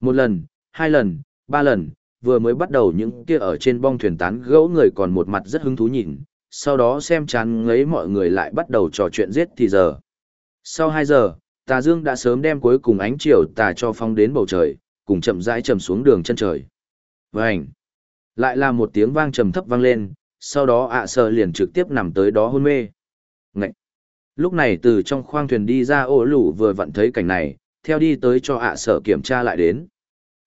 Một lần, hai lần, ba lần, vừa mới bắt đầu những kia ở trên bong thuyền tán gẫu người còn một mặt rất hứng thú nhìn, sau đó xem chán ngấy mọi người lại bắt đầu trò chuyện giết thì giờ. Sau hai giờ, tà dương đã sớm đem cuối cùng ánh chiều tà cho phong đến bầu trời, cùng chậm rãi chậm xuống đường chân trời. Vành! Lại là một tiếng vang trầm thấp vang lên, sau đó ạ à liền trực tiếp nằm tới đó hôn mê. Ngậy! Lúc này từ trong khoang thuyền đi ra ô lũ vừa vặn thấy cảnh này, theo đi tới cho ạ à kiểm tra lại đến.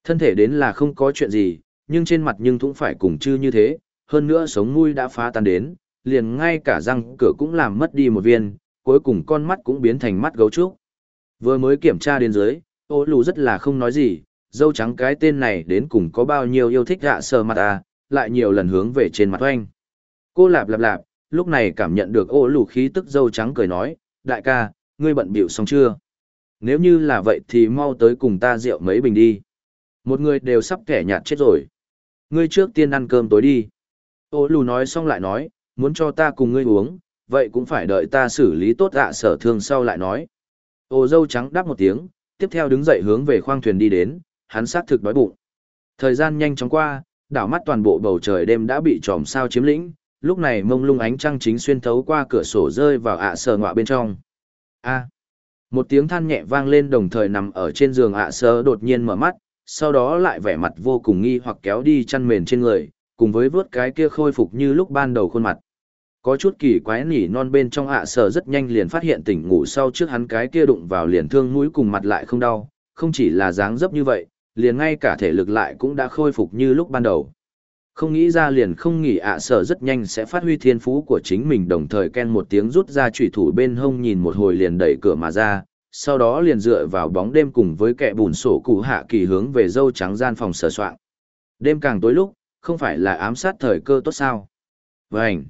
Thân thể đến là không có chuyện gì, nhưng trên mặt nhưng cũng phải cùng chư như thế, hơn nữa sống mũi đã phá tan đến, liền ngay cả răng cửa cũng làm mất đi một viên, cuối cùng con mắt cũng biến thành mắt gấu trúc. Vừa mới kiểm tra đến dưới, ô lù rất là không nói gì, dâu trắng cái tên này đến cùng có bao nhiêu yêu thích gạ sở mặt à, lại nhiều lần hướng về trên mặt oanh. Cô lạp lạp lạp, lúc này cảm nhận được ô lù khí tức dâu trắng cười nói, đại ca, ngươi bận biểu xong chưa? Nếu như là vậy thì mau tới cùng ta rượu mấy bình đi. Một người đều sắp kẻ nhạt chết rồi. Ngươi trước tiên ăn cơm tối đi. Ô lù nói xong lại nói, muốn cho ta cùng ngươi uống, vậy cũng phải đợi ta xử lý tốt ạ sở thương sau lại nói. Ô dâu trắng đáp một tiếng, tiếp theo đứng dậy hướng về khoang thuyền đi đến, hắn xác thực đói bụng. Thời gian nhanh chóng qua, đảo mắt toàn bộ bầu trời đêm đã bị tròm sao chiếm lĩnh, lúc này mông lung ánh trăng chính xuyên thấu qua cửa sổ rơi vào ạ sở ngọa bên trong. A một tiếng than nhẹ vang lên đồng thời nằm ở trên giường ạ sơ đột nhiên mở mắt, sau đó lại vẻ mặt vô cùng nghi hoặc kéo đi chăn mền trên người, cùng với vớt cái kia khôi phục như lúc ban đầu khuôn mặt. Có chút kỳ quái nỉ non bên trong ạ sơ rất nhanh liền phát hiện tỉnh ngủ sau trước hắn cái kia đụng vào liền thương mũi cùng mặt lại không đau, không chỉ là dáng dấp như vậy, liền ngay cả thể lực lại cũng đã khôi phục như lúc ban đầu. Không nghĩ ra liền không nghĩ ạ sở rất nhanh sẽ phát huy thiên phú của chính mình đồng thời ken một tiếng rút ra chủy thủ bên hông nhìn một hồi liền đẩy cửa mà ra, sau đó liền dựa vào bóng đêm cùng với kẻ bùn sổ cụ hạ kỳ hướng về dâu trắng gian phòng sờ soạn. Đêm càng tối lúc, không phải là ám sát thời cơ tốt sao. Vânh!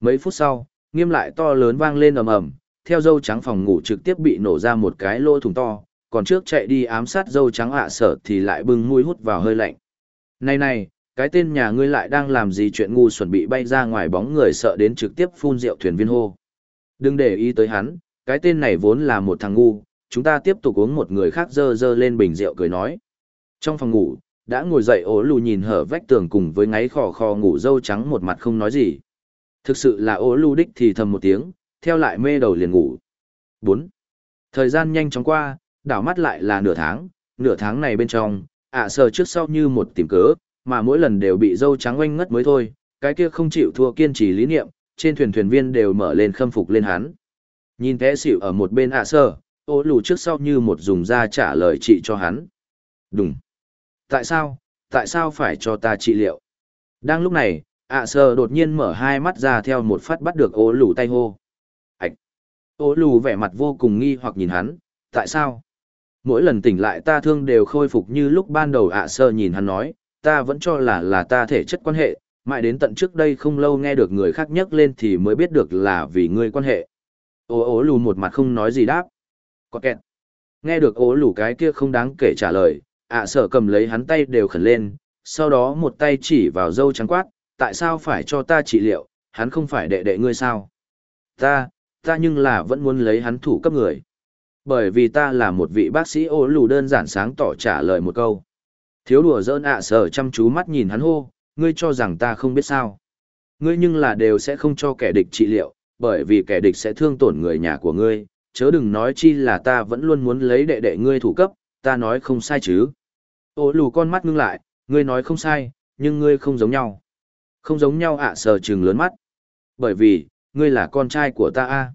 Mấy phút sau, nghiêm lại to lớn vang lên ầm ầm, theo dâu trắng phòng ngủ trực tiếp bị nổ ra một cái lỗ thủng to, còn trước chạy đi ám sát dâu trắng ạ sở thì lại bưng mũi hút vào hơi lạnh. Này này, cái tên nhà ngươi lại đang làm gì chuyện ngu xuẩn bị bay ra ngoài bóng người sợ đến trực tiếp phun rượu thuyền viên hô. Đừng để ý tới hắn, cái tên này vốn là một thằng ngu, chúng ta tiếp tục uống một người khác dơ dơ lên bình rượu cười nói. Trong phòng ngủ, đã ngồi dậy ố lù nhìn hở vách tường cùng với ngáy khò khò ngủ dâu trắng một mặt không nói gì. Thực sự là ố lù đích thì thầm một tiếng, theo lại mê đầu liền ngủ. 4. Thời gian nhanh chóng qua, đảo mắt lại là nửa tháng, nửa tháng này bên trong, ạ à sờ trước sau như một tìm cớ, mà mỗi lần đều bị dâu trắng oanh ngất mới thôi, cái kia không chịu thua kiên trì lý niệm, trên thuyền thuyền viên đều mở lên khâm phục lên hắn. Nhìn té xỉu ở một bên ạ à sờ, ô lù trước sau như một dùng ra trả lời trị cho hắn. Đúng. Tại sao, tại sao phải cho ta trị liệu? Đang lúc này, ạ sờ đột nhiên mở hai mắt ra theo một phát bắt được ô lù tay hô. Ảch! Ô lù vẻ mặt vô cùng nghi hoặc nhìn hắn, tại sao? Mỗi lần tỉnh lại ta thương đều khôi phục như lúc ban đầu ạ sờ nhìn hắn nói, ta vẫn cho là là ta thể chất quan hệ, mãi đến tận trước đây không lâu nghe được người khác nhắc lên thì mới biết được là vì ngươi quan hệ. Ô ô lù một mặt không nói gì đáp. Có kẹt. Nghe được ô lù cái kia không đáng kể trả lời, ạ sở cầm lấy hắn tay đều khẩn lên, sau đó một tay chỉ vào dâu trắng quát, tại sao phải cho ta trị liệu, hắn không phải đệ đệ ngươi sao? Ta, ta nhưng là vẫn muốn lấy hắn thủ cấp người. Bởi vì ta là một vị bác sĩ ô lù đơn giản sáng tỏ trả lời một câu. Thiếu đùa dỡn ạ sở chăm chú mắt nhìn hắn hô, ngươi cho rằng ta không biết sao. Ngươi nhưng là đều sẽ không cho kẻ địch trị liệu, bởi vì kẻ địch sẽ thương tổn người nhà của ngươi, chớ đừng nói chi là ta vẫn luôn muốn lấy đệ đệ ngươi thủ cấp, ta nói không sai chứ. Ô lù con mắt ngưng lại, ngươi nói không sai, nhưng ngươi không giống nhau. Không giống nhau ạ à, sờ trừng lớn mắt. Bởi vì, ngươi là con trai của ta a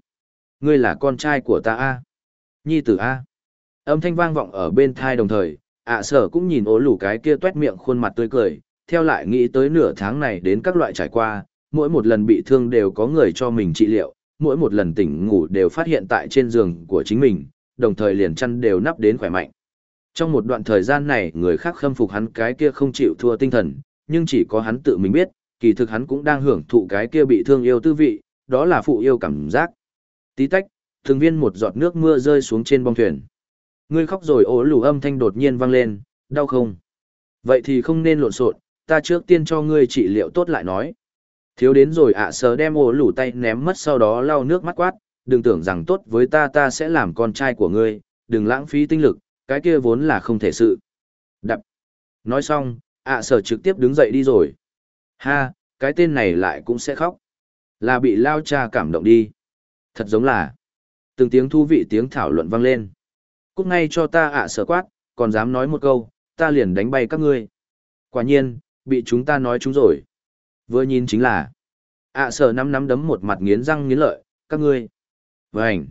Ngươi là con trai của ta a Nhi tử a Âm thanh vang vọng ở bên thai đồng thời, ạ sở cũng nhìn ố lù cái kia tuét miệng khuôn mặt tươi cười, theo lại nghĩ tới nửa tháng này đến các loại trải qua, mỗi một lần bị thương đều có người cho mình trị liệu, mỗi một lần tỉnh ngủ đều phát hiện tại trên giường của chính mình, đồng thời liền chăn đều nắp đến khỏe mạnh. Trong một đoạn thời gian này người khác khâm phục hắn cái kia không chịu thua tinh thần, nhưng chỉ có hắn tự mình biết, kỳ thực hắn cũng đang hưởng thụ cái kia bị thương yêu tư vị, đó là phụ yêu cảm giác. Tí tách, thường viên một giọt nước mưa rơi xuống trên bong thuyền. Ngươi khóc rồi ố lù âm thanh đột nhiên vang lên, đau không? Vậy thì không nên lộn xộn, ta trước tiên cho ngươi trị liệu tốt lại nói. Thiếu đến rồi ạ sờ đem ố lù tay ném mất sau đó lau nước mắt quát, đừng tưởng rằng tốt với ta ta sẽ làm con trai của ngươi, đừng lãng phí tinh lực, cái kia vốn là không thể sự. Đập. Nói xong, ạ sở trực tiếp đứng dậy đi rồi. Ha, cái tên này lại cũng sẽ khóc. Là bị lao cha cảm động đi. Thật giống là. Từng tiếng thú vị tiếng thảo luận vang lên. Cút ngay cho ta ạ sở quát, còn dám nói một câu, ta liền đánh bay các ngươi. Quả nhiên, bị chúng ta nói chúng rồi. Vừa nhìn chính là. ạ sở nắm nắm đấm một mặt nghiến răng nghiến lợi, các ngươi. Vânh.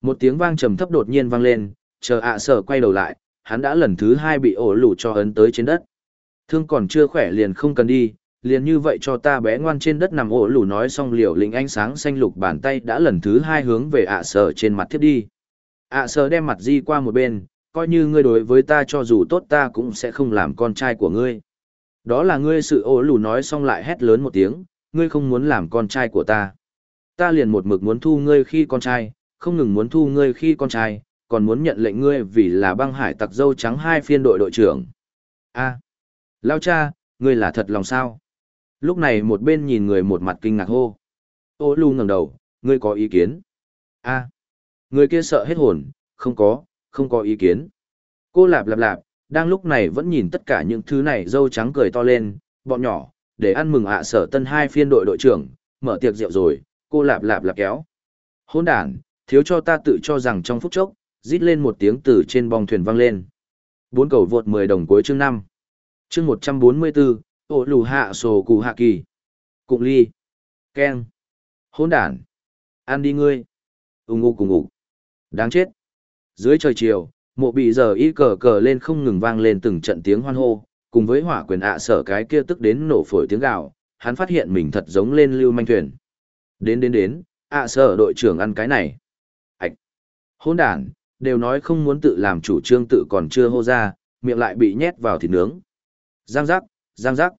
Một tiếng vang trầm thấp đột nhiên vang lên, chờ ạ sở quay đầu lại, hắn đã lần thứ hai bị ổ lủ cho ấn tới trên đất. Thương còn chưa khỏe liền không cần đi, liền như vậy cho ta bé ngoan trên đất nằm ổ lủ nói xong liều lĩnh ánh sáng xanh lục bàn tay đã lần thứ hai hướng về ạ sở trên mặt tiếp đi ạ à, sở đem mặt di qua một bên, coi như ngươi đối với ta cho dù tốt ta cũng sẽ không làm con trai của ngươi. Đó là ngươi sự ô lù nói xong lại hét lớn một tiếng, ngươi không muốn làm con trai của ta. Ta liền một mực muốn thu ngươi khi con trai, không ngừng muốn thu ngươi khi con trai, còn muốn nhận lệnh ngươi vì là băng hải tặc dâu trắng hai phiên đội đội trưởng. A, lao cha, ngươi là thật lòng sao? Lúc này một bên nhìn người một mặt kinh ngạc hô. Ô lù ngẩng đầu, ngươi có ý kiến? A, người kia sợ hết hồn, không có, không có ý kiến. Cô lạp lạp lạp, đang lúc này vẫn nhìn tất cả những thứ này dâu trắng cười to lên, bọn nhỏ, để ăn mừng ạ sở tân hai phiên đội đội trưởng, mở tiệc rượu rồi, cô lạp lạp lạp kéo. Hôn đàn, thiếu cho ta tự cho rằng trong phút chốc, rít lên một tiếng từ trên bong thuyền vang lên. Bốn cầu vượt 10 đồng cuối chương 5. Chương 144, ổ lù hạ sổ cụ hạ kỳ. Cụng ly. Ken. Hôn đàn. Ăn đi ngươi. Úng ngu cùng ngủ. Đáng chết. Dưới trời chiều, mộ bị giờ y cờ cờ lên không ngừng vang lên từng trận tiếng hoan hô, cùng với hỏa quyền ạ sở cái kia tức đến nổ phổi tiếng gạo, hắn phát hiện mình thật giống lên lưu manh thuyền. Đến đến đến, ạ sở đội trưởng ăn cái này. Ảch! Hôn đàn, đều nói không muốn tự làm chủ trương tự còn chưa hô ra, miệng lại bị nhét vào thịt nướng. Giang giác, giang giác.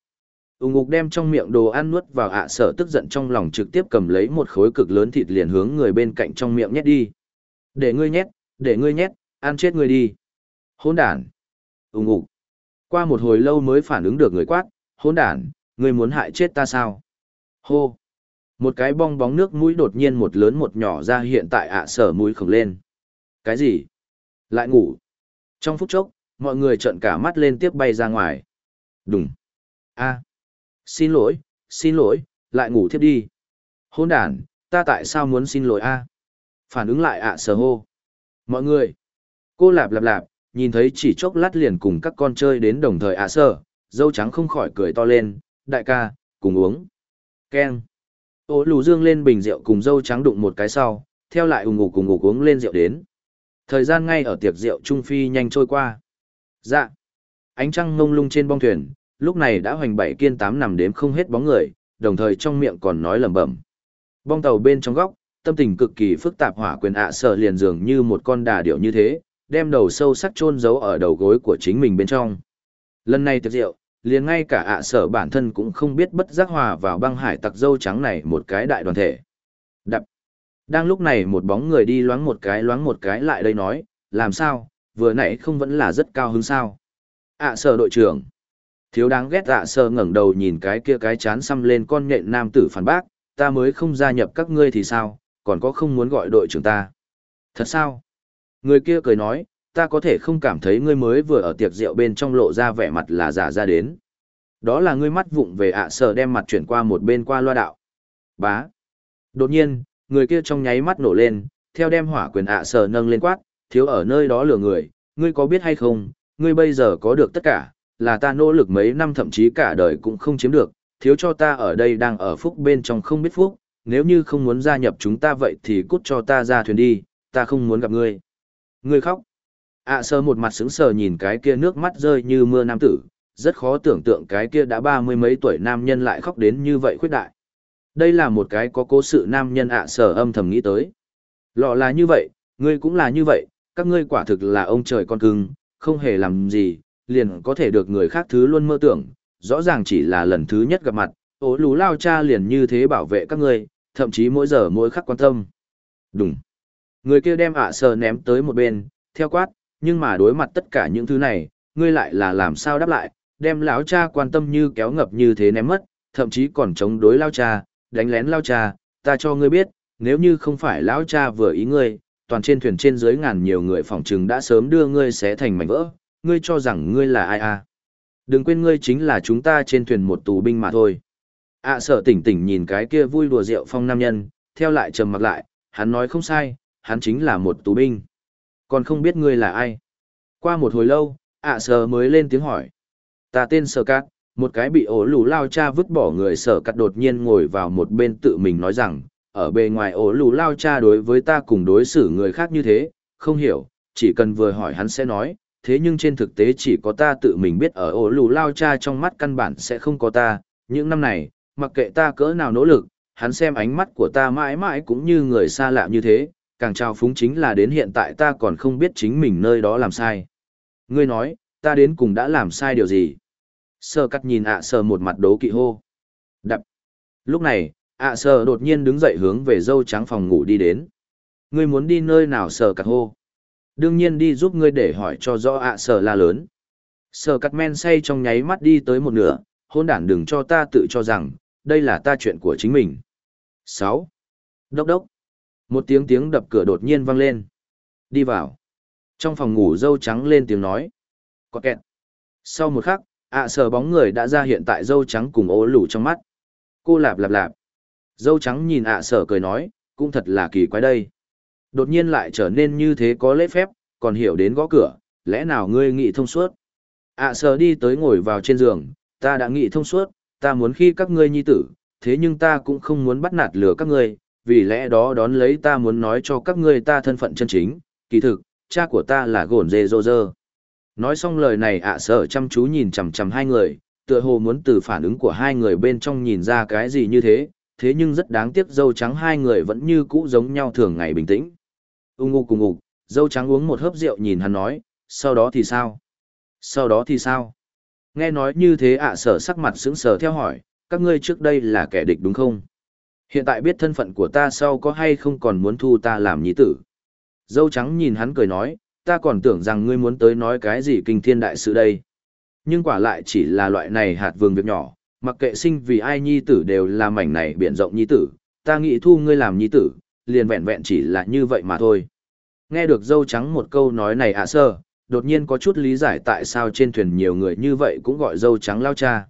Úng ngục đem trong miệng đồ ăn nuốt vào ạ sở tức giận trong lòng trực tiếp cầm lấy một khối cực lớn thịt liền hướng người bên cạnh trong miệng nhét đi. Để ngươi nhét, để ngươi nhét, ăn chết ngươi đi. Hôn đàn. Úng ngục. Qua một hồi lâu mới phản ứng được người quát, hôn đàn, ngươi muốn hại chết ta sao? Hô. Một cái bong bóng nước mũi đột nhiên một lớn một nhỏ ra hiện tại ạ sở mũi khổng lên. Cái gì? Lại ngủ. Trong phút chốc, mọi người trợn cả mắt lên tiếp bay ra ngoài. Đùng. a Xin lỗi, xin lỗi, lại ngủ tiếp đi. Hôn đàn, ta tại sao muốn xin lỗi a Phản ứng lại ạ à sở hô. Mọi người. Cô lạp lạp lạp, nhìn thấy chỉ chốc lát liền cùng các con chơi đến đồng thời ạ à sở, dâu trắng không khỏi cười to lên, đại ca, cùng uống. Keng. Ô lù dương lên bình rượu cùng dâu trắng đụng một cái sau, theo lại ủng ngủ cùng ngủ uống lên rượu đến. Thời gian ngay ở tiệc rượu Trung Phi nhanh trôi qua. Dạ. Ánh trăng ngông lung trên bong thuyền, lúc này đã hoành bảy kiên tám nằm đếm không hết bóng người, đồng thời trong miệng còn nói lẩm bẩm. Bong tàu bên trong góc, tâm tình cực kỳ phức tạp hỏa quyền ạ sợ liền dường như một con đà điểu như thế, đem đầu sâu sắc chôn giấu ở đầu gối của chính mình bên trong. Lần này tiệc rượu, liền ngay cả ạ sở bản thân cũng không biết bất giác hòa vào băng hải tặc dâu trắng này một cái đại đoàn thể. Đập. Đang lúc này một bóng người đi loáng một cái loáng một cái lại đây nói, làm sao, vừa nãy không vẫn là rất cao hứng sao. ạ sở đội trưởng. Thiếu đáng ghét ạ sở ngẩng đầu nhìn cái kia cái chán xăm lên con nhện nam tử phản bác, ta mới không gia nhập các ngươi thì sao, còn có không muốn gọi đội trưởng ta. Thật sao? Người kia cười nói, ta có thể không cảm thấy ngươi mới vừa ở tiệc rượu bên trong lộ ra vẻ mặt là giả ra đến. Đó là ngươi mắt vụng về ạ sở đem mặt chuyển qua một bên qua loa đạo. Bá. Đột nhiên, người kia trong nháy mắt nổ lên, theo đem hỏa quyền ạ sở nâng lên quát, thiếu ở nơi đó lừa người, ngươi có biết hay không, ngươi bây giờ có được tất cả, là ta nỗ lực mấy năm thậm chí cả đời cũng không chiếm được, thiếu cho ta ở đây đang ở phúc bên trong không biết phúc, nếu như không muốn gia nhập chúng ta vậy thì cút cho ta ra thuyền đi, ta không muốn gặp ngươi. Ngươi khóc. ạ sơ một mặt sững sờ nhìn cái kia nước mắt rơi như mưa nam tử, rất khó tưởng tượng cái kia đã ba mươi mấy tuổi nam nhân lại khóc đến như vậy khuyết đại. Đây là một cái có cố sự nam nhân ạ sở âm thầm nghĩ tới. Lọ là như vậy, ngươi cũng là như vậy, các ngươi quả thực là ông trời con cưng, không hề làm gì, liền có thể được người khác thứ luôn mơ tưởng, rõ ràng chỉ là lần thứ nhất gặp mặt, ố lú lao cha liền như thế bảo vệ các ngươi, thậm chí mỗi giờ mỗi khắc quan tâm. Đúng. Người kia đem ạ sờ ném tới một bên, theo quát, nhưng mà đối mặt tất cả những thứ này, ngươi lại là làm sao đáp lại, đem lão cha quan tâm như kéo ngập như thế ném mất, thậm chí còn chống đối lao cha, đánh lén lao cha, ta cho ngươi biết, nếu như không phải lão cha vừa ý ngươi, toàn trên thuyền trên dưới ngàn nhiều người phòng chừng đã sớm đưa ngươi xé thành mảnh vỡ, ngươi cho rằng ngươi là ai à? Đừng quên ngươi chính là chúng ta trên thuyền một tù binh mà thôi ạ à, sợ tỉnh tỉnh nhìn cái kia vui đùa rượu phong nam nhân, theo lại trầm mặc lại, hắn nói không sai, hắn chính là một tù binh. Còn không biết ngươi là ai. Qua một hồi lâu, ạ à, sợ mới lên tiếng hỏi. Ta tên Sở Cát, một cái bị ổ lù lao cha vứt bỏ người Sở Cát đột nhiên ngồi vào một bên tự mình nói rằng, ở bề ngoài ổ lù lao cha đối với ta cùng đối xử người khác như thế, không hiểu, chỉ cần vừa hỏi hắn sẽ nói, thế nhưng trên thực tế chỉ có ta tự mình biết ở ổ lù lao cha trong mắt căn bản sẽ không có ta, những năm này, mặc kệ ta cỡ nào nỗ lực, hắn xem ánh mắt của ta mãi mãi cũng như người xa lạ như thế, càng trao phúng chính là đến hiện tại ta còn không biết chính mình nơi đó làm sai. Ngươi nói, ta đến cùng đã làm sai điều gì? Sơ cắt nhìn ạ sơ một mặt đố kỵ hô. Đập. Lúc này, ạ sơ đột nhiên đứng dậy hướng về dâu trắng phòng ngủ đi đến. Ngươi muốn đi nơi nào sơ cắt hô? Đương nhiên đi giúp ngươi để hỏi cho rõ ạ sơ la lớn. Sơ cắt men say trong nháy mắt đi tới một nửa, hôn đản đừng cho ta tự cho rằng, đây là ta chuyện của chính mình. 6. Đốc đốc. Một tiếng tiếng đập cửa đột nhiên vang lên. Đi vào. Trong phòng ngủ dâu trắng lên tiếng nói. Có kẹt. Sau một khắc, ạ sờ bóng người đã ra hiện tại dâu trắng cùng ố lủ trong mắt. Cô lạp lạp lạp. Dâu trắng nhìn ạ sở cười nói, cũng thật là kỳ quái đây. Đột nhiên lại trở nên như thế có lễ phép, còn hiểu đến gõ cửa, lẽ nào ngươi nghĩ thông suốt. ạ sở đi tới ngồi vào trên giường, ta đã nghĩ thông suốt, ta muốn khi các ngươi nhi tử, thế nhưng ta cũng không muốn bắt nạt lừa các ngươi, vì lẽ đó đón lấy ta muốn nói cho các ngươi ta thân phận chân chính, kỳ thực, cha của ta là gồn dê dô dơ. Nói xong lời này ạ sở chăm chú nhìn chằm chằm hai người, tựa hồ muốn từ phản ứng của hai người bên trong nhìn ra cái gì như thế, thế nhưng rất đáng tiếc dâu trắng hai người vẫn như cũ giống nhau thường ngày bình tĩnh. Ung ngu cùng ục, dâu trắng uống một hớp rượu nhìn hắn nói, sau đó thì sao? Sau đó thì sao? Nghe nói như thế ạ sở sắc mặt sững sờ theo hỏi, các ngươi trước đây là kẻ địch đúng không? Hiện tại biết thân phận của ta sau có hay không còn muốn thu ta làm nhí tử? Dâu trắng nhìn hắn cười nói, ta còn tưởng rằng ngươi muốn tới nói cái gì kinh thiên đại sự đây. Nhưng quả lại chỉ là loại này hạt vương việc nhỏ, mặc kệ sinh vì ai nhi tử đều là mảnh này biển rộng nhi tử, ta nghĩ thu ngươi làm nhi tử, liền vẹn vẹn chỉ là như vậy mà thôi. Nghe được dâu trắng một câu nói này ạ sơ, đột nhiên có chút lý giải tại sao trên thuyền nhiều người như vậy cũng gọi dâu trắng lao cha.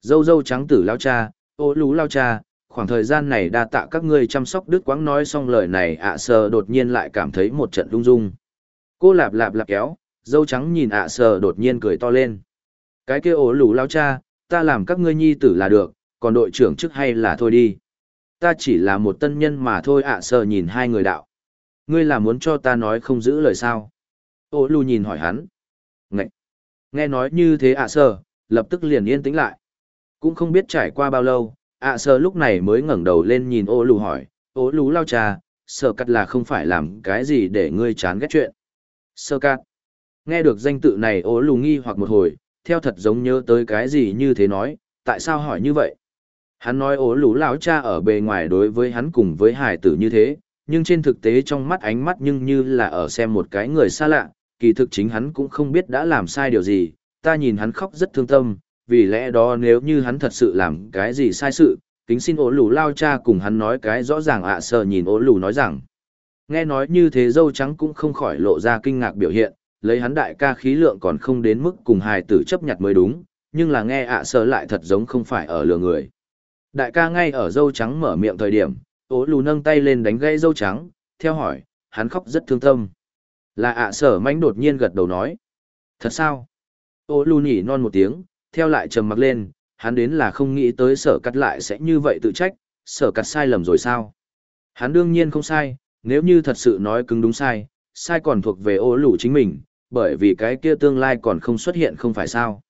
Dâu dâu trắng tử lao cha, ô lú lao cha, khoảng thời gian này đa tạ các ngươi chăm sóc đức quáng nói xong lời này ạ sờ đột nhiên lại cảm thấy một trận lung dung. Cô lạp lạp lạp kéo, dâu trắng nhìn ạ sờ đột nhiên cười to lên. Cái kia ổ lù lao cha, ta làm các ngươi nhi tử là được, còn đội trưởng chức hay là thôi đi. Ta chỉ là một tân nhân mà thôi ạ sờ nhìn hai người đạo. Ngươi là muốn cho ta nói không giữ lời sao? Ô lù nhìn hỏi hắn. Ngậy! Nghe nói như thế ạ sơ, lập tức liền yên tĩnh lại. Cũng không biết trải qua bao lâu, ạ sơ lúc này mới ngẩng đầu lên nhìn ô lù hỏi, ô lù lao cha, sợ cắt là không phải làm cái gì để ngươi chán ghét chuyện. Sơ cắt Nghe được danh tự này Ô lù nghi hoặc một hồi, theo thật giống nhớ tới cái gì như thế nói, tại sao hỏi như vậy? Hắn nói ố lù lão cha ở bề ngoài đối với hắn cùng với hải tử như thế, nhưng trên thực tế trong mắt ánh mắt nhưng như là ở xem một cái người xa lạ, kỳ thực chính hắn cũng không biết đã làm sai điều gì, ta nhìn hắn khóc rất thương tâm, vì lẽ đó nếu như hắn thật sự làm cái gì sai sự, kính xin ố lù lao cha cùng hắn nói cái rõ ràng ạ à sợ nhìn ố lù nói rằng. Nghe nói như thế dâu trắng cũng không khỏi lộ ra kinh ngạc biểu hiện, lấy hắn đại ca khí lượng còn không đến mức cùng hài tử chấp nhặt mới đúng, nhưng là nghe ạ à lại thật giống không phải ở lừa người. Đại ca ngay ở dâu trắng mở miệng thời điểm, ố lù nâng tay lên đánh gãy dâu trắng, theo hỏi, hắn khóc rất thương tâm. Là ạ sở mánh đột nhiên gật đầu nói. Thật sao? Ô lù nhỉ non một tiếng, theo lại trầm mặc lên, hắn đến là không nghĩ tới sở cắt lại sẽ như vậy tự trách, sở cắt sai lầm rồi sao? Hắn đương nhiên không sai, nếu như thật sự nói cứng đúng sai, sai còn thuộc về ô lù chính mình, bởi vì cái kia tương lai còn không xuất hiện không phải sao.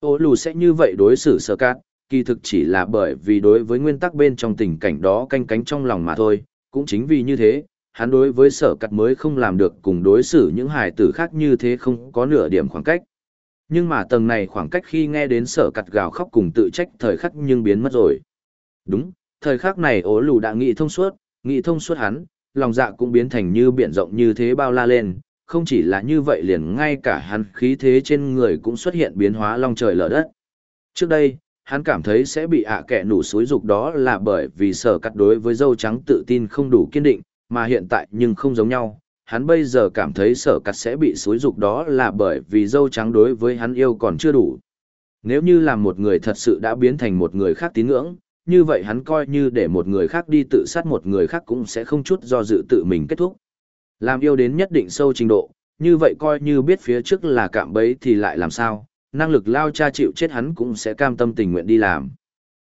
Ô lù sẽ như vậy đối xử sở cát, kỳ thực chỉ là bởi vì đối với nguyên tắc bên trong tình cảnh đó canh cánh trong lòng mà thôi, cũng chính vì như thế, hắn đối với sở cắt mới không làm được cùng đối xử những hài tử khác như thế không có nửa điểm khoảng cách. Nhưng mà tầng này khoảng cách khi nghe đến sở cắt gào khóc cùng tự trách thời khắc nhưng biến mất rồi. Đúng, thời khắc này ố lù đã nghị thông suốt, nghị thông suốt hắn, lòng dạ cũng biến thành như biển rộng như thế bao la lên, không chỉ là như vậy liền ngay cả hắn khí thế trên người cũng xuất hiện biến hóa long trời lở đất. Trước đây, hắn cảm thấy sẽ bị ạ à kẻ nủ xối dục đó là bởi vì sở cắt đối với dâu trắng tự tin không đủ kiên định, mà hiện tại nhưng không giống nhau, hắn bây giờ cảm thấy sở cắt sẽ bị xối dục đó là bởi vì dâu trắng đối với hắn yêu còn chưa đủ. Nếu như là một người thật sự đã biến thành một người khác tín ngưỡng, như vậy hắn coi như để một người khác đi tự sát một người khác cũng sẽ không chút do dự tự mình kết thúc. Làm yêu đến nhất định sâu trình độ, như vậy coi như biết phía trước là cạm bấy thì lại làm sao, năng lực lao cha chịu chết hắn cũng sẽ cam tâm tình nguyện đi làm.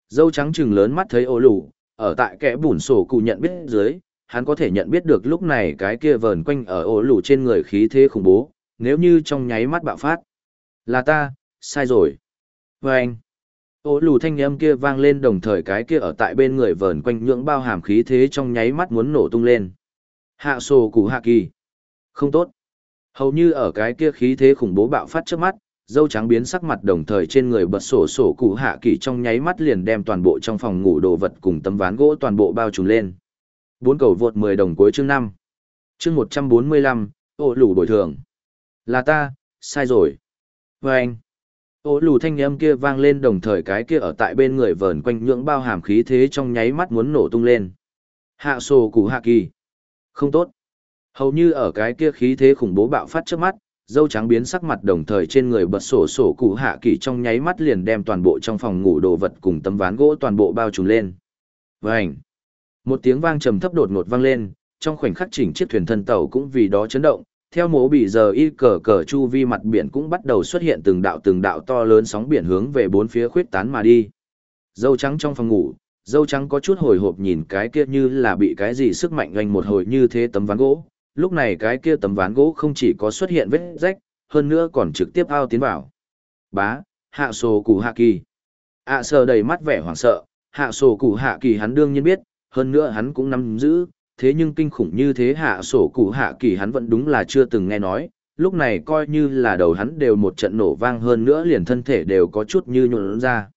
Dâu trắng trừng lớn mắt thấy ô lù, ở tại kẽ bùn sổ cụ nhận biết dưới, hắn có thể nhận biết được lúc này cái kia vờn quanh ở ổ lù trên người khí thế khủng bố, nếu như trong nháy mắt bạo phát. Là ta, sai rồi. Và anh, Ổ lù thanh âm kia vang lên đồng thời cái kia ở tại bên người vờn quanh nhưỡng bao hàm khí thế trong nháy mắt muốn nổ tung lên. Hạ sổ củ hạ kỳ. Không tốt. Hầu như ở cái kia khí thế khủng bố bạo phát trước mắt, dâu trắng biến sắc mặt đồng thời trên người bật sổ sổ cụ hạ kỳ trong nháy mắt liền đem toàn bộ trong phòng ngủ đồ vật cùng tấm ván gỗ toàn bộ bao trùm lên. Bốn cầu vượt 10 đồng cuối chương 5. Chương 145, ô lù bồi thường. Là ta, sai rồi. Và anh. Ô lù thanh âm kia vang lên đồng thời cái kia ở tại bên người vờn quanh nhưỡng bao hàm khí thế trong nháy mắt muốn nổ tung lên. Hạ sổ củ hạ kỳ. Không tốt. Hầu như ở cái kia khí thế khủng bố bạo phát trước mắt, dâu trắng biến sắc mặt đồng thời trên người bật sổ sổ cụ hạ kỳ trong nháy mắt liền đem toàn bộ trong phòng ngủ đồ vật cùng tấm ván gỗ toàn bộ bao trùm lên. Vành! Một tiếng vang trầm thấp đột ngột vang lên, trong khoảnh khắc chỉnh chiếc thuyền thân tàu cũng vì đó chấn động, theo mố bị giờ y cờ cờ chu vi mặt biển cũng bắt đầu xuất hiện từng đạo từng đạo to lớn sóng biển hướng về bốn phía khuyết tán mà đi. Dâu trắng trong phòng ngủ, dâu trắng có chút hồi hộp nhìn cái kia như là bị cái gì sức mạnh oanh một hồi như thế tấm ván gỗ, lúc này cái kia tấm ván gỗ không chỉ có xuất hiện vết rách, hơn nữa còn trực tiếp ao tiến vào. Bá, hạ sổ cụ hạ kỳ. ạ à sờ đầy mắt vẻ hoảng sợ, hạ sổ cụ hạ kỳ hắn đương nhiên biết, hơn nữa hắn cũng nắm giữ, thế nhưng kinh khủng như thế hạ sổ cụ hạ kỳ hắn vẫn đúng là chưa từng nghe nói, lúc này coi như là đầu hắn đều một trận nổ vang hơn nữa liền thân thể đều có chút như nhuộn ra.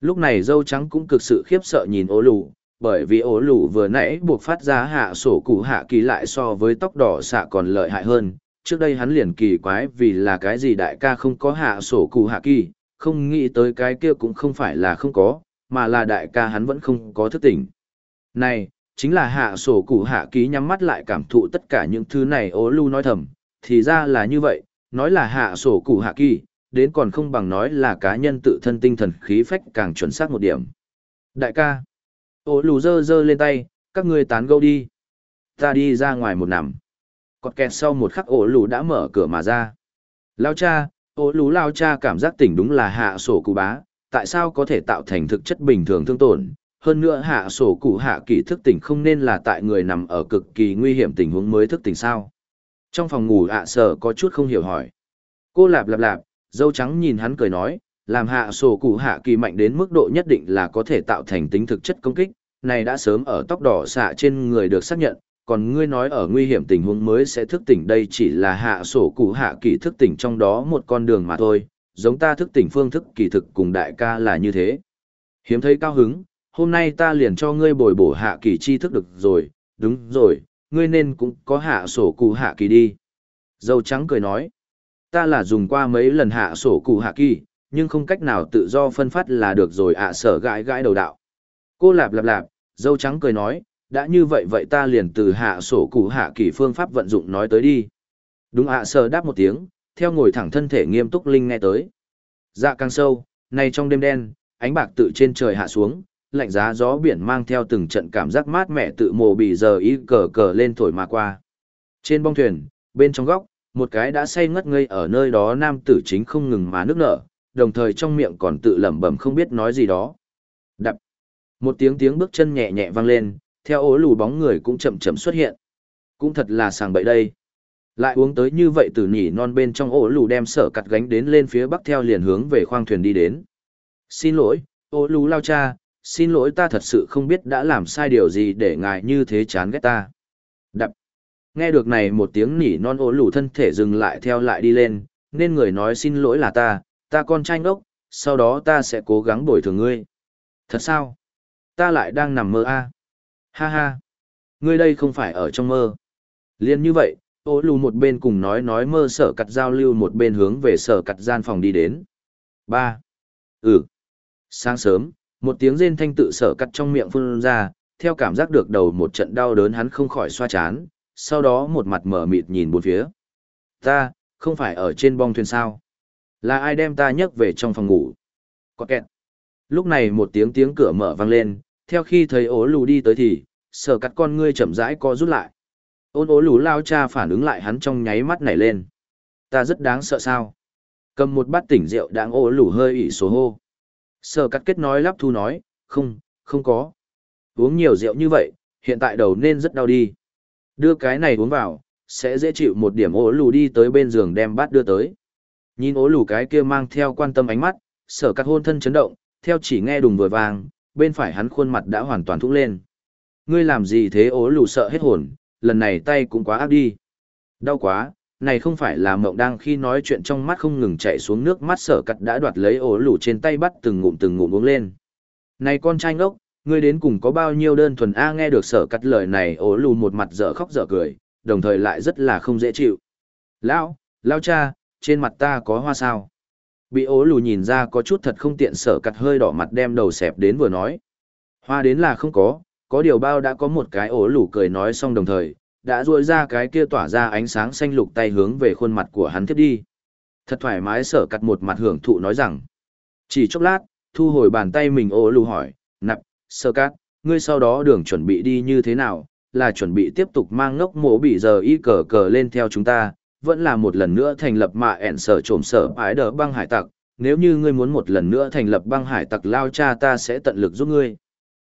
Lúc này dâu trắng cũng cực sự khiếp sợ nhìn ố lù, bởi vì ố lù vừa nãy buộc phát ra hạ sổ cụ hạ kỳ lại so với tóc đỏ xạ còn lợi hại hơn. Trước đây hắn liền kỳ quái vì là cái gì đại ca không có hạ sổ cụ hạ kỳ, không nghĩ tới cái kia cũng không phải là không có, mà là đại ca hắn vẫn không có thức tỉnh. Này, chính là hạ sổ cụ hạ ký nhắm mắt lại cảm thụ tất cả những thứ này ố lưu nói thầm, thì ra là như vậy, nói là hạ sổ cụ hạ kỳ, đến còn không bằng nói là cá nhân tự thân tinh thần khí phách càng chuẩn xác một điểm. Đại ca, ố lù dơ dơ lên tay, các ngươi tán gẫu đi. Ta đi ra ngoài một nằm. Cọt kẹt sau một khắc ố lù đã mở cửa mà ra. Lao cha, ố lù lao cha cảm giác tỉnh đúng là hạ sổ cụ bá, tại sao có thể tạo thành thực chất bình thường thương tổn, hơn nữa hạ sổ cụ hạ kỳ thức tỉnh không nên là tại người nằm ở cực kỳ nguy hiểm tình huống mới thức tỉnh sao? Trong phòng ngủ ạ sở có chút không hiểu hỏi. Cô lạp lạp lạp, dâu trắng nhìn hắn cười nói, làm hạ sổ cụ hạ kỳ mạnh đến mức độ nhất định là có thể tạo thành tính thực chất công kích, này đã sớm ở tóc đỏ xạ trên người được xác nhận, còn ngươi nói ở nguy hiểm tình huống mới sẽ thức tỉnh đây chỉ là hạ sổ cụ hạ kỳ thức tỉnh trong đó một con đường mà thôi, giống ta thức tỉnh phương thức kỳ thực cùng đại ca là như thế. Hiếm thấy cao hứng hôm nay ta liền cho ngươi bồi bổ hạ kỳ tri thức được rồi, đúng rồi, ngươi nên cũng có hạ sổ cụ hạ kỳ đi. Dâu trắng cười nói, ta là dùng qua mấy lần hạ sổ cụ hạ kỳ, nhưng không cách nào tự do phân phát là được rồi ạ sở gãi gãi đầu đạo. Cô lạp lạp lạp, dâu trắng cười nói, đã như vậy vậy ta liền từ hạ sổ cụ hạ kỳ phương pháp vận dụng nói tới đi. Đúng ạ sở đáp một tiếng, theo ngồi thẳng thân thể nghiêm túc linh nghe tới. Dạ càng sâu, nay trong đêm đen, ánh bạc tự trên trời hạ xuống, lạnh giá gió biển mang theo từng trận cảm giác mát mẻ tự mồ bị giờ ý cờ cờ lên thổi mà qua. Trên bong thuyền, bên trong góc, một cái đã say ngất ngây ở nơi đó nam tử chính không ngừng mà nước nở, đồng thời trong miệng còn tự lẩm bẩm không biết nói gì đó. Đập. Một tiếng tiếng bước chân nhẹ nhẹ vang lên, theo ố lù bóng người cũng chậm chậm xuất hiện. Cũng thật là sàng bậy đây. Lại uống tới như vậy từ nhỉ non bên trong ổ lù đem sở cặt gánh đến lên phía bắc theo liền hướng về khoang thuyền đi đến. Xin lỗi, ổ lù lao cha, xin lỗi ta thật sự không biết đã làm sai điều gì để ngài như thế chán ghét ta. Đập. Nghe được này một tiếng nỉ non ố lù thân thể dừng lại theo lại đi lên, nên người nói xin lỗi là ta, ta con trai ngốc, sau đó ta sẽ cố gắng bồi thường ngươi. Thật sao? Ta lại đang nằm mơ a. À? Ha ha. Ngươi đây không phải ở trong mơ. Liên như vậy, ố lù một bên cùng nói nói mơ sở cặt giao lưu một bên hướng về sở cặt gian phòng đi đến. ba Ừ. Sáng sớm, một tiếng rên thanh tự sở cắt trong miệng phun ra, theo cảm giác được đầu một trận đau đớn hắn không khỏi xoa chán, sau đó một mặt mở mịt nhìn bốn phía. Ta, không phải ở trên bong thuyền sao? Là ai đem ta nhấc về trong phòng ngủ? Có kẹt. Lúc này một tiếng tiếng cửa mở vang lên, theo khi thấy ố lù đi tới thì, sở cắt con ngươi chậm rãi co rút lại. Ôn ố lù lao cha phản ứng lại hắn trong nháy mắt nảy lên. Ta rất đáng sợ sao? Cầm một bát tỉnh rượu đang ố lù hơi ỉ số hô. Sở cắt kết nói lắp thu nói, không, không có. Uống nhiều rượu như vậy, hiện tại đầu nên rất đau đi. Đưa cái này uống vào, sẽ dễ chịu một điểm ố lù đi tới bên giường đem bát đưa tới. Nhìn ố lù cái kia mang theo quan tâm ánh mắt, sở cắt hôn thân chấn động, theo chỉ nghe đùng vừa vàng, bên phải hắn khuôn mặt đã hoàn toàn thúc lên. Ngươi làm gì thế ố lù sợ hết hồn, lần này tay cũng quá áp đi. Đau quá, này không phải là mộng đang khi nói chuyện trong mắt không ngừng chạy xuống nước mắt sở cắt đã đoạt lấy ố lù trên tay bắt từng ngụm từng ngụm uống lên. Này con trai ngốc, ngươi đến cùng có bao nhiêu đơn thuần A à, nghe được sở cắt lời này ố lù một mặt dở khóc dở cười, đồng thời lại rất là không dễ chịu. Lão, lão cha, trên mặt ta có hoa sao? Bị ố lù nhìn ra có chút thật không tiện sở cặt hơi đỏ mặt đem đầu xẹp đến vừa nói. Hoa đến là không có, có điều bao đã có một cái ố lù cười nói xong đồng thời, đã duỗi ra cái kia tỏa ra ánh sáng xanh lục tay hướng về khuôn mặt của hắn tiếp đi. Thật thoải mái sở cắt một mặt hưởng thụ nói rằng. Chỉ chốc lát, thu hồi bàn tay mình ố lù hỏi, nạp, sơ cắt, ngươi sau đó đường chuẩn bị đi như thế nào, là chuẩn bị tiếp tục mang ngốc mổ bị giờ y cờ cờ lên theo chúng ta, vẫn là một lần nữa thành lập mạ ẻn sở trộm sở ái đỡ băng hải tặc, nếu như ngươi muốn một lần nữa thành lập băng hải tặc lao cha ta sẽ tận lực giúp ngươi.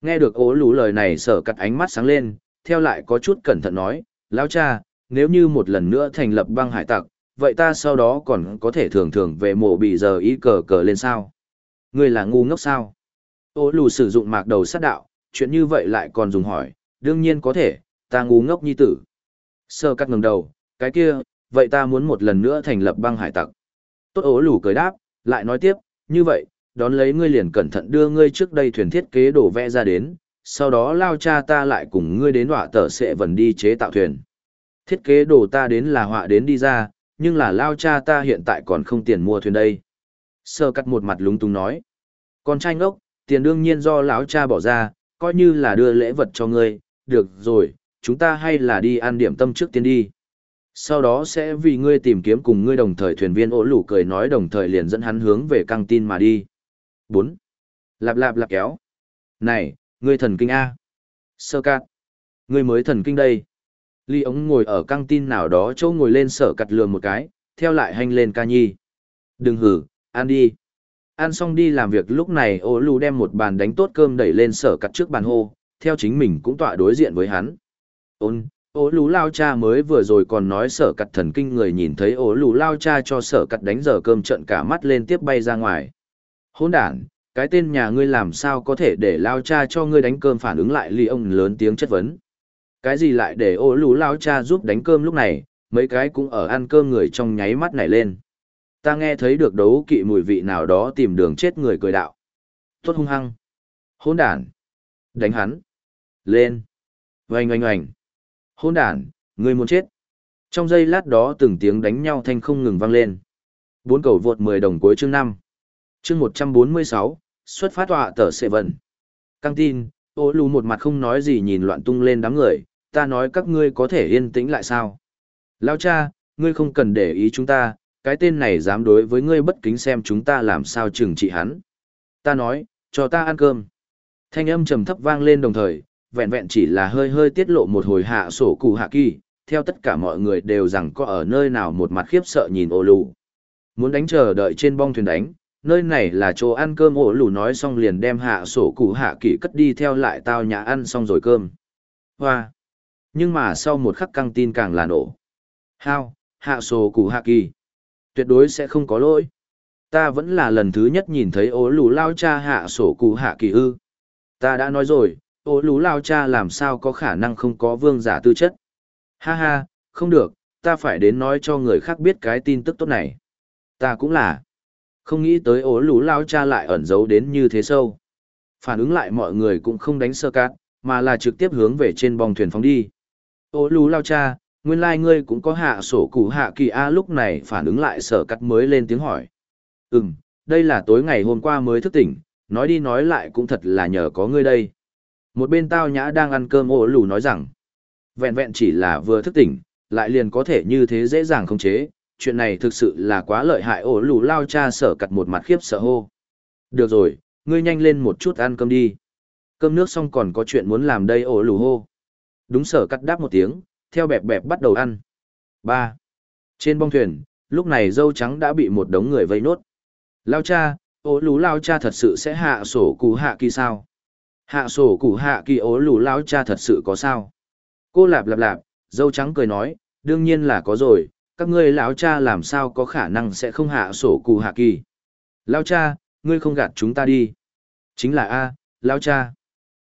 Nghe được ố lú lời này sở cắt ánh mắt sáng lên, theo lại có chút cẩn thận nói, lão cha, nếu như một lần nữa thành lập băng hải tặc, vậy ta sau đó còn có thể thường thường về mộ bị giờ ý cờ cờ lên sao? Ngươi là ngu ngốc sao? Ô lù sử dụng mạc đầu sát đạo, chuyện như vậy lại còn dùng hỏi, đương nhiên có thể, ta ngu ngốc nhi tử. Sơ cắt ngừng đầu, cái kia, vậy ta muốn một lần nữa thành lập băng hải tặc. Tốt ố lù cười đáp, lại nói tiếp, như vậy, đón lấy ngươi liền cẩn thận đưa ngươi trước đây thuyền thiết kế đổ vẽ ra đến, sau đó lao cha ta lại cùng ngươi đến họa tờ sẽ vần đi chế tạo thuyền. Thiết kế đồ ta đến là họa đến đi ra, nhưng là lao cha ta hiện tại còn không tiền mua thuyền đây. Sơ cắt một mặt lúng túng nói. Con trai ngốc, tiền đương nhiên do lão cha bỏ ra, coi như là đưa lễ vật cho ngươi, được rồi, chúng ta hay là đi ăn điểm tâm trước tiên đi. Sau đó sẽ vì ngươi tìm kiếm cùng ngươi đồng thời thuyền viên ổ lủ cười nói đồng thời liền dẫn hắn hướng về căng tin mà đi. 4. Lạp lạp lạp kéo. Này, ngươi thần kinh A. Sơ cạt. Ngươi mới thần kinh đây. Ly ống ngồi ở căng tin nào đó chỗ ngồi lên sở cặt lừa một cái, theo lại hành lên ca nhi. Đừng hử, ăn đi ăn xong đi làm việc lúc này ô lù đem một bàn đánh tốt cơm đẩy lên sở cặt trước bàn hô theo chính mình cũng tọa đối diện với hắn ôn ô lù lao cha mới vừa rồi còn nói sở cặt thần kinh người nhìn thấy ô lù lao cha cho sở cặt đánh giờ cơm trận cả mắt lên tiếp bay ra ngoài hôn đản cái tên nhà ngươi làm sao có thể để lao cha cho ngươi đánh cơm phản ứng lại ly ông lớn tiếng chất vấn cái gì lại để ô lũ lao cha giúp đánh cơm lúc này mấy cái cũng ở ăn cơm người trong nháy mắt này lên Ta nghe thấy được đấu kỵ mùi vị nào đó tìm đường chết người cười đạo. Tốt hung hăng. Hôn đàn. Đánh hắn. Lên. Oanh oanh oanh. Hôn đàn, người muốn chết. Trong giây lát đó từng tiếng đánh nhau thanh không ngừng vang lên. Bốn cầu vượt 10 đồng cuối chương năm, Chương 146, xuất phát tọa tờ sệ vận. Căng tin, ô lù một mặt không nói gì nhìn loạn tung lên đám người, ta nói các ngươi có thể yên tĩnh lại sao. Lao cha, ngươi không cần để ý chúng ta, cái tên này dám đối với ngươi bất kính xem chúng ta làm sao trừng trị hắn. Ta nói, cho ta ăn cơm. Thanh âm trầm thấp vang lên đồng thời, vẹn vẹn chỉ là hơi hơi tiết lộ một hồi hạ sổ cụ hạ kỳ, theo tất cả mọi người đều rằng có ở nơi nào một mặt khiếp sợ nhìn ô lù. Muốn đánh chờ đợi trên bong thuyền đánh, nơi này là chỗ ăn cơm ổ lù nói xong liền đem hạ sổ cụ hạ kỳ cất đi theo lại tao nhà ăn xong rồi cơm. Hoa! Nhưng mà sau một khắc căng tin càng là nổ. Hao, hạ sổ cụ hạ kỳ tuyệt đối sẽ không có lỗi. Ta vẫn là lần thứ nhất nhìn thấy ố lù lao cha hạ sổ cụ hạ kỳ ư. Ta đã nói rồi, ố lù lao cha làm sao có khả năng không có vương giả tư chất. Ha ha, không được, ta phải đến nói cho người khác biết cái tin tức tốt này. Ta cũng là. Không nghĩ tới ố lũ lao cha lại ẩn giấu đến như thế sâu. Phản ứng lại mọi người cũng không đánh sơ cát, mà là trực tiếp hướng về trên bong thuyền phóng đi. Ố lù lao cha, nguyên lai like ngươi cũng có hạ sổ cụ hạ kỳ A lúc này phản ứng lại sở cắt mới lên tiếng hỏi. Ừm, đây là tối ngày hôm qua mới thức tỉnh, nói đi nói lại cũng thật là nhờ có ngươi đây. Một bên tao nhã đang ăn cơm ố lù nói rằng, Vẹn vẹn chỉ là vừa thức tỉnh, lại liền có thể như thế dễ dàng không chế, chuyện này thực sự là quá lợi hại ổ lù lao cha sở cặt một mặt khiếp sợ hô. Được rồi, ngươi nhanh lên một chút ăn cơm đi. Cơm nước xong còn có chuyện muốn làm đây ổ lù hô. Đúng sở cắt đáp một tiếng, theo bẹp bẹp bắt đầu ăn. ba Trên bong thuyền, lúc này dâu trắng đã bị một đống người vây nốt. Lao cha, ổ lù lao cha thật sự sẽ hạ sổ cú hạ kỳ sao? Hạ sổ củ hạ kỳ ố lù lao cha thật sự có sao? Cô lạp lạp lạp, dâu trắng cười nói, đương nhiên là có rồi, các ngươi lão cha làm sao có khả năng sẽ không hạ sổ cụ hạ kỳ. lão cha, ngươi không gạt chúng ta đi. Chính là A, lão cha.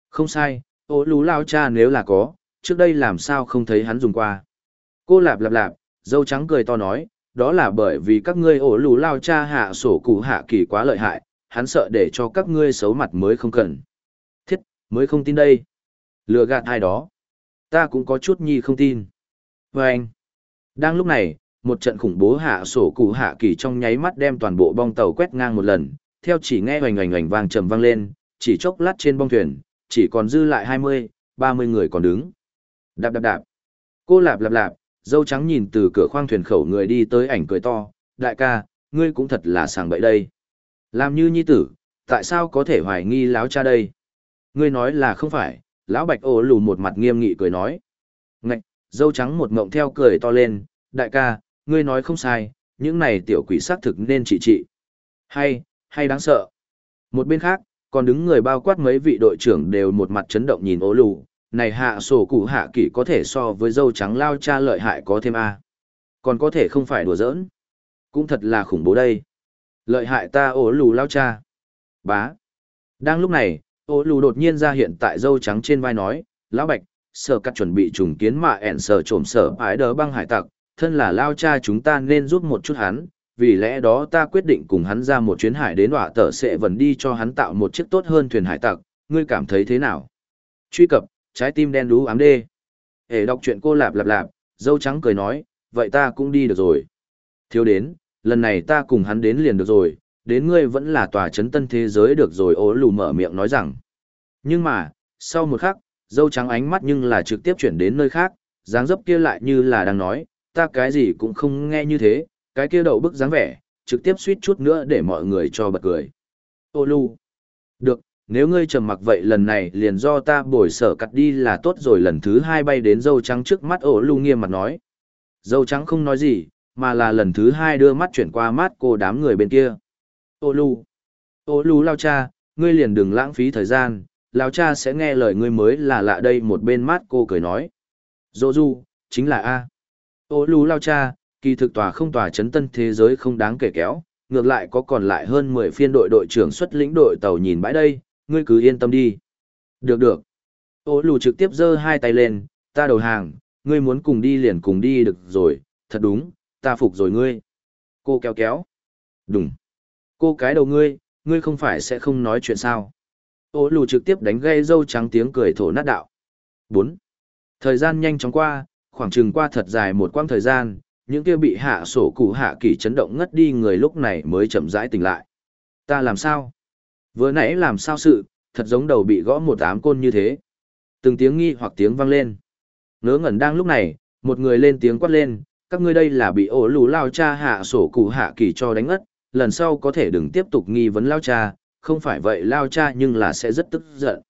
Không sai, ô lú lão cha nếu là có, trước đây làm sao không thấy hắn dùng qua. Cô lạp lạp lạp, dâu trắng cười to nói, đó là bởi vì các ngươi ổ lù lao cha hạ sổ cụ hạ kỳ quá lợi hại, hắn sợ để cho các ngươi xấu mặt mới không cần. Thiết, mới không tin đây. Lừa gạt ai đó. Ta cũng có chút nhi không tin. Và anh. Đang lúc này, một trận khủng bố hạ sổ cụ hạ kỳ trong nháy mắt đem toàn bộ bong tàu quét ngang một lần, theo chỉ nghe hoành hoành hoành vang trầm vang lên, chỉ chốc lát trên bong thuyền, chỉ còn dư lại 20, 30 người còn đứng. Đạp đạp đạp. Cô lạp lạp lạp, dâu trắng nhìn từ cửa khoang thuyền khẩu người đi tới ảnh cười to, đại ca, ngươi cũng thật là sàng bậy đây. Làm như nhi tử, tại sao có thể hoài nghi láo cha đây? Ngươi nói là không phải, lão bạch ô lù một mặt nghiêm nghị cười nói. Ngạch, dâu trắng một mộng theo cười to lên, đại ca, ngươi nói không sai, những này tiểu quỷ xác thực nên trị trị. Hay, hay đáng sợ. Một bên khác, còn đứng người bao quát mấy vị đội trưởng đều một mặt chấn động nhìn ố lù, này hạ sổ cụ hạ kỷ có thể so với dâu trắng lao cha lợi hại có thêm a. Còn có thể không phải đùa giỡn. Cũng thật là khủng bố đây. Lợi hại ta ố lù lao cha. Bá. Đang lúc này ố lù đột nhiên ra hiện tại dâu trắng trên vai nói lão bạch sở cắt chuẩn bị trùng kiến mà ẻn sở trộm sở ái đỡ băng hải tặc thân là lao cha chúng ta nên giúp một chút hắn vì lẽ đó ta quyết định cùng hắn ra một chuyến hải đến hỏa tờ sẽ vẫn đi cho hắn tạo một chiếc tốt hơn thuyền hải tặc ngươi cảm thấy thế nào truy cập trái tim đen đú ám đê. Hề đọc truyện cô lạp lạp lạp, dâu trắng cười nói, vậy ta cũng đi được rồi. Thiếu đến, lần này ta cùng hắn đến liền được rồi, đến ngươi vẫn là tòa chấn tân thế giới được rồi ố lù mở miệng nói rằng. Nhưng mà, sau một khắc, dâu trắng ánh mắt nhưng là trực tiếp chuyển đến nơi khác, dáng dấp kia lại như là đang nói, ta cái gì cũng không nghe như thế, cái kia đậu bức dáng vẻ, trực tiếp suýt chút nữa để mọi người cho bật cười. Ô lù. Được, nếu ngươi trầm mặc vậy lần này liền do ta bồi sở cắt đi là tốt rồi lần thứ hai bay đến dâu trắng trước mắt ô lù nghiêm mặt nói dâu trắng không nói gì mà là lần thứ hai đưa mắt chuyển qua mắt cô đám người bên kia ô lù. ô lù lao cha ngươi liền đừng lãng phí thời gian lao cha sẽ nghe lời ngươi mới là lạ đây một bên mắt cô cười nói dô du chính là a ô lu lao cha kỳ thực tòa không tòa chấn tân thế giới không đáng kể kéo ngược lại có còn lại hơn mười phiên đội đội trưởng xuất lĩnh đội tàu nhìn bãi đây ngươi cứ yên tâm đi. Được được. Ô lù trực tiếp giơ hai tay lên, ta đầu hàng, ngươi muốn cùng đi liền cùng đi được rồi, thật đúng, ta phục rồi ngươi. Cô kéo kéo. Đúng. Cô cái đầu ngươi, ngươi không phải sẽ không nói chuyện sao. Ô lù trực tiếp đánh gây dâu trắng tiếng cười thổ nát đạo. 4. Thời gian nhanh chóng qua, khoảng chừng qua thật dài một quãng thời gian, những kia bị hạ sổ cụ hạ kỳ chấn động ngất đi người lúc này mới chậm rãi tỉnh lại. Ta làm sao? Vừa nãy làm sao sự, thật giống đầu bị gõ một ám côn như thế. Từng tiếng nghi hoặc tiếng vang lên. Ngớ ngẩn đang lúc này, một người lên tiếng quát lên, các ngươi đây là bị ổ lù lao cha hạ sổ cụ hạ kỳ cho đánh ngất, lần sau có thể đừng tiếp tục nghi vấn lao cha, không phải vậy lao cha nhưng là sẽ rất tức giận.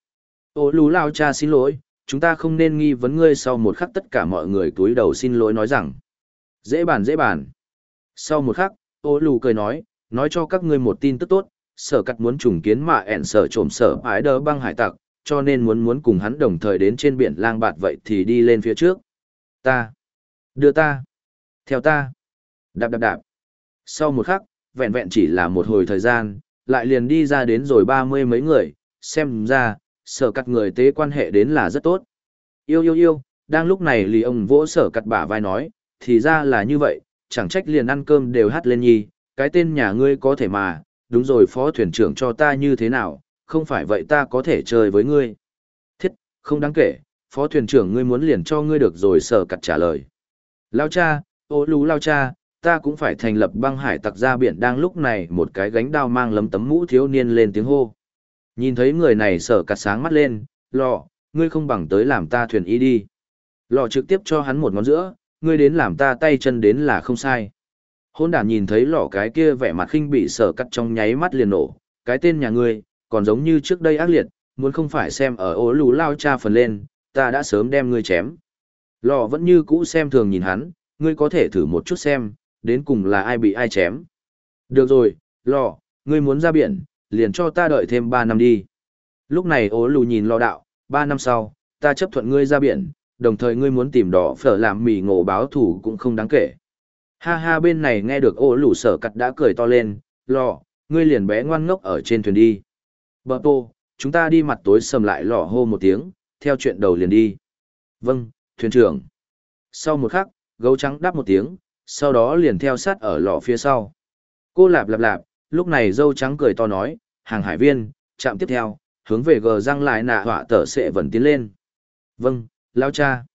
Ổ lù lao cha xin lỗi, chúng ta không nên nghi vấn ngươi sau một khắc tất cả mọi người túi đầu xin lỗi nói rằng. Dễ bàn dễ bàn. Sau một khắc, ô lù cười nói, nói cho các ngươi một tin tức tốt, sở cắt muốn trùng kiến mà ẻn sở trộm sở ái đỡ băng hải tặc, cho nên muốn muốn cùng hắn đồng thời đến trên biển lang bạt vậy thì đi lên phía trước. Ta. Đưa ta. Theo ta. Đạp đạp đạp. Sau một khắc, vẹn vẹn chỉ là một hồi thời gian, lại liền đi ra đến rồi ba mươi mấy người, xem ra, sở cắt người tế quan hệ đến là rất tốt. Yêu yêu yêu, đang lúc này lì ông vỗ sở cắt bả vai nói, thì ra là như vậy, chẳng trách liền ăn cơm đều hát lên nhi, cái tên nhà ngươi có thể mà, đúng rồi phó thuyền trưởng cho ta như thế nào, không phải vậy ta có thể chơi với ngươi. Thiết, không đáng kể, phó thuyền trưởng ngươi muốn liền cho ngươi được rồi sở cắt trả lời. Lao cha, ô lú lao cha, ta cũng phải thành lập băng hải tặc ra biển đang lúc này một cái gánh đao mang lấm tấm mũ thiếu niên lên tiếng hô. Nhìn thấy người này sở cặt sáng mắt lên, lọ, ngươi không bằng tới làm ta thuyền ý đi. Lò trực tiếp cho hắn một ngón giữa, ngươi đến làm ta tay chân đến là không sai. Hôn đàn nhìn thấy lò cái kia vẻ mặt khinh bị sở cắt trong nháy mắt liền nổ, cái tên nhà ngươi, còn giống như trước đây ác liệt, muốn không phải xem ở ố lù lao cha phần lên, ta đã sớm đem ngươi chém. Lò vẫn như cũ xem thường nhìn hắn, ngươi có thể thử một chút xem, đến cùng là ai bị ai chém. Được rồi, lò, ngươi muốn ra biển, liền cho ta đợi thêm 3 năm đi. Lúc này ố lù nhìn lo đạo, 3 năm sau, ta chấp thuận ngươi ra biển, đồng thời ngươi muốn tìm đỏ phở làm mì ngộ báo thủ cũng không đáng kể. Ha ha bên này nghe được ố lù sở cặt đã cười to lên, lò, ngươi liền bé ngoan ngốc ở trên thuyền đi. Bờ tô, chúng ta đi mặt tối sầm lại lò hô một tiếng, theo chuyện đầu liền đi. Vâng, thuyền trưởng. Sau một khắc, gấu trắng đáp một tiếng, sau đó liền theo sát ở lò phía sau. Cô lạp lạp lạp, lúc này dâu trắng cười to nói, hàng hải viên, chạm tiếp theo, hướng về gờ răng lại nạ họa tở sẽ vẫn tiến lên. Vâng, lao cha.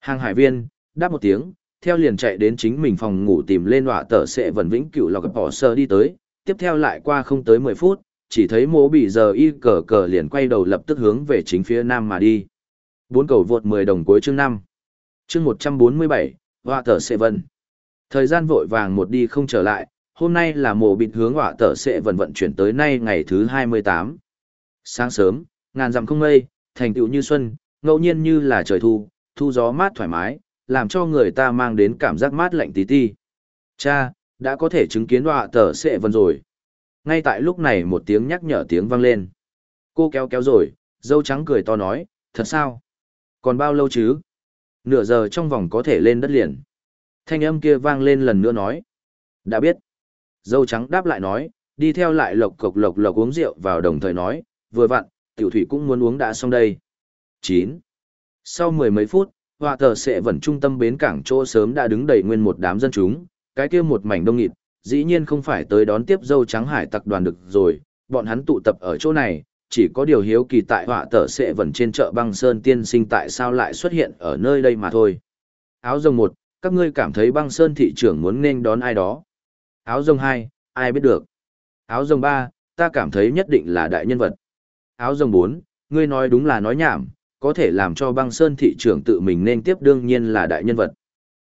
Hàng hải viên, đáp một tiếng, theo liền chạy đến chính mình phòng ngủ tìm lên họa tở sẽ vẫn vĩnh cửu lọc bỏ sơ đi tới, tiếp theo lại qua không tới 10 phút, chỉ thấy mố bị giờ y cờ cờ liền quay đầu lập tức hướng về chính phía nam mà đi. Bốn cầu vượt 10 đồng cuối chương 5. Chương 147, họa tở sẽ vân. Thời gian vội vàng một đi không trở lại, hôm nay là mổ bịt hướng họa tở sẽ vận vận chuyển tới nay ngày thứ 28. Sáng sớm, ngàn dặm không mây, thành tựu như xuân, ngẫu nhiên như là trời thu, thu gió mát thoải mái, làm cho người ta mang đến cảm giác mát lạnh tí ti. Cha, đã có thể chứng kiến họa tở sẽ vận rồi. Ngay tại lúc này một tiếng nhắc nhở tiếng vang lên. Cô kéo kéo rồi, dâu trắng cười to nói, thật sao? Còn bao lâu chứ? Nửa giờ trong vòng có thể lên đất liền. Thanh âm kia vang lên lần nữa nói. Đã biết. Dâu trắng đáp lại nói, đi theo lại lộc cộc lộc lộc uống rượu vào đồng thời nói, vừa vặn, tiểu thủy cũng muốn uống đã xong đây. 9. Sau mười mấy phút, họa tờ sẽ vẫn trung tâm bến cảng chỗ sớm đã đứng đầy nguyên một đám dân chúng, cái kia một mảnh đông nghịt, dĩ nhiên không phải tới đón tiếp dâu trắng hải tặc đoàn được rồi, bọn hắn tụ tập ở chỗ này, chỉ có điều hiếu kỳ tại họa tờ sẽ vẫn trên chợ băng sơn tiên sinh tại sao lại xuất hiện ở nơi đây mà thôi. Áo rồng một, các ngươi cảm thấy băng sơn thị trưởng muốn nên đón ai đó. Áo rồng hai, ai biết được. Áo rồng ba, ta cảm thấy nhất định là đại nhân vật. Áo rồng bốn, ngươi nói đúng là nói nhảm, có thể làm cho băng sơn thị trưởng tự mình nên tiếp đương nhiên là đại nhân vật.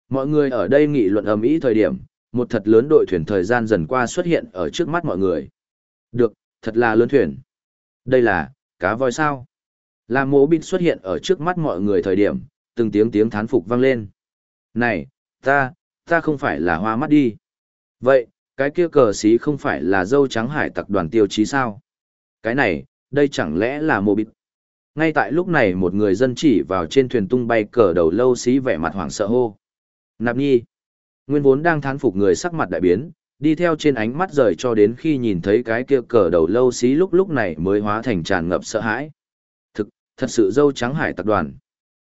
Mọi người ở đây nghị luận ầm ĩ thời điểm, một thật lớn đội thuyền thời gian dần qua xuất hiện ở trước mắt mọi người. Được, thật là lớn thuyền. Đây là, cá voi sao. Làm mố binh xuất hiện ở trước mắt mọi người thời điểm, từng tiếng tiếng thán phục vang lên. Này, ta, ta không phải là hoa mắt đi. Vậy, cái kia cờ xí không phải là dâu trắng hải tặc đoàn tiêu chí sao? Cái này, đây chẳng lẽ là mô bịt? Ngay tại lúc này một người dân chỉ vào trên thuyền tung bay cờ đầu lâu xí vẻ mặt hoảng sợ hô. Nạp nhi. Nguyên vốn đang thán phục người sắc mặt đại biến, đi theo trên ánh mắt rời cho đến khi nhìn thấy cái kia cờ đầu lâu xí lúc lúc này mới hóa thành tràn ngập sợ hãi. Thực, thật sự dâu trắng hải tặc đoàn.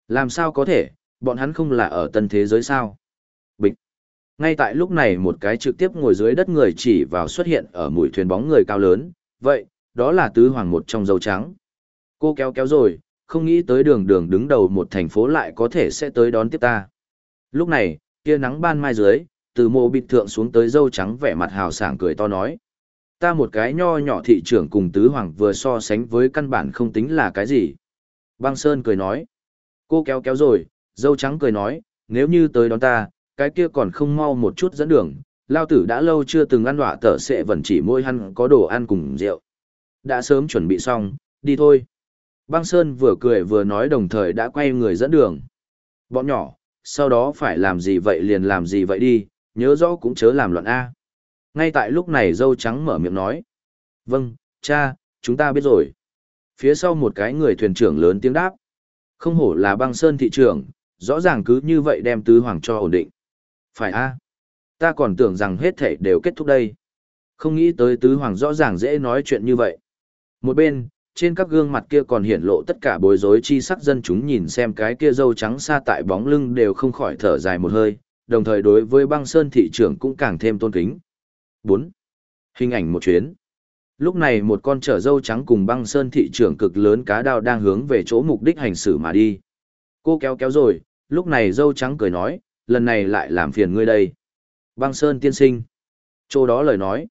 Làm sao có thể, bọn hắn không là ở tân thế giới sao? Ngay tại lúc này một cái trực tiếp ngồi dưới đất người chỉ vào xuất hiện ở mũi thuyền bóng người cao lớn, vậy, đó là tứ hoàng một trong dâu trắng. Cô kéo kéo rồi, không nghĩ tới đường đường đứng đầu một thành phố lại có thể sẽ tới đón tiếp ta. Lúc này, kia nắng ban mai dưới, từ mộ bịt thượng xuống tới dâu trắng vẻ mặt hào sảng cười to nói. Ta một cái nho nhỏ thị trưởng cùng tứ hoàng vừa so sánh với căn bản không tính là cái gì. Băng Sơn cười nói. Cô kéo kéo rồi, dâu trắng cười nói, nếu như tới đón ta, cái kia còn không mau một chút dẫn đường, lao tử đã lâu chưa từng ăn đọa tở sẽ vẫn chỉ môi hắn có đồ ăn cùng rượu. Đã sớm chuẩn bị xong, đi thôi. Băng Sơn vừa cười vừa nói đồng thời đã quay người dẫn đường. Bọn nhỏ, sau đó phải làm gì vậy liền làm gì vậy đi, nhớ rõ cũng chớ làm loạn A. Ngay tại lúc này dâu trắng mở miệng nói. Vâng, cha, chúng ta biết rồi. Phía sau một cái người thuyền trưởng lớn tiếng đáp. Không hổ là băng sơn thị trưởng, rõ ràng cứ như vậy đem tứ hoàng cho ổn định. Phải a Ta còn tưởng rằng hết thể đều kết thúc đây. Không nghĩ tới tứ hoàng rõ ràng dễ nói chuyện như vậy. Một bên, trên các gương mặt kia còn hiển lộ tất cả bối rối chi sắc dân chúng nhìn xem cái kia dâu trắng xa tại bóng lưng đều không khỏi thở dài một hơi, đồng thời đối với băng sơn thị trưởng cũng càng thêm tôn kính. 4. Hình ảnh một chuyến. Lúc này một con chở dâu trắng cùng băng sơn thị trưởng cực lớn cá đao đang hướng về chỗ mục đích hành xử mà đi. Cô kéo kéo rồi, lúc này dâu trắng cười nói, lần này lại làm phiền ngươi đây. Băng sơn tiên sinh. Chỗ đó lời nói.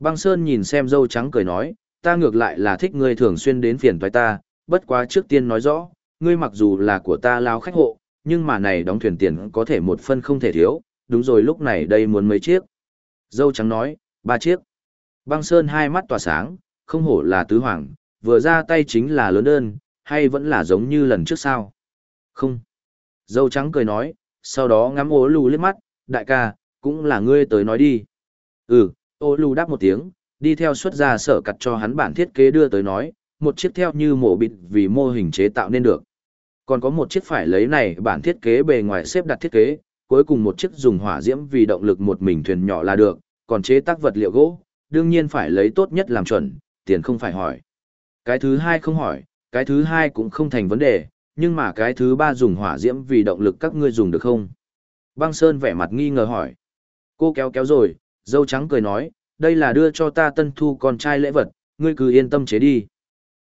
Băng sơn nhìn xem dâu trắng cười nói, ta ngược lại là thích ngươi thường xuyên đến phiền toái ta, bất quá trước tiên nói rõ, ngươi mặc dù là của ta lao khách hộ, nhưng mà này đóng thuyền tiền có thể một phân không thể thiếu, đúng rồi lúc này đây muốn mấy chiếc. Dâu trắng nói, ba chiếc. Băng Sơn hai mắt tỏa sáng, không hổ là tứ hoàng, vừa ra tay chính là lớn đơn, hay vẫn là giống như lần trước sao? Không. Dâu trắng cười nói, sau đó ngắm ô lù liếc mắt, đại ca, cũng là ngươi tới nói đi. Ừ, ô lù đáp một tiếng, đi theo xuất ra sở cặt cho hắn bản thiết kế đưa tới nói, một chiếc theo như mổ bịt vì mô hình chế tạo nên được. Còn có một chiếc phải lấy này bản thiết kế bề ngoài xếp đặt thiết kế, cuối cùng một chiếc dùng hỏa diễm vì động lực một mình thuyền nhỏ là được, còn chế tác vật liệu gỗ, đương nhiên phải lấy tốt nhất làm chuẩn, tiền không phải hỏi. Cái thứ hai không hỏi, cái thứ hai cũng không thành vấn đề, nhưng mà cái thứ ba dùng hỏa diễm vì động lực các ngươi dùng được không? Băng Sơn vẻ mặt nghi ngờ hỏi. Cô kéo kéo rồi, dâu trắng cười nói, đây là đưa cho ta tân thu con trai lễ vật, ngươi cứ yên tâm chế đi.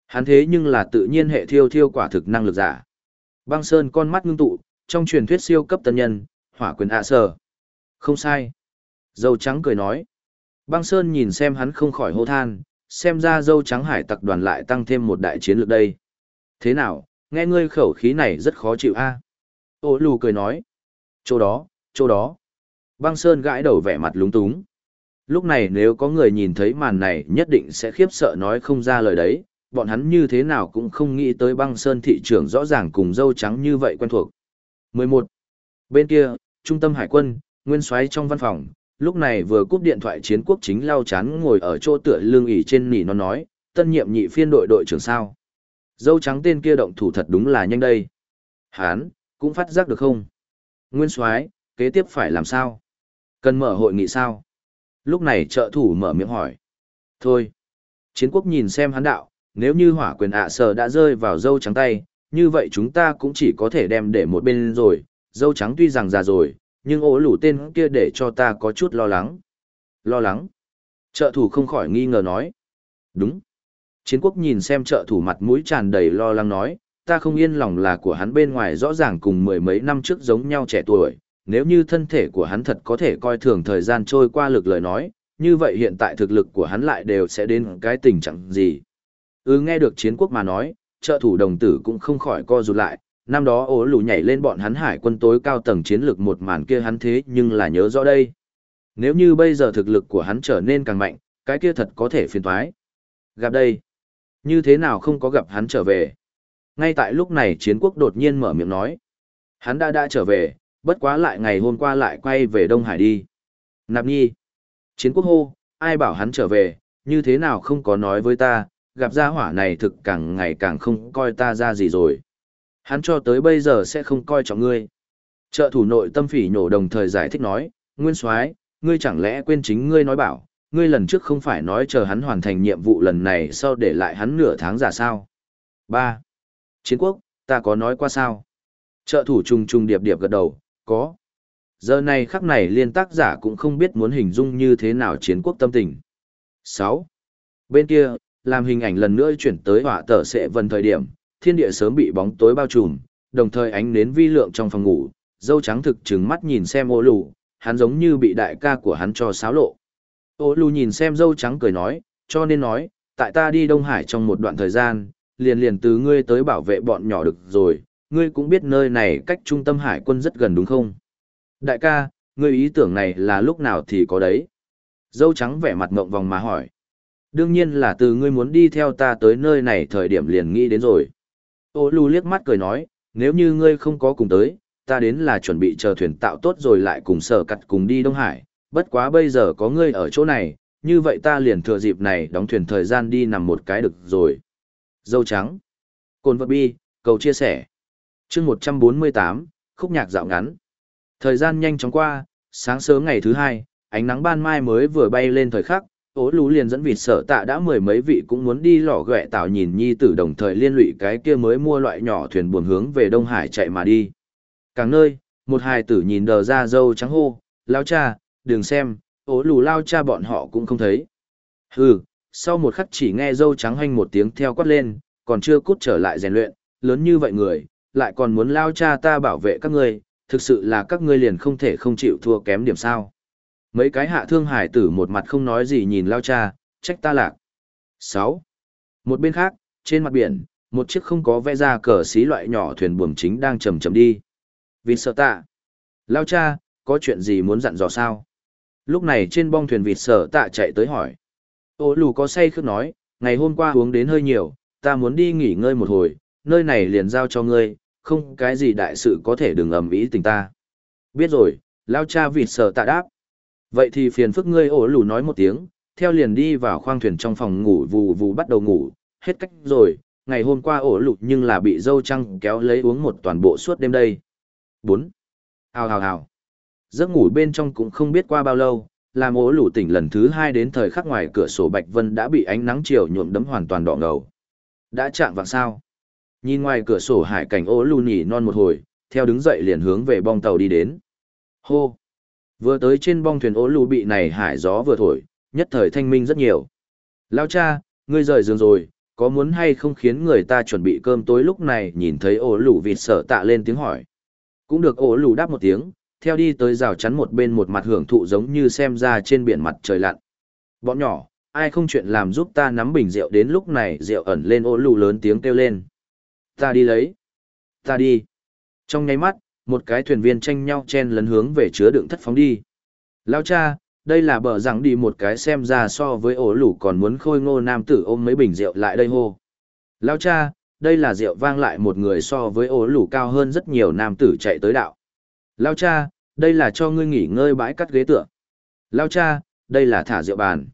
Hắn thế nhưng là tự nhiên hệ thiêu thiêu quả thực năng lực giả. Băng Sơn con mắt ngưng tụ, trong truyền thuyết siêu cấp tân nhân, hỏa quyền ạ sở. Không sai. Dâu trắng cười nói. Băng Sơn nhìn xem hắn không khỏi hô than, xem ra dâu trắng hải tặc đoàn lại tăng thêm một đại chiến lược đây. Thế nào, nghe ngươi khẩu khí này rất khó chịu a à? Ô lù cười nói. Chỗ đó, chỗ đó. Băng Sơn gãi đầu vẻ mặt lúng túng. Lúc này nếu có người nhìn thấy màn này nhất định sẽ khiếp sợ nói không ra lời đấy, bọn hắn như thế nào cũng không nghĩ tới băng Sơn thị trường rõ ràng cùng dâu trắng như vậy quen thuộc. 11. Bên kia, trung tâm hải quân, nguyên soái trong văn phòng, lúc này vừa cúp điện thoại chiến quốc chính lao chán ngồi ở chỗ tựa lưng ỉ trên nỉ nó nói, tân nhiệm nhị phiên đội đội trưởng sao. Dâu trắng tên kia động thủ thật đúng là nhanh đây. Hán, cũng phát giác được không? Nguyên soái kế tiếp phải làm sao? Cần mở hội nghị sao? Lúc này trợ thủ mở miệng hỏi. Thôi. Chiến quốc nhìn xem hắn đạo, nếu như hỏa quyền ạ à sở đã rơi vào dâu trắng tay, như vậy chúng ta cũng chỉ có thể đem để một bên rồi. Dâu trắng tuy rằng già rồi, nhưng ổ lủ tên kia để cho ta có chút lo lắng. Lo lắng? Trợ thủ không khỏi nghi ngờ nói. Đúng. Chiến quốc nhìn xem trợ thủ mặt mũi tràn đầy lo lắng nói, ta không yên lòng là của hắn bên ngoài rõ ràng cùng mười mấy năm trước giống nhau trẻ tuổi, nếu như thân thể của hắn thật có thể coi thường thời gian trôi qua lực lời nói, như vậy hiện tại thực lực của hắn lại đều sẽ đến cái tình trạng gì. Ừ nghe được chiến quốc mà nói, trợ thủ đồng tử cũng không khỏi co rụt lại, năm đó ố lù nhảy lên bọn hắn hải quân tối cao tầng chiến lược một màn kia hắn thế nhưng là nhớ rõ đây. Nếu như bây giờ thực lực của hắn trở nên càng mạnh, cái kia thật có thể phiền thoái. Gặp đây, như thế nào không có gặp hắn trở về. Ngay tại lúc này chiến quốc đột nhiên mở miệng nói. Hắn đã đã trở về, bất quá lại ngày hôm qua lại quay về Đông Hải đi. Nạp nhi. Chiến quốc hô, ai bảo hắn trở về, như thế nào không có nói với ta, gặp gia hỏa này thực càng ngày càng không coi ta ra gì rồi. Hắn cho tới bây giờ sẽ không coi trọng ngươi. Trợ thủ nội tâm phỉ nhổ đồng thời giải thích nói, Nguyên soái ngươi chẳng lẽ quên chính ngươi nói bảo, ngươi lần trước không phải nói chờ hắn hoàn thành nhiệm vụ lần này sau để lại hắn nửa tháng giả sao. 3. Chiến quốc, ta có nói qua sao? Trợ thủ trùng trùng điệp điệp gật đầu, có. Giờ này khắc này liên tác giả cũng không biết muốn hình dung như thế nào chiến quốc tâm tình. 6. Bên kia, làm hình ảnh lần nữa chuyển tới họa tờ sẽ vần thời điểm, thiên địa sớm bị bóng tối bao trùm, đồng thời ánh nến vi lượng trong phòng ngủ, dâu trắng thực trừng mắt nhìn xem ô lù, hắn giống như bị đại ca của hắn cho xáo lộ. Ô lù nhìn xem dâu trắng cười nói, cho nên nói, tại ta đi Đông Hải trong một đoạn thời gian, liền liền từ ngươi tới bảo vệ bọn nhỏ được rồi, ngươi cũng biết nơi này cách trung tâm hải quân rất gần đúng không? Đại ca, ngươi ý tưởng này là lúc nào thì có đấy? Dâu trắng vẻ mặt ngộng vòng mà hỏi. Đương nhiên là từ ngươi muốn đi theo ta tới nơi này thời điểm liền nghĩ đến rồi. Ô lù liếc mắt cười nói, nếu như ngươi không có cùng tới, ta đến là chuẩn bị chờ thuyền tạo tốt rồi lại cùng sở cặt cùng đi Đông Hải, bất quá bây giờ có ngươi ở chỗ này, như vậy ta liền thừa dịp này đóng thuyền thời gian đi nằm một cái được rồi. Dâu trắng. Cồn vật bi, cầu chia sẻ. chương 148, khúc nhạc dạo ngắn. Thời gian nhanh chóng qua, sáng sớm ngày thứ hai, ánh nắng ban mai mới vừa bay lên thời khắc, ố lú liền dẫn vịt sở tạ đã mười mấy vị cũng muốn đi lò ghẹ tạo nhìn nhi tử đồng thời liên lụy cái kia mới mua loại nhỏ thuyền buồn hướng về Đông Hải chạy mà đi. Càng nơi, một hài tử nhìn đờ ra dâu trắng hô, lao cha, đừng xem, ố lù lao cha bọn họ cũng không thấy. Hừ, sau một khắc chỉ nghe dâu trắng hoanh một tiếng theo quát lên, còn chưa cút trở lại rèn luyện, lớn như vậy người, lại còn muốn lao cha ta bảo vệ các ngươi, thực sự là các ngươi liền không thể không chịu thua kém điểm sao. Mấy cái hạ thương hải tử một mặt không nói gì nhìn lao cha, trách ta lạc. 6. Một bên khác, trên mặt biển, một chiếc không có vẽ ra cờ xí loại nhỏ thuyền buồm chính đang chầm chầm đi. vì sợ tạ. Lao cha, có chuyện gì muốn dặn dò sao? Lúc này trên bong thuyền vịt sở tạ chạy tới hỏi. Ô lù có say khước nói, ngày hôm qua uống đến hơi nhiều, ta muốn đi nghỉ ngơi một hồi, nơi này liền giao cho ngươi, không cái gì đại sự có thể đừng ầm ĩ tình ta. Biết rồi, lao cha vịt sở tạ đáp. Vậy thì phiền phức ngươi ổ lù nói một tiếng, theo liền đi vào khoang thuyền trong phòng ngủ vù vù bắt đầu ngủ, hết cách rồi, ngày hôm qua ổ lụt nhưng là bị dâu trăng kéo lấy uống một toàn bộ suốt đêm đây. 4. Hào hào hào. Giấc ngủ bên trong cũng không biết qua bao lâu, làm ố lủ tỉnh lần thứ hai đến thời khắc ngoài cửa sổ Bạch Vân đã bị ánh nắng chiều nhuộm đấm hoàn toàn đỏ ngầu. Đã chạm vào sao? Nhìn ngoài cửa sổ hải cảnh ố lù nhỉ non một hồi, theo đứng dậy liền hướng về bong tàu đi đến. Hô! Vừa tới trên bong thuyền ố lù bị này hải gió vừa thổi, nhất thời thanh minh rất nhiều. Lao cha, ngươi rời giường rồi, có muốn hay không khiến người ta chuẩn bị cơm tối lúc này nhìn thấy ố lù vịt sợ tạ lên tiếng hỏi. Cũng được ố lù đáp một tiếng, theo đi tới rào chắn một bên một mặt hưởng thụ giống như xem ra trên biển mặt trời lặn. Bọn nhỏ, ai không chuyện làm giúp ta nắm bình rượu đến lúc này rượu ẩn lên ô lù lớn tiếng kêu lên. Ta đi lấy. Ta đi. Trong nháy mắt, một cái thuyền viên tranh nhau chen lấn hướng về chứa đựng thất phóng đi. Lao cha, đây là bờ rằng đi một cái xem ra so với ổ lủ còn muốn khôi ngô nam tử ôm mấy bình rượu lại đây hô. Lao cha, đây là rượu vang lại một người so với ổ lủ cao hơn rất nhiều nam tử chạy tới đạo. Lao cha, đây là cho ngươi nghỉ ngơi bãi cắt ghế tựa. Lao cha, đây là thả rượu bàn.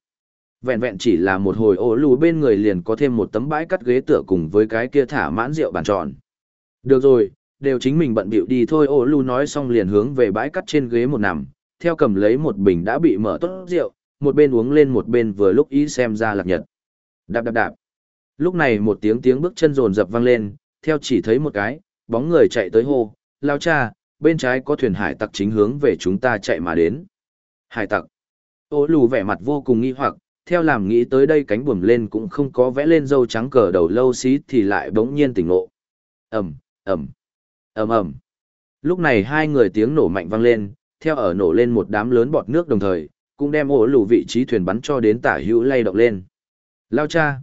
Vẹn vẹn chỉ là một hồi ổ lù bên người liền có thêm một tấm bãi cắt ghế tựa cùng với cái kia thả mãn rượu bàn tròn. Được rồi, đều chính mình bận bịu đi thôi ổ lù nói xong liền hướng về bãi cắt trên ghế một nằm, theo cầm lấy một bình đã bị mở tốt rượu, một bên uống lên một bên vừa lúc ý xem ra lạc nhật. Đạp đạp đạp. Lúc này một tiếng tiếng bước chân rồn rập vang lên, theo chỉ thấy một cái, bóng người chạy tới hô, lao cha, bên trái có thuyền hải tặc chính hướng về chúng ta chạy mà đến. Hải tặc. Ô lù vẻ mặt vô cùng nghi hoặc, theo làm nghĩ tới đây cánh buồm lên cũng không có vẽ lên dâu trắng cờ đầu lâu xí thì lại bỗng nhiên tỉnh ngộ. Ẩm, Ẩm, Ẩm Ẩm. Lúc này hai người tiếng nổ mạnh vang lên, theo ở nổ lên một đám lớn bọt nước đồng thời, cũng đem ổ lù vị trí thuyền bắn cho đến tả hữu lay động lên. Lao cha!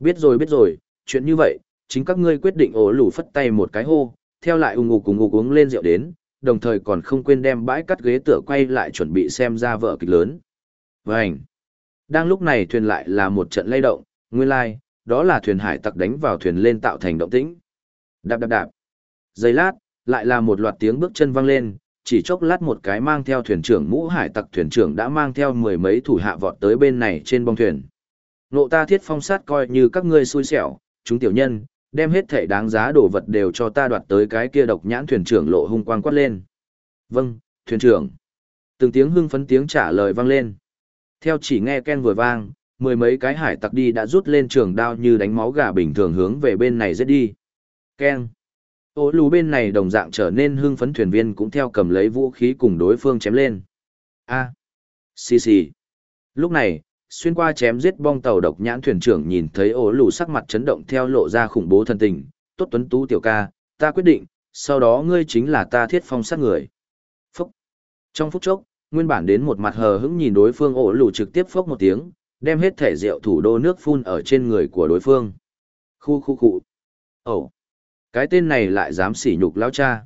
Biết rồi biết rồi, chuyện như vậy, chính các ngươi quyết định ổ lù phất tay một cái hô, theo lại ung ngục cùng ngục uống lên rượu đến, đồng thời còn không quên đem bãi cắt ghế tựa quay lại chuẩn bị xem ra vợ kịch lớn. Vâng. Đang lúc này thuyền lại là một trận lay động, nguyên lai, like, đó là thuyền hải tặc đánh vào thuyền lên tạo thành động tĩnh. Đạp đạp đạp. Giây lát, lại là một loạt tiếng bước chân vang lên, chỉ chốc lát một cái mang theo thuyền trưởng mũ hải tặc thuyền trưởng đã mang theo mười mấy thủ hạ vọt tới bên này trên bong thuyền. Nộ ta thiết phong sát coi như các ngươi xui xẻo, chúng tiểu nhân, đem hết thể đáng giá đồ vật đều cho ta đoạt tới cái kia độc nhãn thuyền trưởng lộ hung quang quát lên. Vâng, thuyền trưởng. Từng tiếng hưng phấn tiếng trả lời vang lên. Theo chỉ nghe Ken vừa vang, mười mấy cái hải tặc đi đã rút lên trường đao như đánh máu gà bình thường hướng về bên này giết đi. Ken. Ô lù bên này đồng dạng trở nên hưng phấn thuyền viên cũng theo cầm lấy vũ khí cùng đối phương chém lên. A. Xì xì. Lúc này, xuyên qua chém giết bong tàu độc nhãn thuyền trưởng nhìn thấy ổ lù sắc mặt chấn động theo lộ ra khủng bố thân tình. Tốt tuấn tú tiểu ca, ta quyết định, sau đó ngươi chính là ta thiết phong sát người. Phúc. Trong phút chốc, nguyên bản đến một mặt hờ hững nhìn đối phương ổ lù trực tiếp phốc một tiếng, đem hết thể rượu thủ đô nước phun ở trên người của đối phương. Khu khu cụ Ồ. Cái tên này lại dám sỉ nhục lão cha.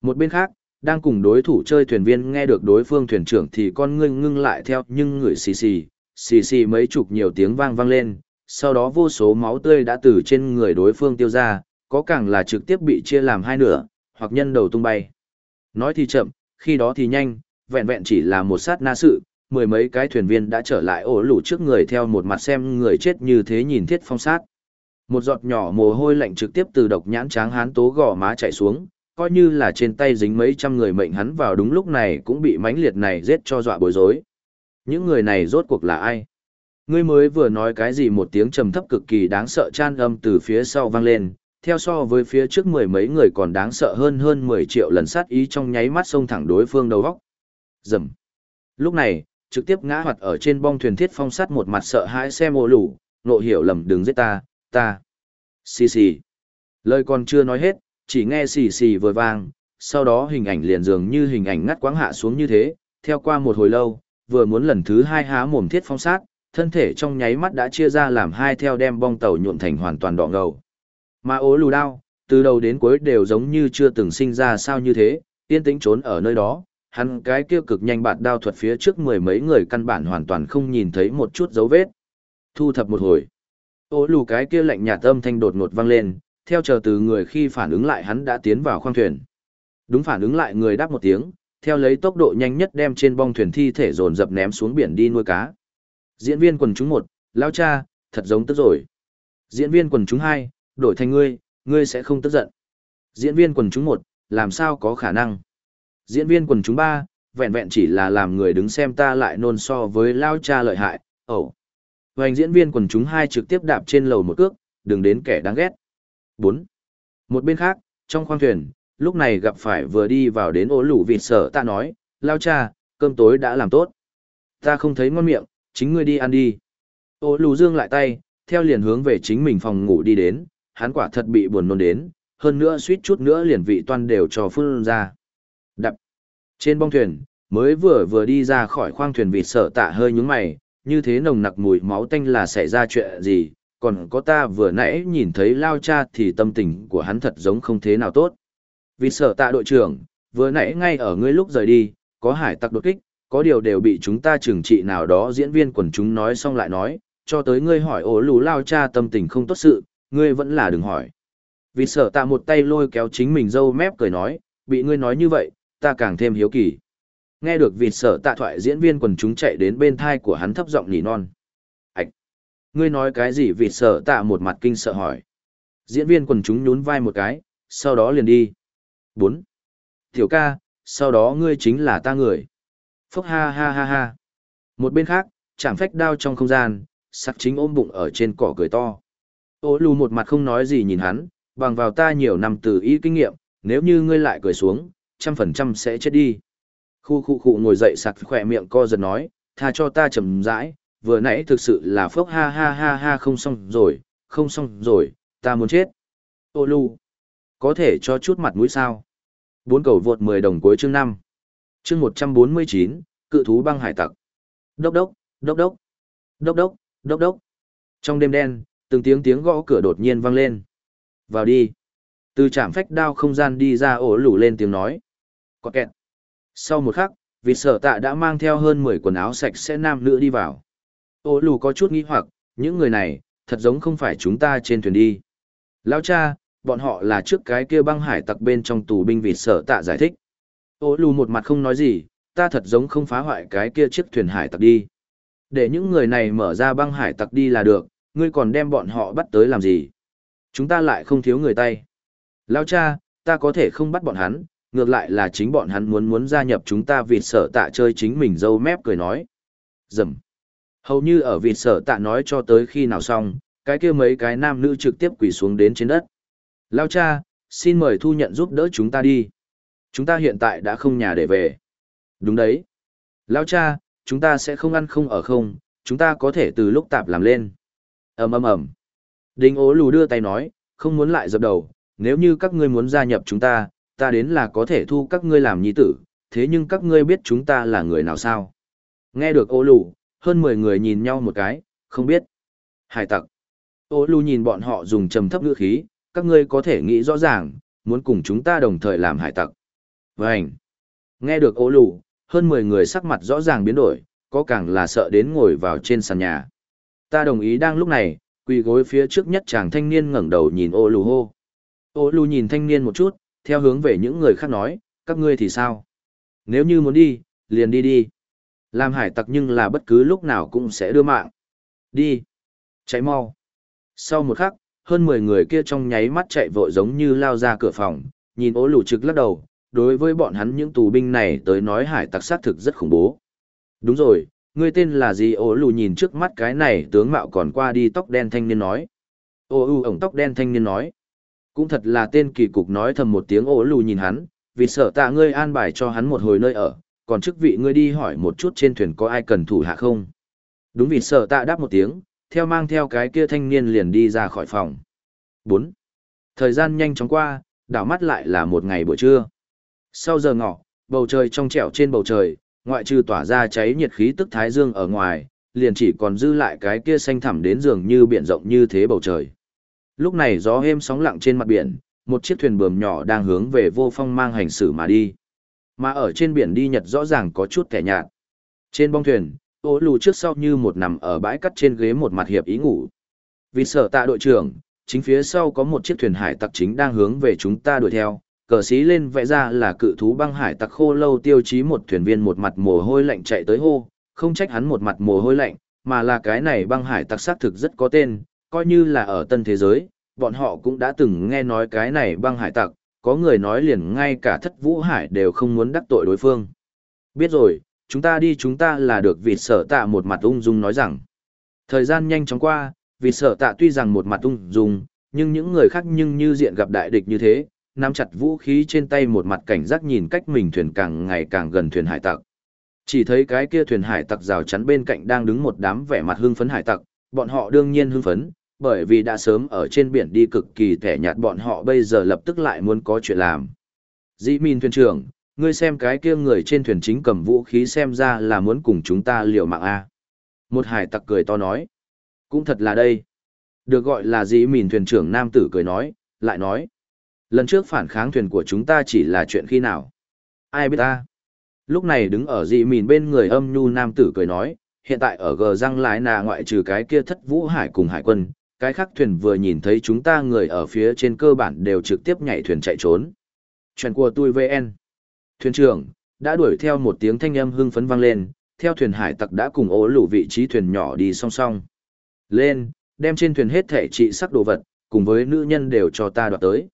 Một bên khác, đang cùng đối thủ chơi thuyền viên nghe được đối phương thuyền trưởng thì con ngươi ngưng lại theo nhưng người xì xì, xì xì mấy chục nhiều tiếng vang vang lên, sau đó vô số máu tươi đã từ trên người đối phương tiêu ra, có càng là trực tiếp bị chia làm hai nửa, hoặc nhân đầu tung bay. Nói thì chậm, khi đó thì nhanh, vẹn vẹn chỉ là một sát na sự, mười mấy cái thuyền viên đã trở lại ổ lũ trước người theo một mặt xem người chết như thế nhìn thiết phong sát. Một giọt nhỏ mồ hôi lạnh trực tiếp từ độc nhãn tráng hán tố gò má chạy xuống, coi như là trên tay dính mấy trăm người mệnh hắn vào đúng lúc này cũng bị mãnh liệt này giết cho dọa bối rối. Những người này rốt cuộc là ai? Ngươi mới vừa nói cái gì một tiếng trầm thấp cực kỳ đáng sợ chan âm từ phía sau vang lên, theo so với phía trước mười mấy người còn đáng sợ hơn hơn 10 triệu lần sát ý trong nháy mắt xông thẳng đối phương đầu góc. Rầm. Lúc này, trực tiếp ngã hoạt ở trên bong thuyền thiết phong sắt một mặt sợ hãi xem ô lủ, nộ hiểu lầm đừng giết ta, ta. Xì xì. Lời còn chưa nói hết, chỉ nghe xì xì vừa vang, sau đó hình ảnh liền dường như hình ảnh ngắt quáng hạ xuống như thế, theo qua một hồi lâu, vừa muốn lần thứ hai há mồm thiết phong sát, thân thể trong nháy mắt đã chia ra làm hai theo đem bong tàu nhuộm thành hoàn toàn đỏ ngầu. Mà ố lù đao, từ đầu đến cuối đều giống như chưa từng sinh ra sao như thế, yên tĩnh trốn ở nơi đó, hắn cái kia cực nhanh bạt đao thuật phía trước mười mấy người căn bản hoàn toàn không nhìn thấy một chút dấu vết. Thu thập một hồi. ố lù cái kia lạnh nhạt âm thanh đột ngột vang lên, theo chờ từ người khi phản ứng lại hắn đã tiến vào khoang thuyền. Đúng phản ứng lại người đáp một tiếng, theo lấy tốc độ nhanh nhất đem trên bong thuyền thi thể dồn dập ném xuống biển đi nuôi cá. Diễn viên quần chúng một, lao cha, thật giống tức rồi. Diễn viên quần chúng hai, đổi thành ngươi, ngươi sẽ không tức giận. Diễn viên quần chúng một, làm sao có khả năng. Diễn viên quần chúng ba, vẹn vẹn chỉ là làm người đứng xem ta lại nôn so với lao cha lợi hại, ẩu. Oh. Hoành diễn viên quần chúng hai trực tiếp đạp trên lầu một cước, đừng đến kẻ đáng ghét. 4. Một bên khác, trong khoang thuyền, lúc này gặp phải vừa đi vào đến ô lũ vịt sở ta nói, lao cha, cơm tối đã làm tốt. Ta không thấy ngon miệng, chính ngươi đi ăn đi. Ô lù dương lại tay, theo liền hướng về chính mình phòng ngủ đi đến, hắn quả thật bị buồn nôn đến, hơn nữa suýt chút nữa liền vị toan đều cho phun ra. Đập. Trên bong thuyền, mới vừa vừa đi ra khỏi khoang thuyền vịt sở tạ hơi nhúng mày, như thế nồng nặc mùi máu tanh là xảy ra chuyện gì, còn có ta vừa nãy nhìn thấy lao cha thì tâm tình của hắn thật giống không thế nào tốt. Vì sở tạ đội trưởng, vừa nãy ngay ở ngươi lúc rời đi, có hải tặc đột kích, có điều đều bị chúng ta trừng trị nào đó diễn viên quần chúng nói xong lại nói, cho tới ngươi hỏi ổ lù lao cha tâm tình không tốt sự, ngươi vẫn là đừng hỏi. Vì sở tạ một tay lôi kéo chính mình dâu mép cười nói, bị ngươi nói như vậy, ta càng thêm hiếu kỳ. Nghe được vịt sở tạ thoại diễn viên quần chúng chạy đến bên thai của hắn thấp giọng nhỉ non. Ảch! Ngươi nói cái gì vịt sở tạ một mặt kinh sợ hỏi. Diễn viên quần chúng nhún vai một cái, sau đó liền đi. 4. Tiểu ca, sau đó ngươi chính là ta người. Phốc ha ha ha ha. Một bên khác, chạm phách đao trong không gian, sắc chính ôm bụng ở trên cỏ cười to. Ô lù một mặt không nói gì nhìn hắn, bằng vào ta nhiều năm từ ý kinh nghiệm, nếu như ngươi lại cười xuống, trăm phần trăm sẽ chết đi. Khu khu khu ngồi dậy sặc khỏe miệng co giật nói, tha cho ta chầm rãi, vừa nãy thực sự là phốc ha ha ha ha không xong rồi, không xong rồi, ta muốn chết. Ô lù, có thể cho chút mặt mũi sao? Bốn cầu vượt 10 đồng cuối chương 5. Chương 149, cự thú băng hải tặc. Đốc đốc, đốc đốc, đốc đốc, đốc đốc. Trong đêm đen, từng tiếng tiếng gõ cửa đột nhiên vang lên. Vào đi. Từ trạm phách đao không gian đi ra ổ lủ lên tiếng nói. Có kẹt. Sau một khắc, vịt sở tạ đã mang theo hơn 10 quần áo sạch sẽ nam nữ đi vào. Ổ lủ có chút nghi hoặc, những người này, thật giống không phải chúng ta trên thuyền đi. Lao cha, bọn họ là trước cái kia băng hải tặc bên trong tù binh vịt sở tạ giải thích. Ô lù một mặt không nói gì, ta thật giống không phá hoại cái kia chiếc thuyền hải tặc đi. Để những người này mở ra băng hải tặc đi là được, ngươi còn đem bọn họ bắt tới làm gì? Chúng ta lại không thiếu người tay. Lao cha, ta có thể không bắt bọn hắn, ngược lại là chính bọn hắn muốn muốn gia nhập chúng ta vịt sợ tạ chơi chính mình dâu mép cười nói. Dầm. Hầu như ở vịt sợ tạ nói cho tới khi nào xong, cái kia mấy cái nam nữ trực tiếp quỳ xuống đến trên đất. Lao cha, xin mời thu nhận giúp đỡ chúng ta đi. Chúng ta hiện tại đã không nhà để về. Đúng đấy. Lao cha, chúng ta sẽ không ăn không ở không, chúng ta có thể từ lúc tạp làm lên. ầm ầm ầm. Đinh ố lù đưa tay nói, không muốn lại dập đầu, nếu như các ngươi muốn gia nhập chúng ta, ta đến là có thể thu các ngươi làm nhi tử, thế nhưng các ngươi biết chúng ta là người nào sao? Nghe được ô lù, hơn 10 người nhìn nhau một cái, không biết. Hải tặc. Ô lù nhìn bọn họ dùng trầm thấp ngữ khí, các ngươi có thể nghĩ rõ ràng, muốn cùng chúng ta đồng thời làm hải tặc. Vânh. Nghe được ô lù, hơn 10 người sắc mặt rõ ràng biến đổi, có càng là sợ đến ngồi vào trên sàn nhà. Ta đồng ý đang lúc này, quỳ gối phía trước nhất chàng thanh niên ngẩng đầu nhìn ô lù hô. Ô lù nhìn thanh niên một chút, theo hướng về những người khác nói, các ngươi thì sao? Nếu như muốn đi, liền đi đi. Làm hải tặc nhưng là bất cứ lúc nào cũng sẽ đưa mạng. Đi. Cháy mau. Sau một khắc, hơn 10 người kia trong nháy mắt chạy vội giống như lao ra cửa phòng, nhìn ố lù trực lắc đầu, đối với bọn hắn những tù binh này tới nói hải tặc sát thực rất khủng bố. Đúng rồi, ngươi tên là gì ố lù nhìn trước mắt cái này tướng mạo còn qua đi tóc đen thanh niên nói. Ô u ổng tóc đen thanh niên nói. Cũng thật là tên kỳ cục nói thầm một tiếng ố lù nhìn hắn, vì sợ tạ ngươi an bài cho hắn một hồi nơi ở, còn chức vị ngươi đi hỏi một chút trên thuyền có ai cần thủ hạ không. Đúng vì sợ tạ đáp một tiếng, theo mang theo cái kia thanh niên liền đi ra khỏi phòng. 4. Thời gian nhanh chóng qua, đảo mắt lại là một ngày buổi trưa. Sau giờ ngọ, bầu trời trong trẻo trên bầu trời, ngoại trừ tỏa ra cháy nhiệt khí tức thái dương ở ngoài, liền chỉ còn dư lại cái kia xanh thẳm đến giường như biển rộng như thế bầu trời. Lúc này gió êm sóng lặng trên mặt biển, một chiếc thuyền bờm nhỏ đang hướng về vô phong mang hành xử mà đi. Mà ở trên biển đi nhật rõ ràng có chút kẻ nhạt. Trên bong thuyền, ô lù trước sau như một nằm ở bãi cắt trên ghế một mặt hiệp ý ngủ. Vì sợ tạ đội trưởng, chính phía sau có một chiếc thuyền hải tặc chính đang hướng về chúng ta đuổi theo, cờ xí lên vẽ ra là cự thú băng hải tặc khô lâu tiêu chí một thuyền viên một mặt mồ hôi lạnh chạy tới hô, không trách hắn một mặt mồ hôi lạnh, mà là cái này băng hải tặc xác thực rất có tên, coi như là ở tân thế giới, bọn họ cũng đã từng nghe nói cái này băng hải tặc, có người nói liền ngay cả thất vũ hải đều không muốn đắc tội đối phương. Biết rồi, chúng ta đi chúng ta là được vịt sở tạ một mặt ung dung nói rằng. Thời gian nhanh chóng qua, vịt sở tạ tuy rằng một mặt ung dung, nhưng những người khác nhưng như diện gặp đại địch như thế, nắm chặt vũ khí trên tay một mặt cảnh giác nhìn cách mình thuyền càng ngày càng gần thuyền hải tặc. Chỉ thấy cái kia thuyền hải tặc rào chắn bên cạnh đang đứng một đám vẻ mặt hưng phấn hải tặc, bọn họ đương nhiên hưng phấn, bởi vì đã sớm ở trên biển đi cực kỳ thẻ nhạt bọn họ bây giờ lập tức lại muốn có chuyện làm. Dĩ min thuyền trưởng, ngươi xem cái kia người trên thuyền chính cầm vũ khí xem ra là muốn cùng chúng ta liều mạng a Một hải tặc cười to nói. Cũng thật là đây. Được gọi là dĩ mìn thuyền trưởng nam tử cười nói, lại nói. Lần trước phản kháng thuyền của chúng ta chỉ là chuyện khi nào? Ai biết ta? Lúc này đứng ở dĩ mìn bên người âm nhu nam tử cười nói, hiện tại ở gờ răng lái nà ngoại trừ cái kia thất vũ hải cùng hải quân, cái khác thuyền vừa nhìn thấy chúng ta người ở phía trên cơ bản đều trực tiếp nhảy thuyền chạy trốn. Chuyện của tôi VN. Thuyền trưởng, đã đuổi theo một tiếng thanh âm hưng phấn vang lên, theo thuyền hải tặc đã cùng ố lũ vị trí thuyền nhỏ đi song song. Lên, đem trên thuyền hết thể trị sắc đồ vật, cùng với nữ nhân đều cho ta đoạt tới.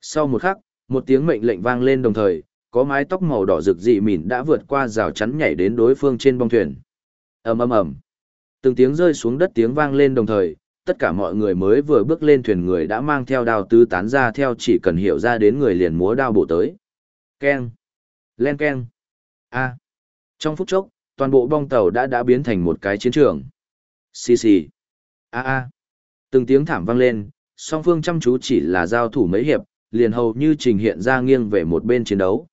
Sau một khắc, một tiếng mệnh lệnh vang lên đồng thời, có mái tóc màu đỏ rực dị mịn đã vượt qua rào chắn nhảy đến đối phương trên bong thuyền. ầm ầm ầm, từng tiếng rơi xuống đất tiếng vang lên đồng thời, tất cả mọi người mới vừa bước lên thuyền người đã mang theo đao tứ tán ra theo chỉ cần hiểu ra đến người liền múa đao bổ tới. Keng, len keng, a. Trong phút chốc, toàn bộ bong tàu đã đã biến thành một cái chiến trường. Xì xì, a a. Từng tiếng thảm vang lên, song phương chăm chú chỉ là giao thủ mấy hiệp, liền hầu như trình hiện ra nghiêng về một bên chiến đấu.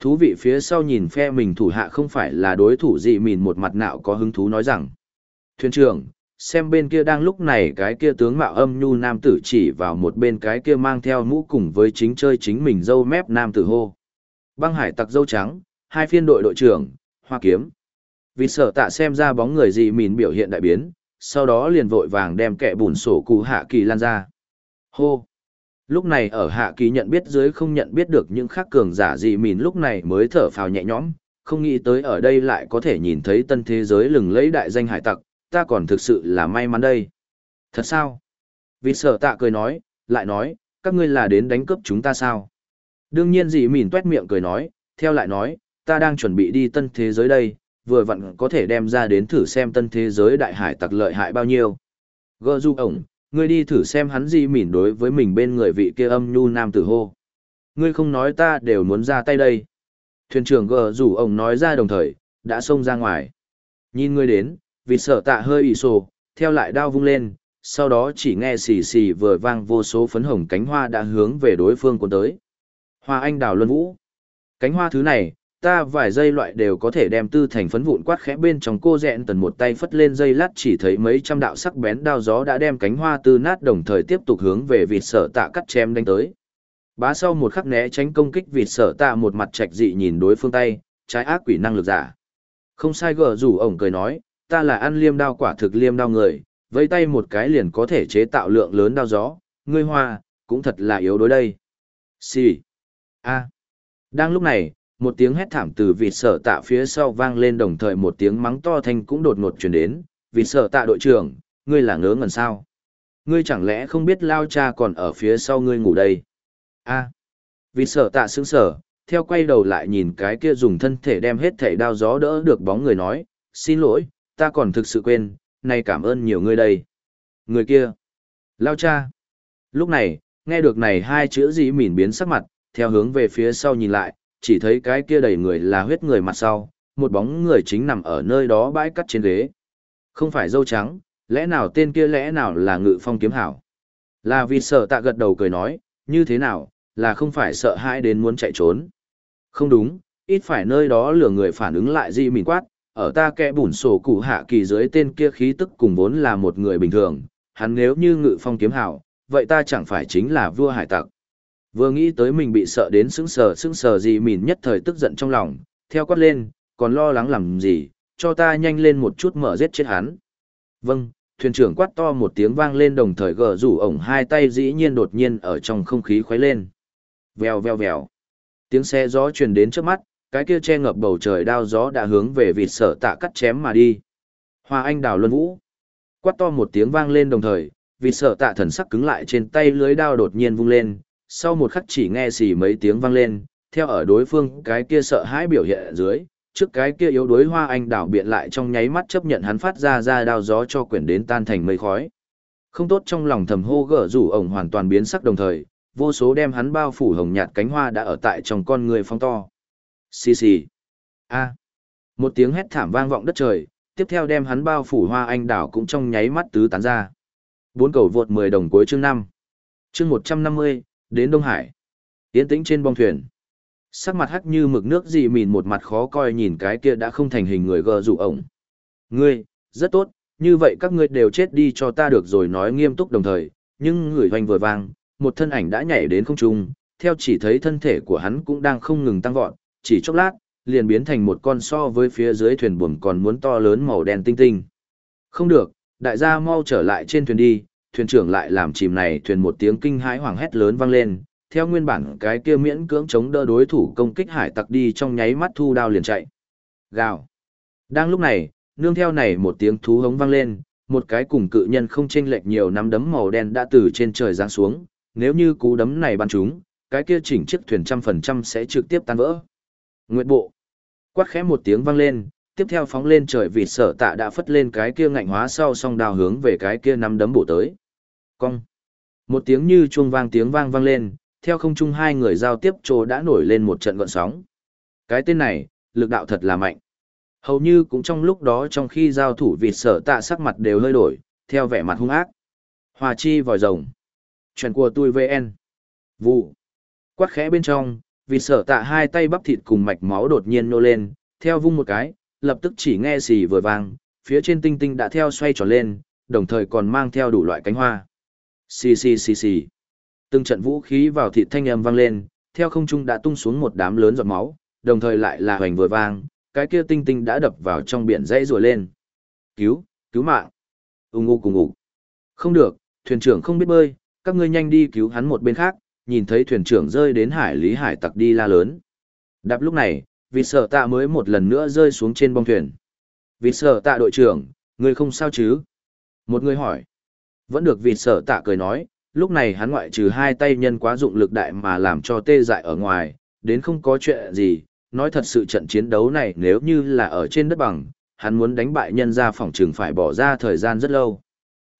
Thú vị phía sau nhìn phe mình thủ hạ không phải là đối thủ gì mìn một mặt nạo có hứng thú nói rằng. Thuyền trưởng, xem bên kia đang lúc này cái kia tướng mạo âm nhu nam tử chỉ vào một bên cái kia mang theo mũ cùng với chính chơi chính mình dâu mép nam tử hô. Băng hải tặc dâu trắng, hai phiên đội đội trưởng, hoa kiếm. Vì sợ tạ xem ra bóng người gì mìn biểu hiện đại biến, sau đó liền vội vàng đem kẻ bùn sổ cụ hạ kỳ lan ra. Hô! Lúc này ở hạ kỳ nhận biết dưới không nhận biết được những khắc cường giả gì mìn lúc này mới thở phào nhẹ nhõm, không nghĩ tới ở đây lại có thể nhìn thấy tân thế giới lừng lẫy đại danh hải tặc, ta còn thực sự là may mắn đây. Thật sao? Vì sợ tạ cười nói, lại nói, các ngươi là đến đánh cướp chúng ta sao? Đương nhiên dị mỉn tuét miệng cười nói, theo lại nói, ta đang chuẩn bị đi tân thế giới đây, vừa vặn có thể đem ra đến thử xem tân thế giới đại hải tặc lợi hại bao nhiêu. Gơ du ổng, ngươi đi thử xem hắn dì mỉn đối với mình bên người vị kia âm nhu nam tử hô. Ngươi không nói ta đều muốn ra tay đây. Thuyền trưởng gờ rủ ổng nói ra đồng thời, đã xông ra ngoài. Nhìn ngươi đến, vì sợ tạ hơi ị sổ, theo lại đao vung lên, sau đó chỉ nghe xì xì vừa vang vô số phấn hồng cánh hoa đã hướng về đối phương cuốn tới. Hoa anh đào luân vũ. Cánh hoa thứ này, ta vài giây loại đều có thể đem tư thành phấn vụn quát khẽ bên trong cô dẹn tần một tay phất lên dây lát chỉ thấy mấy trăm đạo sắc bén đao gió đã đem cánh hoa tư nát đồng thời tiếp tục hướng về vịt sở tạ cắt chém đánh tới. Bá sau một khắc né tránh công kích vịt sở tạ một mặt trạch dị nhìn đối phương tay trái ác quỷ năng lực giả. Không sai gờ rủ ổng cười nói ta là ăn liêm đao quả thực liêm đao người vây tay một cái liền có thể chế tạo lượng lớn đao gió ngươi hoa cũng thật là yếu đối đây. Xì a. Đang lúc này, một tiếng hét thảm từ vịt sở tạ phía sau vang lên đồng thời một tiếng mắng to thanh cũng đột ngột chuyển đến. Vịt sở tạ đội trưởng, ngươi là ngớ ngẩn sao? Ngươi chẳng lẽ không biết lao cha còn ở phía sau ngươi ngủ đây? A. À. vịt sở tạ xứng sở theo quay đầu lại nhìn cái kia dùng thân thể đem hết thảy đao gió đỡ được bóng người nói, xin lỗi, ta còn thực sự quên, nay cảm ơn nhiều ngươi đây. Người kia, lao cha. Lúc này, nghe được này hai chữ dĩ mỉn biến sắc mặt theo hướng về phía sau nhìn lại chỉ thấy cái kia đầy người là huyết người mặt sau, một bóng người chính nằm ở nơi đó bãi cắt trên ghế. Không phải dâu trắng, lẽ nào tên kia lẽ nào là ngự phong kiếm hảo? Là vì sợ tạ gật đầu cười nói, như thế nào, là không phải sợ hãi đến muốn chạy trốn. Không đúng, ít phải nơi đó lừa người phản ứng lại gì mình quát, ở ta kẽ bùn sổ cụ hạ kỳ dưới tên kia khí tức cùng vốn là một người bình thường, hắn nếu như ngự phong kiếm hảo, vậy ta chẳng phải chính là vua hải tặc. Vừa nghĩ tới mình bị sợ đến sững sờ sững sờ gì mìn nhất thời tức giận trong lòng, theo quát lên, còn lo lắng làm gì, cho ta nhanh lên một chút mở giết chết hắn. Vâng, thuyền trưởng quát to một tiếng vang lên đồng thời gờ rủ ổng hai tay dĩ nhiên đột nhiên ở trong không khí khuấy lên. Vèo vèo vèo. Tiếng xe gió truyền đến trước mắt, cái kia che ngập bầu trời đao gió đã hướng về vịt sở tạ cắt chém mà đi. Hoa anh đào luân vũ. Quát to một tiếng vang lên đồng thời, vịt sở tạ thần sắc cứng lại trên tay lưới đao đột nhiên vung lên, sau một khắc chỉ nghe xì mấy tiếng vang lên, theo ở đối phương cái kia sợ hãi biểu hiện ở dưới, trước cái kia yếu đuối hoa anh đảo biện lại trong nháy mắt chấp nhận hắn phát ra ra đao gió cho quyển đến tan thành mây khói. Không tốt trong lòng thầm hô gở rủ ổng hoàn toàn biến sắc đồng thời, vô số đem hắn bao phủ hồng nhạt cánh hoa đã ở tại trong con người phong to. Xì xì. A. Một tiếng hét thảm vang vọng đất trời, tiếp theo đem hắn bao phủ hoa anh đảo cũng trong nháy mắt tứ tán ra. Bốn cầu vượt 10 đồng cuối chương 5. Chương 150, đến Đông Hải. Tiến tĩnh trên bong thuyền. Sắc mặt hắc như mực nước dị mìn một mặt khó coi nhìn cái kia đã không thành hình người gờ rủ ổng. Ngươi, rất tốt, như vậy các ngươi đều chết đi cho ta được rồi nói nghiêm túc đồng thời, nhưng người hoành vừa vang, một thân ảnh đã nhảy đến không trung, theo chỉ thấy thân thể của hắn cũng đang không ngừng tăng vọt, chỉ chốc lát, liền biến thành một con so với phía dưới thuyền buồm còn muốn to lớn màu đen tinh tinh. Không được, đại gia mau trở lại trên thuyền đi, thuyền trưởng lại làm chìm này thuyền một tiếng kinh hãi hoảng hét lớn vang lên, theo nguyên bản cái kia miễn cưỡng chống đỡ đối thủ công kích hải tặc đi trong nháy mắt thu đao liền chạy. Gào. Đang lúc này, nương theo này một tiếng thú hống vang lên, một cái cùng cự nhân không chênh lệch nhiều nắm đấm màu đen đã từ trên trời giáng xuống, nếu như cú đấm này bắn chúng, cái kia chỉnh chiếc thuyền trăm phần trăm sẽ trực tiếp tan vỡ. Nguyệt bộ. Quát khẽ một tiếng vang lên, tiếp theo phóng lên trời vì sở tạ đã phất lên cái kia ngạnh hóa sau song đao hướng về cái kia nắm đấm bổ tới. Cong. Một tiếng như chuông vang tiếng vang vang lên, theo không trung hai người giao tiếp trô đã nổi lên một trận gọn sóng. Cái tên này, lực đạo thật là mạnh. Hầu như cũng trong lúc đó trong khi giao thủ vịt sở tạ sắc mặt đều hơi đổi, theo vẻ mặt hung ác. Hòa chi vòi rồng. Chuyện của tôi VN. Vụ. Quát khẽ bên trong, vịt sở tạ hai tay bắp thịt cùng mạch máu đột nhiên nô lên, theo vung một cái, lập tức chỉ nghe xì vừa vang, phía trên tinh tinh đã theo xoay tròn lên, đồng thời còn mang theo đủ loại cánh hoa. Xì xì xì xì. Từng trận vũ khí vào thịt thanh âm vang lên, theo không trung đã tung xuống một đám lớn giọt máu, đồng thời lại là hoành vừa vang, cái kia tinh tinh đã đập vào trong biển dãy rùa lên. Cứu, cứu mạng. Ung ngu cùng ngủ. Không được, thuyền trưởng không biết bơi, các ngươi nhanh đi cứu hắn một bên khác, nhìn thấy thuyền trưởng rơi đến hải lý hải tặc đi la lớn. Đạp lúc này, vì sợ tạ mới một lần nữa rơi xuống trên bong thuyền. Vì sợ tạ đội trưởng, người không sao chứ? Một người hỏi. Vẫn được vì sợ tạ cười nói, lúc này hắn ngoại trừ hai tay nhân quá dụng lực đại mà làm cho tê dại ở ngoài, đến không có chuyện gì, nói thật sự trận chiến đấu này nếu như là ở trên đất bằng, hắn muốn đánh bại nhân ra phòng trường phải bỏ ra thời gian rất lâu.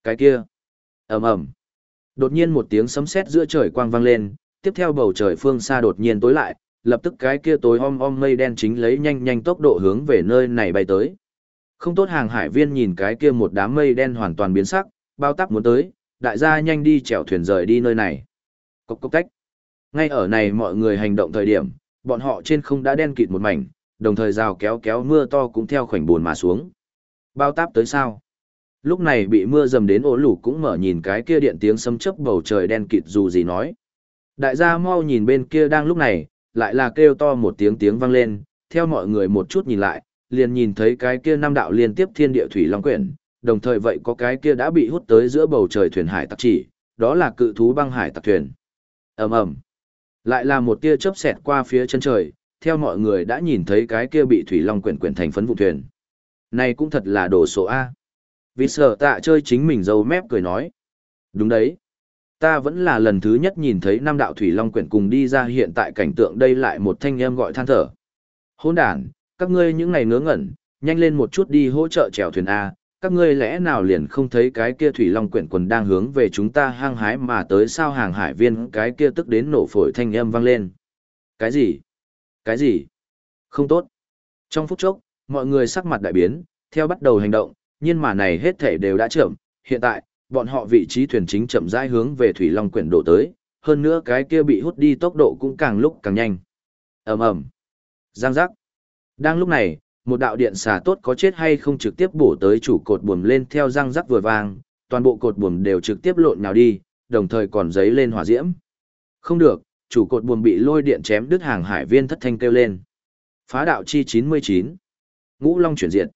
Cái kia, ầm ầm. Đột nhiên một tiếng sấm sét giữa trời quang vang lên, tiếp theo bầu trời phương xa đột nhiên tối lại, lập tức cái kia tối om om mây đen chính lấy nhanh nhanh tốc độ hướng về nơi này bay tới. Không tốt hàng hải viên nhìn cái kia một đám mây đen hoàn toàn biến sắc, bao tắp muốn tới, đại gia nhanh đi chèo thuyền rời đi nơi này. Cốc cốc cách. Ngay ở này mọi người hành động thời điểm, bọn họ trên không đã đen kịt một mảnh, đồng thời rào kéo kéo mưa to cũng theo khoảnh buồn mà xuống. Bao táp tới sao? Lúc này bị mưa dầm đến ổ lủ cũng mở nhìn cái kia điện tiếng sấm chớp bầu trời đen kịt dù gì nói. Đại gia mau nhìn bên kia đang lúc này, lại là kêu to một tiếng tiếng vang lên, theo mọi người một chút nhìn lại, liền nhìn thấy cái kia năm đạo liên tiếp thiên địa thủy long quyển, đồng thời vậy có cái kia đã bị hút tới giữa bầu trời thuyền hải tặc chỉ, đó là cự thú băng hải tặc thuyền. ầm ầm, lại là một tia chớp xẹt qua phía chân trời, theo mọi người đã nhìn thấy cái kia bị thủy long quyển quyển thành phấn vụ thuyền. Này cũng thật là đồ số A. Vì sợ tạ chơi chính mình dâu mép cười nói. Đúng đấy. Ta vẫn là lần thứ nhất nhìn thấy năm đạo thủy long quyển cùng đi ra hiện tại cảnh tượng đây lại một thanh em gọi than thở. Hôn đàn, các ngươi những ngày ngớ ngẩn, nhanh lên một chút đi hỗ trợ chèo thuyền A, các ngươi lẽ nào liền không thấy cái kia thủy long quyển quần đang hướng về chúng ta hăng hái mà tới sao hàng hải viên cái kia tức đến nổ phổi thanh âm vang lên. Cái gì? Cái gì? Không tốt. Trong phút chốc, mọi người sắc mặt đại biến, theo bắt đầu hành động, nhưng mà này hết thể đều đã chậm, hiện tại, bọn họ vị trí thuyền chính chậm rãi hướng về thủy long quyển đổ tới, hơn nữa cái kia bị hút đi tốc độ cũng càng lúc càng nhanh. Ầm ầm. Giang giác. Đang lúc này, một đạo điện xà tốt có chết hay không trực tiếp bổ tới chủ cột buồm lên theo răng rắc vừa vang, toàn bộ cột buồm đều trực tiếp lộn nào đi, đồng thời còn giấy lên hỏa diễm. Không được, chủ cột buồm bị lôi điện chém đứt hàng hải viên thất thanh kêu lên. Phá đạo chi 99. Ngũ Long chuyển diện.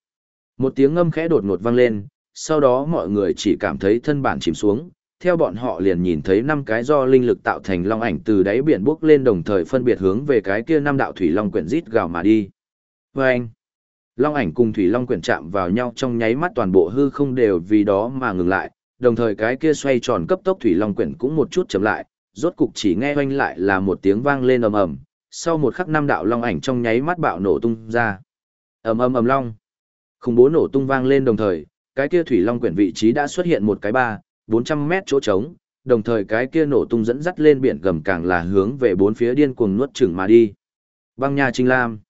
Một tiếng ngâm khẽ đột ngột vang lên, sau đó mọi người chỉ cảm thấy thân bản chìm xuống, theo bọn họ liền nhìn thấy năm cái do linh lực tạo thành long ảnh từ đáy biển bước lên đồng thời phân biệt hướng về cái kia năm đạo thủy long quyển rít gào mà đi. Và anh, long ảnh cùng thủy long quyển chạm vào nhau trong nháy mắt toàn bộ hư không đều vì đó mà ngừng lại, đồng thời cái kia xoay tròn cấp tốc thủy long quyển cũng một chút chậm lại, rốt cục chỉ nghe oanh lại là một tiếng vang lên ầm ầm, sau một khắc năm đạo long ảnh trong nháy mắt bạo nổ tung ra. Ầm ầm ầm long. Khủng bố nổ tung vang lên đồng thời, cái kia thủy long quyển vị trí đã xuất hiện một cái ba, 400 mét chỗ trống, đồng thời cái kia nổ tung dẫn dắt lên biển gầm càng là hướng về bốn phía điên cuồng nuốt chửng mà đi. Băng nha trinh lam.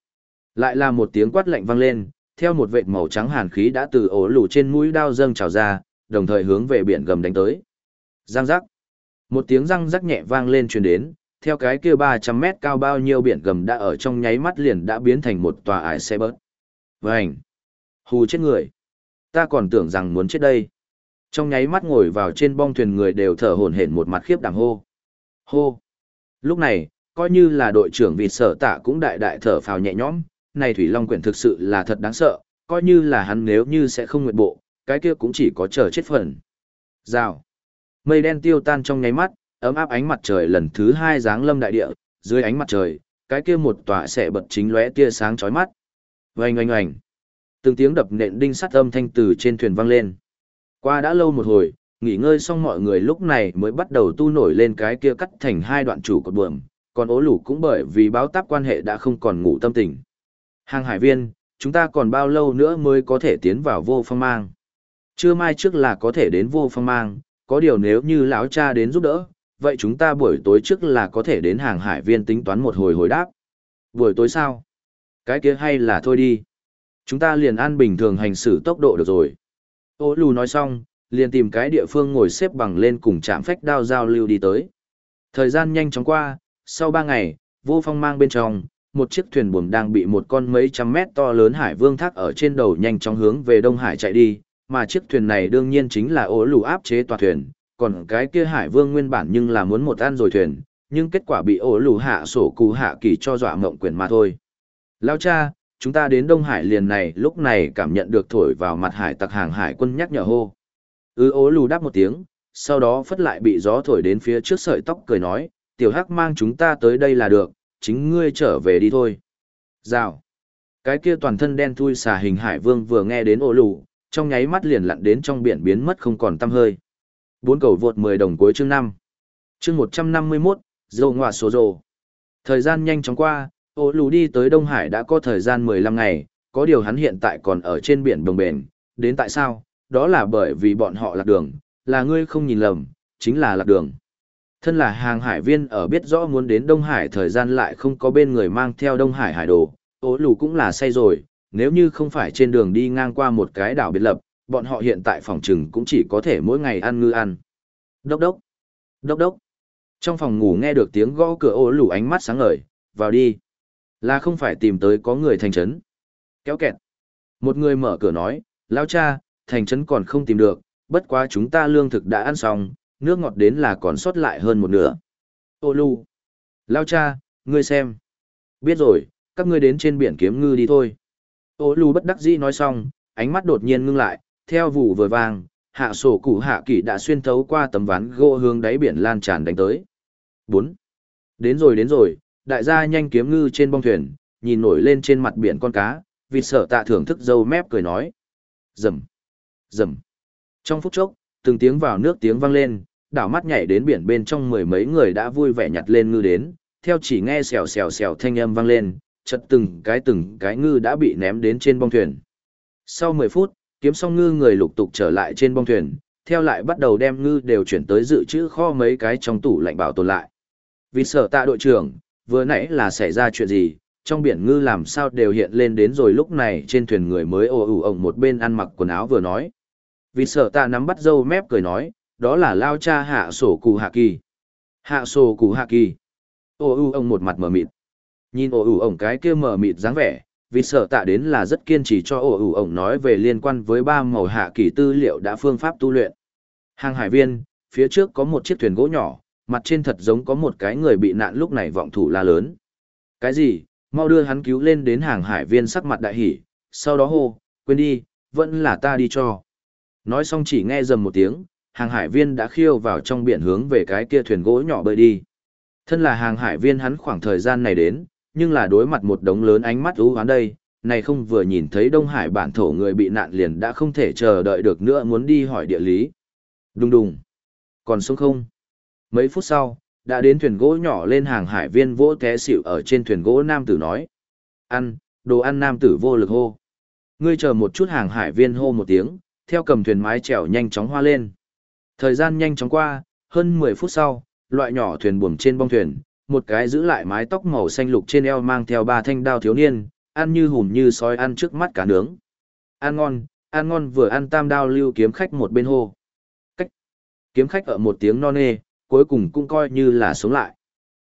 Lại là một tiếng quát lạnh vang lên, theo một vệt màu trắng hàn khí đã từ ổ lù trên mũi đao dâng trào ra, đồng thời hướng về biển gầm đánh tới. Giang giác. Một tiếng răng rắc nhẹ vang lên truyền đến, theo cái kia 300 mét cao bao nhiêu biển gầm đã ở trong nháy mắt liền đã biến thành một tòa ải xe bớt. Vành. Hù chết người. Ta còn tưởng rằng muốn chết đây. Trong nháy mắt ngồi vào trên bong thuyền người đều thở hổn hển một mặt khiếp đảm hô. Hô. Lúc này, coi như là đội trưởng vì sở tạ cũng đại đại thở phào nhẹ nhõm, này Thủy Long quyển thực sự là thật đáng sợ, coi như là hắn nếu như sẽ không nguyện bộ, cái kia cũng chỉ có chờ chết phần. Rào. Mây đen tiêu tan trong nháy mắt, ấm áp ánh mặt trời lần thứ hai giáng lâm đại địa, dưới ánh mặt trời, cái kia một tòa sẽ bật chính lóe tia sáng chói mắt. Oanh oanh oanh. Từng tiếng đập nện đinh sắt âm thanh từ trên thuyền vang lên. Qua đã lâu một hồi, nghỉ ngơi xong mọi người lúc này mới bắt đầu tu nổi lên cái kia cắt thành hai đoạn chủ cột buồm, còn ố lũ cũng bởi vì báo táp quan hệ đã không còn ngủ tâm tình. Hàng hải viên, chúng ta còn bao lâu nữa mới có thể tiến vào vô phong mang? Chưa mai trước là có thể đến vô phong mang, có điều nếu như lão cha đến giúp đỡ, vậy chúng ta buổi tối trước là có thể đến hàng hải viên tính toán một hồi hồi đáp. Buổi tối sao? Cái kia hay là thôi đi. Chúng ta liền an bình thường hành xử tốc độ được rồi. Ô lù nói xong, liền tìm cái địa phương ngồi xếp bằng lên cùng chạm phách đao giao lưu đi tới. Thời gian nhanh chóng qua, sau ba ngày, vô phong mang bên trong, một chiếc thuyền buồm đang bị một con mấy trăm mét to lớn hải vương thác ở trên đầu nhanh chóng hướng về Đông Hải chạy đi, mà chiếc thuyền này đương nhiên chính là ố lù áp chế tòa thuyền, còn cái kia hải vương nguyên bản nhưng là muốn một ăn rồi thuyền, nhưng kết quả bị ố lù hạ sổ cú hạ kỳ cho dọa mộng quyền mà thôi. Lao cha, chúng ta đến Đông Hải liền này lúc này cảm nhận được thổi vào mặt hải tặc hàng hải quân nhắc nhở hô. Ư ố lù đáp một tiếng, sau đó phất lại bị gió thổi đến phía trước sợi tóc cười nói, tiểu hắc mang chúng ta tới đây là được, chính ngươi trở về đi thôi. Rào. Cái kia toàn thân đen thui xà hình hải vương vừa nghe đến ố lù, trong nháy mắt liền lặn đến trong biển biến mất không còn tăm hơi. Bốn cầu vượt 10 đồng cuối chương 5. Chương 151, dầu ngọa số rồ. Thời gian nhanh chóng qua, ô lù đi tới Đông Hải đã có thời gian 15 ngày, có điều hắn hiện tại còn ở trên biển bồng bền, đến tại sao? Đó là bởi vì bọn họ lạc đường, là ngươi không nhìn lầm, chính là lạc đường. Thân là hàng hải viên ở biết rõ muốn đến Đông Hải thời gian lại không có bên người mang theo Đông Hải hải đồ, ố lù cũng là say rồi, nếu như không phải trên đường đi ngang qua một cái đảo biệt lập, bọn họ hiện tại phòng trừng cũng chỉ có thể mỗi ngày ăn ngư ăn. Đốc đốc, đốc đốc. Trong phòng ngủ nghe được tiếng gõ cửa ố lù ánh mắt sáng ngời, vào đi. Là không phải tìm tới có người thành trấn. Kéo kẹt. Một người mở cửa nói, lao cha, thành trấn còn không tìm được, bất quá chúng ta lương thực đã ăn xong, nước ngọt đến là còn sót lại hơn một nửa. Ô Lu Lao cha, ngươi xem. Biết rồi, các ngươi đến trên biển kiếm ngư đi thôi. Ô Lu bất đắc dĩ nói xong, ánh mắt đột nhiên ngưng lại, theo vụ vừa vàng, hạ sổ cụ hạ kỷ đã xuyên thấu qua tấm ván gỗ hướng đáy biển lan tràn đánh tới. bốn Đến rồi đến rồi, đại gia nhanh kiếm ngư trên bong thuyền, nhìn nổi lên trên mặt biển con cá, vịt sở tạ thưởng thức dâu mép cười nói. Rầm, rầm. Trong phút chốc, từng tiếng vào nước tiếng vang lên, đảo mắt nhảy đến biển bên trong mười mấy người đã vui vẻ nhặt lên ngư đến, theo chỉ nghe xèo xèo xèo thanh âm vang lên, chật từng cái từng cái ngư đã bị ném đến trên bong thuyền. Sau 10 phút, kiếm xong ngư người lục tục trở lại trên bong thuyền, theo lại bắt đầu đem ngư đều chuyển tới dự trữ kho mấy cái trong tủ lạnh bảo tồn lại. Vì sở tạ đội trưởng, vừa nãy là xảy ra chuyện gì, trong biển ngư làm sao đều hiện lên đến rồi lúc này trên thuyền người mới ồ ủ ổng một bên ăn mặc quần áo vừa nói. Vì sợ tạ nắm bắt dâu mép cười nói, đó là lao cha hạ sổ cụ hạ kỳ. Hạ sổ cụ hạ kỳ. Ồ ủ ổng một mặt mở mịt. Nhìn ồ ủ ổng cái kia mở mịt dáng vẻ, vì sợ tạ đến là rất kiên trì cho ồ ủ ổng nói về liên quan với ba màu hạ kỳ tư liệu đã phương pháp tu luyện. Hàng hải viên, phía trước có một chiếc thuyền gỗ nhỏ, mặt trên thật giống có một cái người bị nạn lúc này vọng thủ la lớn. Cái gì, mau đưa hắn cứu lên đến hàng hải viên sắc mặt đại hỉ, sau đó hô, quên đi, vẫn là ta đi cho. Nói xong chỉ nghe dầm một tiếng, hàng hải viên đã khiêu vào trong biển hướng về cái kia thuyền gỗ nhỏ bơi đi. Thân là hàng hải viên hắn khoảng thời gian này đến, nhưng là đối mặt một đống lớn ánh mắt ú hoán đây, này không vừa nhìn thấy Đông Hải bản thổ người bị nạn liền đã không thể chờ đợi được nữa muốn đi hỏi địa lý. Đùng đùng. Còn sống không? Mấy phút sau, đã đến thuyền gỗ nhỏ lên hàng hải viên vỗ té xỉu ở trên thuyền gỗ nam tử nói. Ăn, đồ ăn nam tử vô lực hô. Ngươi chờ một chút hàng hải viên hô một tiếng, theo cầm thuyền mái chèo nhanh chóng hoa lên. Thời gian nhanh chóng qua, hơn 10 phút sau, loại nhỏ thuyền buồm trên bong thuyền, một cái giữ lại mái tóc màu xanh lục trên eo mang theo ba thanh đao thiếu niên, ăn như hùm như sói ăn trước mắt cả nướng. Ăn ngon, ăn ngon vừa ăn tam đao lưu kiếm khách một bên hô. Cách. Kiếm khách ở một tiếng non nê, cuối cùng cũng coi như là sống lại.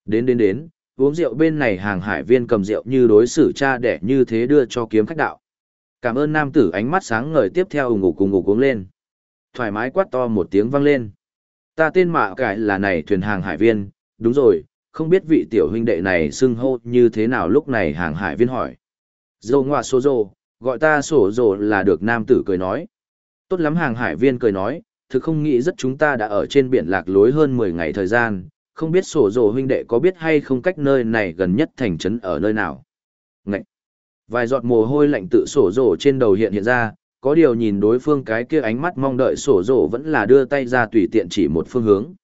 Đến đến đến, uống rượu bên này hàng hải viên cầm rượu như đối xử cha đẻ như thế đưa cho kiếm khách đạo. Cảm ơn nam tử ánh mắt sáng ngời tiếp theo ủng ngủ cùng ngủ uống lên. Thoải mái quát to một tiếng vang lên. Ta tên mạ cải là này thuyền hàng hải viên, đúng rồi, không biết vị tiểu huynh đệ này xưng hô như thế nào lúc này hàng hải viên hỏi. Dô ngoạ số dô, gọi ta sổ dô là được nam tử cười nói. Tốt lắm hàng hải viên cười nói, thực không nghĩ rất chúng ta đã ở trên biển lạc lối hơn 10 ngày thời gian, không biết sổ rồ huynh đệ có biết hay không cách nơi này gần nhất thành trấn ở nơi nào. Ngậy! Vài giọt mồ hôi lạnh tự sổ rồ trên đầu hiện hiện ra, có điều nhìn đối phương cái kia ánh mắt mong đợi sổ rồ vẫn là đưa tay ra tùy tiện chỉ một phương hướng.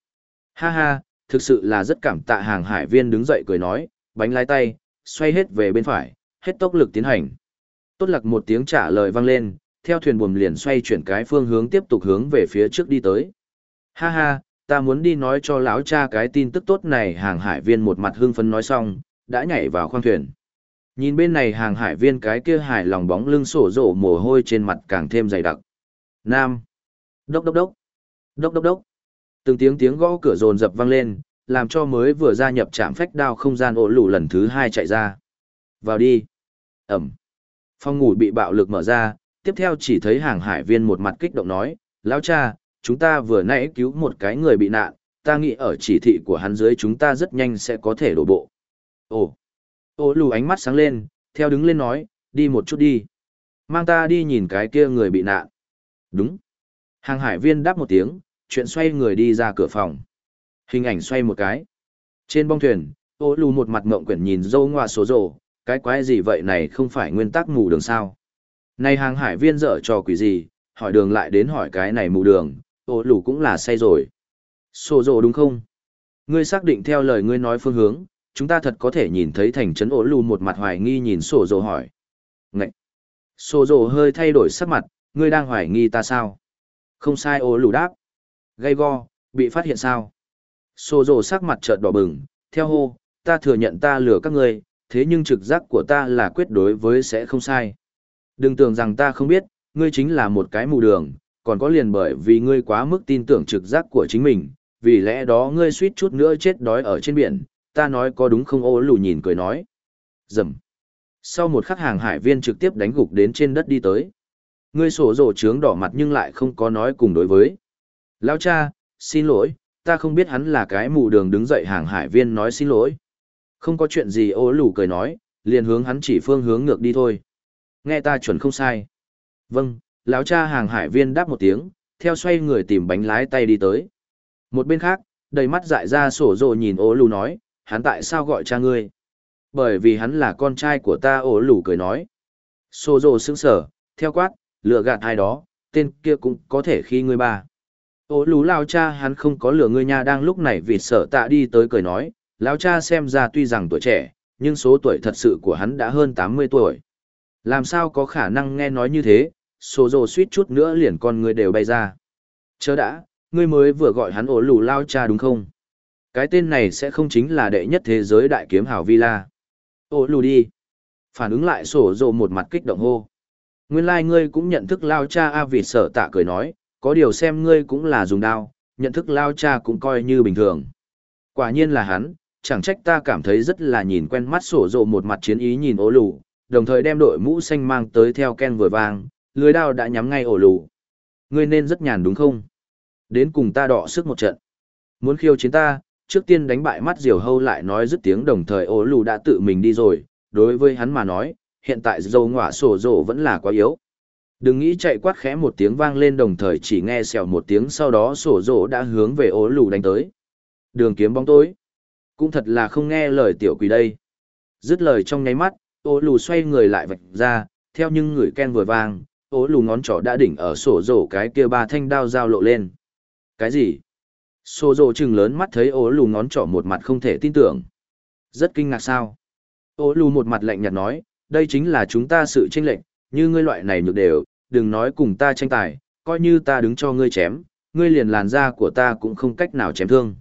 Ha ha, thực sự là rất cảm tạ hàng hải viên đứng dậy cười nói, bánh lái tay, xoay hết về bên phải, hết tốc lực tiến hành. Tốt lạc một tiếng trả lời vang lên, theo thuyền buồm liền xoay chuyển cái phương hướng tiếp tục hướng về phía trước đi tới. Ha ha, ta muốn đi nói cho lão cha cái tin tức tốt này hàng hải viên một mặt hưng phấn nói xong, đã nhảy vào khoang thuyền. Nhìn bên này hàng hải viên cái kia hải lòng bóng lưng sổ rổ mồ hôi trên mặt càng thêm dày đặc. Nam. Đốc đốc đốc. Đốc đốc đốc. Từng tiếng tiếng gõ cửa rồn rập vang lên, làm cho mới vừa gia nhập trạm phách đao không gian ổ lù lần thứ hai chạy ra. Vào đi. Ẩm. Phòng ngủ bị bạo lực mở ra, tiếp theo chỉ thấy hàng hải viên một mặt kích động nói, Lão cha, chúng ta vừa nãy cứu một cái người bị nạn, ta nghĩ ở chỉ thị của hắn dưới chúng ta rất nhanh sẽ có thể đổ bộ. Ồ. Ô lù ánh mắt sáng lên, theo đứng lên nói, đi một chút đi. Mang ta đi nhìn cái kia người bị nạn. Đúng. Hàng hải viên đáp một tiếng, chuyện xoay người đi ra cửa phòng. Hình ảnh xoay một cái. Trên bong thuyền, ô lù một mặt mộng quyển nhìn dâu ngoa số rồ, cái quái gì vậy này không phải nguyên tắc mù đường sao. Này hàng hải viên dở trò quỷ gì, hỏi đường lại đến hỏi cái này mù đường, ô lù cũng là say rồi. Sổ rồ đúng không? Ngươi xác định theo lời ngươi nói phương hướng, chúng ta thật có thể nhìn thấy thành trấn ổ lù một mặt hoài nghi nhìn sổ rồ hỏi. Ngậy! Sổ rồ hơi thay đổi sắc mặt, ngươi đang hoài nghi ta sao? Không sai ổ lù đáp. Gây go, bị phát hiện sao? Sổ rồ sắc mặt chợt đỏ bừng, theo hô, ta thừa nhận ta lừa các ngươi, thế nhưng trực giác của ta là quyết đối với sẽ không sai. Đừng tưởng rằng ta không biết, ngươi chính là một cái mù đường, còn có liền bởi vì ngươi quá mức tin tưởng trực giác của chính mình, vì lẽ đó ngươi suýt chút nữa chết đói ở trên biển, ta nói có đúng không ô lù nhìn cười nói. Dầm. Sau một khắc hàng hải viên trực tiếp đánh gục đến trên đất đi tới. Ngươi sổ rổ trướng đỏ mặt nhưng lại không có nói cùng đối với. Lao cha, xin lỗi, ta không biết hắn là cái mù đường đứng dậy hàng hải viên nói xin lỗi. Không có chuyện gì ô lù cười nói, liền hướng hắn chỉ phương hướng ngược đi thôi. Nghe ta chuẩn không sai. Vâng, lão cha hàng hải viên đáp một tiếng, theo xoay người tìm bánh lái tay đi tới. Một bên khác, đầy mắt dại ra sổ rồ nhìn ố lù nói, hắn tại sao gọi cha ngươi? Bởi vì hắn là con trai của ta ổ lù cười nói. Sổ rồ sững sở, theo quát, lừa gạt ai đó, tên kia cũng có thể khi ngươi ba. Ổ lù lao cha hắn không có lừa ngươi nha đang lúc này vì sợ tạ đi tới cười nói, lão cha xem ra tuy rằng tuổi trẻ, nhưng số tuổi thật sự của hắn đã hơn 80 tuổi. Làm sao có khả năng nghe nói như thế, sổ rồ suýt chút nữa liền con người đều bay ra. Chớ đã, ngươi mới vừa gọi hắn ổ lù lao cha đúng không? Cái tên này sẽ không chính là đệ nhất thế giới đại kiếm hào Villa. Ổ lù đi. Phản ứng lại sổ rồ một mặt kích động hô. Nguyên lai like ngươi cũng nhận thức lao cha A vì sợ tạ cười nói, có điều xem ngươi cũng là dùng đao, nhận thức lao cha cũng coi như bình thường. Quả nhiên là hắn, chẳng trách ta cảm thấy rất là nhìn quen mắt sổ rộ một mặt chiến ý nhìn ổ lù, đồng thời đem đội mũ xanh mang tới theo Ken vừa vang, lưới đao đã nhắm ngay ổ lù. Ngươi nên rất nhàn đúng không? Đến cùng ta đọ sức một trận. Muốn khiêu chiến ta, trước tiên đánh bại mắt diều hâu lại nói dứt tiếng đồng thời ố lù đã tự mình đi rồi, đối với hắn mà nói, hiện tại dầu ngọa sổ rổ vẫn là quá yếu. Đừng nghĩ chạy quát khẽ một tiếng vang lên đồng thời chỉ nghe xèo một tiếng sau đó sổ rổ đã hướng về ố lù đánh tới. Đường kiếm bóng tối. Cũng thật là không nghe lời tiểu quỷ đây. Dứt lời trong nháy mắt, ô lù xoay người lại vạch ra, theo nhưng người ken vừa vang, ô lù ngón trỏ đã đỉnh ở sổ rổ cái kia ba thanh đao dao lộ lên. Cái gì? Sổ rổ chừng lớn mắt thấy ô lù ngón trỏ một mặt không thể tin tưởng. Rất kinh ngạc sao? ô lù một mặt lạnh nhạt nói, đây chính là chúng ta sự tranh lệch, như ngươi loại này nhược đều, đừng nói cùng ta tranh tài, coi như ta đứng cho ngươi chém, ngươi liền làn da của ta cũng không cách nào chém thương.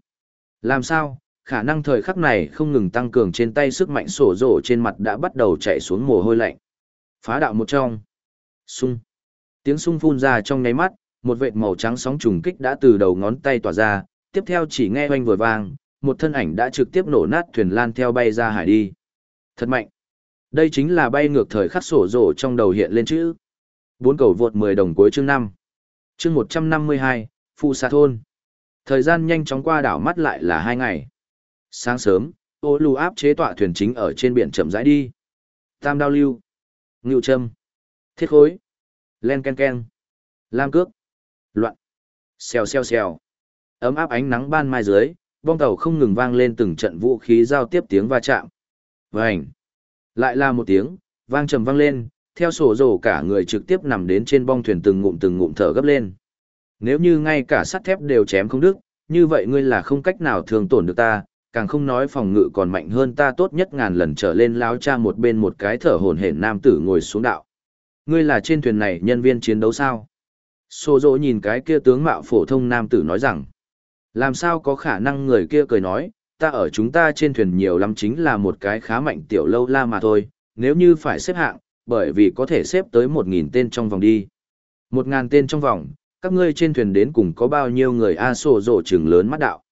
Làm sao, khả năng thời khắc này không ngừng tăng cường trên tay sức mạnh sổ rổ trên mặt đã bắt đầu chạy xuống mồ hôi lạnh. Phá đạo một trong. Sung. Tiếng sung phun ra trong nháy mắt, một vệt màu trắng sóng trùng kích đã từ đầu ngón tay tỏa ra, tiếp theo chỉ nghe oanh vừa vang, một thân ảnh đã trực tiếp nổ nát thuyền lan theo bay ra hải đi. Thật mạnh. Đây chính là bay ngược thời khắc sổ rổ trong đầu hiện lên chữ. Bốn cầu vượt 10 đồng cuối chương 5. Chương 152, Phu Sa Thôn. Thời gian nhanh chóng qua đảo mắt lại là hai ngày. Sáng sớm, ô lưu áp chế tọa thuyền chính ở trên biển chậm rãi đi. Tam đao lưu. Ngưu Trâm, Thiết khối. Len ken ken. Lam cước. Loạn. Xèo xèo xèo. Ấm áp ánh nắng ban mai dưới, bong tàu không ngừng vang lên từng trận vũ khí giao tiếp tiếng va chạm. Vành. Lại là một tiếng, vang trầm vang lên, theo sổ rổ cả người trực tiếp nằm đến trên bong thuyền từng ngụm từng ngụm thở gấp lên. Nếu như ngay cả sắt thép đều chém không đứt, như vậy ngươi là không cách nào thường tổn được ta, càng không nói phòng ngự còn mạnh hơn ta tốt nhất ngàn lần trở lên láo cha một bên một cái thở hổn hển nam tử ngồi xuống đạo. Ngươi là trên thuyền này nhân viên chiến đấu sao? Sô dỗ nhìn cái kia tướng mạo phổ thông nam tử nói rằng, làm sao có khả năng người kia cười nói, ta ở chúng ta trên thuyền nhiều lắm chính là một cái khá mạnh tiểu lâu la mà thôi, nếu như phải xếp hạng, bởi vì có thể xếp tới một nghìn tên trong vòng đi. Một ngàn tên trong vòng, các ngươi trên thuyền đến cùng có bao nhiêu người A sổ rộ trừng lớn mắt đạo.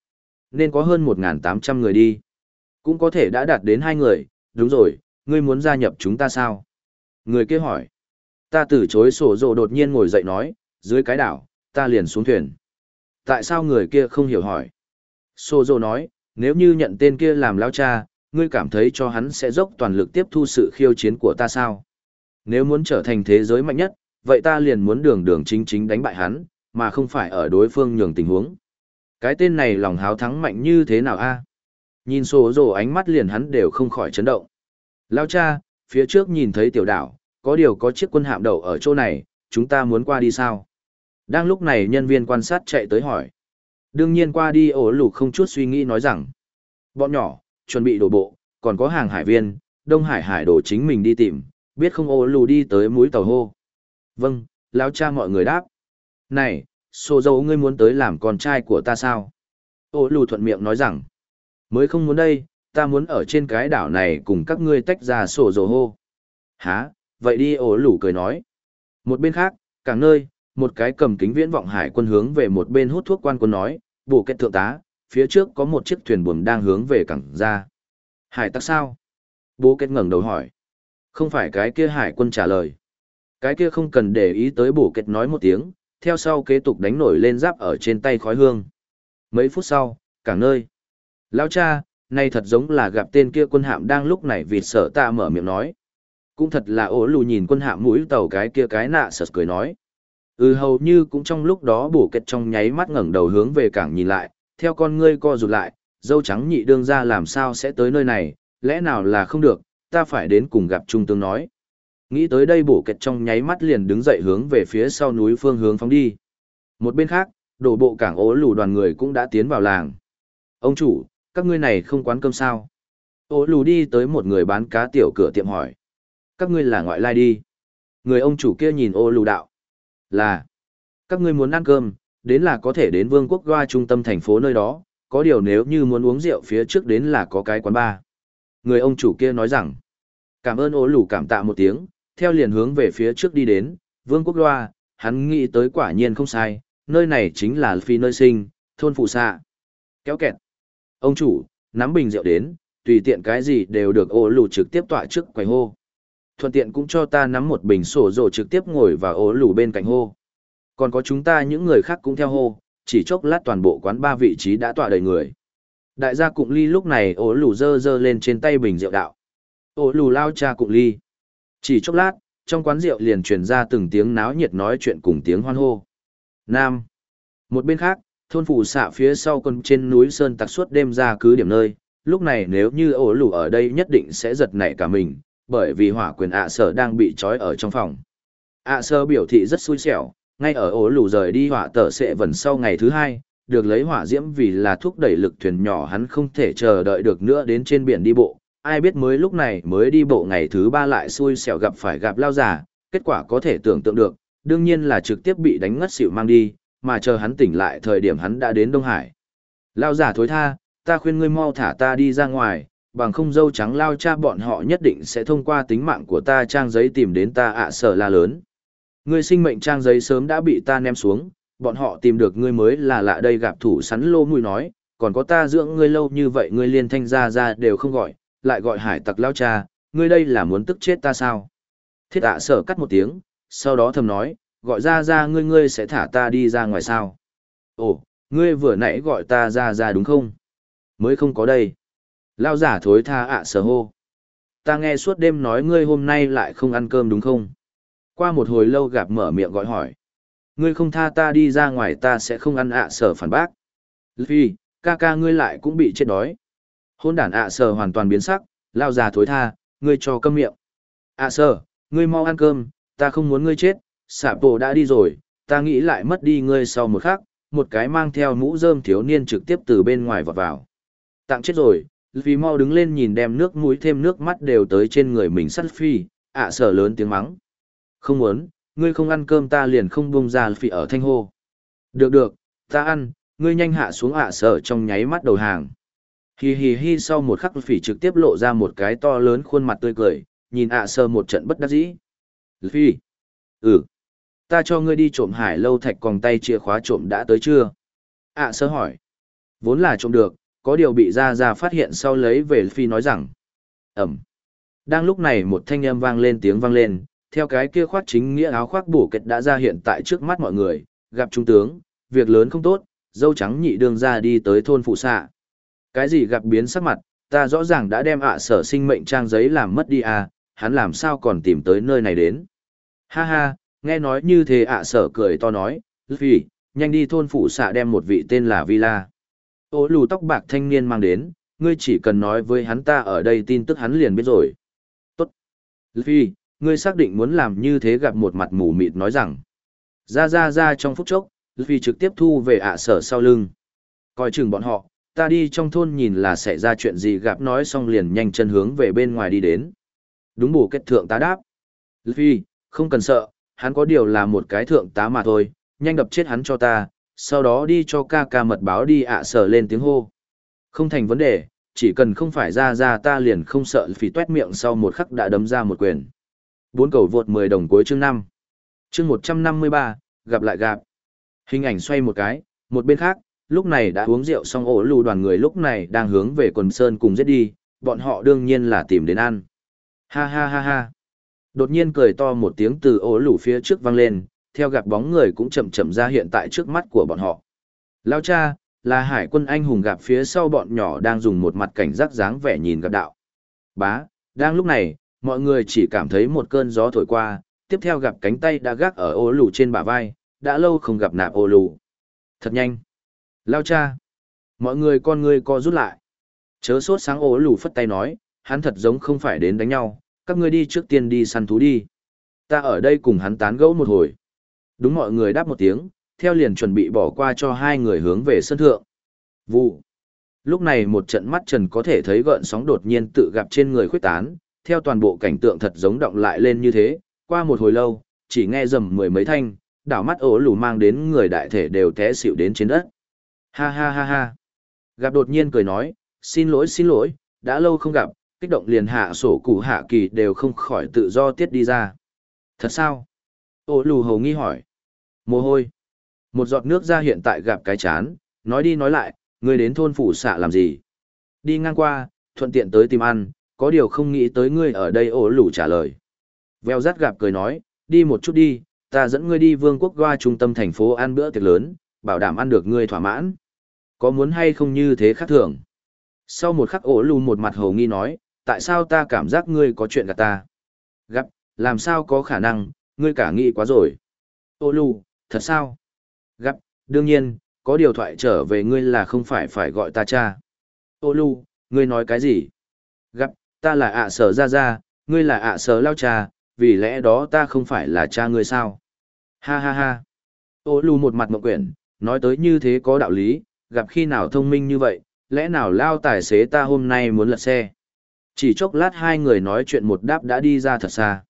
Nên có hơn một ngàn tám trăm người đi. Cũng có thể đã đạt đến hai người, đúng rồi, ngươi muốn gia nhập chúng ta sao? Người kia hỏi. Ta từ chối sổ rộ đột nhiên ngồi dậy nói, dưới cái đảo, ta liền xuống thuyền. Tại sao người kia không hiểu hỏi? Sổ rộ nói, nếu như nhận tên kia làm lao cha, ngươi cảm thấy cho hắn sẽ dốc toàn lực tiếp thu sự khiêu chiến của ta sao? Nếu muốn trở thành thế giới mạnh nhất, vậy ta liền muốn đường đường chính chính đánh bại hắn, mà không phải ở đối phương nhường tình huống. Cái tên này lòng háo thắng mạnh như thế nào a? Nhìn sổ rồ ánh mắt liền hắn đều không khỏi chấn động. Lao cha, phía trước nhìn thấy tiểu đảo, có điều có chiếc quân hạm đậu ở chỗ này, chúng ta muốn qua đi sao? Đang lúc này nhân viên quan sát chạy tới hỏi. Đương nhiên qua đi ổ lục không chút suy nghĩ nói rằng. Bọn nhỏ, chuẩn bị đổ bộ, còn có hàng hải viên, Đông Hải hải đổ chính mình đi tìm, biết không ổ lù đi tới mũi tàu hô. Vâng, lão cha mọi người đáp. Này, sổ dâu ngươi muốn tới làm con trai của ta sao? Ô lù thuận miệng nói rằng. Mới không muốn đây, ta muốn ở trên cái đảo này cùng các ngươi tách ra sổ dầu hô. Hả, vậy đi ổ lù cười nói. Một bên khác, càng nơi, một cái cầm kính viễn vọng hải quân hướng về một bên hút thuốc quan quân nói, bổ kết thượng tá, phía trước có một chiếc thuyền buồm đang hướng về cảng ra. Hải tắc sao? Bố kết ngẩng đầu hỏi. Không phải cái kia hải quân trả lời. Cái kia không cần để ý tới bổ kết nói một tiếng, theo sau kế tục đánh nổi lên giáp ở trên tay khói hương. Mấy phút sau, cảng nơi. Lao cha, nay thật giống là gặp tên kia quân hạm đang lúc này vì sợ ta mở miệng nói. Cũng thật là ố lù nhìn quân hạm mũi tàu cái kia cái nạ sợt cười nói. Ừ hầu như cũng trong lúc đó bổ kết trong nháy mắt ngẩng đầu hướng về cảng nhìn lại, theo con ngươi co rụt lại, dâu trắng nhị đương ra làm sao sẽ tới nơi này, lẽ nào là không được, ta phải đến cùng gặp trung tướng nói. Nghĩ tới đây bổ kẹt trong nháy mắt liền đứng dậy hướng về phía sau núi phương hướng phóng đi. Một bên khác, đổ bộ cảng ố lù đoàn người cũng đã tiến vào làng. Ông chủ, các ngươi này không quán cơm sao? Ố lù đi tới một người bán cá tiểu cửa tiệm hỏi. Các ngươi là ngoại lai đi. Người ông chủ kia nhìn ô lù đạo. Là, các ngươi muốn ăn cơm, đến là có thể đến vương quốc Goa trung tâm thành phố nơi đó, có điều nếu như muốn uống rượu phía trước đến là có cái quán bar. Người ông chủ kia nói rằng, cảm ơn ố lù cảm tạ một tiếng, theo liền hướng về phía trước đi đến, vương quốc Loa, hắn nghĩ tới quả nhiên không sai, nơi này chính là phi nơi sinh, thôn phụ xạ. Kéo kẹt. Ông chủ, nắm bình rượu đến, tùy tiện cái gì đều được ố lù trực tiếp tọa trước quầy hô. Thuận tiện cũng cho ta nắm một bình sổ rổ trực tiếp ngồi vào ố lù bên cạnh hô. Còn có chúng ta những người khác cũng theo hô, chỉ chốc lát toàn bộ quán ba vị trí đã tọa đầy người. Đại gia cụng ly lúc này ố lù dơ dơ lên trên tay bình rượu đạo. Ố lù lao cha cụng ly. Chỉ chốc lát, trong quán rượu liền truyền ra từng tiếng náo nhiệt nói chuyện cùng tiếng hoan hô. Nam. Một bên khác, thôn phủ xạ phía sau con trên núi Sơn tặc suốt đêm ra cứ điểm nơi, lúc này nếu như ổ lù ở đây nhất định sẽ giật nảy cả mình, bởi vì hỏa quyền ạ sở đang bị trói ở trong phòng. ạ sơ biểu thị rất xui xẻo, ngay ở ổ lù rời đi hỏa tờ sẽ vần sau ngày thứ hai, được lấy hỏa diễm vì là thuốc đẩy lực thuyền nhỏ hắn không thể chờ đợi được nữa đến trên biển đi bộ. Ai biết mới lúc này mới đi bộ ngày thứ ba lại xui xẻo gặp phải gặp lao giả, kết quả có thể tưởng tượng được, đương nhiên là trực tiếp bị đánh ngất xỉu mang đi, mà chờ hắn tỉnh lại thời điểm hắn đã đến Đông Hải. Lao giả thối tha, ta khuyên ngươi mau thả ta đi ra ngoài, bằng không dâu trắng lao cha bọn họ nhất định sẽ thông qua tính mạng của ta trang giấy tìm đến ta ạ sở la lớn. Ngươi sinh mệnh trang giấy sớm đã bị ta ném xuống, bọn họ tìm được ngươi mới là lạ đây gặp thủ sắn lô mùi nói, còn có ta dưỡng ngươi lâu như vậy ngươi liên thanh ra ra đều không gọi, lại gọi hải tặc lao cha, ngươi đây là muốn tức chết ta sao? Thiết ạ sở cắt một tiếng, sau đó thầm nói, gọi ra ra ngươi ngươi sẽ thả ta đi ra ngoài sao? Ồ, ngươi vừa nãy gọi ta ra ra đúng không? Mới không có đây. Lao giả thối tha ạ sở hô. Ta nghe suốt đêm nói ngươi hôm nay lại không ăn cơm đúng không? Qua một hồi lâu gặp mở miệng gọi hỏi. Ngươi không tha ta đi ra ngoài ta sẽ không ăn ạ sở phản bác. Vì, ca ca ngươi lại cũng bị chết đói. Hôn đản ạ sờ hoàn toàn biến sắc, lao già thối tha, ngươi cho câm miệng. ạ sờ ngươi mau ăn cơm, ta không muốn ngươi chết, xạ bộ đã đi rồi, ta nghĩ lại mất đi ngươi sau một khắc, một cái mang theo mũ rơm thiếu niên trực tiếp từ bên ngoài vọt vào. Tặng chết rồi, vì mau đứng lên nhìn đem nước mũi thêm nước mắt đều tới trên người mình sắt phi, ạ sở lớn tiếng mắng. Không muốn, ngươi không ăn cơm ta liền không buông ra phi ở thanh hô. Được được, ta ăn, ngươi nhanh hạ xuống ạ sở trong nháy mắt đầu hàng. Hì hì hì, sau một khắc phỉ trực tiếp lộ ra một cái to lớn khuôn mặt tươi cười, nhìn ạ sơ một trận bất đắc dĩ. Phi. Ừ. Ta cho ngươi đi trộm hải lâu thạch còn tay chìa khóa trộm đã tới chưa? ạ sơ hỏi. Vốn là trộm được, có điều bị ra ra phát hiện sau lấy về phi nói rằng. Ẩm. Đang lúc này một thanh âm vang lên tiếng vang lên, theo cái kia khoát chính nghĩa áo khoác bổ kịch đã ra hiện tại trước mắt mọi người, gặp trung tướng, việc lớn không tốt, dâu trắng nhị đường ra đi tới thôn phụ xạ. Cái gì gặp biến sắc mặt, ta rõ ràng đã đem ạ sở sinh mệnh trang giấy làm mất đi à, hắn làm sao còn tìm tới nơi này đến. Ha ha, nghe nói như thế ạ sở cười to nói, vì, nhanh đi thôn phụ xạ đem một vị tên là Villa. Ô lù tóc bạc thanh niên mang đến, ngươi chỉ cần nói với hắn ta ở đây tin tức hắn liền biết rồi. Tốt. Vì, ngươi xác định muốn làm như thế gặp một mặt mù mịt nói rằng. Ra ra ra trong phút chốc, vì trực tiếp thu về ạ sở sau lưng. Coi chừng bọn họ, ta đi trong thôn nhìn là sẽ ra chuyện gì gặp nói xong liền nhanh chân hướng về bên ngoài đi đến. Đúng bổ kết thượng tá đáp. Luffy không cần sợ, hắn có điều là một cái thượng tá mà thôi, nhanh đập chết hắn cho ta, sau đó đi cho ca ca mật báo đi ạ sở lên tiếng hô. Không thành vấn đề, chỉ cần không phải ra ra ta liền không sợ phỉ tuét miệng sau một khắc đã đấm ra một quyền. Bốn cầu vượt 10 đồng cuối chương 5. Chương 153, gặp lại gặp. Hình ảnh xoay một cái, một bên khác, lúc này đã uống rượu xong ổ lù đoàn người lúc này đang hướng về quần sơn cùng giết đi, bọn họ đương nhiên là tìm đến ăn. Ha ha ha ha. Đột nhiên cười to một tiếng từ ổ lù phía trước vang lên, theo gặp bóng người cũng chậm chậm ra hiện tại trước mắt của bọn họ. Lao cha, là hải quân anh hùng gặp phía sau bọn nhỏ đang dùng một mặt cảnh giác dáng vẻ nhìn gặp đạo. Bá, đang lúc này, mọi người chỉ cảm thấy một cơn gió thổi qua, tiếp theo gặp cánh tay đã gác ở ô lù trên bả vai, đã lâu không gặp nạp ô lù. Thật nhanh. Lao cha. Mọi người con người co rút lại. Chớ sốt sáng ố lù phất tay nói, hắn thật giống không phải đến đánh nhau, các ngươi đi trước tiên đi săn thú đi. Ta ở đây cùng hắn tán gẫu một hồi. Đúng mọi người đáp một tiếng, theo liền chuẩn bị bỏ qua cho hai người hướng về sân thượng. Vụ. Lúc này một trận mắt trần có thể thấy gợn sóng đột nhiên tự gặp trên người khuyết tán, theo toàn bộ cảnh tượng thật giống động lại lên như thế, qua một hồi lâu, chỉ nghe rầm mười mấy thanh, đảo mắt ố lù mang đến người đại thể đều té xỉu đến trên đất. Ha ha ha ha. Gặp đột nhiên cười nói, xin lỗi xin lỗi, đã lâu không gặp, kích động liền hạ sổ cụ hạ kỳ đều không khỏi tự do tiết đi ra. Thật sao? Ô lù hầu nghi hỏi. Mồ hôi. Một giọt nước ra hiện tại gặp cái chán, nói đi nói lại, người đến thôn phủ xạ làm gì? Đi ngang qua, thuận tiện tới tìm ăn, có điều không nghĩ tới ngươi ở đây ổ lù trả lời. Vèo rắt gặp cười nói, đi một chút đi, ta dẫn ngươi đi vương quốc qua trung tâm thành phố ăn bữa tiệc lớn, bảo đảm ăn được ngươi thỏa mãn. Có muốn hay không như thế khác thường? Sau một khắc ổ lù một mặt hồ nghi nói, tại sao ta cảm giác ngươi có chuyện gặp ta? Gặp, làm sao có khả năng, ngươi cả nghĩ quá rồi. Ô lù, thật sao? Gặp, đương nhiên, có điều thoại trở về ngươi là không phải phải gọi ta cha. Ô lù, ngươi nói cái gì? Gặp, ta là ạ sở ra ra, ngươi là ạ sở lao cha, vì lẽ đó ta không phải là cha ngươi sao? Ha ha ha. Ô lù một mặt mộng quyển, nói tới như thế có đạo lý, gặp khi nào thông minh như vậy, lẽ nào lao tài xế ta hôm nay muốn lật xe? Chỉ chốc lát hai người nói chuyện một đáp đã đi ra thật xa.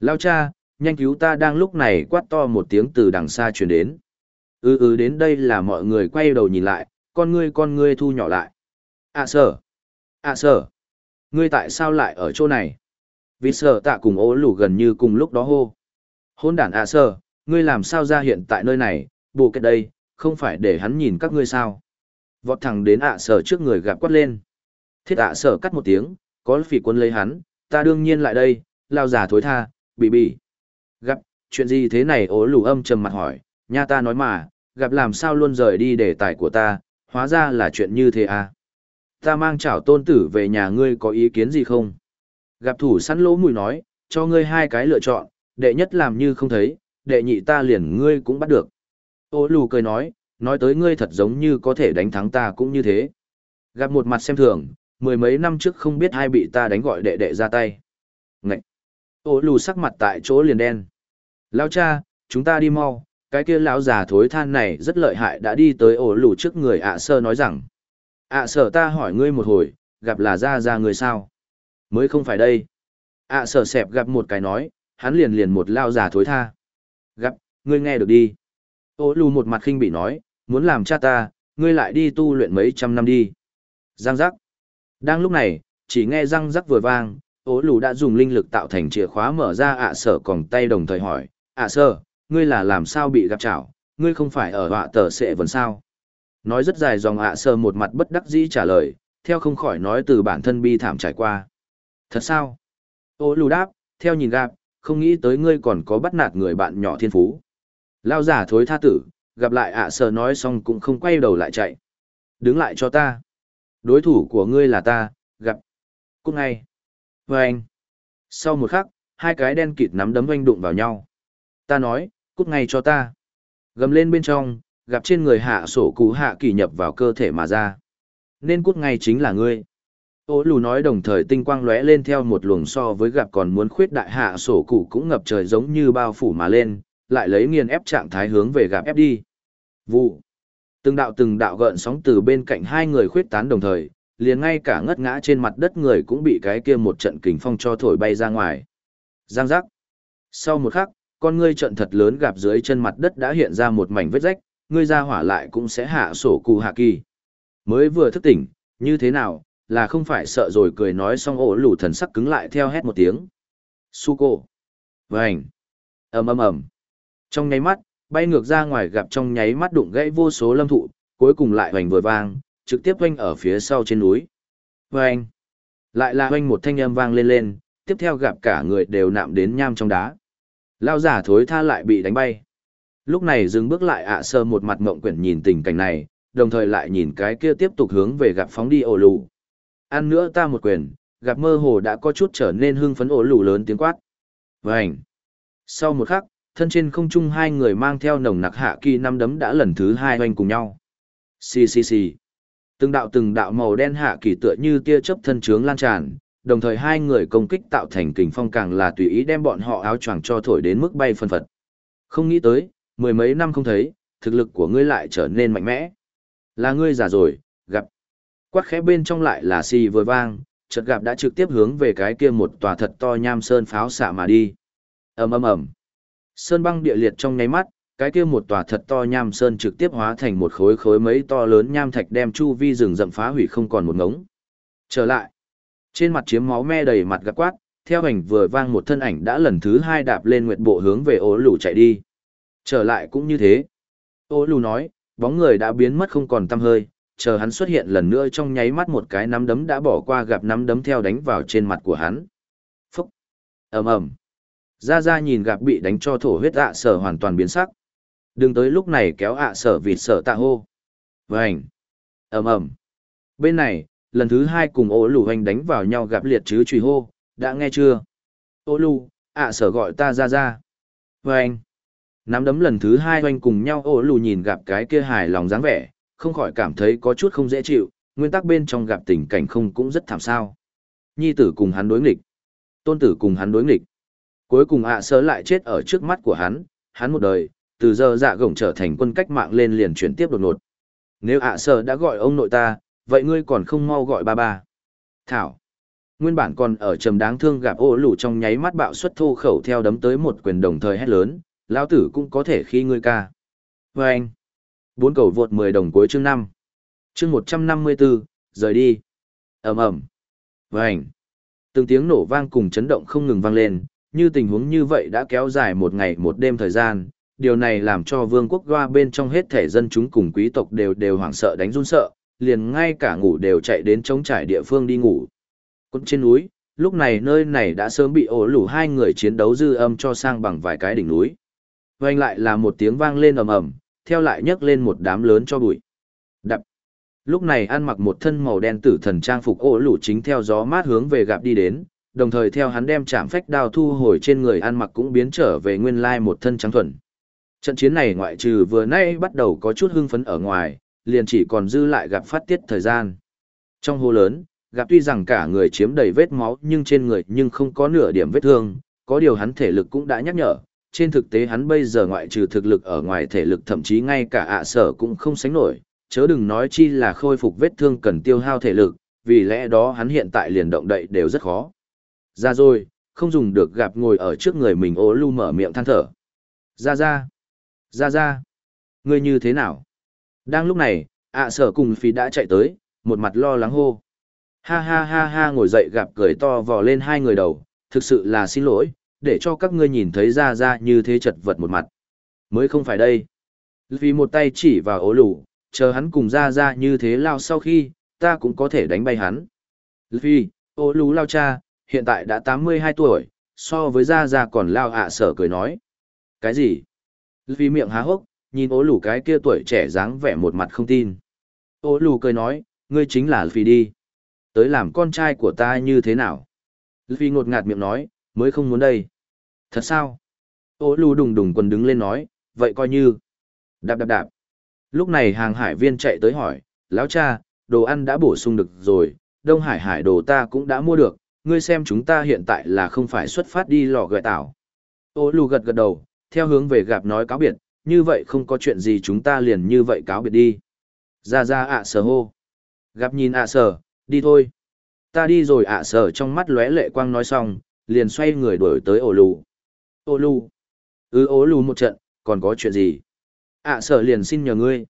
Lao cha, nhanh cứu ta đang lúc này quát to một tiếng từ đằng xa truyền đến. Ừ ừ đến đây là mọi người quay đầu nhìn lại, con ngươi con ngươi thu nhỏ lại. À sở, à sở, ngươi tại sao lại ở chỗ này? Vì sở tạ cùng ố lủ gần như cùng lúc đó hô. Hôn đản à sở, ngươi làm sao ra hiện tại nơi này, bộ kết đây, không phải để hắn nhìn các ngươi sao? Vọt thẳng đến ạ sở trước người gặp quát lên. Thiết ạ sở cắt một tiếng, có phỉ quân lấy hắn, ta đương nhiên lại đây, lao giả thối tha, bị bị. Gặp, chuyện gì thế này ố lù âm trầm mặt hỏi, nha ta nói mà, gặp làm sao luôn rời đi đề tài của ta, hóa ra là chuyện như thế à. Ta mang chảo tôn tử về nhà ngươi có ý kiến gì không? Gặp thủ săn lỗ mùi nói, cho ngươi hai cái lựa chọn, đệ nhất làm như không thấy, đệ nhị ta liền ngươi cũng bắt được. Ô lù cười nói, nói tới ngươi thật giống như có thể đánh thắng ta cũng như thế. Gặp một mặt xem thường, mười mấy năm trước không biết ai bị ta đánh gọi đệ đệ ra tay. Ngậy! Ô lù sắc mặt tại chỗ liền đen. Lao cha, chúng ta đi mau, cái kia lão già thối than này rất lợi hại đã đi tới ổ lù trước người ạ sơ nói rằng. ạ sơ ta hỏi ngươi một hồi, gặp là ra ra người sao? Mới không phải đây. ạ sơ xẹp gặp một cái nói, hắn liền liền một lao già thối tha. Gặp, ngươi nghe được đi. Ô lù một mặt khinh bị nói, muốn làm cha ta, ngươi lại đi tu luyện mấy trăm năm đi. Giang giác. Đang lúc này, chỉ nghe răng rắc vừa vang, ố lù đã dùng linh lực tạo thành chìa khóa mở ra ạ sở còng tay đồng thời hỏi, ạ sở, ngươi là làm sao bị gặp chảo, ngươi không phải ở họa tờ sệ vần sao. Nói rất dài dòng ạ sở một mặt bất đắc dĩ trả lời, theo không khỏi nói từ bản thân bi thảm trải qua. Thật sao? Ô lù đáp, theo nhìn gặp, không nghĩ tới ngươi còn có bắt nạt người bạn nhỏ thiên phú. Lao giả thối tha tử, gặp lại ạ sở nói xong cũng không quay đầu lại chạy. Đứng lại cho ta. Đối thủ của ngươi là ta, gặp. Cúc ngay. Và anh. Sau một khắc, hai cái đen kịt nắm đấm oanh đụng vào nhau. Ta nói, cút ngay cho ta. Gầm lên bên trong, gặp trên người hạ sổ cú hạ kỳ nhập vào cơ thể mà ra. Nên cút ngay chính là ngươi. Ô lù nói đồng thời tinh quang lóe lên theo một luồng so với gặp còn muốn khuyết đại hạ sổ cụ cũng ngập trời giống như bao phủ mà lên, lại lấy nghiền ép trạng thái hướng về gặp ép đi. Vụ. Từng đạo từng đạo gợn sóng từ bên cạnh hai người khuyết tán đồng thời, liền ngay cả ngất ngã trên mặt đất người cũng bị cái kia một trận kình phong cho thổi bay ra ngoài. Giang giác. Sau một khắc, con ngươi trận thật lớn gặp dưới chân mặt đất đã hiện ra một mảnh vết rách, ngươi ra hỏa lại cũng sẽ hạ sổ cụ hạ kỳ. Mới vừa thức tỉnh, như thế nào, là không phải sợ rồi cười nói xong ổ lù thần sắc cứng lại theo hét một tiếng. su cô Vành. ầm ầm ầm. Trong nháy mắt, bay ngược ra ngoài gặp trong nháy mắt đụng gãy vô số lâm thụ, cuối cùng lại hoành vừa vang, trực tiếp hoành ở phía sau trên núi. Vâng! Lại là hoành một thanh âm vang lên lên, tiếp theo gặp cả người đều nạm đến nham trong đá. Lao giả thối tha lại bị đánh bay. Lúc này dừng bước lại ạ à sơ một mặt mộng quyển nhìn tình cảnh này, đồng thời lại nhìn cái kia tiếp tục hướng về gặp phóng đi ổ lù. Ăn nữa ta một quyền, gặp mơ hồ đã có chút trở nên hưng phấn ổ lù lớn tiếng quát. Vâng! Sau một khắc, thân trên không trung hai người mang theo nồng nặc hạ kỳ năm đấm đã lần thứ hai oanh cùng nhau. Xì xì xì. Từng đạo từng đạo màu đen hạ kỳ tựa như tia chớp thân trướng lan tràn, đồng thời hai người công kích tạo thành kình phong càng là tùy ý đem bọn họ áo choàng cho thổi đến mức bay phân phật. Không nghĩ tới, mười mấy năm không thấy, thực lực của ngươi lại trở nên mạnh mẽ. Là ngươi già rồi, gặp. Quát khẽ bên trong lại là xì vừa vang, chợt gặp đã trực tiếp hướng về cái kia một tòa thật to nham sơn pháo xạ mà đi. ầm ầm ầm. Sơn băng địa liệt trong nháy mắt, cái kia một tòa thật to nham sơn trực tiếp hóa thành một khối khối mấy to lớn nham thạch đem chu vi rừng rậm phá hủy không còn một ngống. Trở lại, trên mặt chiếm máu me đầy mặt gắt quát, theo ảnh vừa vang một thân ảnh đã lần thứ hai đạp lên nguyệt bộ hướng về ố lù chạy đi. Trở lại cũng như thế. Ô lù nói, bóng người đã biến mất không còn tăm hơi, chờ hắn xuất hiện lần nữa trong nháy mắt một cái nắm đấm đã bỏ qua gặp nắm đấm theo đánh vào trên mặt của hắn. Phúc! ầm ầm ra Ra nhìn gặp bị đánh cho thổ huyết ạ sở hoàn toàn biến sắc. Đừng tới lúc này kéo ạ sở vịt sở tạ hô. Vành. ầm ầm Bên này, lần thứ hai cùng ố lù hoành đánh vào nhau gặp liệt chứ truy hô, đã nghe chưa? Ô lù, ạ sở gọi ta ra ra. Vành. Nắm đấm lần thứ hai hoành cùng nhau ố lù nhìn gặp cái kia hài lòng dáng vẻ, không khỏi cảm thấy có chút không dễ chịu, nguyên tắc bên trong gặp tình cảnh không cũng rất thảm sao. Nhi tử cùng hắn đối nghịch. Tôn tử cùng hắn đối nghịch. Cuối cùng ạ Sơ lại chết ở trước mắt của hắn, hắn một đời, từ giờ dạ gổng trở thành quân cách mạng lên liền chuyển tiếp đột ngột. Nếu ạ Sơ đã gọi ông nội ta, vậy ngươi còn không mau gọi ba ba. Thảo. Nguyên bản còn ở trầm đáng thương gặp ô lù trong nháy mắt bạo xuất thô khẩu theo đấm tới một quyền đồng thời hét lớn, lão tử cũng có thể khi ngươi ca. Và anh. Bốn cầu vượt 10 đồng cuối chương 5. Chương 154, rời đi. ầm ầm. Và anh. Từng tiếng nổ vang cùng chấn động không ngừng vang lên, như tình huống như vậy đã kéo dài một ngày một đêm thời gian. Điều này làm cho vương quốc Goa bên trong hết thể dân chúng cùng quý tộc đều đều hoảng sợ đánh run sợ, liền ngay cả ngủ đều chạy đến chống trải địa phương đi ngủ. Cũng trên núi, lúc này nơi này đã sớm bị ổ lủ hai người chiến đấu dư âm cho sang bằng vài cái đỉnh núi. Vành lại là một tiếng vang lên ầm ầm, theo lại nhấc lên một đám lớn cho bụi. Đập. Lúc này ăn mặc một thân màu đen tử thần trang phục ổ lủ chính theo gió mát hướng về gặp đi đến, đồng thời theo hắn đem chạm phách đao thu hồi trên người ăn mặc cũng biến trở về nguyên lai một thân trắng thuần. Trận chiến này ngoại trừ vừa nay bắt đầu có chút hưng phấn ở ngoài, liền chỉ còn dư lại gặp phát tiết thời gian. Trong hồ lớn, gặp tuy rằng cả người chiếm đầy vết máu nhưng trên người nhưng không có nửa điểm vết thương, có điều hắn thể lực cũng đã nhắc nhở, trên thực tế hắn bây giờ ngoại trừ thực lực ở ngoài thể lực thậm chí ngay cả ạ sở cũng không sánh nổi, chớ đừng nói chi là khôi phục vết thương cần tiêu hao thể lực, vì lẽ đó hắn hiện tại liền động đậy đều rất khó. Ra rồi, không dùng được gặp ngồi ở trước người mình ố lu mở miệng than thở. Ra ra, ra ra, ngươi như thế nào? Đang lúc này, ạ sở cùng phi đã chạy tới, một mặt lo lắng hô. Ha ha ha ha ngồi dậy gặp cười to vò lên hai người đầu, thực sự là xin lỗi, để cho các ngươi nhìn thấy ra ra như thế chật vật một mặt. Mới không phải đây. Vì một tay chỉ vào ố lù, chờ hắn cùng ra ra như thế lao sau khi, ta cũng có thể đánh bay hắn. Vì, ố lù lao cha, hiện tại đã 82 tuổi, so với gia gia còn lao ạ sở cười nói. Cái gì? Vì miệng há hốc, nhìn ố lù cái kia tuổi trẻ dáng vẻ một mặt không tin. Ố lù cười nói, ngươi chính là Phi đi. Tới làm con trai của ta như thế nào? Phi ngột ngạt miệng nói, mới không muốn đây. Thật sao? Ố lù đùng đùng quần đứng lên nói, vậy coi như. Đạp đạp đạp. Lúc này hàng hải viên chạy tới hỏi, lão cha, đồ ăn đã bổ sung được rồi, Đông Hải hải đồ ta cũng đã mua được, ngươi xem chúng ta hiện tại là không phải xuất phát đi lò gợi tảo. Ô lù gật gật đầu, theo hướng về gặp nói cáo biệt, như vậy không có chuyện gì chúng ta liền như vậy cáo biệt đi. Ra ra ạ sở hô. Gặp nhìn ạ sở, đi thôi. Ta đi rồi ạ sở trong mắt lóe lệ quang nói xong, liền xoay người đuổi tới ổ lù. Ô lù. Ừ ổ lù một trận, còn có chuyện gì? ạ sở liền xin nhờ ngươi.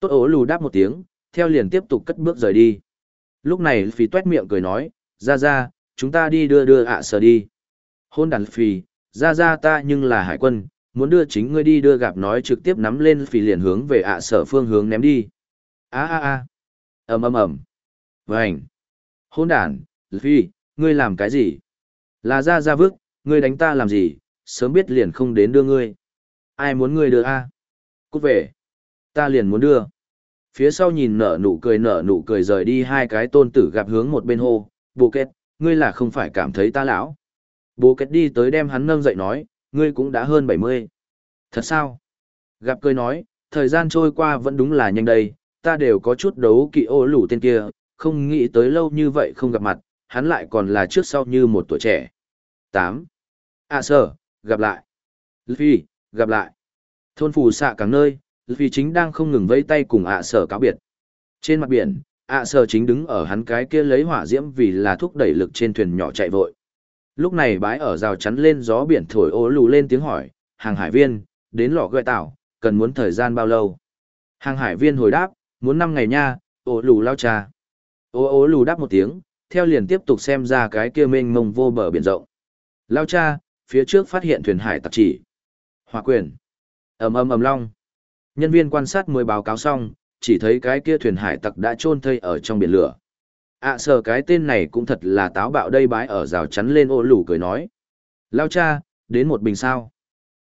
Tốt ổ lù đáp một tiếng, theo liền tiếp tục cất bước rời đi. Lúc này phí tuét miệng cười nói, ra ra, chúng ta đi đưa đưa ạ sở đi. Hôn đàn phì, ra ra ta nhưng là hải quân, muốn đưa chính ngươi đi đưa gặp nói trực tiếp nắm lên phì liền hướng về ạ sở phương hướng ném đi. a a a. Ầm ầm ầm. Vành, hôn đàn phi ngươi làm cái gì? Là ra ra vức ngươi đánh ta làm gì? Sớm biết liền không đến đưa ngươi. Ai muốn ngươi đưa a? Cút về. Ta liền muốn đưa. Phía sau nhìn nở nụ cười nở nụ cười rời đi hai cái tôn tử gặp hướng một bên hô bù kết ngươi là không phải cảm thấy ta lão Bố kết đi tới đem hắn nâng dậy nói ngươi cũng đã hơn bảy mươi thật sao gặp cười nói thời gian trôi qua vẫn đúng là nhanh đây ta đều có chút đấu kỵ ô lủ tên kia, không nghĩ tới lâu như vậy không gặp mặt, hắn lại còn là trước sau như một tuổi trẻ. 8. À sở, gặp lại. Luffy, gặp lại. Thôn phù xạ càng nơi, Luffy chính đang không ngừng vẫy tay cùng ạ sở cáo biệt. Trên mặt biển, ạ sở chính đứng ở hắn cái kia lấy hỏa diễm vì là thúc đẩy lực trên thuyền nhỏ chạy vội. Lúc này bãi ở rào chắn lên gió biển thổi ô lù lên tiếng hỏi, hàng hải viên, đến lò gợi tảo, cần muốn thời gian bao lâu? Hàng hải viên hồi đáp, Muốn năm ngày nha, ố lù lao cha, Ô ô lù đáp một tiếng, theo liền tiếp tục xem ra cái kia mênh mông vô bờ biển rộng. Lao cha, phía trước phát hiện thuyền hải tạp chỉ. Hòa quyền. ầm ầm ầm long. Nhân viên quan sát mới báo cáo xong, chỉ thấy cái kia thuyền hải tặc đã chôn thây ở trong biển lửa. ạ à, sờ cái tên này cũng thật là táo bạo đây bái ở rào chắn lên ô lù cười nói. Lao cha, đến một bình sao.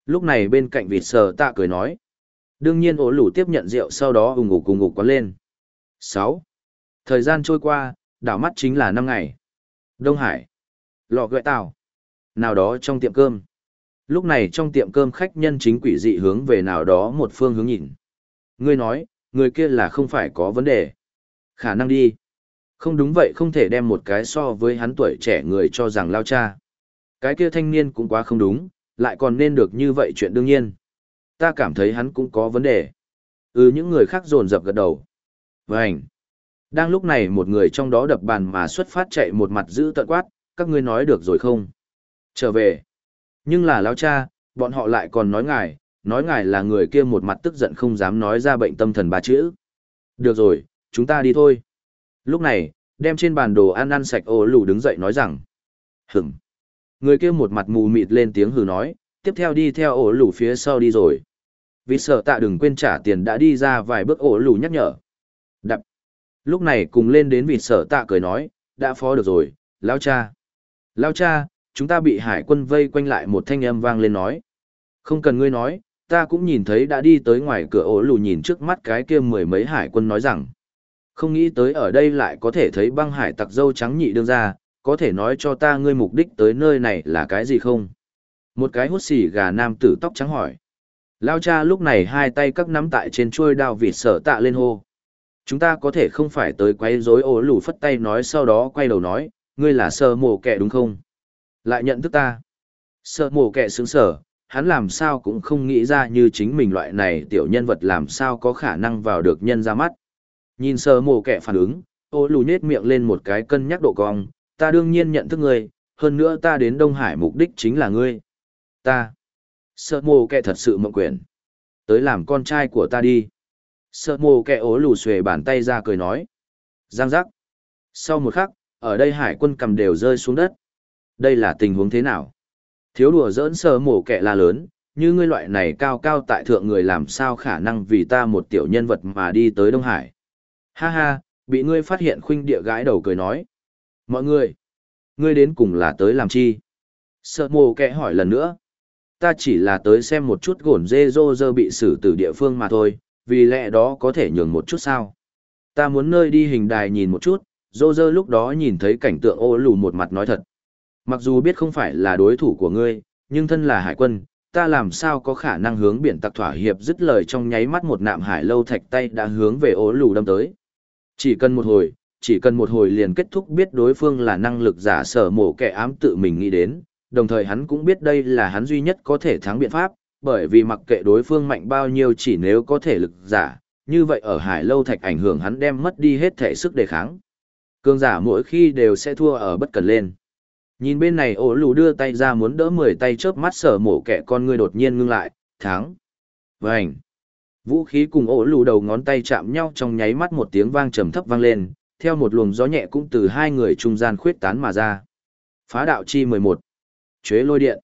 Lúc này bên cạnh vịt sờ tạ cười nói. Đương nhiên ổ lủ tiếp nhận rượu sau đó ủng ngục cùng ngục quán lên. 6. Thời gian trôi qua, Đảo mắt chính là năm ngày. Đông Hải. Lò gợi tàu. Nào đó trong tiệm cơm. Lúc này trong tiệm cơm khách nhân chính quỷ dị hướng về nào đó một phương hướng nhìn. Ngươi nói, người kia là không phải có vấn đề. Khả năng đi. Không đúng vậy không thể đem một cái so với hắn tuổi trẻ người cho rằng lao cha. Cái kia thanh niên cũng quá không đúng, lại còn nên được như vậy chuyện đương nhiên. Ta cảm thấy hắn cũng có vấn đề. Ừ những người khác dồn dập gật đầu. Vânh. Đang lúc này một người trong đó đập bàn mà xuất phát chạy một mặt giữ tận quát, các ngươi nói được rồi không? Trở về. Nhưng là lão cha, bọn họ lại còn nói ngài, nói ngài là người kia một mặt tức giận không dám nói ra bệnh tâm thần ba chữ. Được rồi, chúng ta đi thôi. Lúc này, đem trên bàn đồ ăn ăn sạch ổ lù đứng dậy nói rằng. Hửm. Người kia một mặt mù mịt lên tiếng hừ nói, tiếp theo đi theo ổ lù phía sau đi rồi. Vì sợ tạ đừng quên trả tiền đã đi ra vài bước ổ lù nhắc nhở. Đập. Lúc này cùng lên đến vị sợ tạ cười nói, đã phó được rồi, lao cha. Lao cha, chúng ta bị hải quân vây quanh lại một thanh âm vang lên nói. Không cần ngươi nói, ta cũng nhìn thấy đã đi tới ngoài cửa ổ lù nhìn trước mắt cái kia mười mấy hải quân nói rằng. Không nghĩ tới ở đây lại có thể thấy băng hải tặc dâu trắng nhị đương ra, có thể nói cho ta ngươi mục đích tới nơi này là cái gì không? Một cái hút xì gà nam tử tóc trắng hỏi. Lao cha lúc này hai tay các nắm tại trên chuôi đao vịt sở tạ lên hô. Chúng ta có thể không phải tới quấy rối ổ lù phất tay nói sau đó quay đầu nói, ngươi là sơ mồ kẻ đúng không? Lại nhận thức ta. Sơ mồ kẻ sướng sở, hắn làm sao cũng không nghĩ ra như chính mình loại này tiểu nhân vật làm sao có khả năng vào được nhân ra mắt. Nhìn sơ mồ kẻ phản ứng, ô lù nết miệng lên một cái cân nhắc độ cong, ta đương nhiên nhận thức ngươi, hơn nữa ta đến Đông Hải mục đích chính là ngươi. Ta. Sơ mồ kẻ thật sự mộng quyển. Tới làm con trai của ta đi. Sơ mồ kẻ ố lù xuề bàn tay ra cười nói. Giang giác. Sau một khắc, ở đây hải quân cầm đều rơi xuống đất. Đây là tình huống thế nào? Thiếu đùa dỡn sờ mổ kẻ la lớn, như ngươi loại này cao cao tại thượng người làm sao khả năng vì ta một tiểu nhân vật mà đi tới Đông Hải. Ha ha, bị ngươi phát hiện khuynh địa gái đầu cười nói. Mọi người, ngươi đến cùng là tới làm chi? Sợ mồ kẻ hỏi lần nữa. Ta chỉ là tới xem một chút gổn dê dô dơ bị xử từ địa phương mà thôi, vì lẽ đó có thể nhường một chút sao. Ta muốn nơi đi hình đài nhìn một chút, dô dơ lúc đó nhìn thấy cảnh tượng ô lù một mặt nói thật. Mặc dù biết không phải là đối thủ của ngươi, nhưng thân là hải quân, ta làm sao có khả năng hướng biển tặc thỏa hiệp dứt lời trong nháy mắt một nạm hải lâu thạch tay đã hướng về ố lù đâm tới. Chỉ cần một hồi, chỉ cần một hồi liền kết thúc biết đối phương là năng lực giả sở mổ kẻ ám tự mình nghĩ đến, đồng thời hắn cũng biết đây là hắn duy nhất có thể thắng biện pháp, bởi vì mặc kệ đối phương mạnh bao nhiêu chỉ nếu có thể lực giả, như vậy ở hải lâu thạch ảnh hưởng hắn đem mất đi hết thể sức đề kháng. Cương giả mỗi khi đều sẽ thua ở bất cần lên. Nhìn bên này ổ lù đưa tay ra muốn đỡ mười tay chớp mắt sở mổ kẻ con ngươi đột nhiên ngưng lại, thắng. Vành. Vũ khí cùng ổ lù đầu ngón tay chạm nhau trong nháy mắt một tiếng vang trầm thấp vang lên, theo một luồng gió nhẹ cũng từ hai người trung gian khuyết tán mà ra. Phá đạo chi 11. Chuế lôi điện.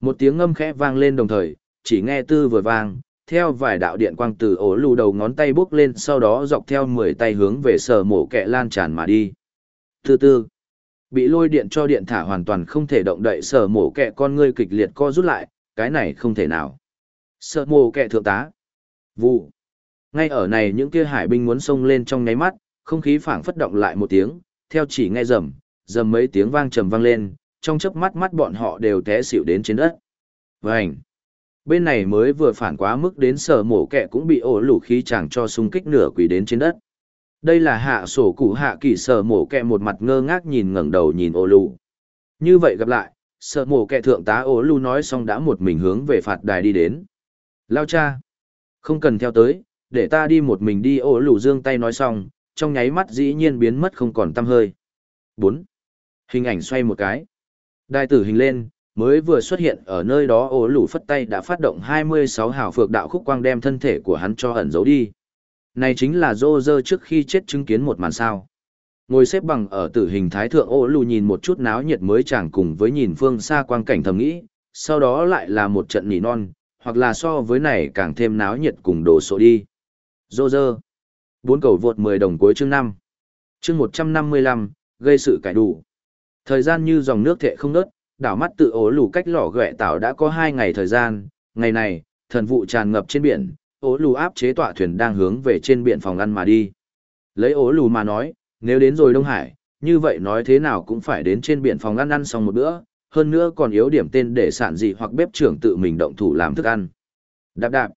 Một tiếng ngâm khẽ vang lên đồng thời, chỉ nghe tư vừa vang, theo vài đạo điện quang từ ổ lù đầu ngón tay bước lên sau đó dọc theo mười tay hướng về sở mổ kẹ lan tràn mà đi. Từ từ, bị lôi điện cho điện thả hoàn toàn không thể động đậy sở mổ kẹ con ngươi kịch liệt co rút lại, cái này không thể nào. Sở mổ kẹ thượng tá. Vụ. Ngay ở này những kia hải binh muốn xông lên trong nháy mắt, không khí phảng phất động lại một tiếng, theo chỉ nghe rầm, rầm mấy tiếng vang trầm vang lên, trong chớp mắt mắt bọn họ đều té xỉu đến trên đất. Vành. Bên này mới vừa phản quá mức đến sở mổ kẹ cũng bị ổ lủ khí chẳng cho xung kích nửa quỷ đến trên đất. Đây là hạ sổ cụ hạ kỳ sở mổ kẹ một mặt ngơ ngác nhìn ngẩng đầu nhìn ô lủ. Như vậy gặp lại, sở mổ kẹ thượng tá ô lủ nói xong đã một mình hướng về phạt đài đi đến. Lao cha. Không cần theo tới, để ta đi một mình đi ô lủ dương tay nói xong, trong nháy mắt dĩ nhiên biến mất không còn tăm hơi. bốn Hình ảnh xoay một cái. Đài tử hình lên, mới vừa xuất hiện ở nơi đó ô lủ phất tay đã phát động 26 hào phược đạo khúc quang đem thân thể của hắn cho ẩn giấu đi. Này chính là dô dơ trước khi chết chứng kiến một màn sao. Ngồi xếp bằng ở tử hình thái thượng ô lù nhìn một chút náo nhiệt mới chẳng cùng với nhìn phương xa quang cảnh thầm nghĩ, sau đó lại là một trận nỉ non, hoặc là so với này càng thêm náo nhiệt cùng đổ sộ đi. Dô dơ. Bốn cầu vượt 10 đồng cuối chương 5. Chương 155, gây sự cải đủ. Thời gian như dòng nước thệ không nớt, đảo mắt tự ố lù cách lỏ ghẹ tảo đã có hai ngày thời gian, ngày này, thần vụ tràn ngập trên biển, ố lù áp chế tọa thuyền đang hướng về trên biển phòng ăn mà đi. Lấy ố lù mà nói, nếu đến rồi Đông Hải, như vậy nói thế nào cũng phải đến trên biển phòng ăn ăn xong một bữa, hơn nữa còn yếu điểm tên để sản dị hoặc bếp trưởng tự mình động thủ làm thức ăn. Đạp đạp.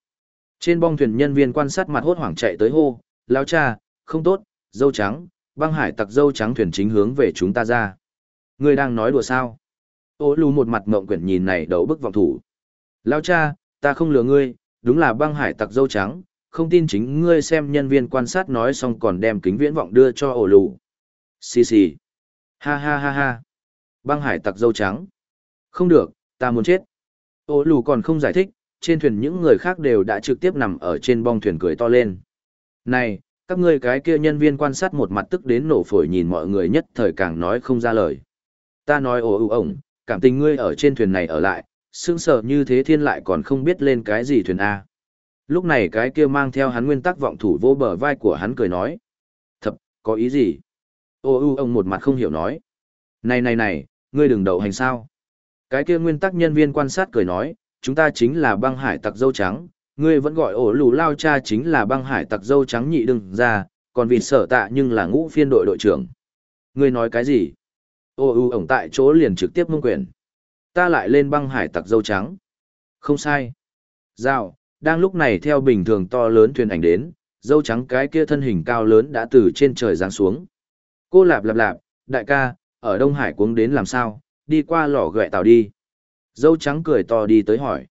Trên bong thuyền nhân viên quan sát mặt hốt hoảng chạy tới hô, lao cha, không tốt, dâu trắng, băng hải tặc dâu trắng thuyền chính hướng về chúng ta ra. Ngươi đang nói đùa sao? Ô lù một mặt mộng quyển nhìn này đầu bức vọng thủ. Lao cha, ta không lừa ngươi, đúng là băng hải tặc dâu trắng, không tin chính ngươi xem nhân viên quan sát nói xong còn đem kính viễn vọng đưa cho ổ lù. Xì xì. Ha ha ha ha. Băng hải tặc dâu trắng. Không được, ta muốn chết. Ổ lù còn không giải thích, trên thuyền những người khác đều đã trực tiếp nằm ở trên bong thuyền cười to lên. Này, các ngươi cái kia nhân viên quan sát một mặt tức đến nổ phổi nhìn mọi người nhất thời càng nói không ra lời. Ta nói ồ ồ ổng, cảm tình ngươi ở trên thuyền này ở lại, sững sợ như thế thiên lại còn không biết lên cái gì thuyền A. Lúc này cái kia mang theo hắn nguyên tắc vọng thủ vô bờ vai của hắn cười nói. Thập, có ý gì? Ô u ông một mặt không hiểu nói. Này này này, ngươi đừng đậu hành sao? Cái kia nguyên tắc nhân viên quan sát cười nói, chúng ta chính là băng hải tặc dâu trắng, ngươi vẫn gọi ổ lù lao cha chính là băng hải tặc dâu trắng nhị đừng ra, còn vì sở tạ nhưng là ngũ phiên đội đội trưởng. Ngươi nói cái gì? Ô u ổng tại chỗ liền trực tiếp mông quyền. Ta lại lên băng hải tặc dâu trắng. Không sai. Giao, đang lúc này theo bình thường to lớn thuyền ảnh đến, dâu trắng cái kia thân hình cao lớn đã từ trên trời giáng xuống. Cô lạp lạp lạp, đại ca, ở Đông Hải cuống đến làm sao, đi qua lò ghẹ tàu đi. Dâu trắng cười to đi tới hỏi.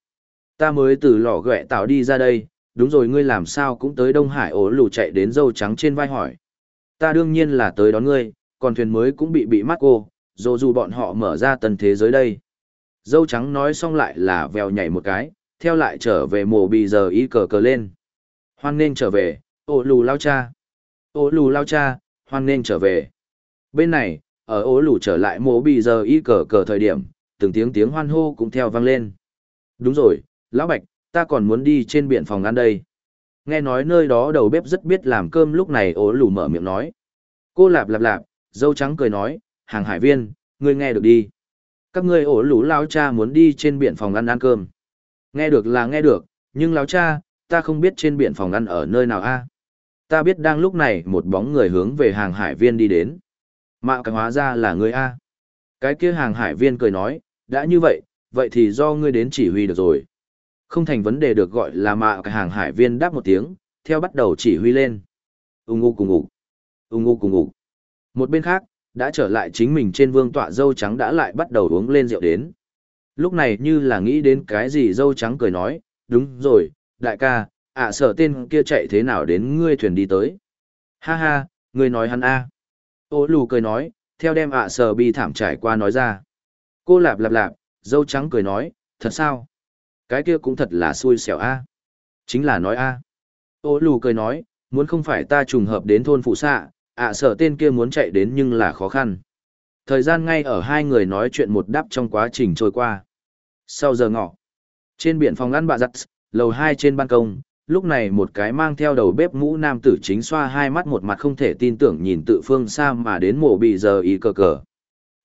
Ta mới từ lò ghẹ tàu đi ra đây, đúng rồi ngươi làm sao cũng tới Đông Hải ố lù chạy đến dâu trắng trên vai hỏi. Ta đương nhiên là tới đón ngươi, còn thuyền mới cũng bị bị mắc cô, dù dù bọn họ mở ra tần thế giới đây. Dâu trắng nói xong lại là vèo nhảy một cái, theo lại trở về mồ bì giờ y cờ cờ lên. Hoan nên trở về, ô lù lao cha. Ô lù lao cha, hoan nên trở về. Bên này, ở ố lù trở lại mồ bì giờ y cờ cờ thời điểm, từng tiếng tiếng hoan hô cũng theo vang lên. Đúng rồi, lão bạch, ta còn muốn đi trên biển phòng ăn đây. Nghe nói nơi đó đầu bếp rất biết làm cơm lúc này ố lù mở miệng nói. Cô lạp lạp lạp, dâu trắng cười nói, hàng hải viên, ngươi nghe được đi. Các ngươi ổ lũ lao cha muốn đi trên biển phòng ăn ăn cơm. Nghe được là nghe được, nhưng lao cha, ta không biết trên biển phòng ăn ở nơi nào a. Ta biết đang lúc này một bóng người hướng về hàng hải viên đi đến. Mạ cái hóa ra là ngươi a. Cái kia hàng hải viên cười nói, đã như vậy, vậy thì do ngươi đến chỉ huy được rồi. Không thành vấn đề được gọi là mạ cái hàng hải viên đáp một tiếng, theo bắt đầu chỉ huy lên. Ung ngu cùng ngủ. Ung ngu cùng ngủ. Một bên khác, đã trở lại chính mình trên vương tọa dâu trắng đã lại bắt đầu uống lên rượu đến. Lúc này như là nghĩ đến cái gì dâu trắng cười nói, đúng rồi, đại ca, ạ à, sợ tên kia chạy thế nào đến ngươi thuyền đi tới. Ha ha, ngươi nói hắn a. Ô lù cười nói, theo đem ạ à sợ bi thảm trải qua nói ra. Cô lạp lạp lạp, dâu trắng cười nói, thật sao? Cái kia cũng thật là xui xẻo a. Chính là nói a. Ô lù cười nói, muốn không phải ta trùng hợp đến thôn phụ xạ, ạ à, sợ tên kia muốn chạy đến nhưng là khó khăn. Thời gian ngay ở hai người nói chuyện một đáp trong quá trình trôi qua. Sau giờ ngọ, trên biển phòng ăn bà giặt, lầu hai trên ban công, lúc này một cái mang theo đầu bếp mũ nam tử chính xoa hai mắt một mặt không thể tin tưởng nhìn tự phương xa mà đến mộ bị giờ ý cờ cờ.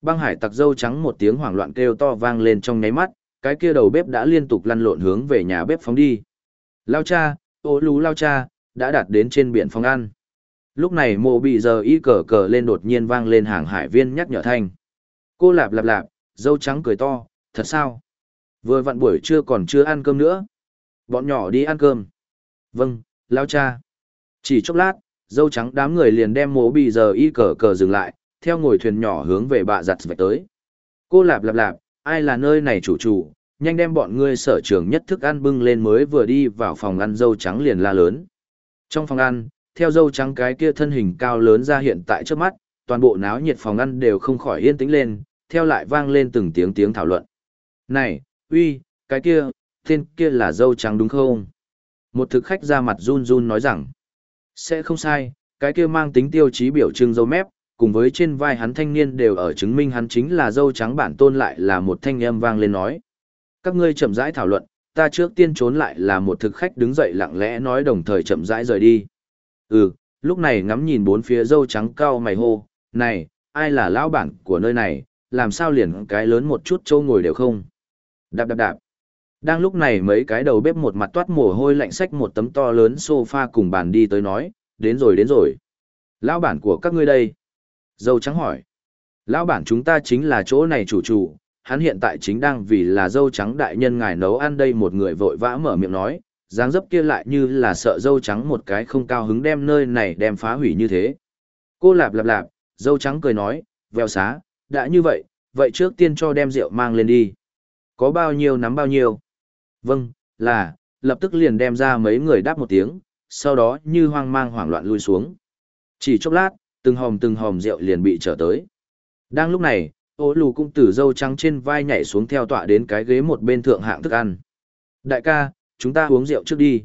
Băng hải tặc dâu trắng một tiếng hoảng loạn kêu to vang lên trong nháy mắt, cái kia đầu bếp đã liên tục lăn lộn hướng về nhà bếp phóng đi. Lao cha, ô lú lao cha, đã đạt đến trên biển phòng ăn. Lúc này mộ bị giờ y cờ cờ lên đột nhiên vang lên hàng hải viên nhắc nhở thanh. Cô lạp lạp lạp, dâu trắng cười to, thật sao? Vừa vặn buổi trưa còn chưa ăn cơm nữa. Bọn nhỏ đi ăn cơm. Vâng, lao cha. Chỉ chốc lát, dâu trắng đám người liền đem mộ bị giờ y cờ cờ dừng lại, theo ngồi thuyền nhỏ hướng về bạ giặt vạch tới. Cô lạp lạp lạp, ai là nơi này chủ chủ, nhanh đem bọn ngươi sở trường nhất thức ăn bưng lên mới vừa đi vào phòng ăn dâu trắng liền la lớn. Trong phòng ăn, theo dâu trắng cái kia thân hình cao lớn ra hiện tại trước mắt, toàn bộ náo nhiệt phòng ăn đều không khỏi yên tĩnh lên, theo lại vang lên từng tiếng tiếng thảo luận. Này, uy, cái kia, tên kia là dâu trắng đúng không? Một thực khách ra mặt run run nói rằng, sẽ không sai, cái kia mang tính tiêu chí biểu trưng dâu mép, cùng với trên vai hắn thanh niên đều ở chứng minh hắn chính là dâu trắng bản tôn lại là một thanh âm vang lên nói. Các ngươi chậm rãi thảo luận, ta trước tiên trốn lại là một thực khách đứng dậy lặng lẽ nói đồng thời chậm rãi rời đi. Ừ, lúc này ngắm nhìn bốn phía dâu trắng cao mày hô, này, ai là lão bản của nơi này, làm sao liền cái lớn một chút châu ngồi đều không. Đạp đạp đạp. Đang lúc này mấy cái đầu bếp một mặt toát mồ hôi lạnh xách một tấm to lớn sofa cùng bàn đi tới nói, đến rồi đến rồi. Lão bản của các ngươi đây. Dâu trắng hỏi. Lão bản chúng ta chính là chỗ này chủ chủ, hắn hiện tại chính đang vì là dâu trắng đại nhân ngài nấu ăn đây một người vội vã mở miệng nói, dáng dấp kia lại như là sợ dâu trắng một cái không cao hứng đem nơi này đem phá hủy như thế. Cô lạp lạp lạp, dâu trắng cười nói, vèo xá, đã như vậy, vậy trước tiên cho đem rượu mang lên đi. Có bao nhiêu nắm bao nhiêu? Vâng, là, lập tức liền đem ra mấy người đáp một tiếng, sau đó như hoang mang hoảng loạn lui xuống. Chỉ chốc lát, từng hòm từng hòm rượu liền bị trở tới. Đang lúc này, ô lù cũng từ dâu trắng trên vai nhảy xuống theo tọa đến cái ghế một bên thượng hạng thức ăn. Đại ca, chúng ta uống rượu trước đi.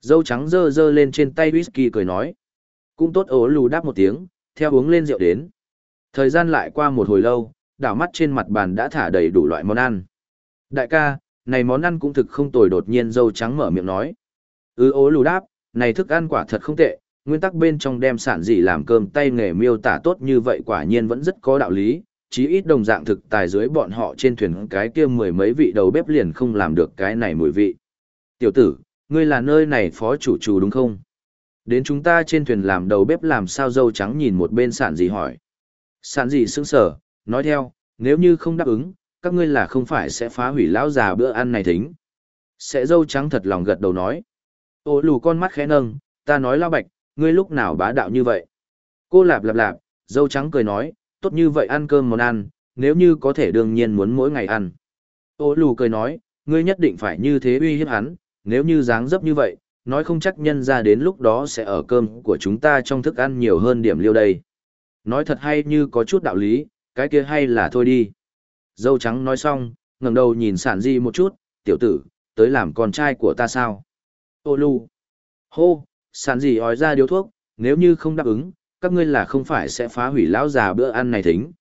Dâu trắng dơ dơ lên trên tay whisky cười nói. Cũng tốt ố lù đáp một tiếng, theo uống lên rượu đến. Thời gian lại qua một hồi lâu, đảo mắt trên mặt bàn đã thả đầy đủ loại món ăn. Đại ca, này món ăn cũng thực không tồi đột nhiên dâu trắng mở miệng nói. ư ố lù đáp, này thức ăn quả thật không tệ, nguyên tắc bên trong đem sản dị làm cơm tay nghề miêu tả tốt như vậy quả nhiên vẫn rất có đạo lý, chí ít đồng dạng thực tài dưới bọn họ trên thuyền cái kia mười mấy vị đầu bếp liền không làm được cái này mùi vị. Tiểu tử, ngươi là nơi này phó chủ chủ đúng không? Đến chúng ta trên thuyền làm đầu bếp làm sao dâu trắng nhìn một bên sản gì hỏi. Sản gì sững sở, nói theo, nếu như không đáp ứng, các ngươi là không phải sẽ phá hủy lão già bữa ăn này thính. Sẽ dâu trắng thật lòng gật đầu nói. Ô lù con mắt khẽ nâng, ta nói lao bạch, ngươi lúc nào bá đạo như vậy? Cô lạp lạp lạp, dâu trắng cười nói, tốt như vậy ăn cơm món ăn, nếu như có thể đương nhiên muốn mỗi ngày ăn. Ô lù cười nói, ngươi nhất định phải như thế uy hiếp hắn, nếu như dáng dấp như vậy, nói không chắc nhân ra đến lúc đó sẽ ở cơm của chúng ta trong thức ăn nhiều hơn điểm liêu đây. Nói thật hay như có chút đạo lý, cái kia hay là thôi đi. Dâu trắng nói xong, ngẩng đầu nhìn sản di một chút, tiểu tử, tới làm con trai của ta sao? Ô lù. Hô, sản di ói ra điếu thuốc, nếu như không đáp ứng, các ngươi là không phải sẽ phá hủy lão già bữa ăn này thính.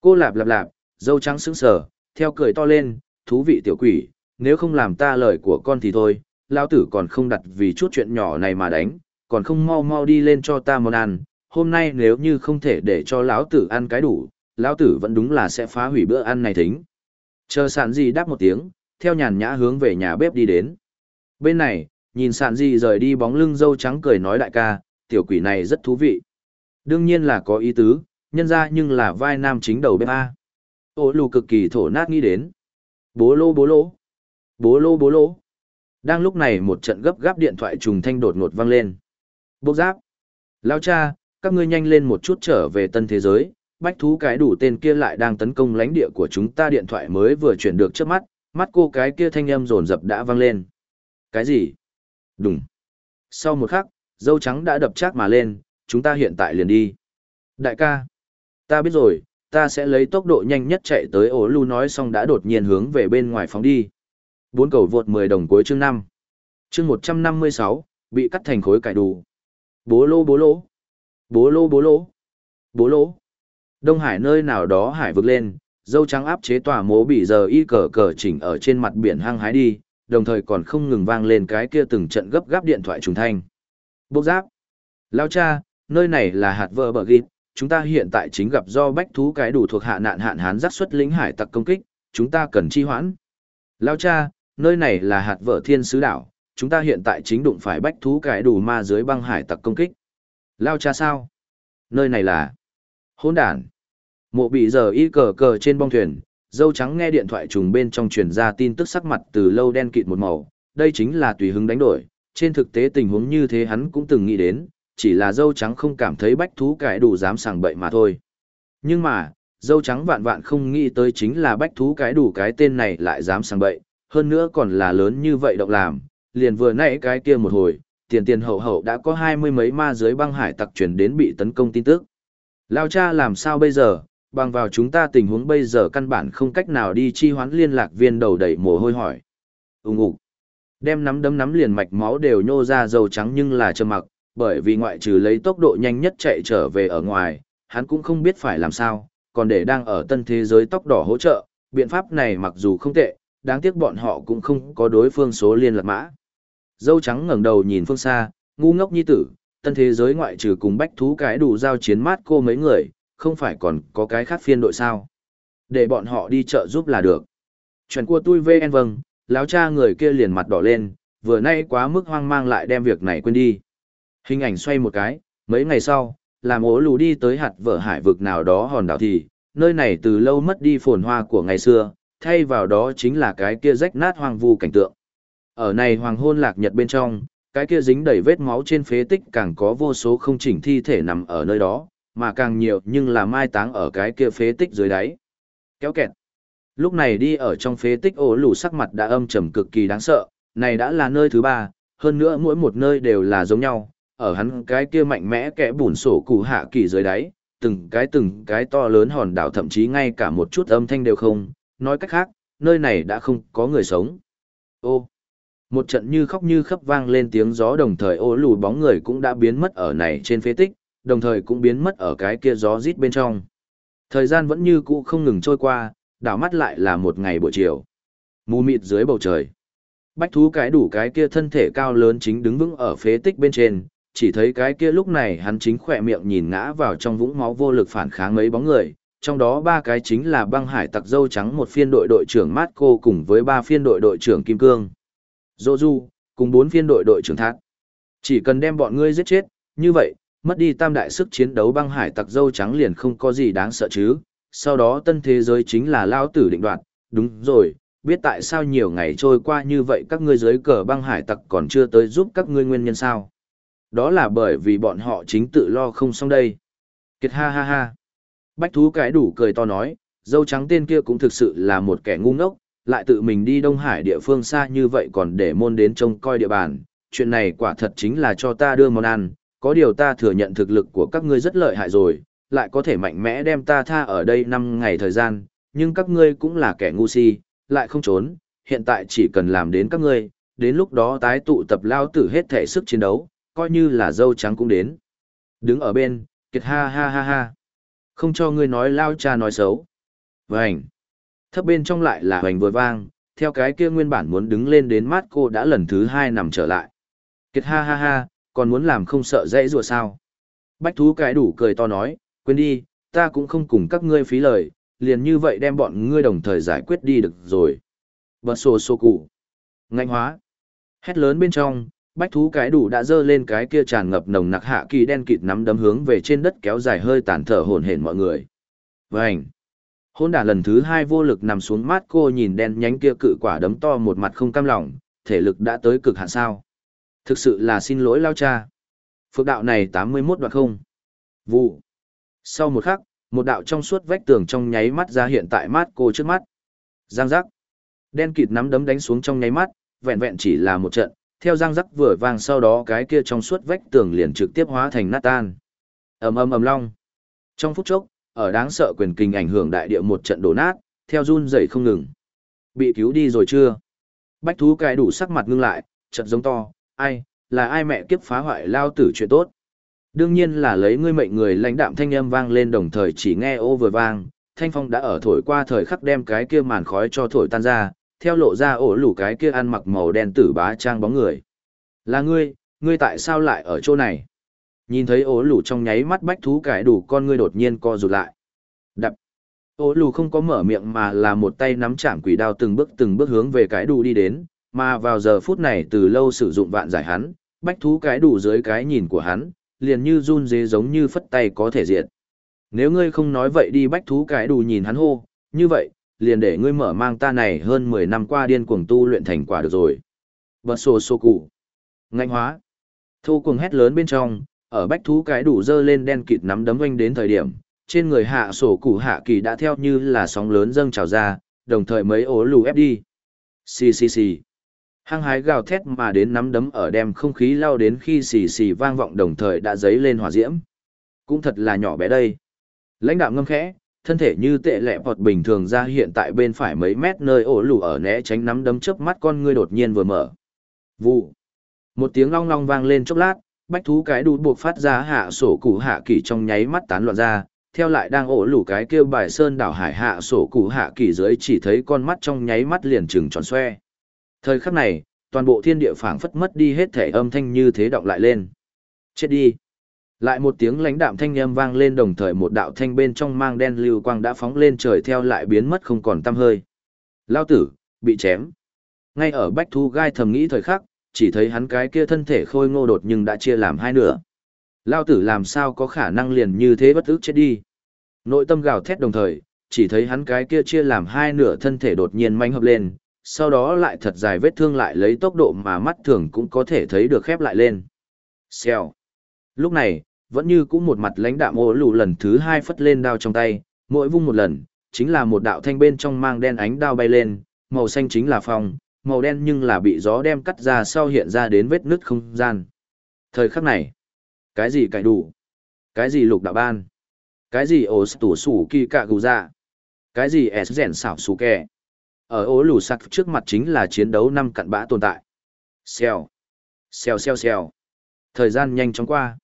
Cô lạp lạp lạp, dâu trắng sững sờ, theo cười to lên, thú vị tiểu quỷ, nếu không làm ta lời của con thì thôi, lão tử còn không đặt vì chút chuyện nhỏ này mà đánh, còn không mau mau đi lên cho ta món ăn, hôm nay nếu như không thể để cho lão tử ăn cái đủ, lão tử vẫn đúng là sẽ phá hủy bữa ăn này thính. Chờ sản gì đáp một tiếng, theo nhàn nhã hướng về nhà bếp đi đến. Bên này, nhìn sản gì rời đi bóng lưng dâu trắng cười nói đại ca, tiểu quỷ này rất thú vị. Đương nhiên là có ý tứ, nhân ra nhưng là vai nam chính đầu bếp A. Ô lù cực kỳ thổ nát nghĩ đến. Bố lô bố lô. Bố lô bố lô. Đang lúc này một trận gấp gáp điện thoại trùng thanh đột ngột vang lên. Bốc giáp. Lao cha, các ngươi nhanh lên một chút trở về tân thế giới. Bách thú cái đủ tên kia lại đang tấn công lãnh địa của chúng ta điện thoại mới vừa chuyển được trước mắt. Mắt cô cái kia thanh âm rồn rập đã vang lên. Cái gì? Đúng. Sau một khắc, dâu trắng đã đập chát mà lên, chúng ta hiện tại liền đi. Đại ca, ta biết rồi, ta sẽ lấy tốc độ nhanh nhất chạy tới ổ lưu nói xong đã đột nhiên hướng về bên ngoài phóng đi. Bốn cầu vượt 10 đồng cuối chương 5. Chương 156, bị cắt thành khối cải đủ. Bố lô bố lô. Bố lô bố lô. Bố lô. Đông Hải nơi nào đó hải vực lên, dâu trắng áp chế tòa mố bị giờ y cờ cờ chỉnh ở trên mặt biển hang hái đi, đồng thời còn không ngừng vang lên cái kia từng trận gấp gáp điện thoại trùng thanh. Bốc giáp. Lao cha, nơi này là hạt vợ bờ ghịp, chúng ta hiện tại chính gặp do bách thú cái đủ thuộc hạ nạn hạn hán giác xuất lính hải tặc công kích, chúng ta cần chi hoãn. Lao cha, nơi này là hạt vợ thiên sứ đảo, chúng ta hiện tại chính đụng phải bách thú cái đủ ma dưới băng hải tặc công kích. Lao cha sao? Nơi này là hỗn đản. Mộ bị giờ y cờ cờ trên bong thuyền, dâu trắng nghe điện thoại trùng bên trong truyền ra tin tức sắc mặt từ lâu đen kịt một màu, đây chính là tùy hứng đánh đổi, trên thực tế tình huống như thế hắn cũng từng nghĩ đến, chỉ là dâu trắng không cảm thấy bách thú cái đủ dám sàng bậy mà thôi. Nhưng mà, dâu trắng vạn vạn không nghĩ tới chính là bách thú cái đủ cái tên này lại dám sàng bậy, hơn nữa còn là lớn như vậy động làm, liền vừa nãy cái kia một hồi, tiền tiền hậu hậu đã có hai mươi mấy ma dưới băng hải tặc chuyển đến bị tấn công tin tức. Lao cha làm sao bây giờ, bằng vào chúng ta tình huống bây giờ căn bản không cách nào đi chi hoán liên lạc viên đầu đẩy mồ hôi hỏi. Úng ủ. Đem nắm đấm nắm liền mạch máu đều nhô ra dầu trắng nhưng là trơ mặc, bởi vì ngoại trừ lấy tốc độ nhanh nhất chạy trở về ở ngoài, hắn cũng không biết phải làm sao, còn để đang ở tân thế giới tóc đỏ hỗ trợ, biện pháp này mặc dù không tệ, đáng tiếc bọn họ cũng không có đối phương số liên lạc mã. Dâu trắng ngẩng đầu nhìn phương xa, ngu ngốc nhi tử, tân thế giới ngoại trừ cùng bách thú cái đủ giao chiến mát cô mấy người, không phải còn có cái khác phiên đội sao. Để bọn họ đi chợ giúp là được. Chuyện của tôi VN vâng, láo cha người kia liền mặt đỏ lên, vừa nay quá mức hoang mang lại đem việc này quên đi. Hình ảnh xoay một cái, mấy ngày sau, làm ố lù đi tới hạt vở hải vực nào đó hòn đảo thì, nơi này từ lâu mất đi phồn hoa của ngày xưa, thay vào đó chính là cái kia rách nát hoang vu cảnh tượng. Ở này hoàng hôn lạc nhật bên trong, cái kia dính đầy vết máu trên phế tích càng có vô số không chỉnh thi thể nằm ở nơi đó, mà càng nhiều nhưng là mai táng ở cái kia phế tích dưới đáy. Kéo kẹt. Lúc này đi ở trong phế tích ổ lù sắc mặt đã âm trầm cực kỳ đáng sợ, này đã là nơi thứ ba, hơn nữa mỗi một nơi đều là giống nhau, ở hắn cái kia mạnh mẽ kẽ bùn sổ cụ hạ kỳ dưới đáy, từng cái từng cái to lớn hòn đảo thậm chí ngay cả một chút âm thanh đều không, nói cách khác, nơi này đã không có người sống. Ô, một trận như khóc như khắp vang lên tiếng gió đồng thời ô lù bóng người cũng đã biến mất ở này trên phế tích, đồng thời cũng biến mất ở cái kia gió rít bên trong. Thời gian vẫn như cũ không ngừng trôi qua, đảo mắt lại là một ngày buổi chiều. Mù mịt dưới bầu trời. Bách thú cái đủ cái kia thân thể cao lớn chính đứng vững ở phế tích bên trên, chỉ thấy cái kia lúc này hắn chính khỏe miệng nhìn ngã vào trong vũng máu vô lực phản kháng mấy bóng người, trong đó ba cái chính là băng hải tặc dâu trắng một phiên đội đội trưởng Mát Cô cùng với ba phiên đội đội trưởng Kim Cương. Dô Du, cùng bốn phiên đội đội trưởng Thác. Chỉ cần đem bọn ngươi giết chết, như vậy, mất đi tam đại sức chiến đấu băng hải tặc dâu trắng liền không có gì đáng sợ chứ. Sau đó tân thế giới chính là lao tử định đoạt, đúng rồi, biết tại sao nhiều ngày trôi qua như vậy các ngươi dưới cờ băng hải tặc còn chưa tới giúp các ngươi nguyên nhân sao. Đó là bởi vì bọn họ chính tự lo không xong đây. Kiệt ha ha ha. Bách thú cái đủ cười to nói, dâu trắng tên kia cũng thực sự là một kẻ ngu ngốc, lại tự mình đi Đông Hải địa phương xa như vậy còn để môn đến trông coi địa bàn. Chuyện này quả thật chính là cho ta đưa món ăn, có điều ta thừa nhận thực lực của các ngươi rất lợi hại rồi, lại có thể mạnh mẽ đem ta tha ở đây 5 ngày thời gian, nhưng các ngươi cũng là kẻ ngu si, lại không trốn, hiện tại chỉ cần làm đến các ngươi, đến lúc đó tái tụ tập lao tử hết thể sức chiến đấu, coi như là dâu trắng cũng đến. Đứng ở bên, kiệt ha ha ha ha. Không cho ngươi nói lao cha nói xấu. Vânh. Thấp bên trong lại là hoành vừa vang, theo cái kia nguyên bản muốn đứng lên đến mát cô đã lần thứ hai nằm trở lại. Kiệt ha ha ha, còn muốn làm không sợ dãy rùa sao. Bách thú cái đủ cười to nói, quên đi, ta cũng không cùng các ngươi phí lời, liền như vậy đem bọn ngươi đồng thời giải quyết đi được rồi. Bật sổ sổ cụ. Ngạnh hóa. Hét lớn bên trong, bách thú cái đủ đã dơ lên cái kia tràn ngập nồng nặc hạ kỳ đen kịt nắm đấm hướng về trên đất kéo dài hơi tàn thở hổn hển mọi người. Vành. Hôn đả lần thứ hai vô lực nằm xuống mát cô nhìn đen nhánh kia cự quả đấm to một mặt không cam lòng, thể lực đã tới cực hạn sao. Thực sự là xin lỗi lao cha. Phước đạo này 81 đoạn không. Vụ. Sau một khắc, một đạo trong suốt vách tường trong nháy mắt ra hiện tại mát cô trước mắt. Giang giác. Đen kịt nắm đấm đánh xuống trong nháy mắt, vẹn vẹn chỉ là một trận, theo giang rắc vừa vang sau đó cái kia trong suốt vách tường liền trực tiếp hóa thành nát tan. ầm ầm ầm long. Trong phút chốc, ở đáng sợ quyền kinh ảnh hưởng đại địa một trận đổ nát, theo run rẩy không ngừng. Bị cứu đi rồi chưa? Bách thú cái đủ sắc mặt ngưng lại, trận giống to, ai, là ai mẹ kiếp phá hoại lao tử chuyện tốt. Đương nhiên là lấy ngươi mệnh người lãnh đạm thanh âm vang lên đồng thời chỉ nghe ô vừa vang, thanh phong đã ở thổi qua thời khắc đem cái kia màn khói cho thổi tan ra, theo lộ ra ổ lủ cái kia ăn mặc màu đen tử bá trang bóng người. Là ngươi, ngươi tại sao lại ở chỗ này? Nhìn thấy ổ lủ trong nháy mắt bách thú cải đủ con ngươi đột nhiên co rụt lại. Đập. Ổ lủ không có mở miệng mà là một tay nắm chạm quỷ đao từng bước từng bước hướng về cái đủ đi đến, mà vào giờ phút này từ lâu sử dụng vạn giải hắn, bách thú cái đủ dưới cái nhìn của hắn, liền như run dế giống như phất tay có thể diệt. Nếu ngươi không nói vậy đi bách thú cái đủ nhìn hắn hô, như vậy, liền để ngươi mở mang ta này hơn 10 năm qua điên cuồng tu luyện thành quả được rồi. Bật sổ sổ cụ. Ngạnh hóa. Thu cuồng hét lớn bên trong, ở bách thú cái đủ dơ lên đen kịt nắm đấm quanh đến thời điểm, trên người hạ sổ cụ hạ kỳ đã theo như là sóng lớn dâng trào ra, đồng thời mấy ố lù ép đi. Xì xì xì. Hăng hái gào thét mà đến nắm đấm ở đem không khí lao đến khi xì xì vang vọng đồng thời đã dấy lên hỏa diễm. Cũng thật là nhỏ bé đây. Lãnh đạo ngâm khẽ, thân thể như tệ lẹ vọt bình thường ra hiện tại bên phải mấy mét nơi ổ lù ở né tránh nắm đấm chớp mắt con ngươi đột nhiên vừa mở. Vụ. Một tiếng long long vang lên chốc lát, bách thú cái đu buộc phát ra hạ sổ cụ hạ kỳ trong nháy mắt tán loạn ra, theo lại đang ổ lù cái kêu bài sơn đảo hải hạ sổ cụ hạ kỳ dưới chỉ thấy con mắt trong nháy mắt liền trừng tròn xoe. Thời khắc này, toàn bộ thiên địa phảng phất mất đi hết thể âm thanh như thế động lại lên. Chết đi. Lại một tiếng lãnh đạm thanh âm vang lên đồng thời một đạo thanh bên trong mang đen lưu quang đã phóng lên trời theo lại biến mất không còn tăm hơi. Lao tử, bị chém. Ngay ở Bách Thu Gai thầm nghĩ thời khắc, chỉ thấy hắn cái kia thân thể khôi ngô đột nhưng đã chia làm hai nửa. Lao tử làm sao có khả năng liền như thế bất ức chết đi. Nội tâm gào thét đồng thời, chỉ thấy hắn cái kia chia làm hai nửa thân thể đột nhiên manh hợp lên, sau đó lại thật dài vết thương lại lấy tốc độ mà mắt thường cũng có thể thấy được khép lại lên. Xèo. Lúc này, vẫn như cũng một mặt lãnh đạm ô lù lần thứ hai phất lên đao trong tay, mỗi vung một lần, chính là một đạo thanh bên trong mang đen ánh đao bay lên, màu xanh chính là phong, màu đen nhưng là bị gió đem cắt ra sau hiện ra đến vết nứt không gian. Thời khắc này, cái gì cải đủ? Cái gì lục đạo ban? Cái gì ổ tủ sủ kỳ cạ gù dạ? Cái gì s rèn xảo sủ kè? Ở ố lù sặc trước mặt chính là chiến đấu năm cặn bã tồn tại. Xèo. Xèo xèo xèo. Thời gian nhanh chóng qua.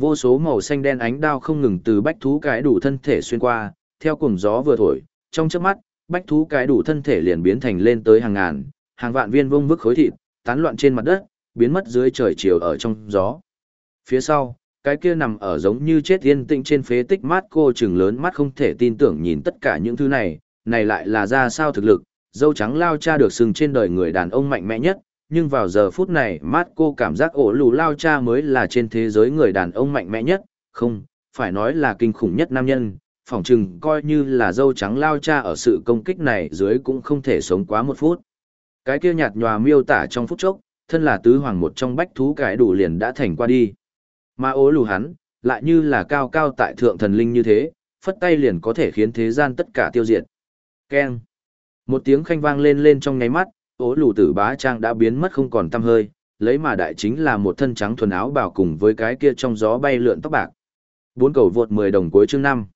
Vô số màu xanh đen ánh đao không ngừng từ bách thú cái đủ thân thể xuyên qua, theo cùng gió vừa thổi, trong chớp mắt, bách thú cái đủ thân thể liền biến thành lên tới hàng ngàn, hàng vạn viên vông vức khối thịt, tán loạn trên mặt đất, biến mất dưới trời chiều ở trong gió. Phía sau, cái kia nằm ở giống như chết yên tĩnh trên phế tích mát cô trừng lớn mắt không thể tin tưởng nhìn tất cả những thứ này, này lại là ra sao thực lực, dâu trắng lao cha được sừng trên đời người đàn ông mạnh mẽ nhất, nhưng vào giờ phút này mát cô cảm giác ổ lù lao cha mới là trên thế giới người đàn ông mạnh mẽ nhất, không, phải nói là kinh khủng nhất nam nhân, phỏng chừng coi như là dâu trắng lao cha ở sự công kích này dưới cũng không thể sống quá một phút. Cái kia nhạt nhòa miêu tả trong phút chốc, thân là tứ hoàng một trong bách thú cái đủ liền đã thành qua đi. Mà ố lù hắn, lại như là cao cao tại thượng thần linh như thế, phất tay liền có thể khiến thế gian tất cả tiêu diệt. Keng. Một tiếng khanh vang lên lên trong nháy mắt, ố lù tử bá trang đã biến mất không còn tăm hơi, lấy mà đại chính là một thân trắng thuần áo bảo cùng với cái kia trong gió bay lượn tóc bạc. Bốn cầu vượt 10 đồng cuối chương 5.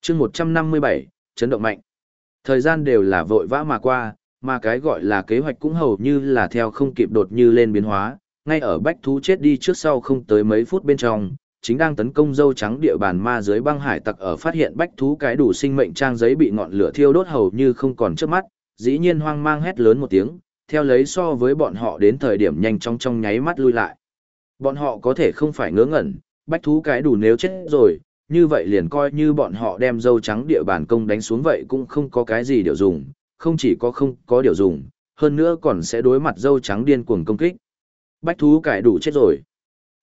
Chương 157, chấn động mạnh. Thời gian đều là vội vã mà qua, mà cái gọi là kế hoạch cũng hầu như là theo không kịp đột như lên biến hóa, ngay ở bách thú chết đi trước sau không tới mấy phút bên trong, chính đang tấn công dâu trắng địa bàn ma dưới băng hải tặc ở phát hiện bách thú cái đủ sinh mệnh trang giấy bị ngọn lửa thiêu đốt hầu như không còn trước mắt, dĩ nhiên hoang mang hét lớn một tiếng, theo lấy so với bọn họ đến thời điểm nhanh chóng trong nháy mắt lui lại. Bọn họ có thể không phải ngớ ngẩn, bách thú cái đủ nếu chết rồi, như vậy liền coi như bọn họ đem dâu trắng địa bàn công đánh xuống vậy cũng không có cái gì điều dùng, không chỉ có không có điều dùng, hơn nữa còn sẽ đối mặt dâu trắng điên cuồng công kích. Bách thú cải đủ chết rồi.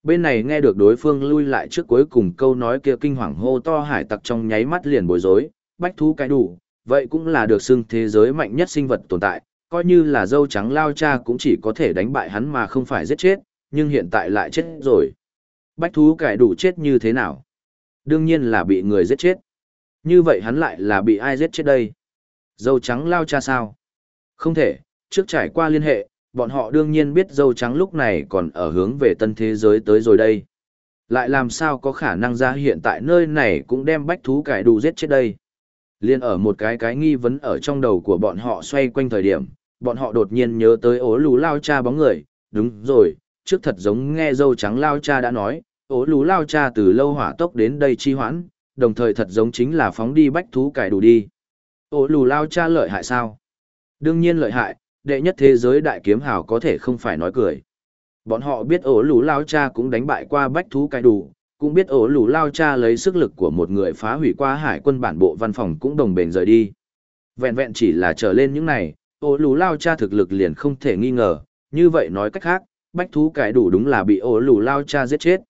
Bên này nghe được đối phương lui lại trước cuối cùng câu nói kia kinh hoàng hô to hải tặc trong nháy mắt liền bối rối, bách thú cải đủ, vậy cũng là được xưng thế giới mạnh nhất sinh vật tồn tại, coi như là dâu trắng lao cha cũng chỉ có thể đánh bại hắn mà không phải giết chết, nhưng hiện tại lại chết rồi. Bách thú cải đủ chết như thế nào? Đương nhiên là bị người giết chết. Như vậy hắn lại là bị ai giết chết đây? Dâu trắng lao cha sao? Không thể, trước trải qua liên hệ, bọn họ đương nhiên biết dâu trắng lúc này còn ở hướng về tân thế giới tới rồi đây. Lại làm sao có khả năng ra hiện tại nơi này cũng đem bách thú cải đủ giết chết đây. Liên ở một cái cái nghi vấn ở trong đầu của bọn họ xoay quanh thời điểm, bọn họ đột nhiên nhớ tới ố lù lao cha bóng người, đúng rồi, trước thật giống nghe dâu trắng lao cha đã nói, ố lù lao cha từ lâu hỏa tốc đến đây chi hoãn, đồng thời thật giống chính là phóng đi bách thú cải đủ đi. Ố lù lao cha lợi hại sao? Đương nhiên lợi hại, đệ nhất thế giới đại kiếm hào có thể không phải nói cười. Bọn họ biết ổ lù lao cha cũng đánh bại qua bách thú cải đủ, cũng biết ổ lù lao cha lấy sức lực của một người phá hủy qua hải quân bản bộ văn phòng cũng đồng bền rời đi. Vẹn vẹn chỉ là trở lên những này, ổ lù lao cha thực lực liền không thể nghi ngờ, như vậy nói cách khác, bách thú cái đủ đúng là bị ổ lù lao cha giết chết.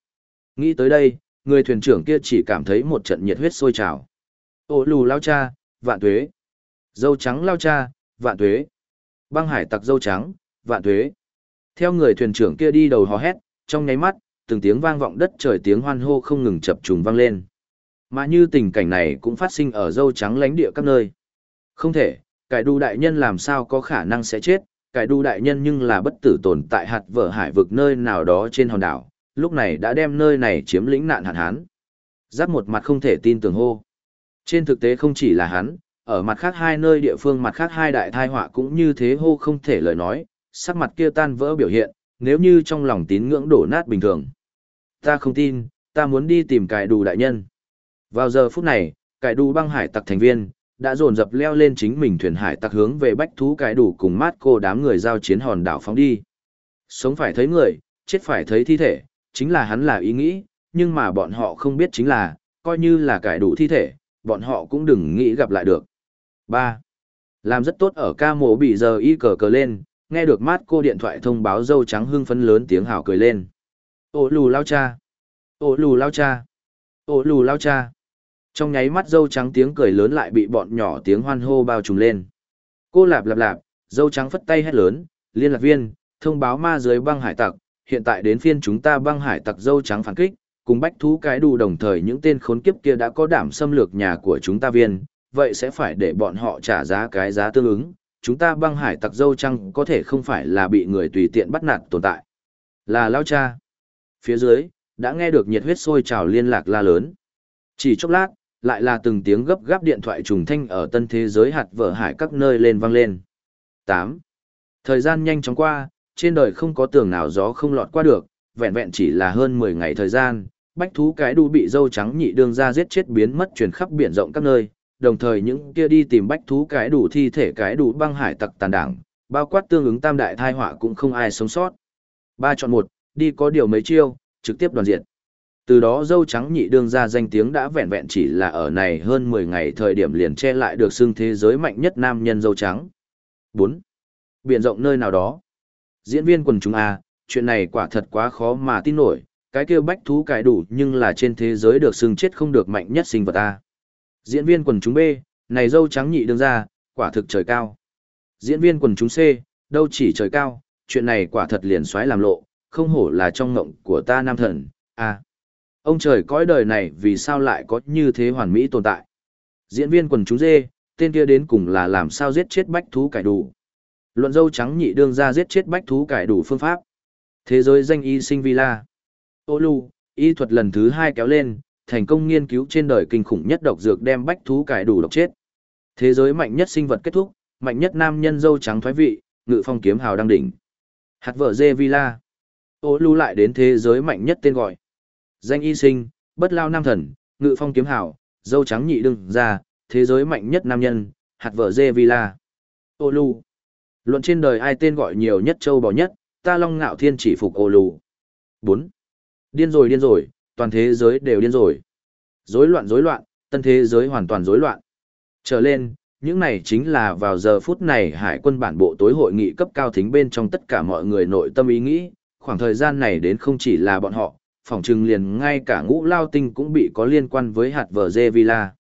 Nghĩ tới đây, người thuyền trưởng kia chỉ cảm thấy một trận nhiệt huyết sôi trào. Ổ lù lao cha, vạn tuế. Dâu trắng lao cha, vạn tuế. Băng hải tặc dâu trắng, vạn tuế. Theo người thuyền trưởng kia đi đầu hò hét, trong nháy mắt, từng tiếng vang vọng đất trời tiếng hoan hô không ngừng chập trùng vang lên. Mà như tình cảnh này cũng phát sinh ở dâu trắng lãnh địa các nơi. Không thể, cải đu đại nhân làm sao có khả năng sẽ chết, cải đu đại nhân nhưng là bất tử tồn tại hạt vở hải vực nơi nào đó trên hòn đảo, lúc này đã đem nơi này chiếm lĩnh nạn hạn hán. Giáp một mặt không thể tin tưởng hô. Trên thực tế không chỉ là hắn, ở mặt khác hai nơi địa phương mặt khác hai đại thai họa cũng như thế hô không thể lời nói, sắc mặt kia tan vỡ biểu hiện, nếu như trong lòng tín ngưỡng đổ nát bình thường. Ta không tin, ta muốn đi tìm cải đủ đại nhân. Vào giờ phút này, cải đủ băng hải tặc thành viên, đã dồn dập leo lên chính mình thuyền hải tặc hướng về bách thú cải đủ cùng mát cô đám người giao chiến hòn đảo phóng đi. Sống phải thấy người, chết phải thấy thi thể, chính là hắn là ý nghĩ, nhưng mà bọn họ không biết chính là, coi như là cải đủ thi thể, bọn họ cũng đừng nghĩ gặp lại được. 3. Làm rất tốt ở ca mộ bị giờ y cờ cờ lên, nghe được mát cô điện thoại thông báo dâu trắng hưng phấn lớn tiếng hào cười lên. Ô lù lao cha. Ô lù lao cha. Ô lù lao cha. Trong nháy mắt dâu trắng tiếng cười lớn lại bị bọn nhỏ tiếng hoan hô bao trùm lên. Cô lạp lạp lạp, dâu trắng phất tay hét lớn, liên lạc viên, thông báo ma dưới băng hải tặc, hiện tại đến phiên chúng ta băng hải tặc dâu trắng phản kích, cùng bách thú cái đủ đồng thời những tên khốn kiếp kia đã có đảm xâm lược nhà của chúng ta viên, vậy sẽ phải để bọn họ trả giá cái giá tương ứng, chúng ta băng hải tặc dâu trắng có thể không phải là bị người tùy tiện bắt nạt tồn tại. Là lao cha. Phía dưới, đã nghe được nhiệt huyết sôi trào liên lạc la lớn. Chỉ chốc lát, lại là từng tiếng gấp gáp điện thoại trùng thanh ở tân thế giới hạt vở hải các nơi lên vang lên. 8. Thời gian nhanh chóng qua, trên đời không có tường nào gió không lọt qua được, vẹn vẹn chỉ là hơn 10 ngày thời gian, bách thú cái đu bị dâu trắng nhị đương ra giết chết biến mất truyền khắp biển rộng các nơi, đồng thời những kia đi tìm bách thú cái đủ thi thể cái đủ băng hải tặc tàn đảng, bao quát tương ứng tam đại thai họa cũng không ai sống sót. Ba chọn một, đi có điều mấy chiêu, trực tiếp đoàn diện. Từ đó dâu trắng nhị đương ra danh tiếng đã vẹn vẹn chỉ là ở này hơn 10 ngày thời điểm liền che lại được xưng thế giới mạnh nhất nam nhân dâu trắng. 4. Biển rộng nơi nào đó. Diễn viên quần chúng A, chuyện này quả thật quá khó mà tin nổi, cái kêu bách thú cải đủ nhưng là trên thế giới được xưng chết không được mạnh nhất sinh vật A. Diễn viên quần chúng B, này dâu trắng nhị đương ra, quả thực trời cao. Diễn viên quần chúng C, đâu chỉ trời cao, chuyện này quả thật liền xoáy làm lộ, không hổ là trong ngộng của ta nam thần, a Ông trời cõi đời này vì sao lại có như thế hoàn mỹ tồn tại. Diễn viên quần chúng dê, tên kia đến cùng là làm sao giết chết bách thú cải đủ. Luận dâu trắng nhị đương ra giết chết bách thú cải đủ phương pháp. Thế giới danh y sinh villa. Ô lù, y thuật lần thứ hai kéo lên, thành công nghiên cứu trên đời kinh khủng nhất độc dược đem bách thú cải đủ độc chết. Thế giới mạnh nhất sinh vật kết thúc, mạnh nhất nam nhân dâu trắng thoái vị, ngự phong kiếm hào đang đỉnh. Hạt vợ dê villa. Ô lưu lại đến thế giới mạnh nhất tên gọi. Danh y sinh, bất lao nam thần, ngự phong kiếm hào, dâu trắng nhị đương ra, thế giới mạnh nhất nam nhân, hạt vợ dê villa. Ô lưu. Luận trên đời ai tên gọi nhiều nhất châu bò nhất, ta long ngạo thiên chỉ phục ô lưu. 4. Điên rồi điên rồi, toàn thế giới đều điên rồi. Rối loạn rối loạn, tân thế giới hoàn toàn rối loạn. Trở lên, những này chính là vào giờ phút này hải quân bản bộ tối hội nghị cấp cao thính bên trong tất cả mọi người nội tâm ý nghĩ, khoảng thời gian này đến không chỉ là bọn họ, phòng trừng liền ngay cả ngũ lao tinh cũng bị có liên quan với hạt vở dê villa.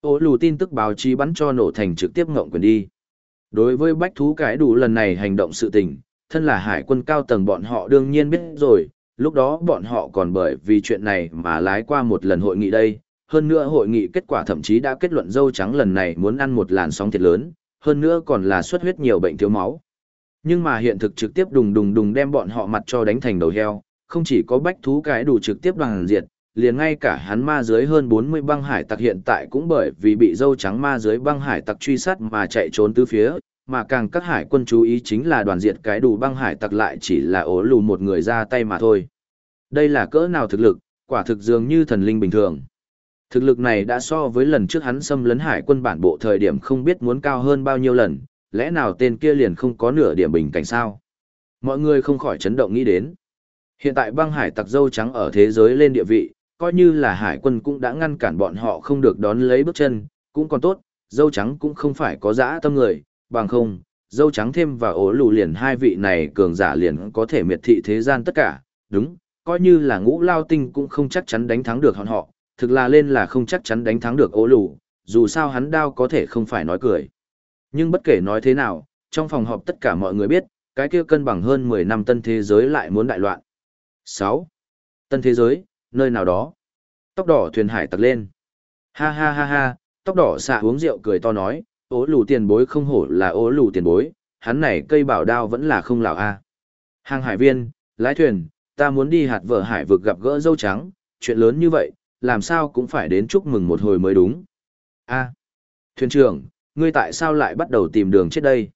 Ô lù tin tức báo chí bắn cho nổ thành trực tiếp ngộng quyền đi. Đối với bách thú cái đủ lần này hành động sự tình, thân là hải quân cao tầng bọn họ đương nhiên biết rồi, lúc đó bọn họ còn bởi vì chuyện này mà lái qua một lần hội nghị đây. Hơn nữa hội nghị kết quả thậm chí đã kết luận dâu trắng lần này muốn ăn một làn sóng thiệt lớn, hơn nữa còn là xuất huyết nhiều bệnh thiếu máu. Nhưng mà hiện thực trực tiếp đùng đùng đùng đem bọn họ mặt cho đánh thành đầu heo, không chỉ có bách thú cái đủ trực tiếp đoàn diệt, liền ngay cả hắn ma dưới hơn 40 băng hải tặc hiện tại cũng bởi vì bị dâu trắng ma dưới băng hải tặc truy sát mà chạy trốn tứ phía, mà càng các hải quân chú ý chính là đoàn diệt cái đủ băng hải tặc lại chỉ là ố lù một người ra tay mà thôi. Đây là cỡ nào thực lực, quả thực dường như thần linh bình thường. Thực lực này đã so với lần trước hắn xâm lấn hải quân bản bộ thời điểm không biết muốn cao hơn bao nhiêu lần, lẽ nào tên kia liền không có nửa điểm bình cảnh sao? Mọi người không khỏi chấn động nghĩ đến. Hiện tại băng hải tặc dâu trắng ở thế giới lên địa vị, coi như là hải quân cũng đã ngăn cản bọn họ không được đón lấy bước chân, cũng còn tốt, dâu trắng cũng không phải có dã tâm người, bằng không, dâu trắng thêm và ố lù liền hai vị này cường giả liền có thể miệt thị thế gian tất cả, đúng, coi như là ngũ lao tinh cũng không chắc chắn đánh thắng được hòn họ, thực là lên là không chắc chắn đánh thắng được ố lù, dù sao hắn đao có thể không phải nói cười. Nhưng bất kể nói thế nào, trong phòng họp tất cả mọi người biết, cái kia cân bằng hơn 10 năm tân thế giới lại muốn đại loạn. 6. Tân thế giới, nơi nào đó. Tóc đỏ thuyền hải tặc lên. Ha ha ha ha, tóc đỏ xạ uống rượu cười to nói, ố lù tiền bối không hổ là ố lù tiền bối, hắn này cây bảo đao vẫn là không lào a. Hàng hải viên, lái thuyền, ta muốn đi hạt vợ hải vực gặp gỡ dâu trắng, chuyện lớn như vậy, làm sao cũng phải đến chúc mừng một hồi mới đúng. A. Thuyền trưởng, ngươi tại sao lại bắt đầu tìm đường chết đây?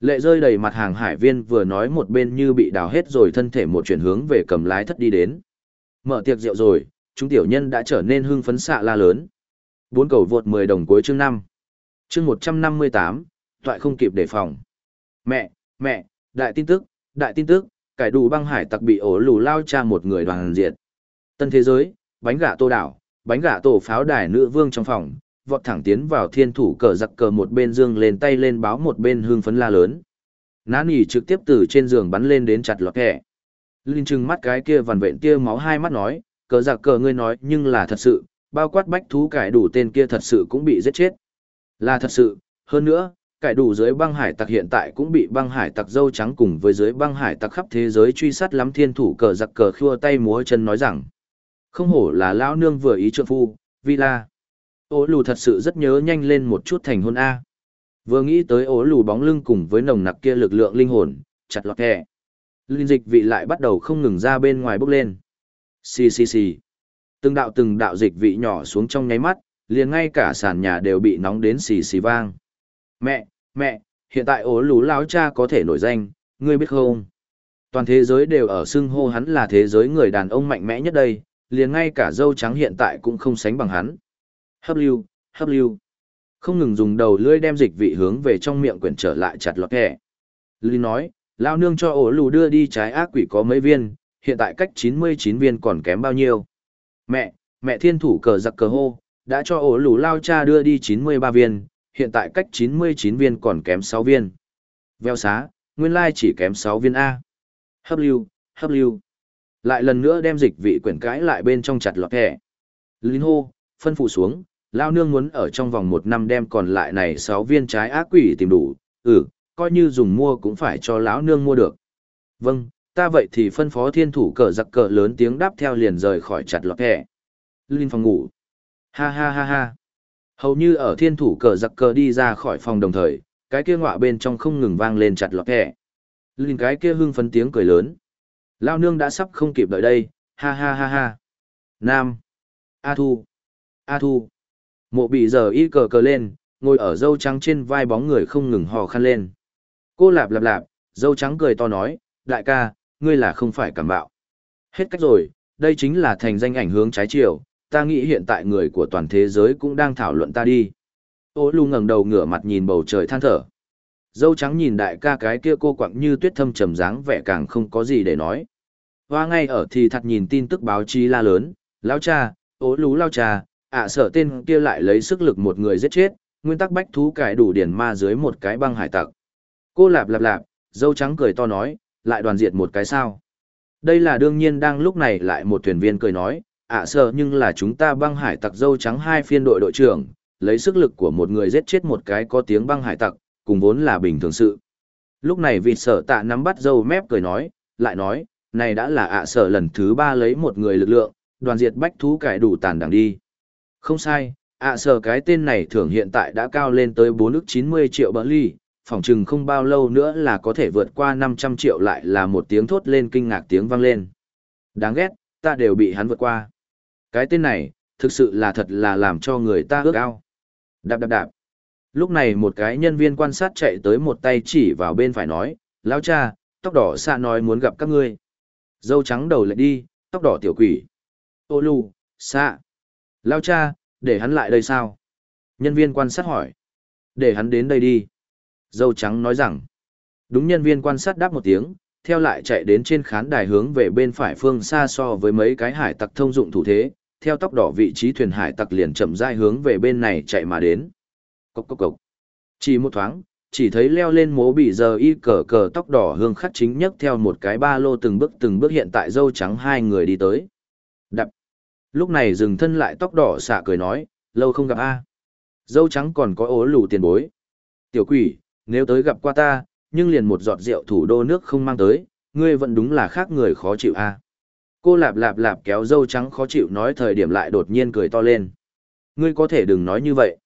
Lệ rơi đầy mặt hàng hải viên vừa nói một bên như bị đào hết rồi thân thể một chuyển hướng về cầm lái thất đi đến. Mở tiệc rượu rồi, chúng tiểu nhân đã trở nên hưng phấn xạ la lớn. Bốn cầu vượt 10 đồng cuối chương 5. Chương 158, toại không kịp đề phòng. Mẹ, mẹ, đại tin tức, đại tin tức, cải đủ băng hải tặc bị ổ lù lao cha một người đoàn diệt. Tân thế giới, bánh gà tô đảo, bánh gà tổ pháo đài nữ vương trong phòng, vọt thẳng tiến vào thiên thủ cờ giặc cờ một bên dương lên tay lên báo một bên hương phấn la lớn. nán nỉ trực tiếp từ trên giường bắn lên đến chặt lọt kẻ. Linh trừng mắt cái kia vằn vện kia máu hai mắt nói, cờ giặc cờ ngươi nói nhưng là thật sự, bao quát bách thú cải đủ tên kia thật sự cũng bị giết chết. Là thật sự, hơn nữa, cải đủ dưới băng hải tặc hiện tại cũng bị băng hải tặc dâu trắng cùng với dưới băng hải tặc khắp thế giới truy sát lắm thiên thủ cờ giặc cờ khua tay múa chân nói rằng không hổ là lão nương vừa ý trượng phu villa. Ố lù thật sự rất nhớ nhanh lên một chút thành hôn a. Vừa nghĩ tới ố lù bóng lưng cùng với nồng nặc kia lực lượng linh hồn chặt lọt kẹ linh dịch vị lại bắt đầu không ngừng ra bên ngoài bốc lên. Xì xì xì. Từng đạo từng đạo dịch vị nhỏ xuống trong nháy mắt liền ngay cả sàn nhà đều bị nóng đến xì xì vang Mẹ, mẹ, hiện tại ố lú lão cha có thể nổi danh, ngươi biết không? Toàn thế giới đều ở xưng hô hắn là thế giới người đàn ông mạnh mẽ nhất đây, liền ngay cả dâu trắng hiện tại cũng không sánh bằng hắn. Hấp lưu, hấp lưu. Không ngừng dùng đầu lưỡi đem dịch vị hướng về trong miệng quyển trở lại chặt lọt kẻ. Lý nói, lao nương cho ổ lù đưa đi trái ác quỷ có mấy viên, hiện tại cách 99 viên còn kém bao nhiêu. Mẹ, mẹ thiên thủ cờ giặc cờ hô, đã cho ổ lù lao cha đưa đi 93 viên, hiện tại cách 99 viên còn kém 6 viên. Veo xá, nguyên lai chỉ kém 6 viên A. Hấp lưu, hấp lưu. Lại lần nữa đem dịch vị quyển cãi lại bên trong chặt lọt thẻ. Linh hô, phân phụ xuống, lao nương muốn ở trong vòng một năm đem còn lại này 6 viên trái ác quỷ tìm đủ, ừ, coi như dùng mua cũng phải cho lão nương mua được. Vâng, ta vậy thì phân phó thiên thủ cờ giặc cờ lớn tiếng đáp theo liền rời khỏi chặt lọt thẻ. Linh phòng ngủ. Ha ha ha ha. Hầu như ở thiên thủ cờ giặc cờ đi ra khỏi phòng đồng thời, cái kia ngọa bên trong không ngừng vang lên chặt lọt kẻ. Linh cái kia hưng phấn tiếng cười lớn. Lao nương đã sắp không kịp đợi đây, ha ha ha ha. Nam. A Thu. A Thu. Mộ bị giờ y cờ cờ lên, ngồi ở dâu trắng trên vai bóng người không ngừng hò khăn lên. Cô lạp lạp lạp, dâu trắng cười to nói, đại ca, ngươi là không phải cảm bạo. Hết cách rồi, đây chính là thành danh ảnh hướng trái chiều, ta nghĩ hiện tại người của toàn thế giới cũng đang thảo luận ta đi. Ô lù ngẩng đầu ngửa mặt nhìn bầu trời than thở. Dâu trắng nhìn đại ca cái kia cô quặng như tuyết thâm trầm dáng vẻ càng không có gì để nói. Hoa ngay ở thì thật nhìn tin tức báo chí la lớn, lao cha, ố lú lao cha, ạ sợ tên kia lại lấy sức lực một người giết chết, nguyên tắc bách thú cải đủ điển ma dưới một cái băng hải tặc. Cô lạp lạp lạp, dâu trắng cười to nói, lại đoàn diệt một cái sao. Đây là đương nhiên đang lúc này lại một thuyền viên cười nói, ạ à sợ nhưng là chúng ta băng hải tặc dâu trắng hai phiên đội đội trưởng, lấy sức lực của một người giết chết một cái có tiếng băng hải tặc, cùng vốn là bình thường sự. Lúc này vịt sở tạ nắm bắt dâu mép cười nói, lại nói, này đã là ạ à sở lần thứ ba lấy một người lực lượng, đoàn diệt bách thú cải đủ tàn đằng đi. Không sai, ạ à sở cái tên này thưởng hiện tại đã cao lên tới 4 ức 90 triệu bỡ ly, phỏng chừng không bao lâu nữa là có thể vượt qua 500 triệu lại là một tiếng thốt lên kinh ngạc tiếng vang lên. Đáng ghét, ta đều bị hắn vượt qua. Cái tên này, thực sự là thật là làm cho người ta ước ao. Đạp đạp đạp. Lúc này một cái nhân viên quan sát chạy tới một tay chỉ vào bên phải nói, lão cha, tóc đỏ xa nói muốn gặp các ngươi. Dâu trắng đầu lại đi, tóc đỏ tiểu quỷ. Ô lù, xa Lão cha, để hắn lại đây sao? Nhân viên quan sát hỏi. Để hắn đến đây đi. Dâu trắng nói rằng. Đúng nhân viên quan sát đáp một tiếng, theo lại chạy đến trên khán đài hướng về bên phải phương xa so với mấy cái hải tặc thông dụng thủ thế, theo tóc đỏ vị trí thuyền hải tặc liền chậm rãi hướng về bên này chạy mà đến. Cốc cốc cốc. Chỉ một thoáng, chỉ thấy leo lên mố bị giờ y cờ cờ tóc đỏ hương khắc chính nhất theo một cái ba lô từng bước từng bước hiện tại dâu trắng hai người đi tới. Đập. Lúc này dừng thân lại tóc đỏ xạ cười nói, lâu không gặp a. Dâu trắng còn có ố lù tiền bối. Tiểu quỷ, nếu tới gặp qua ta, nhưng liền một giọt rượu thủ đô nước không mang tới, ngươi vẫn đúng là khác người khó chịu a. Cô lạp lạp lạp kéo dâu trắng khó chịu nói thời điểm lại đột nhiên cười to lên. Ngươi có thể đừng nói như vậy.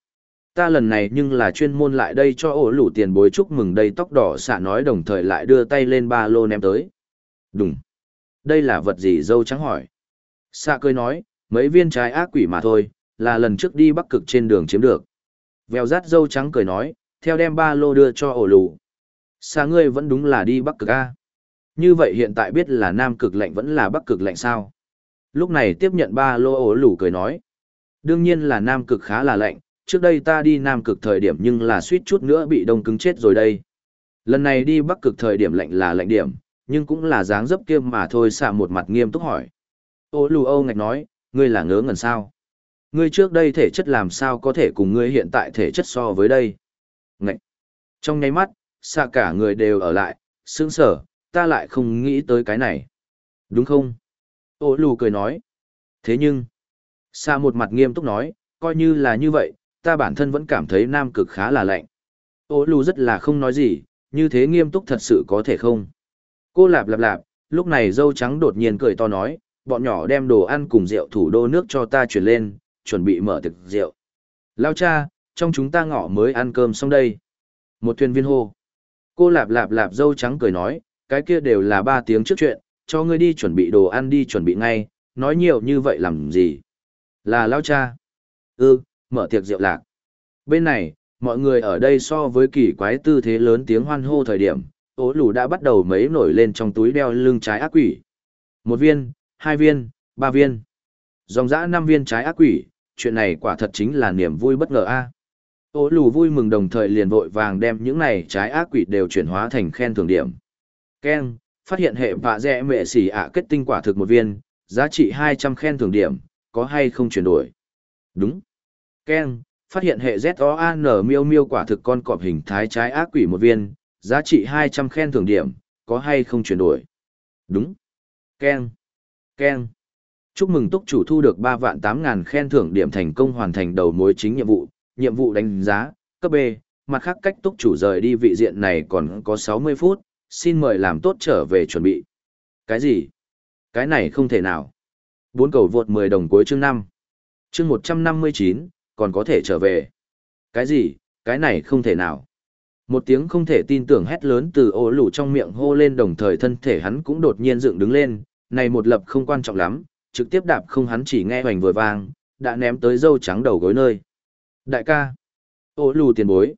Ta lần này nhưng là chuyên môn lại đây cho ổ lũ tiền bối chúc mừng đây tóc đỏ xạ nói đồng thời lại đưa tay lên ba lô ném tới. Đúng. Đây là vật gì dâu trắng hỏi. Xạ cười nói, mấy viên trái ác quỷ mà thôi, là lần trước đi bắc cực trên đường chiếm được. Vèo rát dâu trắng cười nói, theo đem ba lô đưa cho ổ lù. Xa ngươi vẫn đúng là đi bắc cực A. Như vậy hiện tại biết là nam cực lạnh vẫn là bắc cực lạnh sao? Lúc này tiếp nhận ba lô ổ lủ cười nói. Đương nhiên là nam cực khá là lạnh, trước đây ta đi nam cực thời điểm nhưng là suýt chút nữa bị đông cứng chết rồi đây. Lần này đi bắc cực thời điểm lạnh là lạnh điểm, nhưng cũng là dáng dấp kia mà thôi xạ một mặt nghiêm túc hỏi. Ô lù âu ngạch nói, ngươi là ngớ ngẩn sao? Ngươi trước đây thể chất làm sao có thể cùng ngươi hiện tại thể chất so với đây? Ngạch! Trong nháy mắt, xạ cả người đều ở lại, sững sở, ta lại không nghĩ tới cái này. Đúng không? Ô lù cười nói. Thế nhưng, xa một mặt nghiêm túc nói, coi như là như vậy, ta bản thân vẫn cảm thấy nam cực khá là lạnh. Ô lù rất là không nói gì, như thế nghiêm túc thật sự có thể không? Cô lạp lạp lạp, lúc này dâu trắng đột nhiên cười to nói, bọn nhỏ đem đồ ăn cùng rượu thủ đô nước cho ta chuyển lên, chuẩn bị mở thực rượu. Lao cha, trong chúng ta ngọ mới ăn cơm xong đây. Một thuyền viên hô. Cô lạp lạp lạp dâu trắng cười nói, cái kia đều là ba tiếng trước chuyện, cho ngươi đi chuẩn bị đồ ăn đi chuẩn bị ngay, nói nhiều như vậy làm gì? Là lao cha. Ừ, mở tiệc rượu lạc. Bên này, mọi người ở đây so với kỳ quái tư thế lớn tiếng hoan hô thời điểm, ố lù đã bắt đầu mấy nổi lên trong túi đeo lưng trái ác quỷ. Một viên, hai viên, ba viên. Dòng dã năm viên trái ác quỷ, chuyện này quả thật chính là niềm vui bất ngờ a. Ố lù vui mừng đồng thời liền vội vàng đem những này trái ác quỷ đều chuyển hóa thành khen thưởng điểm. Ken, phát hiện hệ vạ dẹ mệ xỉ ạ kết tinh quả thực một viên, giá trị 200 khen thưởng điểm, có hay không chuyển đổi? Đúng. Ken, phát hiện hệ ZOAN miêu miêu quả thực con cọp hình thái trái ác quỷ một viên, giá trị 200 khen thưởng điểm, có hay không chuyển đổi? Đúng. Ken. Ken. Chúc mừng túc chủ thu được 3 vạn 8 ngàn khen thưởng điểm thành công hoàn thành đầu mối chính nhiệm vụ, nhiệm vụ đánh giá, cấp B, mặt khác cách túc chủ rời đi vị diện này còn có 60 phút, xin mời làm tốt trở về chuẩn bị. Cái gì? Cái này không thể nào. Bốn cầu vượt 10 đồng cuối chương 5. Chương 159, còn có thể trở về. Cái gì? Cái này không thể nào. Một tiếng không thể tin tưởng hét lớn từ ô lù trong miệng hô lên đồng thời thân thể hắn cũng đột nhiên dựng đứng lên, này một lập không quan trọng lắm, trực tiếp đạp không hắn chỉ nghe hoành vừa vang, đã ném tới dâu trắng đầu gối nơi. Đại ca, ô lù tiền bối,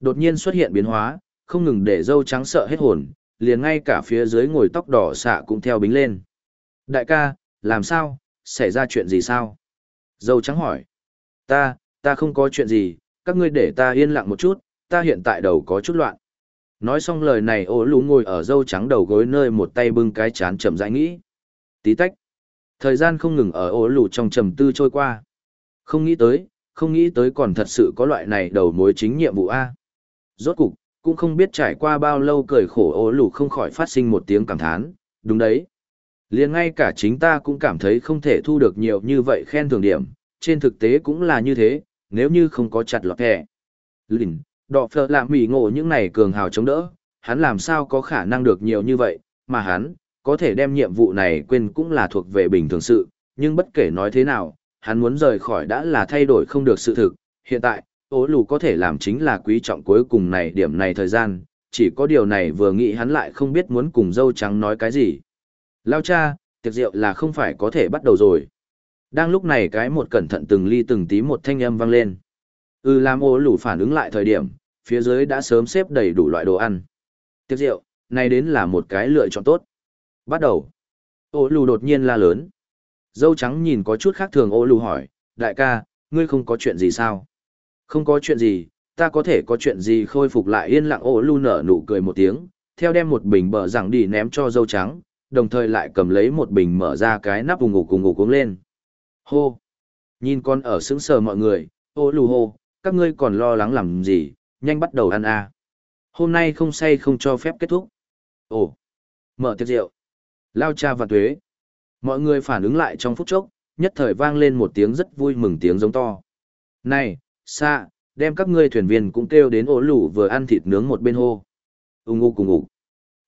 đột nhiên xuất hiện biến hóa, không ngừng để dâu trắng sợ hết hồn, liền ngay cả phía dưới ngồi tóc đỏ xạ cũng theo bính lên. Đại ca, làm sao, xảy ra chuyện gì sao? Dâu trắng hỏi. Ta, ta không có chuyện gì, các ngươi để ta yên lặng một chút, ta hiện tại đầu có chút loạn. Nói xong lời này ố lú ngồi ở dâu trắng đầu gối nơi một tay bưng cái chán chậm rãi nghĩ. Tí tách. Thời gian không ngừng ở ố lù trong trầm tư trôi qua. Không nghĩ tới, không nghĩ tới còn thật sự có loại này đầu mối chính nhiệm vụ A. Rốt cục, cũng không biết trải qua bao lâu cười khổ ố lù không khỏi phát sinh một tiếng cảm thán, đúng đấy. liền ngay cả chính ta cũng cảm thấy không thể thu được nhiều như vậy khen thưởng điểm, trên thực tế cũng là như thế, nếu như không có chặt lọt thẻ. Lìn, đọ phở làm mỉ ngộ những này cường hào chống đỡ, hắn làm sao có khả năng được nhiều như vậy, mà hắn, có thể đem nhiệm vụ này quên cũng là thuộc về bình thường sự, nhưng bất kể nói thế nào, hắn muốn rời khỏi đã là thay đổi không được sự thực, hiện tại, ố lù có thể làm chính là quý trọng cuối cùng này điểm này thời gian, chỉ có điều này vừa nghĩ hắn lại không biết muốn cùng dâu trắng nói cái gì. Lao cha, tiệc rượu là không phải có thể bắt đầu rồi. Đang lúc này cái một cẩn thận từng ly từng tí một thanh âm vang lên. Ừ làm ố lù phản ứng lại thời điểm, phía dưới đã sớm xếp đầy đủ loại đồ ăn. Tiệc rượu, này đến là một cái lựa chọn tốt. Bắt đầu. Ô lù đột nhiên la lớn. Dâu trắng nhìn có chút khác thường ô lù hỏi, đại ca, ngươi không có chuyện gì sao? Không có chuyện gì, ta có thể có chuyện gì khôi phục lại yên lặng ô lu nở nụ cười một tiếng, theo đem một bình bờ rằng đi ném cho dâu trắng, đồng thời lại cầm lấy một bình mở ra cái nắp vùng ngủ cùng ngủ cuống lên. Hô! Nhìn con ở sững sờ mọi người, ô lù hô, các ngươi còn lo lắng làm gì, nhanh bắt đầu ăn à. Hôm nay không say không cho phép kết thúc. Ồ! Mở tiệc rượu. Lao cha và tuế. Mọi người phản ứng lại trong phút chốc, nhất thời vang lên một tiếng rất vui mừng tiếng giống to. Này, xa, đem các ngươi thuyền viên cũng kêu đến ổ lủ vừa ăn thịt nướng một bên hô. Ung ngu cùng ngủ.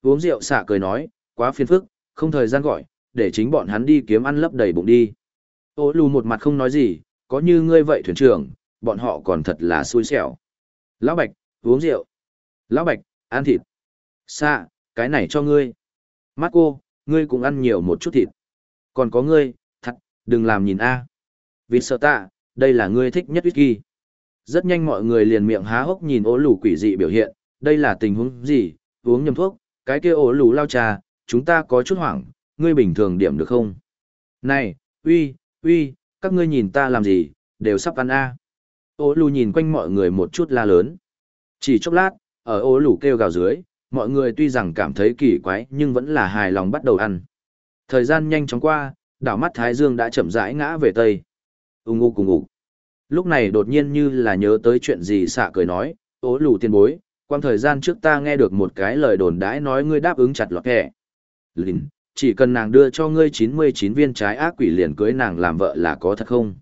Uống rượu xạ cười nói, quá phiền phức, không thời gian gọi, để chính bọn hắn đi kiếm ăn lấp đầy bụng đi. Ô lù một mặt không nói gì, có như ngươi vậy thuyền trưởng, bọn họ còn thật là xui xẻo. Lão Bạch, uống rượu. Lão Bạch, ăn thịt. Xạ, cái này cho ngươi. Marco, ngươi cũng ăn nhiều một chút thịt. Còn có ngươi, thật, đừng làm nhìn a. À. Sợ tạ, đây là ngươi thích nhất whisky. Rất nhanh mọi người liền miệng há hốc nhìn ố lù quỷ dị biểu hiện, đây là tình huống gì, uống nhầm thuốc, cái kia ố lù lao trà, chúng ta có chút hoảng, ngươi bình thường điểm được không? Này, uy, uy, các ngươi nhìn ta làm gì, đều sắp ăn a. À. Ố lù nhìn quanh mọi người một chút la lớn. Chỉ chốc lát, ở ố lù kêu gào dưới, mọi người tuy rằng cảm thấy kỳ quái nhưng vẫn là hài lòng bắt đầu ăn. Thời gian nhanh chóng qua, đảo mắt Thái Dương đã chậm rãi ngã về Tây. Ung ngu cùng ngủ. Lúc này đột nhiên như là nhớ tới chuyện gì xạ cười nói, ố lù tiền bối, quang thời gian trước ta nghe được một cái lời đồn đãi nói ngươi đáp ứng chặt lọt kẻ. Linh, chỉ cần nàng đưa cho ngươi 99 viên trái ác quỷ liền cưới nàng làm vợ là có thật không?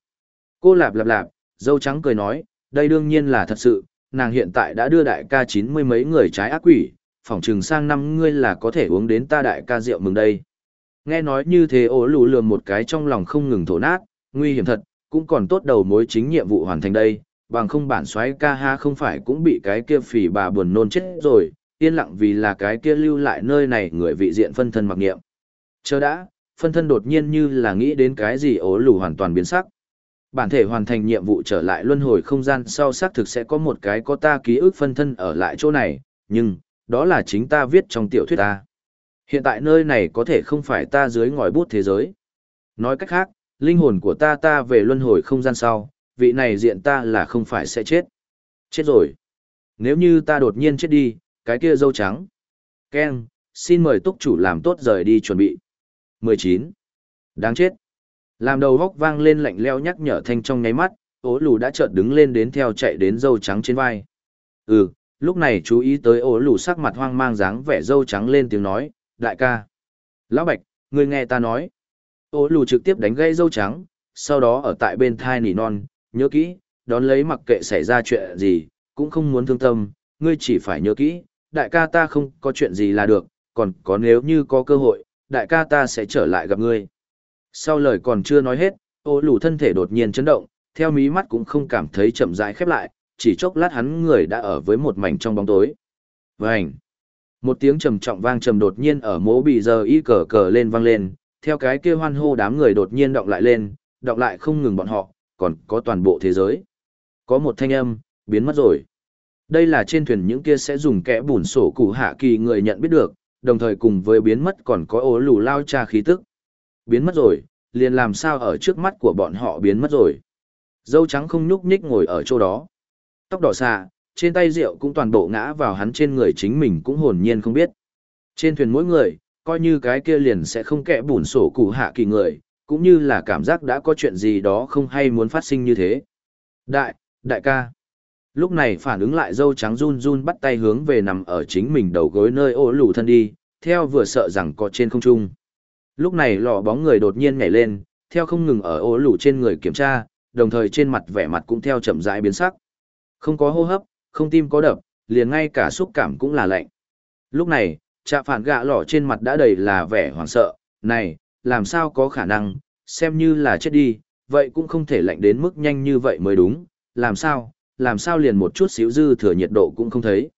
Cô lạp lạp lạp, dâu trắng cười nói, đây đương nhiên là thật sự, nàng hiện tại đã đưa đại ca chín mươi mấy người trái ác quỷ, phỏng chừng sang năm ngươi là có thể uống đến ta đại ca rượu mừng đây. Nghe nói như thế ố lù lườm một cái trong lòng không ngừng thổ nát, nguy hiểm thật, cũng còn tốt đầu mối chính nhiệm vụ hoàn thành đây, bằng không bản xoáy ca ha không phải cũng bị cái kia phỉ bà buồn nôn chết rồi, yên lặng vì là cái kia lưu lại nơi này người vị diện phân thân mặc nghiệm. Chờ đã, phân thân đột nhiên như là nghĩ đến cái gì ố lù hoàn toàn biến sắc. Bản thể hoàn thành nhiệm vụ trở lại luân hồi không gian sau xác thực sẽ có một cái có ta ký ức phân thân ở lại chỗ này, nhưng, đó là chính ta viết trong tiểu thuyết ta. Hiện tại nơi này có thể không phải ta dưới ngòi bút thế giới. Nói cách khác, linh hồn của ta ta về luân hồi không gian sau, vị này diện ta là không phải sẽ chết. Chết rồi. Nếu như ta đột nhiên chết đi, cái kia dâu trắng. Ken, xin mời túc chủ làm tốt rời đi chuẩn bị. 19. Đáng chết. Làm đầu góc vang lên lạnh leo nhắc nhở thanh trong nháy mắt, ố lù đã chợt đứng lên đến theo chạy đến dâu trắng trên vai. Ừ, lúc này chú ý tới ố lù sắc mặt hoang mang dáng vẻ dâu trắng lên tiếng nói, đại ca. Lão Bạch, ngươi nghe ta nói. Ô lù trực tiếp đánh gây dâu trắng, sau đó ở tại bên thai nỉ non, nhớ kỹ, đón lấy mặc kệ xảy ra chuyện gì, cũng không muốn thương tâm, ngươi chỉ phải nhớ kỹ, đại ca ta không có chuyện gì là được, còn có nếu như có cơ hội, đại ca ta sẽ trở lại gặp ngươi. Sau lời còn chưa nói hết, ô lù thân thể đột nhiên chấn động, theo mí mắt cũng không cảm thấy chậm rãi khép lại, chỉ chốc lát hắn người đã ở với một mảnh trong bóng tối. Vành! Một tiếng trầm trọng vang trầm đột nhiên ở mố bị giờ y cờ cờ lên vang lên, theo cái kia hoan hô đám người đột nhiên động lại lên, động lại không ngừng bọn họ, còn có toàn bộ thế giới. Có một thanh âm, biến mất rồi. Đây là trên thuyền những kia sẽ dùng kẽ bùn sổ cụ hạ kỳ người nhận biết được, đồng thời cùng với biến mất còn có ố lù lao cha khí tức. Biến mất rồi, liền làm sao ở trước mắt của bọn họ biến mất rồi. Dâu trắng không nhúc nhích ngồi ở chỗ đó. Tóc đỏ xà, trên tay rượu cũng toàn bộ ngã vào hắn trên người chính mình cũng hồn nhiên không biết. Trên thuyền mỗi người, coi như cái kia liền sẽ không kẽ bùn sổ cụ hạ kỳ người, cũng như là cảm giác đã có chuyện gì đó không hay muốn phát sinh như thế. Đại, đại ca. Lúc này phản ứng lại dâu trắng run run bắt tay hướng về nằm ở chính mình đầu gối nơi ô lù thân đi, theo vừa sợ rằng có trên không trung. Lúc này lò bóng người đột nhiên nhảy lên, theo không ngừng ở ô lù trên người kiểm tra, đồng thời trên mặt vẻ mặt cũng theo chậm rãi biến sắc. Không có hô hấp, không tim có đập, liền ngay cả xúc cảm cũng là lạnh. Lúc này, trạ phản gạ lỏ trên mặt đã đầy là vẻ hoảng sợ, này, làm sao có khả năng, xem như là chết đi, vậy cũng không thể lạnh đến mức nhanh như vậy mới đúng, làm sao, làm sao liền một chút xíu dư thừa nhiệt độ cũng không thấy.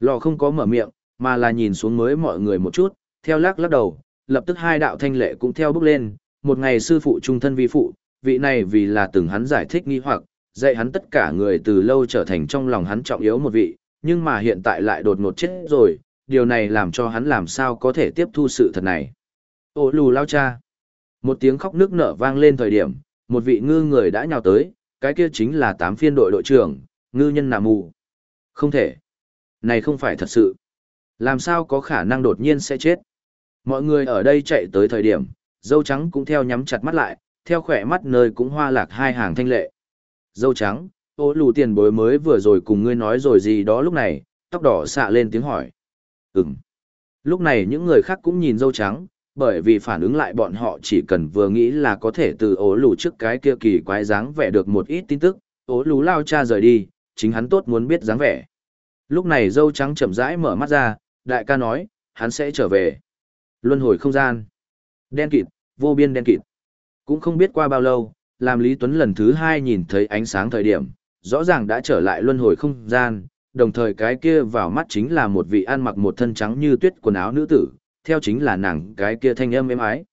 Lò không có mở miệng, mà là nhìn xuống mới mọi người một chút, theo lắc lắc đầu, lập tức hai đạo thanh lệ cũng theo bước lên, một ngày sư phụ trung thân vi phụ, vị này vì là từng hắn giải thích nghi hoặc, dạy hắn tất cả người từ lâu trở thành trong lòng hắn trọng yếu một vị, nhưng mà hiện tại lại đột ngột chết rồi, điều này làm cho hắn làm sao có thể tiếp thu sự thật này. Ô lù lao cha. Một tiếng khóc nước nở vang lên thời điểm, một vị ngư người đã nhào tới, cái kia chính là tám phiên đội đội trưởng, ngư nhân nà mù. Không thể. Này không phải thật sự. Làm sao có khả năng đột nhiên sẽ chết. Mọi người ở đây chạy tới thời điểm, dâu trắng cũng theo nhắm chặt mắt lại, theo khỏe mắt nơi cũng hoa lạc hai hàng thanh lệ. Dâu trắng, ô lù tiền bối mới vừa rồi cùng ngươi nói rồi gì đó lúc này, tóc đỏ xạ lên tiếng hỏi. Ừm. Lúc này những người khác cũng nhìn dâu trắng, bởi vì phản ứng lại bọn họ chỉ cần vừa nghĩ là có thể từ ố lù trước cái kia kỳ quái dáng vẻ được một ít tin tức, ố lù lao cha rời đi, chính hắn tốt muốn biết dáng vẻ. Lúc này dâu trắng chậm rãi mở mắt ra, đại ca nói, hắn sẽ trở về. Luân hồi không gian. Đen kịt, vô biên đen kịt. Cũng không biết qua bao lâu, làm Lý Tuấn lần thứ hai nhìn thấy ánh sáng thời điểm, rõ ràng đã trở lại luân hồi không gian, đồng thời cái kia vào mắt chính là một vị ăn mặc một thân trắng như tuyết quần áo nữ tử, theo chính là nàng cái kia thanh âm êm ái.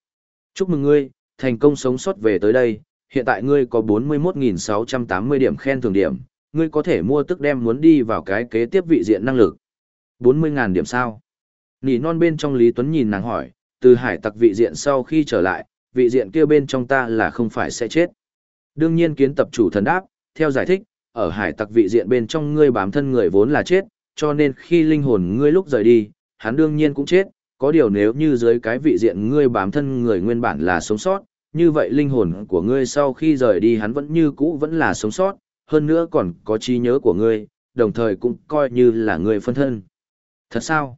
Chúc mừng ngươi, thành công sống sót về tới đây, hiện tại ngươi có 41.680 điểm khen thưởng điểm, ngươi có thể mua tức đem muốn đi vào cái kế tiếp vị diện năng lực. 40.000 điểm sao? Nỉ non bên trong Lý Tuấn nhìn nàng hỏi, từ hải tặc vị diện sau khi trở lại, vị diện kia bên trong ta là không phải sẽ chết. Đương nhiên kiến tập chủ thần đáp, theo giải thích, ở hải tặc vị diện bên trong ngươi bám thân người vốn là chết, cho nên khi linh hồn ngươi lúc rời đi, hắn đương nhiên cũng chết, có điều nếu như dưới cái vị diện ngươi bám thân người nguyên bản là sống sót, như vậy linh hồn của ngươi sau khi rời đi hắn vẫn như cũ vẫn là sống sót, hơn nữa còn có trí nhớ của ngươi, đồng thời cũng coi như là ngươi phân thân. Thật sao?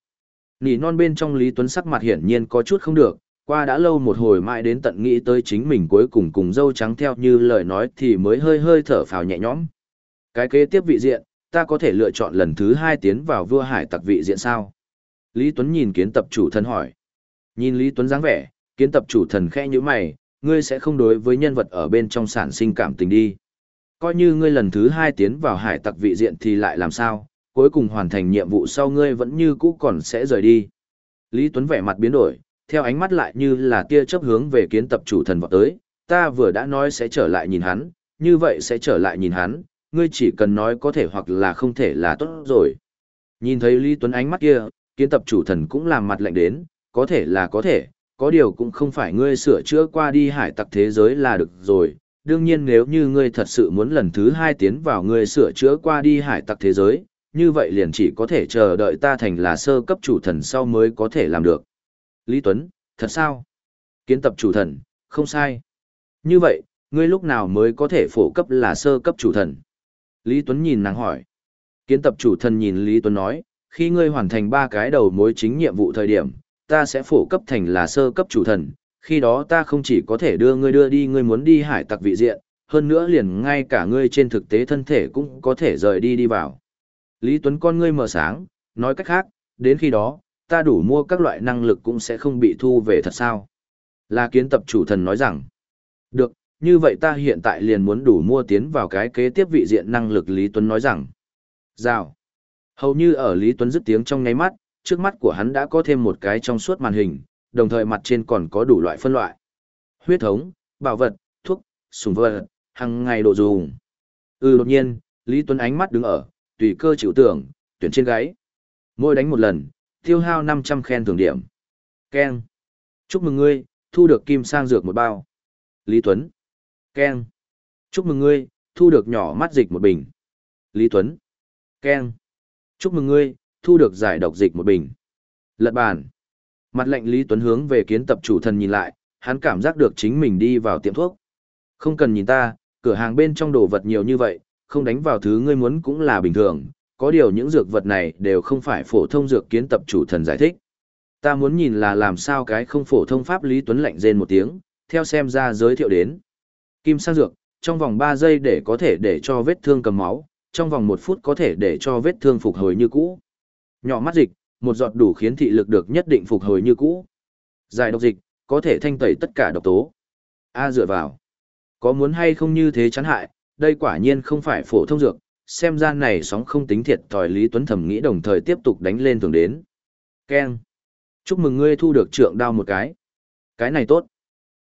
Nỉ non bên trong Lý Tuấn sắc mặt hiển nhiên có chút không được, Qua đã lâu một hồi mãi đến tận nghĩ tới chính mình cuối cùng cùng dâu trắng theo như lời nói thì mới hơi hơi thở phào nhẹ nhõm. Cái kế tiếp vị diện, ta có thể lựa chọn lần thứ hai tiến vào vua hải tặc vị diện sao? Lý Tuấn nhìn kiến tập chủ thần hỏi. Nhìn Lý Tuấn dáng vẻ, kiến tập chủ thần khẽ như mày, ngươi sẽ không đối với nhân vật ở bên trong sản sinh cảm tình đi. Coi như ngươi lần thứ hai tiến vào hải tặc vị diện thì lại làm sao, cuối cùng hoàn thành nhiệm vụ sau ngươi vẫn như cũ còn sẽ rời đi. Lý Tuấn vẻ mặt biến đổi, theo ánh mắt lại như là tia chấp hướng về kiến tập chủ thần vọt tới, ta vừa đã nói sẽ trở lại nhìn hắn, như vậy sẽ trở lại nhìn hắn, ngươi chỉ cần nói có thể hoặc là không thể là tốt rồi. Nhìn thấy Lý Tuấn ánh mắt kia, kiến tập chủ thần cũng làm mặt lạnh đến, có thể là có thể, có điều cũng không phải ngươi sửa chữa qua đi hải tặc thế giới là được rồi. Đương nhiên nếu như ngươi thật sự muốn lần thứ hai tiến vào ngươi sửa chữa qua đi hải tặc thế giới, như vậy liền chỉ có thể chờ đợi ta thành là sơ cấp chủ thần sau mới có thể làm được. Lý Tuấn, thật sao? Kiến tập chủ thần, không sai. Như vậy, ngươi lúc nào mới có thể phổ cấp là sơ cấp chủ thần? Lý Tuấn nhìn nàng hỏi. Kiến tập chủ thần nhìn Lý Tuấn nói, khi ngươi hoàn thành ba cái đầu mối chính nhiệm vụ thời điểm, ta sẽ phổ cấp thành là sơ cấp chủ thần, khi đó ta không chỉ có thể đưa ngươi đưa đi ngươi muốn đi hải tặc vị diện, hơn nữa liền ngay cả ngươi trên thực tế thân thể cũng có thể rời đi đi vào. Lý Tuấn con ngươi mở sáng, nói cách khác, đến khi đó, ta đủ mua các loại năng lực cũng sẽ không bị thu về thật sao. Là kiến tập chủ thần nói rằng, được, như vậy ta hiện tại liền muốn đủ mua tiến vào cái kế tiếp vị diện năng lực Lý Tuấn nói rằng, rào. Hầu như ở Lý Tuấn dứt tiếng trong ngáy mắt, trước mắt của hắn đã có thêm một cái trong suốt màn hình, đồng thời mặt trên còn có đủ loại phân loại. Huyết thống, bảo vật, thuốc, sùng vật, hàng ngày đồ dùng. Ừ đột nhiên, Lý Tuấn ánh mắt đứng ở, tùy cơ chịu tưởng, tuyển trên gáy. Mỗi đánh một lần, tiêu hao 500 khen thưởng điểm. Ken. Chúc mừng ngươi, thu được kim sang dược một bao. Lý Tuấn keng, Chúc mừng ngươi, thu được nhỏ mắt dịch một bình. Lý Tuấn. keng, Chúc mừng ngươi, thu được giải độc dịch một bình. Lật bàn. Mặt lệnh Lý Tuấn hướng về kiến tập chủ thần nhìn lại, hắn cảm giác được chính mình đi vào tiệm thuốc. Không cần nhìn ta, cửa hàng bên trong đồ vật nhiều như vậy, không đánh vào thứ ngươi muốn cũng là bình thường, có điều những dược vật này đều không phải phổ thông dược kiến tập chủ thần giải thích. Ta muốn nhìn là làm sao cái không phổ thông pháp Lý Tuấn lạnh rên một tiếng, theo xem ra giới thiệu đến. Kim sang dược, trong vòng 3 giây để có thể để cho vết thương cầm máu, trong vòng 1 phút có thể để cho vết thương phục hồi như cũ. Nhỏ mắt dịch, một giọt đủ khiến thị lực được nhất định phục hồi như cũ. Giải độc dịch, có thể thanh tẩy tất cả độc tố. A dựa vào. Có muốn hay không như thế chán hại, đây quả nhiên không phải phổ thông dược, xem ra này sóng không tính thiệt thòi Lý Tuấn thầm nghĩ đồng thời tiếp tục đánh lên thường đến. Ken. Chúc mừng ngươi thu được trượng đao một cái. Cái này tốt.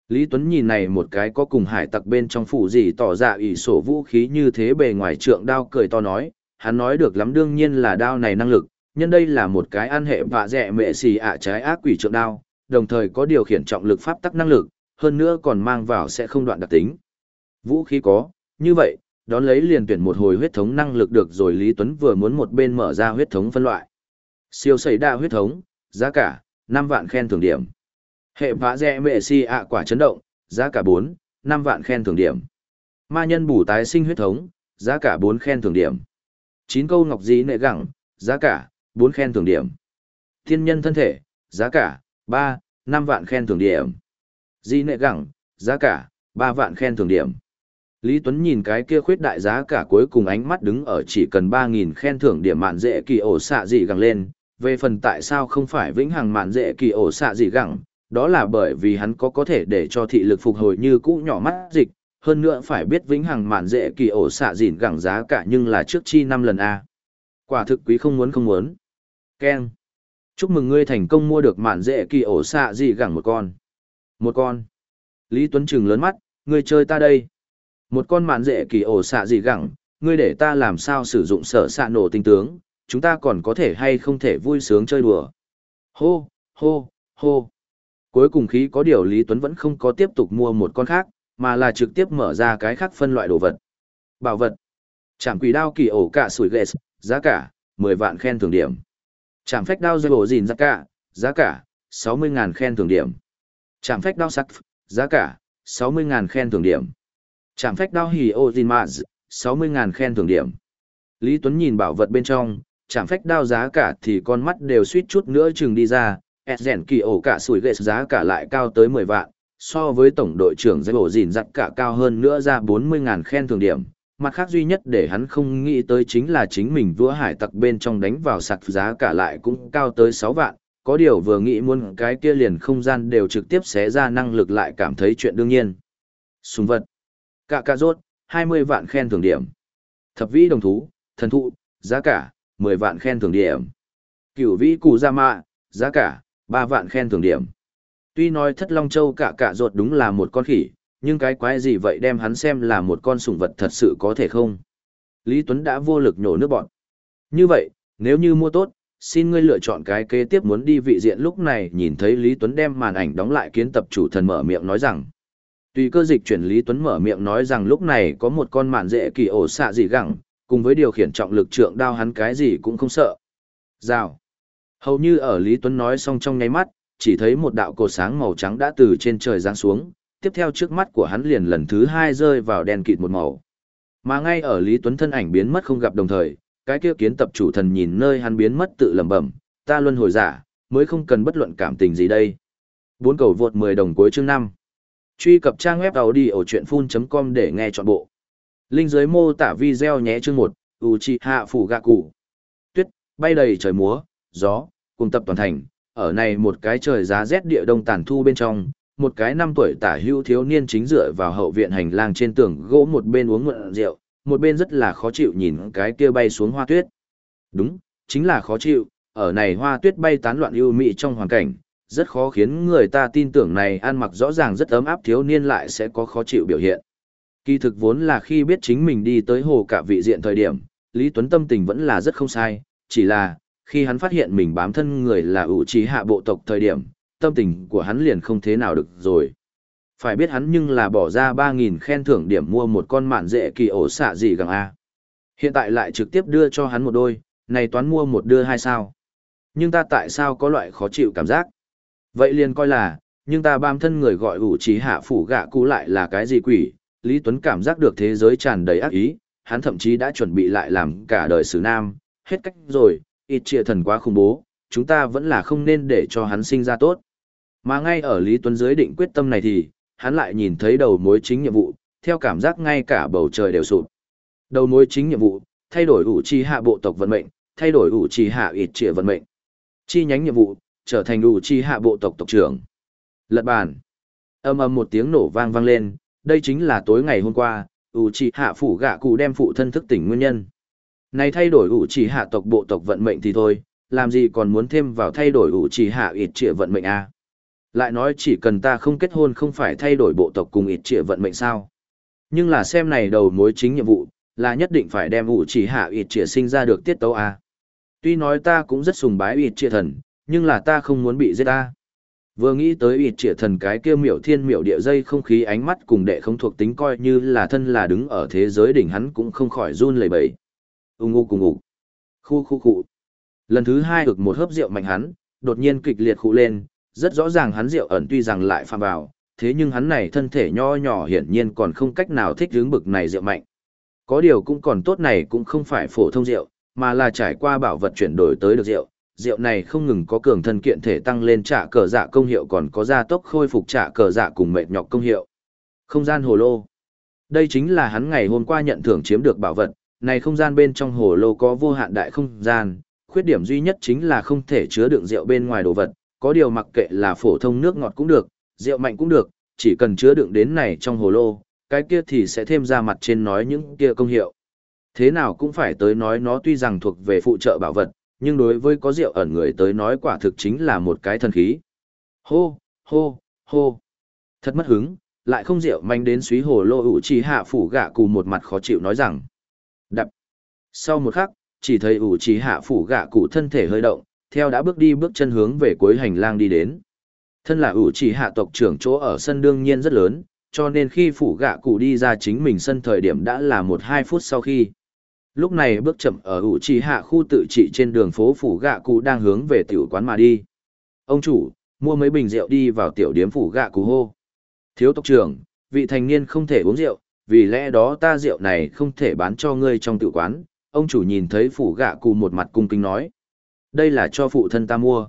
Lý Tuấn nhìn này một cái có cùng hải tặc bên trong phủ gì tỏ ra ủy sổ vũ khí như thế bề ngoài trượng đao cười to nói, hắn nói được lắm đương nhiên là đao này năng lực, nhân đây là một cái ăn hệ vạ dẹ mệ xì ạ trái ác quỷ trượng đao, đồng thời có điều khiển trọng lực pháp tắc năng lực, hơn nữa còn mang vào sẽ không đoạn đặc tính. Vũ khí có, như vậy, đón lấy liền tuyển một hồi huyết thống năng lực được rồi Lý Tuấn vừa muốn một bên mở ra huyết thống phân loại. Siêu xảy đa huyết thống, giá cả, 5 vạn khen thưởng điểm. Hệ vã rẻ mệ si ạ quả chấn động, giá cả 4, 5 vạn khen thưởng điểm. Ma nhân bù tái sinh huyết thống, giá cả 4 khen thưởng điểm. 9 câu ngọc dĩ nệ gẳng, giá cả, 4 khen thưởng điểm. Thiên nhân thân thể, giá cả, 3, 5 vạn khen thưởng điểm. Dĩ nệ gẳng, giá cả, 3 vạn khen thưởng điểm. Lý Tuấn nhìn cái kia khuyết đại giá cả cuối cùng ánh mắt đứng ở chỉ cần 3.000 khen thưởng điểm mạn dễ kỳ ổ xạ gì gẳng lên. Về phần tại sao không phải vĩnh hằng mạn dễ kỳ ổ xạ gì gẳng, đó là bởi vì hắn có có thể để cho thị lực phục hồi như cũ nhỏ mắt dịch, hơn nữa phải biết vĩnh hằng mạn dễ kỳ ổ xạ dịn gẳng giá cả nhưng là trước chi 5 lần A. Quả thực quý không muốn không muốn. Ken. Chúc mừng ngươi thành công mua được mạn dễ kỳ ổ xạ dị gẳng một con. Một con. Lý Tuấn Trừng lớn mắt, ngươi chơi ta đây. Một con mạn dễ kỳ ổ xạ dị gẳng, ngươi để ta làm sao sử dụng sở xạ nổ tinh tướng, chúng ta còn có thể hay không thể vui sướng chơi đùa. Hô, hô, hô. Cuối cùng khí có điều Lý Tuấn vẫn không có tiếp tục mua một con khác, mà là trực tiếp mở ra cái khác phân loại đồ vật. Bảo vật. Trảm quỷ đao kỳ ổ cả sủi ghê, giá cả, 10 vạn khen thưởng điểm. Trảm phách đao dây bổ gìn giá cả, giá cả, 60.000 khen thưởng điểm. Trảm phách đao sắc, giá cả, 60.000 khen thưởng điểm. Trảm phách đao hỉ ô gìn mạ, 60.000 khen thưởng điểm. Lý Tuấn nhìn bảo vật bên trong, trảm phách đao giá cả thì con mắt đều suýt chút nữa chừng đi ra, Esgen kỳ ổ cả sủi ghệ giá cả lại cao tới 10 vạn, so với tổng đội trưởng dây ổ dìn dặn cả cao hơn nữa ra 40.000 khen thường điểm. Mặt khác duy nhất để hắn không nghĩ tới chính là chính mình vua hải tặc bên trong đánh vào sạc giá cả lại cũng cao tới 6 vạn, có điều vừa nghĩ muốn cái kia liền không gian đều trực tiếp xé ra năng lực lại cảm thấy chuyện đương nhiên. Súng vật. Cả ca rốt, 20 vạn khen thưởng điểm. Thập vĩ đồng thú, thần thụ, giá cả, 10 vạn khen thưởng điểm. Cửu vĩ cù gia mạ, giá cả, Ba vạn khen thưởng điểm. Tuy nói thất long châu cả cả ruột đúng là một con khỉ, nhưng cái quái gì vậy đem hắn xem là một con sủng vật thật sự có thể không? Lý Tuấn đã vô lực nhổ nước bọn. Như vậy, nếu như mua tốt, xin ngươi lựa chọn cái kế tiếp muốn đi vị diện lúc này nhìn thấy Lý Tuấn đem màn ảnh đóng lại kiến tập chủ thần mở miệng nói rằng. Tùy cơ dịch chuyển Lý Tuấn mở miệng nói rằng lúc này có một con mạn dễ kỳ ổ xạ gì gẳng, cùng với điều khiển trọng lực trượng đao hắn cái gì cũng không sợ. Rào. Hầu như ở Lý Tuấn nói xong trong nháy mắt, chỉ thấy một đạo cột sáng màu trắng đã từ trên trời giáng xuống, tiếp theo trước mắt của hắn liền lần thứ hai rơi vào đèn kịt một màu. Mà ngay ở Lý Tuấn thân ảnh biến mất không gặp đồng thời, cái kia kiến tập chủ thần nhìn nơi hắn biến mất tự lẩm bẩm, ta luân hồi giả, mới không cần bất luận cảm tình gì đây. Bốn cầu vượt 10 đồng cuối chương 5. Truy cập trang web đầu đi ở chuyệnfun.com để nghe trọn bộ. Linh dưới mô tả video nhé chương 1, Uchiha phủ gạ cụ. Tuyết, bay đầy trời múa, gió, cùng tập toàn thành, ở này một cái trời giá rét địa đông tàn thu bên trong, một cái năm tuổi tả hưu thiếu niên chính dựa vào hậu viện hành lang trên tường gỗ một bên uống ngụm rượu, một bên rất là khó chịu nhìn cái kia bay xuống hoa tuyết. Đúng, chính là khó chịu, ở này hoa tuyết bay tán loạn ưu mị trong hoàn cảnh, rất khó khiến người ta tin tưởng này ăn mặc rõ ràng rất ấm áp thiếu niên lại sẽ có khó chịu biểu hiện. Kỳ thực vốn là khi biết chính mình đi tới hồ cả vị diện thời điểm, Lý Tuấn tâm tình vẫn là rất không sai, chỉ là, khi hắn phát hiện mình bám thân người là ủ trí hạ bộ tộc thời điểm, tâm tình của hắn liền không thế nào được rồi. Phải biết hắn nhưng là bỏ ra 3.000 khen thưởng điểm mua một con mạn dễ kỳ ổ xạ gì gặng A. Hiện tại lại trực tiếp đưa cho hắn một đôi, này toán mua một đưa hai sao. Nhưng ta tại sao có loại khó chịu cảm giác? Vậy liền coi là, nhưng ta bám thân người gọi ủ trí hạ phủ gạ cũ lại là cái gì quỷ? Lý Tuấn cảm giác được thế giới tràn đầy ác ý, hắn thậm chí đã chuẩn bị lại làm cả đời xử nam, hết cách rồi, ít trịa thần quá khủng bố, chúng ta vẫn là không nên để cho hắn sinh ra tốt. Mà ngay ở Lý Tuấn dưới định quyết tâm này thì, hắn lại nhìn thấy đầu mối chính nhiệm vụ, theo cảm giác ngay cả bầu trời đều sụp. Đầu mối chính nhiệm vụ, thay đổi ủ chi hạ bộ tộc vận mệnh, thay đổi ủ chi hạ ít trịa vận mệnh. Chi nhánh nhiệm vụ, trở thành ủ chi hạ bộ tộc tộc trưởng. Lật bàn. Âm âm một tiếng nổ vang vang lên, đây chính là tối ngày hôm qua, ủ chi hạ phủ gạ cụ đem phụ thân thức tỉnh nguyên nhân. Này thay đổi ủ chỉ hạ tộc bộ tộc vận mệnh thì thôi, làm gì còn muốn thêm vào thay đổi ủ chỉ hạ ít trịa vận mệnh à? Lại nói chỉ cần ta không kết hôn không phải thay đổi bộ tộc cùng ít trịa vận mệnh sao? Nhưng là xem này đầu mối chính nhiệm vụ, là nhất định phải đem ủ chỉ hạ ít trịa sinh ra được tiết tấu à? Tuy nói ta cũng rất sùng bái ít trịa thần, nhưng là ta không muốn bị giết ta. Vừa nghĩ tới ịt trịa thần cái kia miểu thiên miểu địa dây không khí ánh mắt cùng đệ không thuộc tính coi như là thân là đứng ở thế giới đỉnh hắn cũng không khỏi run lẩy bẩy ù ngụ cùng ngụ. Khu khu khu. Lần thứ hai ực một hớp rượu mạnh hắn, đột nhiên kịch liệt khụ lên, rất rõ ràng hắn rượu ẩn tuy rằng lại phạm vào, thế nhưng hắn này thân thể nho nhỏ hiển nhiên còn không cách nào thích hướng bực này rượu mạnh. Có điều cũng còn tốt này cũng không phải phổ thông rượu, mà là trải qua bảo vật chuyển đổi tới được rượu. Rượu này không ngừng có cường thân kiện thể tăng lên trả cờ dạ công hiệu còn có gia tốc khôi phục trả cờ dạ cùng mệt nhọc công hiệu. Không gian hồ lô. Đây chính là hắn ngày hôm qua nhận thưởng chiếm được bảo vật, này không gian bên trong hồ lô có vô hạn đại không gian, khuyết điểm duy nhất chính là không thể chứa đựng rượu bên ngoài đồ vật, có điều mặc kệ là phổ thông nước ngọt cũng được, rượu mạnh cũng được, chỉ cần chứa đựng đến này trong hồ lô, cái kia thì sẽ thêm ra mặt trên nói những kia công hiệu. Thế nào cũng phải tới nói nó tuy rằng thuộc về phụ trợ bảo vật, nhưng đối với có rượu ẩn người tới nói quả thực chính là một cái thần khí. Hô, hô, hô. Thật mất hứng, lại không rượu manh đến suý hồ lô ủ chỉ hạ phủ gạ cù một mặt khó chịu nói rằng. Sau một khắc, chỉ thấy ủ trí hạ phủ gạ cụ thân thể hơi động, theo đã bước đi bước chân hướng về cuối hành lang đi đến. Thân là ủ trí hạ tộc trưởng chỗ ở sân đương nhiên rất lớn, cho nên khi phủ gạ cụ đi ra chính mình sân thời điểm đã là một hai phút sau khi. Lúc này bước chậm ở ủ trí hạ khu tự trị trên đường phố phủ gạ cụ đang hướng về tiểu quán mà đi. Ông chủ, mua mấy bình rượu đi vào tiểu điếm phủ gạ cụ hô. Thiếu tộc trưởng, vị thành niên không thể uống rượu, vì lẽ đó ta rượu này không thể bán cho ngươi trong tự quán. Ông chủ nhìn thấy phủ gạ cụ một mặt cung kính nói. Đây là cho phụ thân ta mua.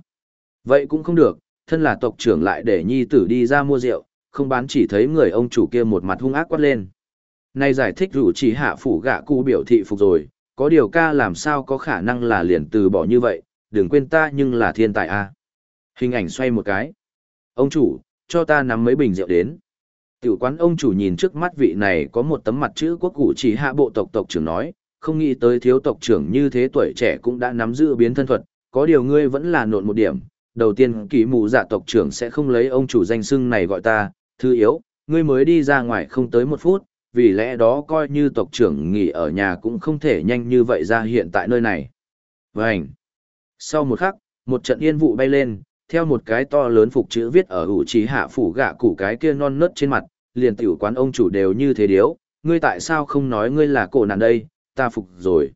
Vậy cũng không được, thân là tộc trưởng lại để nhi tử đi ra mua rượu, không bán chỉ thấy người ông chủ kia một mặt hung ác quát lên. Nay giải thích rủ chỉ hạ phủ gạ cụ biểu thị phục rồi, có điều ca làm sao có khả năng là liền từ bỏ như vậy, đừng quên ta nhưng là thiên tài a. Hình ảnh xoay một cái. Ông chủ, cho ta nắm mấy bình rượu đến. Tiểu quán ông chủ nhìn trước mắt vị này có một tấm mặt chữ quốc cụ chỉ hạ bộ tộc tộc trưởng nói, không nghĩ tới thiếu tộc trưởng như thế tuổi trẻ cũng đã nắm giữ biến thân thuật, có điều ngươi vẫn là nộn một điểm. Đầu tiên kỳ mù dạ tộc trưởng sẽ không lấy ông chủ danh xưng này gọi ta, thư yếu, ngươi mới đi ra ngoài không tới một phút, vì lẽ đó coi như tộc trưởng nghỉ ở nhà cũng không thể nhanh như vậy ra hiện tại nơi này. Vânh! Sau một khắc, một trận yên vụ bay lên, theo một cái to lớn phục chữ viết ở ủ trí hạ phủ gạ củ cái kia non nớt trên mặt, liền tiểu quán ông chủ đều như thế điếu, ngươi tại sao không nói ngươi là cổ nạn đây, ta phục rồi.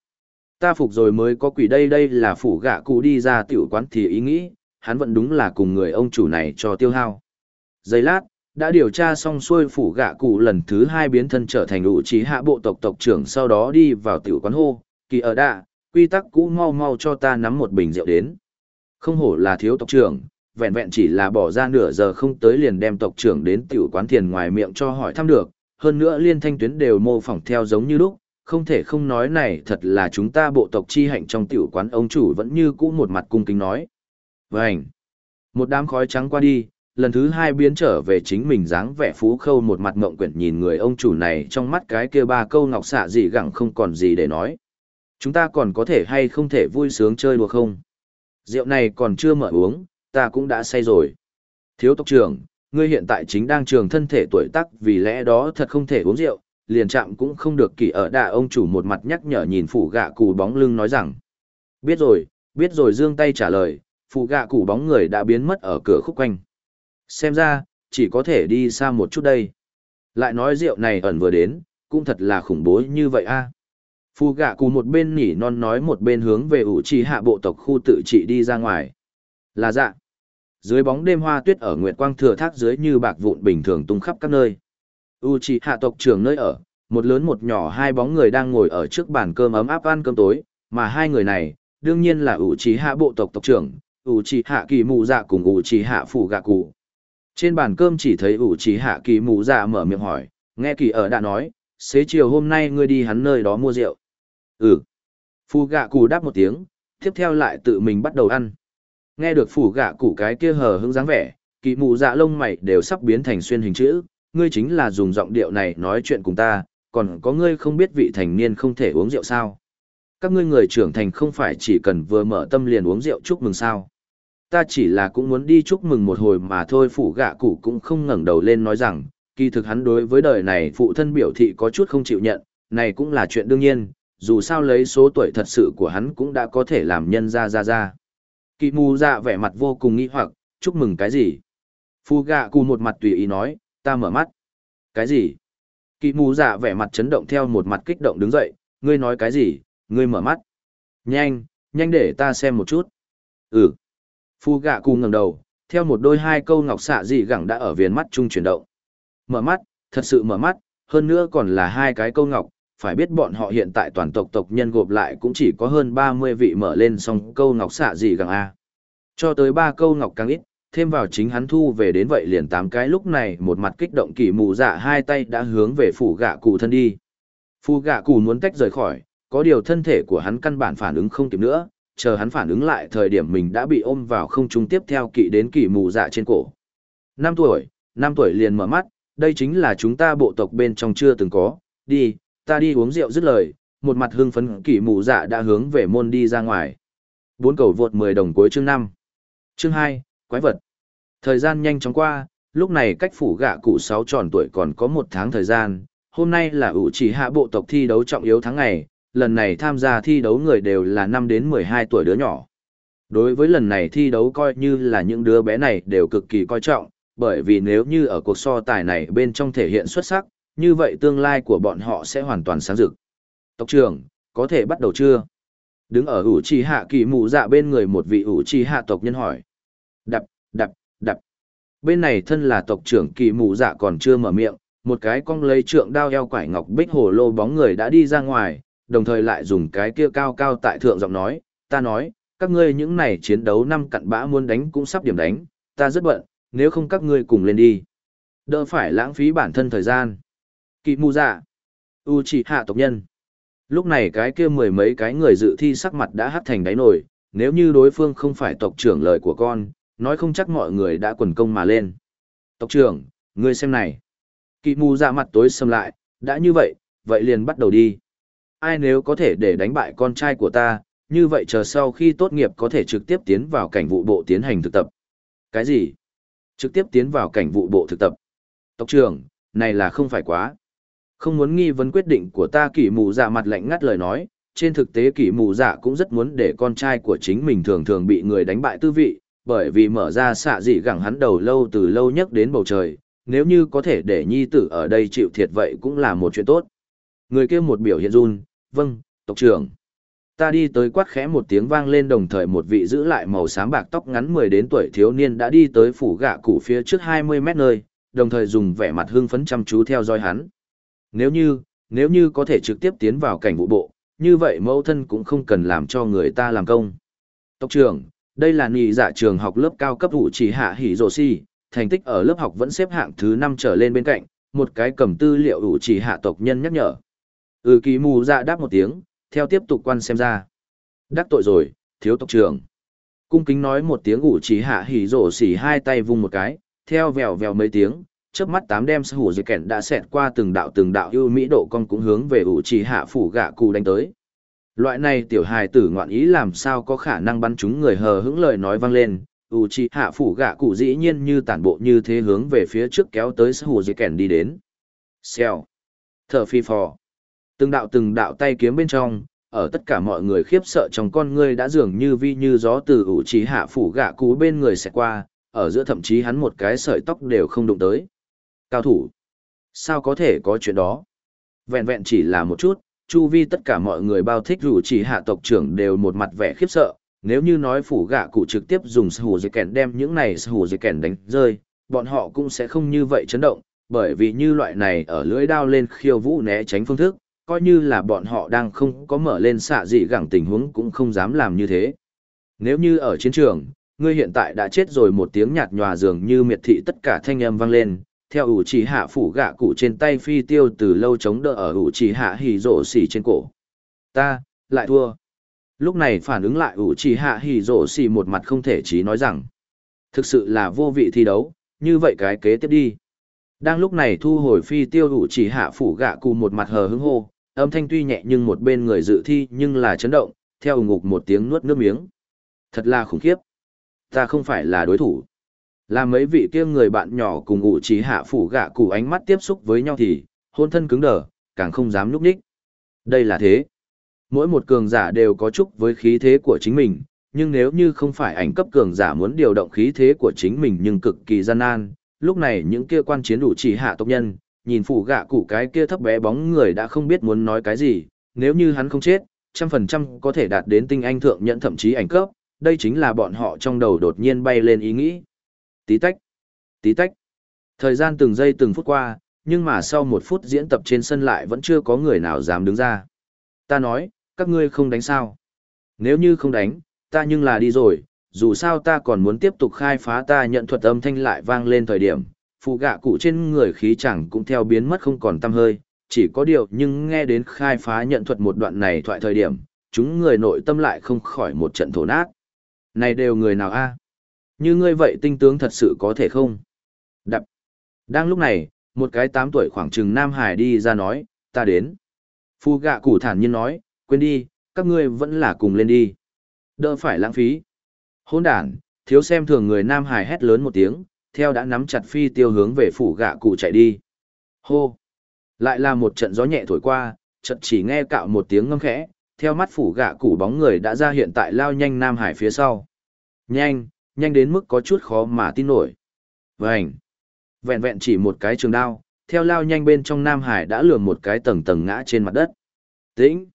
Ta phục rồi mới có quỷ đây đây là phủ gạ cụ đi ra tiểu quán thì ý nghĩ, hắn vẫn đúng là cùng người ông chủ này cho tiêu hao. Giây lát, đã điều tra xong xuôi phủ gạ cụ lần thứ hai biến thân trở thành ủ trí hạ bộ tộc tộc trưởng sau đó đi vào tiểu quán hô, kỳ ở đạ, quy tắc cũ mau mau cho ta nắm một bình rượu đến. Không hổ là thiếu tộc trưởng, vẹn vẹn chỉ là bỏ ra nửa giờ không tới liền đem tộc trưởng đến tiểu quán thiền ngoài miệng cho hỏi thăm được, hơn nữa liên thanh tuyến đều mô phỏng theo giống như lúc, không thể không nói này thật là chúng ta bộ tộc chi hạnh trong tiểu quán ông chủ vẫn như cũ một mặt cung kính nói. Vânh! Một đám khói trắng qua đi, lần thứ hai biến trở về chính mình dáng vẻ phú khâu một mặt ngộng quyển nhìn người ông chủ này trong mắt cái kia ba câu ngọc xạ gì gẳng không còn gì để nói. Chúng ta còn có thể hay không thể vui sướng chơi đùa không? Rượu này còn chưa mở uống, ta cũng đã say rồi. Thiếu tộc trưởng, ngươi hiện tại chính đang trường thân thể tuổi tác vì lẽ đó thật không thể uống rượu, liền chạm cũng không được kỳ ở đà ông chủ một mặt nhắc nhở nhìn phủ gạ cù bóng lưng nói rằng. Biết rồi, biết rồi dương tay trả lời, phủ gạ cù bóng người đã biến mất ở cửa khúc quanh. Xem ra, chỉ có thể đi xa một chút đây. Lại nói rượu này ẩn vừa đến, cũng thật là khủng bố như vậy a. Phù gạ cù một bên nỉ non nói một bên hướng về ủ trì hạ bộ tộc khu tự trị đi ra ngoài. Là dạ. Dưới bóng đêm hoa tuyết ở nguyệt quang thừa thác dưới như bạc vụn bình thường tung khắp các nơi. U trì hạ tộc trưởng nơi ở, một lớn một nhỏ hai bóng người đang ngồi ở trước bàn cơm ấm áp ăn cơm tối, mà hai người này, đương nhiên là ủ trì hạ bộ tộc tộc trưởng, ủ trì hạ kỳ mù dạ cùng ủ trì hạ phủ gạ cụ. Trên bàn cơm chỉ thấy ủ trì hạ kỳ mù dạ mở miệng hỏi, nghe kỳ ở đã nói, xế chiều hôm nay ngươi đi hắn nơi đó mua rượu. Ừ. Phù gạ cụ đáp một tiếng, tiếp theo lại tự mình bắt đầu ăn. Nghe được phủ gạ cụ cái kia hờ hững dáng vẻ, kỳ mù dạ lông mày đều sắp biến thành xuyên hình chữ, ngươi chính là dùng giọng điệu này nói chuyện cùng ta, còn có ngươi không biết vị thành niên không thể uống rượu sao. Các ngươi người trưởng thành không phải chỉ cần vừa mở tâm liền uống rượu chúc mừng sao. Ta chỉ là cũng muốn đi chúc mừng một hồi mà thôi phủ gạ cụ cũng không ngẩng đầu lên nói rằng, kỳ thực hắn đối với đời này phụ thân biểu thị có chút không chịu nhận, này cũng là chuyện đương nhiên, dù sao lấy số tuổi thật sự của hắn cũng đã có thể làm nhân ra ra ra. Kỳ mù dạ vẻ mặt vô cùng nghi hoặc, chúc mừng cái gì? Phu gạ cù một mặt tùy ý nói, ta mở mắt. Cái gì? Kỳ mù dạ vẻ mặt chấn động theo một mặt kích động đứng dậy, ngươi nói cái gì, ngươi mở mắt. Nhanh, nhanh để ta xem một chút. Ừ. Phu gạ cù ngẩng đầu, theo một đôi hai câu ngọc xạ dị gẳng đã ở viền mắt trung chuyển động. Mở mắt, thật sự mở mắt, hơn nữa còn là hai cái câu ngọc, phải biết bọn họ hiện tại toàn tộc tộc nhân gộp lại cũng chỉ có hơn 30 vị mở lên xong câu ngọc xạ gì gẳng A. Cho tới ba câu ngọc càng ít, thêm vào chính hắn thu về đến vậy liền tám cái lúc này một mặt kích động kỳ mù dạ hai tay đã hướng về phủ gạ cụ thân đi. Phủ gạ cụ muốn tách rời khỏi, có điều thân thể của hắn căn bản phản ứng không kịp nữa, chờ hắn phản ứng lại thời điểm mình đã bị ôm vào không trung tiếp theo kỵ đến kỳ mù dạ trên cổ. Năm tuổi, năm tuổi liền mở mắt, đây chính là chúng ta bộ tộc bên trong chưa từng có, đi, ta đi uống rượu dứt lời, một mặt hưng phấn kỳ mù dạ đã hướng về môn đi ra ngoài. Bốn cầu vượt 10 đồng cuối chương năm Chương hai quái vật. Thời gian nhanh chóng qua, lúc này cách phủ gạ cụ 6 tròn tuổi còn có một tháng thời gian, hôm nay là ủ chỉ hạ bộ tộc thi đấu trọng yếu tháng ngày, lần này tham gia thi đấu người đều là 5 đến 12 tuổi đứa nhỏ. Đối với lần này thi đấu coi như là những đứa bé này đều cực kỳ coi trọng, bởi vì nếu như ở cuộc so tài này bên trong thể hiện xuất sắc, như vậy tương lai của bọn họ sẽ hoàn toàn sáng rực. Tộc trưởng, có thể bắt đầu chưa? Đứng ở ủ trì hạ kỳ mù dạ bên người một vị ủ trì hạ tộc nhân hỏi. Đập, đập. Bên này thân là tộc trưởng kỳ mù dạ còn chưa mở miệng, một cái cong lấy trượng đao eo quải ngọc bích hồ lô bóng người đã đi ra ngoài, đồng thời lại dùng cái kia cao cao tại thượng giọng nói, ta nói, các ngươi những này chiến đấu năm cặn bã muốn đánh cũng sắp điểm đánh, ta rất bận, nếu không các ngươi cùng lên đi. Đỡ phải lãng phí bản thân thời gian. Kỵ mù dạ. U chỉ hạ tộc nhân. Lúc này cái kia mười mấy cái người dự thi sắc mặt đã hắt thành đáy nổi, nếu như đối phương không phải tộc trưởng lời của con, nói không chắc mọi người đã quần công mà lên. Tộc trưởng, ngươi xem này. Kỵ mù ra mặt tối xâm lại, đã như vậy, vậy liền bắt đầu đi. Ai nếu có thể để đánh bại con trai của ta, như vậy chờ sau khi tốt nghiệp có thể trực tiếp tiến vào cảnh vụ bộ tiến hành thực tập. Cái gì? Trực tiếp tiến vào cảnh vụ bộ thực tập. Tộc trưởng, này là không phải quá. Không muốn nghi vấn quyết định của ta kỷ mù dạ mặt lạnh ngắt lời nói, trên thực tế kỷ mù dạ cũng rất muốn để con trai của chính mình thường thường bị người đánh bại tư vị, bởi vì mở ra xạ dị gẳng hắn đầu lâu từ lâu nhất đến bầu trời, nếu như có thể để nhi tử ở đây chịu thiệt vậy cũng là một chuyện tốt. Người kia một biểu hiện run, vâng, tộc trưởng. Ta đi tới quát khẽ một tiếng vang lên đồng thời một vị giữ lại màu xám bạc tóc ngắn 10 đến tuổi thiếu niên đã đi tới phủ gạ cụ phía trước 20 mét nơi, đồng thời dùng vẻ mặt hưng phấn chăm chú theo dõi hắn. Nếu như, nếu như có thể trực tiếp tiến vào cảnh vụ bộ, như vậy mẫu thân cũng không cần làm cho người ta làm công. Tộc trưởng, đây là nị dạ trường học lớp cao cấp hữu chỉ hạ hỉ rồ si, thành tích ở lớp học vẫn xếp hạng thứ năm trở lên bên cạnh, một cái cầm tư liệu hữu chỉ hạ tộc nhân nhắc nhở. Ừ kỳ mù dạ đáp một tiếng, theo tiếp tục quan xem ra. Đắc tội rồi, thiếu tộc trưởng. Cung kính nói một tiếng ủ chỉ hạ hỉ rổ xỉ hai tay vung một cái, theo vèo vèo mấy tiếng, chớp mắt tám đem sư hủ dây kẹn đã xẹt qua từng đạo từng đạo ưu mỹ độ con cũng hướng về ủ chỉ hạ phủ gạ cụ đánh tới. Loại này tiểu hài tử ngoạn ý làm sao có khả năng bắn chúng người hờ hững lời nói vang lên, U chỉ hạ phủ gạ cụ dĩ nhiên như tản bộ như thế hướng về phía trước kéo tới sư hủ dây kẹn đi đến. Xèo. Thở phi phò. Từng đạo từng đạo tay kiếm bên trong, ở tất cả mọi người khiếp sợ trong con ngươi đã dường như vi như gió từ ủ trí hạ phủ gạ cú bên người sẽ qua, ở giữa thậm chí hắn một cái sợi tóc đều không đụng tới. Cao thủ. Sao có thể có chuyện đó? Vẹn vẹn chỉ là một chút, chu vi tất cả mọi người bao thích rủ chỉ hạ tộc trưởng đều một mặt vẻ khiếp sợ, nếu như nói phủ gạ cụ trực tiếp dùng hù dây kèn đem những này hù dây kèn đánh rơi, bọn họ cũng sẽ không như vậy chấn động, bởi vì như loại này ở lưỡi đao lên khiêu vũ né tránh phương thức, coi như là bọn họ đang không có mở lên xạ dị gẳng tình huống cũng không dám làm như thế. Nếu như ở chiến trường, ngươi hiện tại đã chết rồi một tiếng nhạt nhòa dường như miệt thị tất cả thanh âm vang lên, theo ủ chỉ hạ phủ gạ cụ trên tay phi tiêu từ lâu chống đỡ ở ủ chỉ hạ hỉ rổ xỉ trên cổ. Ta, lại thua. Lúc này phản ứng lại ủ chỉ hạ hỉ rổ xỉ một mặt không thể chí nói rằng, thực sự là vô vị thi đấu, như vậy cái kế tiếp đi. Đang lúc này thu hồi phi tiêu ủ chỉ hạ phủ gạ cụ một mặt hờ hứng hô, âm thanh tuy nhẹ nhưng một bên người dự thi nhưng là chấn động, theo ngục một tiếng nuốt nước miếng. Thật là khủng khiếp. Ta không phải là đối thủ. Là mấy vị kia người bạn nhỏ cùng ủ trí hạ phủ gạ cụ ánh mắt tiếp xúc với nhau thì, hôn thân cứng đờ, càng không dám núp ních. Đây là thế. Mỗi một cường giả đều có chúc với khí thế của chính mình, nhưng nếu như không phải ảnh cấp cường giả muốn điều động khí thế của chính mình nhưng cực kỳ gian nan, lúc này những kia quan chiến đủ chỉ hạ tộc nhân, nhìn phủ gạ cụ cái kia thấp bé bóng người đã không biết muốn nói cái gì, nếu như hắn không chết, trăm phần trăm có thể đạt đến tinh anh thượng nhận thậm chí ảnh cấp, đây chính là bọn họ trong đầu đột nhiên bay lên ý nghĩ. Tí tách, tí tách. Thời gian từng giây từng phút qua, nhưng mà sau một phút diễn tập trên sân lại vẫn chưa có người nào dám đứng ra. Ta nói, các ngươi không đánh sao. Nếu như không đánh, ta nhưng là đi rồi, dù sao ta còn muốn tiếp tục khai phá ta nhận thuật âm thanh lại vang lên thời điểm, phụ gạ cụ trên người khí chẳng cũng theo biến mất không còn tăm hơi, chỉ có điều nhưng nghe đến khai phá nhận thuật một đoạn này thoại thời điểm, chúng người nội tâm lại không khỏi một trận thổ nát. Này đều người nào a? Như ngươi vậy tinh tướng thật sự có thể không? Đập. Đang lúc này, một cái tám tuổi khoảng chừng Nam Hải đi ra nói, ta đến. Phu gạ Củ thản nhiên nói, quên đi, các ngươi vẫn là cùng lên đi. Đỡ phải lãng phí. Hôn đàn, thiếu xem thường người Nam Hải hét lớn một tiếng, theo đã nắm chặt phi tiêu hướng về phủ gạ cụ chạy đi. Hô! Lại là một trận gió nhẹ thổi qua, chợt chỉ nghe cạo một tiếng ngâm khẽ, theo mắt phủ gạ cụ bóng người đã ra hiện tại lao nhanh Nam Hải phía sau. Nhanh, nhanh đến mức có chút khó mà tin nổi. Vành! Vẹn vẹn chỉ một cái trường đao, theo lao nhanh bên trong Nam Hải đã lừa một cái tầng tầng ngã trên mặt đất. Tĩnh!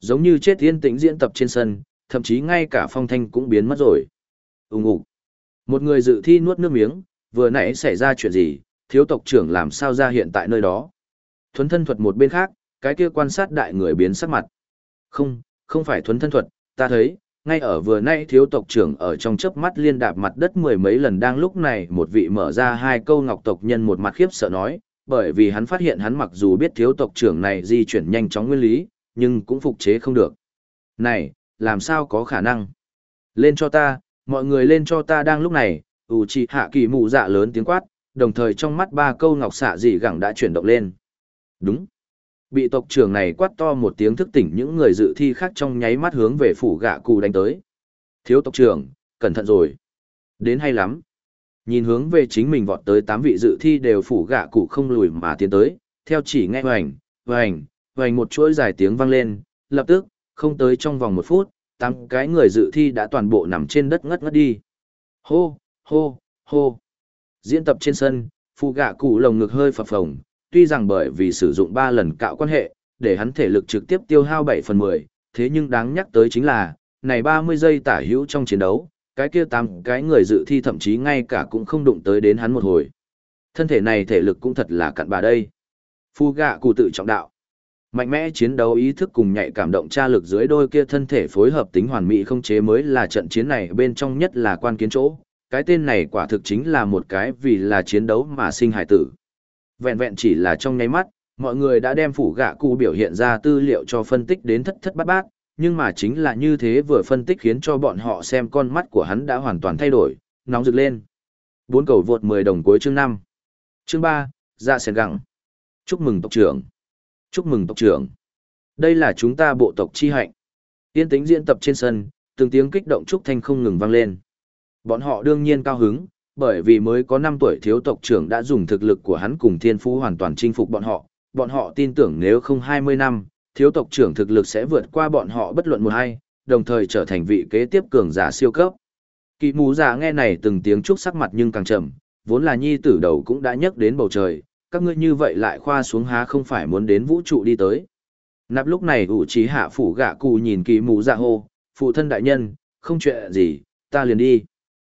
Giống như chết yên tĩnh diễn tập trên sân, thậm chí ngay cả phong thanh cũng biến mất rồi. Úng ục! Một người dự thi nuốt nước miếng, vừa nãy xảy ra chuyện gì, thiếu tộc trưởng làm sao ra hiện tại nơi đó. Thuấn thân thuật một bên khác, cái kia quan sát đại người biến sắc mặt. Không, không phải thuấn thân thuật, ta thấy, ngay ở vừa nay thiếu tộc trưởng ở trong chớp mắt liên đạp mặt đất mười mấy lần đang lúc này một vị mở ra hai câu ngọc tộc nhân một mặt khiếp sợ nói, bởi vì hắn phát hiện hắn mặc dù biết thiếu tộc trưởng này di chuyển nhanh chóng nguyên lý, nhưng cũng phục chế không được. Này, làm sao có khả năng? Lên cho ta, mọi người lên cho ta đang lúc này, ủ trì hạ kỳ mụ dạ lớn tiếng quát, đồng thời trong mắt ba câu ngọc xạ dị gẳng đã chuyển động lên. Đúng. Bị tộc trưởng này quát to một tiếng thức tỉnh những người dự thi khác trong nháy mắt hướng về phủ gạ cụ đánh tới. Thiếu tộc trưởng, cẩn thận rồi. Đến hay lắm. Nhìn hướng về chính mình vọt tới tám vị dự thi đều phủ gạ cụ không lùi mà tiến tới, theo chỉ nghe hoành, hoành, hoành một chuỗi dài tiếng vang lên, lập tức, không tới trong vòng một phút, tám cái người dự thi đã toàn bộ nằm trên đất ngất ngất đi. Hô, hô, hô. Diễn tập trên sân, phụ gạ cụ lồng ngực hơi phập phồng, tuy rằng bởi vì sử dụng 3 lần cạo quan hệ, để hắn thể lực trực tiếp tiêu hao 7 phần 10, thế nhưng đáng nhắc tới chính là, này 30 giây tả hữu trong chiến đấu, cái kia tám cái người dự thi thậm chí ngay cả cũng không đụng tới đến hắn một hồi. Thân thể này thể lực cũng thật là cặn bà đây. Phu gạ cụ tự trọng đạo. Mạnh mẽ chiến đấu ý thức cùng nhạy cảm động tra lực dưới đôi kia thân thể phối hợp tính hoàn mỹ không chế mới là trận chiến này bên trong nhất là quan kiến chỗ. Cái tên này quả thực chính là một cái vì là chiến đấu mà sinh hải tử. Vẹn vẹn chỉ là trong nháy mắt, mọi người đã đem phủ gạ cụ biểu hiện ra tư liệu cho phân tích đến thất thất bát bát, nhưng mà chính là như thế vừa phân tích khiến cho bọn họ xem con mắt của hắn đã hoàn toàn thay đổi, nóng rực lên. Bốn cầu vượt 10 đồng cuối chương 5. Chương 3, dạ sen gặng. Chúc mừng tộc trưởng. Chúc mừng tộc trưởng. Đây là chúng ta bộ tộc chi hạnh. Tiên tính diễn tập trên sân, từng tiếng kích động chúc thanh không ngừng vang lên. Bọn họ đương nhiên cao hứng, bởi vì mới có 5 tuổi thiếu tộc trưởng đã dùng thực lực của hắn cùng thiên phú hoàn toàn chinh phục bọn họ, bọn họ tin tưởng nếu không 20 năm, thiếu tộc trưởng thực lực sẽ vượt qua bọn họ bất luận một hay, đồng thời trở thành vị kế tiếp cường giả siêu cấp. kỵ mù giả nghe này từng tiếng chúc sắc mặt nhưng càng trầm, vốn là nhi tử đầu cũng đã nhấc đến bầu trời, các ngươi như vậy lại khoa xuống há không phải muốn đến vũ trụ đi tới. Nạp lúc này ủ trí hạ phủ gạ cụ nhìn kỳ mù dạ hô, phụ thân đại nhân, không chuyện gì, ta liền đi.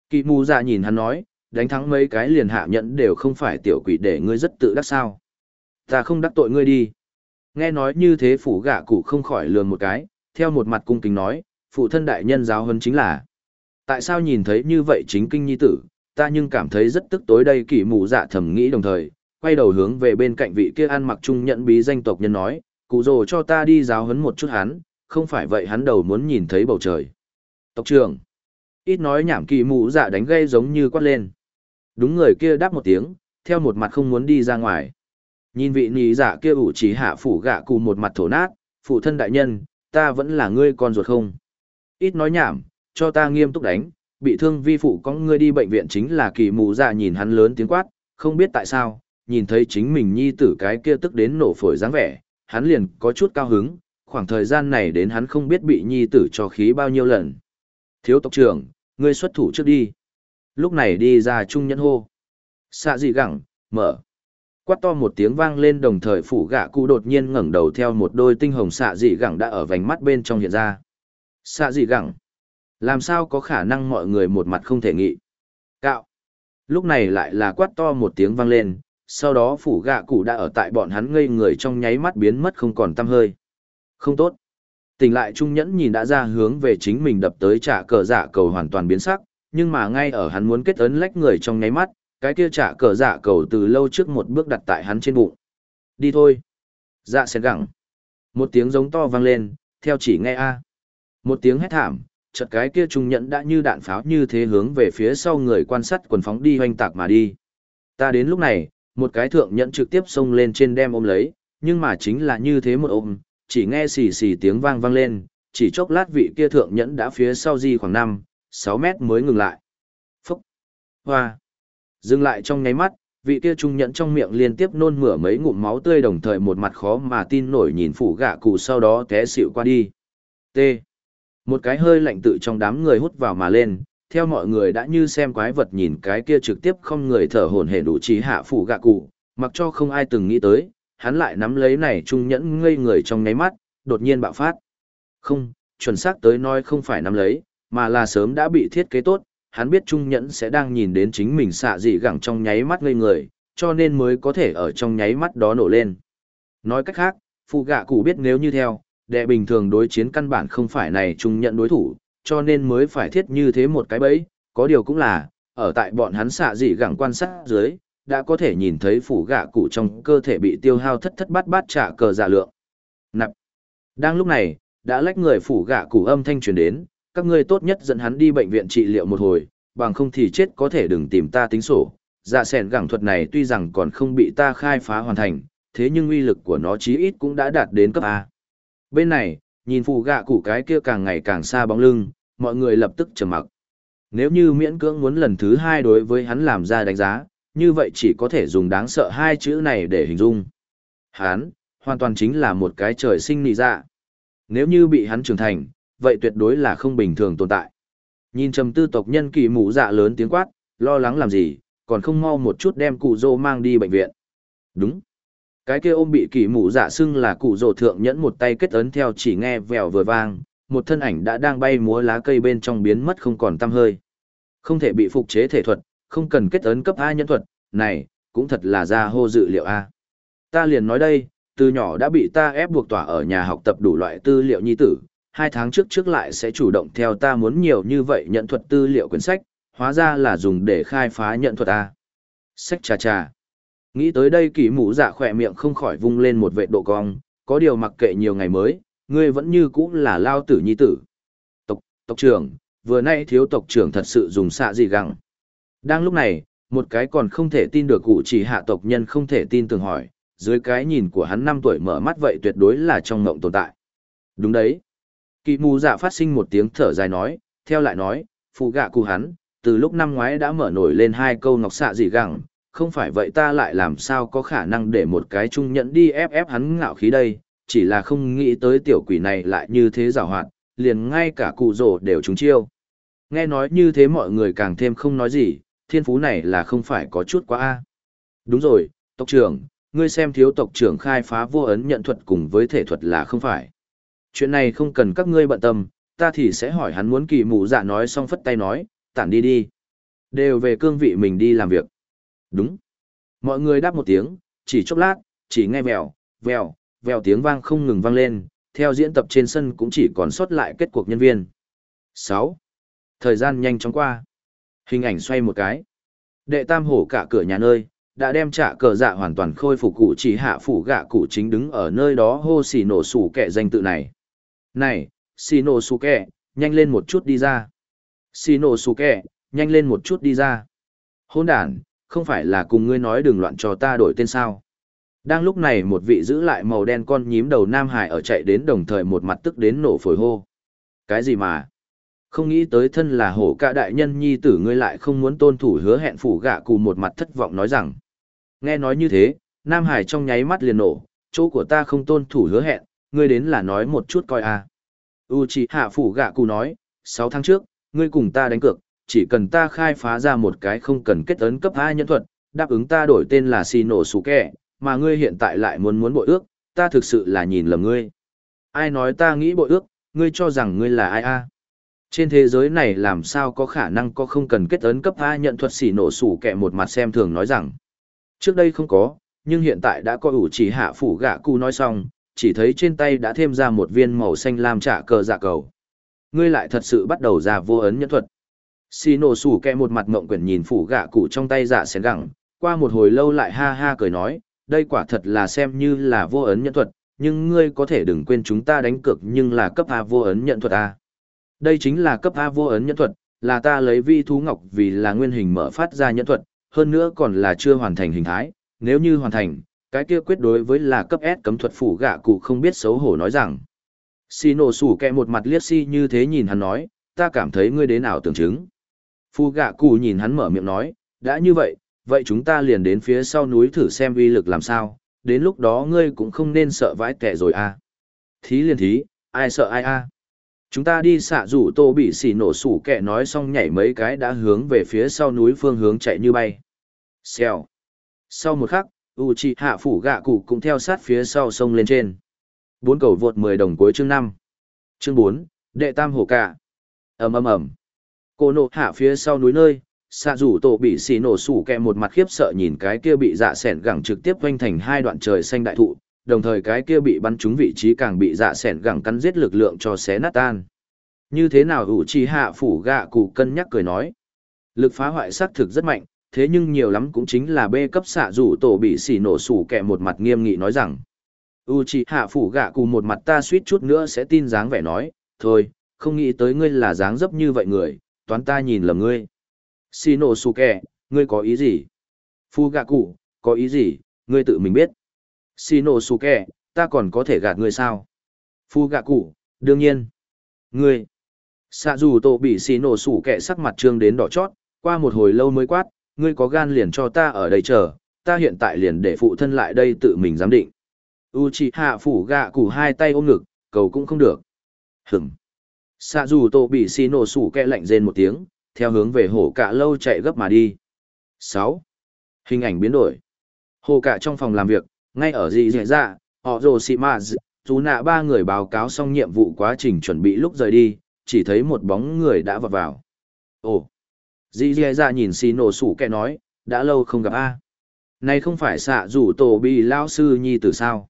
Kỳ mù dạ nhìn hắn nói, đánh thắng mấy cái liền hạ nhẫn đều không phải tiểu quỷ để ngươi rất tự đắc sao. Ta không đắc tội ngươi đi. Nghe nói như thế phủ gạ cụ không khỏi lườm một cái, theo một mặt cung kính nói, phụ thân đại nhân giáo huấn chính là. Tại sao nhìn thấy như vậy chính kinh nhi tử, ta nhưng cảm thấy rất tức tối đây kỳ mù dạ thầm nghĩ đồng thời, quay đầu hướng về bên cạnh vị kia ăn mặc trung nhận bí danh tộc nhân nói, cụ rồ cho ta đi giáo huấn một chút hắn, không phải vậy hắn đầu muốn nhìn thấy bầu trời. Tộc trưởng, ít nói nhảm kỳ mù dạ đánh gây giống như quát lên. Đúng người kia đáp một tiếng, theo một mặt không muốn đi ra ngoài. Nhìn vị nì dạ kia ủ chỉ hạ phủ gạ cụ một mặt thổ nát, phụ thân đại nhân, ta vẫn là ngươi con ruột không. Ít nói nhảm, cho ta nghiêm túc đánh, bị thương vi phụ có ngươi đi bệnh viện chính là kỳ mù dạ nhìn hắn lớn tiếng quát, không biết tại sao, nhìn thấy chính mình nhi tử cái kia tức đến nổ phổi dáng vẻ, hắn liền có chút cao hứng, khoảng thời gian này đến hắn không biết bị nhi tử cho khí bao nhiêu lần. Thiếu tộc trưởng, ngươi xuất thủ trước đi. Lúc này đi ra trung nhẫn hô. Xạ dị gẳng, mở. Quát to một tiếng vang lên đồng thời phủ gạ cụ đột nhiên ngẩng đầu theo một đôi tinh hồng xạ dị gẳng đã ở vành mắt bên trong hiện ra. Xạ dị gẳng. Làm sao có khả năng mọi người một mặt không thể nghị. Cạo. Lúc này lại là quát to một tiếng vang lên, sau đó phủ gạ cụ đã ở tại bọn hắn ngây người trong nháy mắt biến mất không còn tăm hơi. Không tốt. Tỉnh lại trung nhẫn nhìn đã ra hướng về chính mình đập tới trả cờ dạ cầu hoàn toàn biến sắc, nhưng mà ngay ở hắn muốn kết ấn lách người trong nháy mắt, cái kia trả cờ dạ cầu từ lâu trước một bước đặt tại hắn trên bụng. Đi thôi. Dạ sẽ gẳng. Một tiếng giống to vang lên, theo chỉ nghe a. Một tiếng hét thảm, chợt cái kia trung nhẫn đã như đạn pháo như thế hướng về phía sau người quan sát quần phóng đi hoành tạc mà đi. Ta đến lúc này, một cái thượng nhẫn trực tiếp xông lên trên đem ôm lấy, nhưng mà chính là như thế một ôm, chỉ nghe xì xì tiếng vang vang lên, chỉ chốc lát vị kia thượng nhẫn đã phía sau di khoảng 5, 6 mét mới ngừng lại. Phúc! Hoa! Dừng lại trong nháy mắt, vị kia trung nhẫn trong miệng liên tiếp nôn mửa mấy ngụm máu tươi đồng thời một mặt khó mà tin nổi nhìn phủ gạ cụ sau đó té xịu qua đi. T. Một cái hơi lạnh tự trong đám người hút vào mà lên, theo mọi người đã như xem quái vật nhìn cái kia trực tiếp không người thở hổn hển đủ trí hạ phủ gạ cụ, mặc cho không ai từng nghĩ tới, hắn lại nắm lấy này trung nhẫn ngây người trong nháy mắt, đột nhiên bạo phát. Không, chuẩn xác tới nói không phải nắm lấy, mà là sớm đã bị thiết kế tốt, hắn biết trung nhẫn sẽ đang nhìn đến chính mình xạ dị gẳng trong nháy mắt ngây người, cho nên mới có thể ở trong nháy mắt đó nổ lên. Nói cách khác, phụ gạ cụ biết nếu như theo, đệ bình thường đối chiến căn bản không phải này trung nhẫn đối thủ, cho nên mới phải thiết như thế một cái bẫy, có điều cũng là, ở tại bọn hắn xạ dị gẳng quan sát dưới, đã có thể nhìn thấy phủ gạ cụ trong cơ thể bị tiêu hao thất thất bát bát trả cờ giả lượng. Nạp. Đang lúc này, đã lách người phủ gạ cụ âm thanh truyền đến, các ngươi tốt nhất dẫn hắn đi bệnh viện trị liệu một hồi, bằng không thì chết có thể đừng tìm ta tính sổ. Dạ sẻn gẳng thuật này tuy rằng còn không bị ta khai phá hoàn thành, thế nhưng uy lực của nó chí ít cũng đã đạt đến cấp A. Bên này, nhìn phù gạ củ cái kia càng ngày càng xa bóng lưng, mọi người lập tức trầm mặc. Nếu như miễn cưỡng muốn lần thứ hai đối với hắn làm ra đánh giá, như vậy chỉ có thể dùng đáng sợ hai chữ này để hình dung. Hắn, hoàn toàn chính là một cái trời sinh nị dạ. Nếu như bị hắn trưởng thành, vậy tuyệt đối là không bình thường tồn tại. Nhìn trầm tư tộc nhân kỳ mũ dạ lớn tiếng quát, lo lắng làm gì, còn không mau một chút đem cụ dô mang đi bệnh viện. Đúng. Cái kia ôm bị kỳ mũ dạ xưng là cụ dô thượng nhẫn một tay kết ấn theo chỉ nghe vèo vừa vang, một thân ảnh đã đang bay múa lá cây bên trong biến mất không còn tăm hơi. Không thể bị phục chế thể thuật, không cần kết ấn cấp A nhân thuật, này, cũng thật là ra hô dự liệu A. Ta liền nói đây, từ nhỏ đã bị ta ép buộc tỏa ở nhà học tập đủ loại tư liệu nhi tử, hai tháng trước trước lại sẽ chủ động theo ta muốn nhiều như vậy nhận thuật tư liệu quyển sách, hóa ra là dùng để khai phá nhận thuật ta. Sách trà trà. Nghĩ tới đây kỳ mũ dạ khỏe miệng không khỏi vung lên một vệ độ cong, có điều mặc kệ nhiều ngày mới, ngươi vẫn như cũ là lao tử nhi tử. Tộc, tộc trưởng, vừa nay thiếu tộc trưởng thật sự dùng xạ gì găng. Đang lúc này, một cái còn không thể tin được cụ chỉ hạ tộc nhân không thể tin tưởng hỏi, dưới cái nhìn của hắn năm tuổi mở mắt vậy tuyệt đối là trong ngộng tồn tại. Đúng đấy. Kỳ mù dạ phát sinh một tiếng thở dài nói, theo lại nói, phụ gạ cụ hắn, từ lúc năm ngoái đã mở nổi lên hai câu ngọc xạ gì gẳng, không phải vậy ta lại làm sao có khả năng để một cái trung nhẫn đi ép ép hắn ngạo khí đây, chỉ là không nghĩ tới tiểu quỷ này lại như thế rào hoạt, liền ngay cả cụ rổ đều trúng chiêu. Nghe nói như thế mọi người càng thêm không nói gì, thiên phú này là không phải có chút quá a. Đúng rồi, tộc trưởng, ngươi xem thiếu tộc trưởng khai phá vô ấn nhận thuật cùng với thể thuật là không phải. Chuyện này không cần các ngươi bận tâm, ta thì sẽ hỏi hắn muốn kỳ mụ dạ nói xong phất tay nói, tản đi đi. Đều về cương vị mình đi làm việc. Đúng. Mọi người đáp một tiếng, chỉ chốc lát, chỉ nghe vèo, vèo, vèo tiếng vang không ngừng vang lên, theo diễn tập trên sân cũng chỉ còn sót lại kết cuộc nhân viên. 6. Thời gian nhanh chóng qua. Hình ảnh xoay một cái. Đệ tam hổ cả cửa nhà nơi, đã đem trả cờ dạ hoàn toàn khôi phục cụ chỉ hạ phủ gạ cụ chính đứng ở nơi đó hô xì nổ sủ kẻ danh tự này. Này, xì nổ nhanh lên một chút đi ra. Xì nổ nhanh lên một chút đi ra. Hôn đàn, không phải là cùng ngươi nói đừng loạn cho ta đổi tên sao. Đang lúc này một vị giữ lại màu đen con nhím đầu Nam Hải ở chạy đến đồng thời một mặt tức đến nổ phổi hô. Cái gì mà? Không nghĩ tới thân là hổ ca đại nhân nhi tử ngươi lại không muốn tôn thủ hứa hẹn phủ gạ cù một mặt thất vọng nói rằng. Nghe nói như thế, Nam Hải trong nháy mắt liền nổ, chỗ của ta không tôn thủ hứa hẹn, ngươi đến là nói một chút coi a. À. hạ phủ gạ cụ nói, 6 tháng trước, ngươi cùng ta đánh cược, chỉ cần ta khai phá ra một cái không cần kết ấn cấp hai nhân thuật, đáp ứng ta đổi tên là xì nổ sủ mà ngươi hiện tại lại muốn muốn bội ước, ta thực sự là nhìn lầm ngươi. Ai nói ta nghĩ bội ước, ngươi cho rằng ngươi là ai a? Trên thế giới này làm sao có khả năng có không cần kết ấn cấp A nhận thuật xỉ nổ sủ kẹ một mặt xem thường nói rằng. Trước đây không có, nhưng hiện tại đã có ủ chỉ hạ phủ gạ cụ nói xong, chỉ thấy trên tay đã thêm ra một viên màu xanh lam trả cờ dạ cầu. Ngươi lại thật sự bắt đầu ra vô ấn nhân thuật. Xì nổ sủ kẹ một mặt mộng quyển nhìn phủ gạ cụ trong tay dạ xén gẳng, qua một hồi lâu lại ha ha cười nói, đây quả thật là xem như là vô ấn nhân thuật, nhưng ngươi có thể đừng quên chúng ta đánh cược nhưng là cấp A vô ấn nhận thuật A. Đây chính là cấp A vô ấn nhận thuật, là ta lấy vi thú ngọc vì là nguyên hình mở phát ra nhận thuật, hơn nữa còn là chưa hoàn thành hình thái, nếu như hoàn thành, cái kia quyết đối với là cấp S cấm thuật phủ gạ cụ không biết xấu hổ nói rằng. Xì nổ sủ kẹ một mặt liếc si như thế nhìn hắn nói, ta cảm thấy ngươi đến ảo tưởng chứng. Phu gạ cụ nhìn hắn mở miệng nói, đã như vậy, vậy chúng ta liền đến phía sau núi thử xem uy lực làm sao, đến lúc đó ngươi cũng không nên sợ vãi tệ rồi à. Thí liền thí, ai sợ ai a Chúng ta đi xạ rủ tô bị xì nổ sủ kẹ nói xong nhảy mấy cái đã hướng về phía sau núi phương hướng chạy như bay. Xèo. Sau một khắc, u chi hạ phủ gạ cụ cũng theo sát phía sau sông lên trên. Bốn cầu vượt 10 đồng cuối chương năm. Chương bốn đệ tam hổ cả. ầm ầm ầm. Cô nộ hạ phía sau núi nơi, xạ rủ tổ bị xì nổ sủ kẹ một mặt khiếp sợ nhìn cái kia bị dạ s ẻ n gẳng trực tiếp quanh thành hai đoạn trời xanh đại thụ đồng thời cái kia bị bắn trúng vị trí càng bị dạ s ẻ n gẳng cắn giết lực lượng cho xé nát tan Như thế nào ủ trì hạ phủ gạ cụ cân nhắc cười nói. Lực phá hoại xác thực rất mạnh, thế nhưng nhiều lắm cũng chính là bê cấp xạ rủ tổ bị xỉ nổ sủ kẹ một mặt nghiêm nghị nói rằng. U trì hạ phủ gạ cụ một mặt ta suýt chút nữa sẽ tin dáng vẻ nói, thôi, không nghĩ tới ngươi là dáng dấp như vậy người, toán ta nhìn lầm ngươi. Xỉ nổ sủ kẹ, ngươi có ý gì? Phu gạ cụ, có ý gì, ngươi tự mình biết. Xỉ nổ sủ kẹ, ta còn có thể gạt ngươi sao? Phu gạ cụ, đương nhiên. Ngươi. Xạ dù tổ bị xì nổ sủ kẹ sắc mặt trương đến đỏ chót, qua một hồi lâu mới quát, ngươi có gan liền cho ta ở đây chờ, ta hiện tại liền để phụ thân lại đây tự mình giám định. Uchiha phủ gạ củ hai tay ôm ngực, cầu cũng không được. Hửm. Sạ dù tổ bị xì nổ sủ kẹ lạnh rên một tiếng, theo hướng về hổ cả lâu chạy gấp mà đi. 6. Hình ảnh biến đổi. Hồ cả trong phòng làm việc, ngay ở gì dễ ra, họ rồ xì mà dù nạ ba người báo cáo xong nhiệm vụ quá trình chuẩn bị lúc rời đi, chỉ thấy một bóng người đã vọt vào. Ồ! Dì dì ra nhìn xì nổ sủ kẻ nói, đã lâu không gặp a Này không phải xạ rủ tổ bị lao sư nhi từ sao?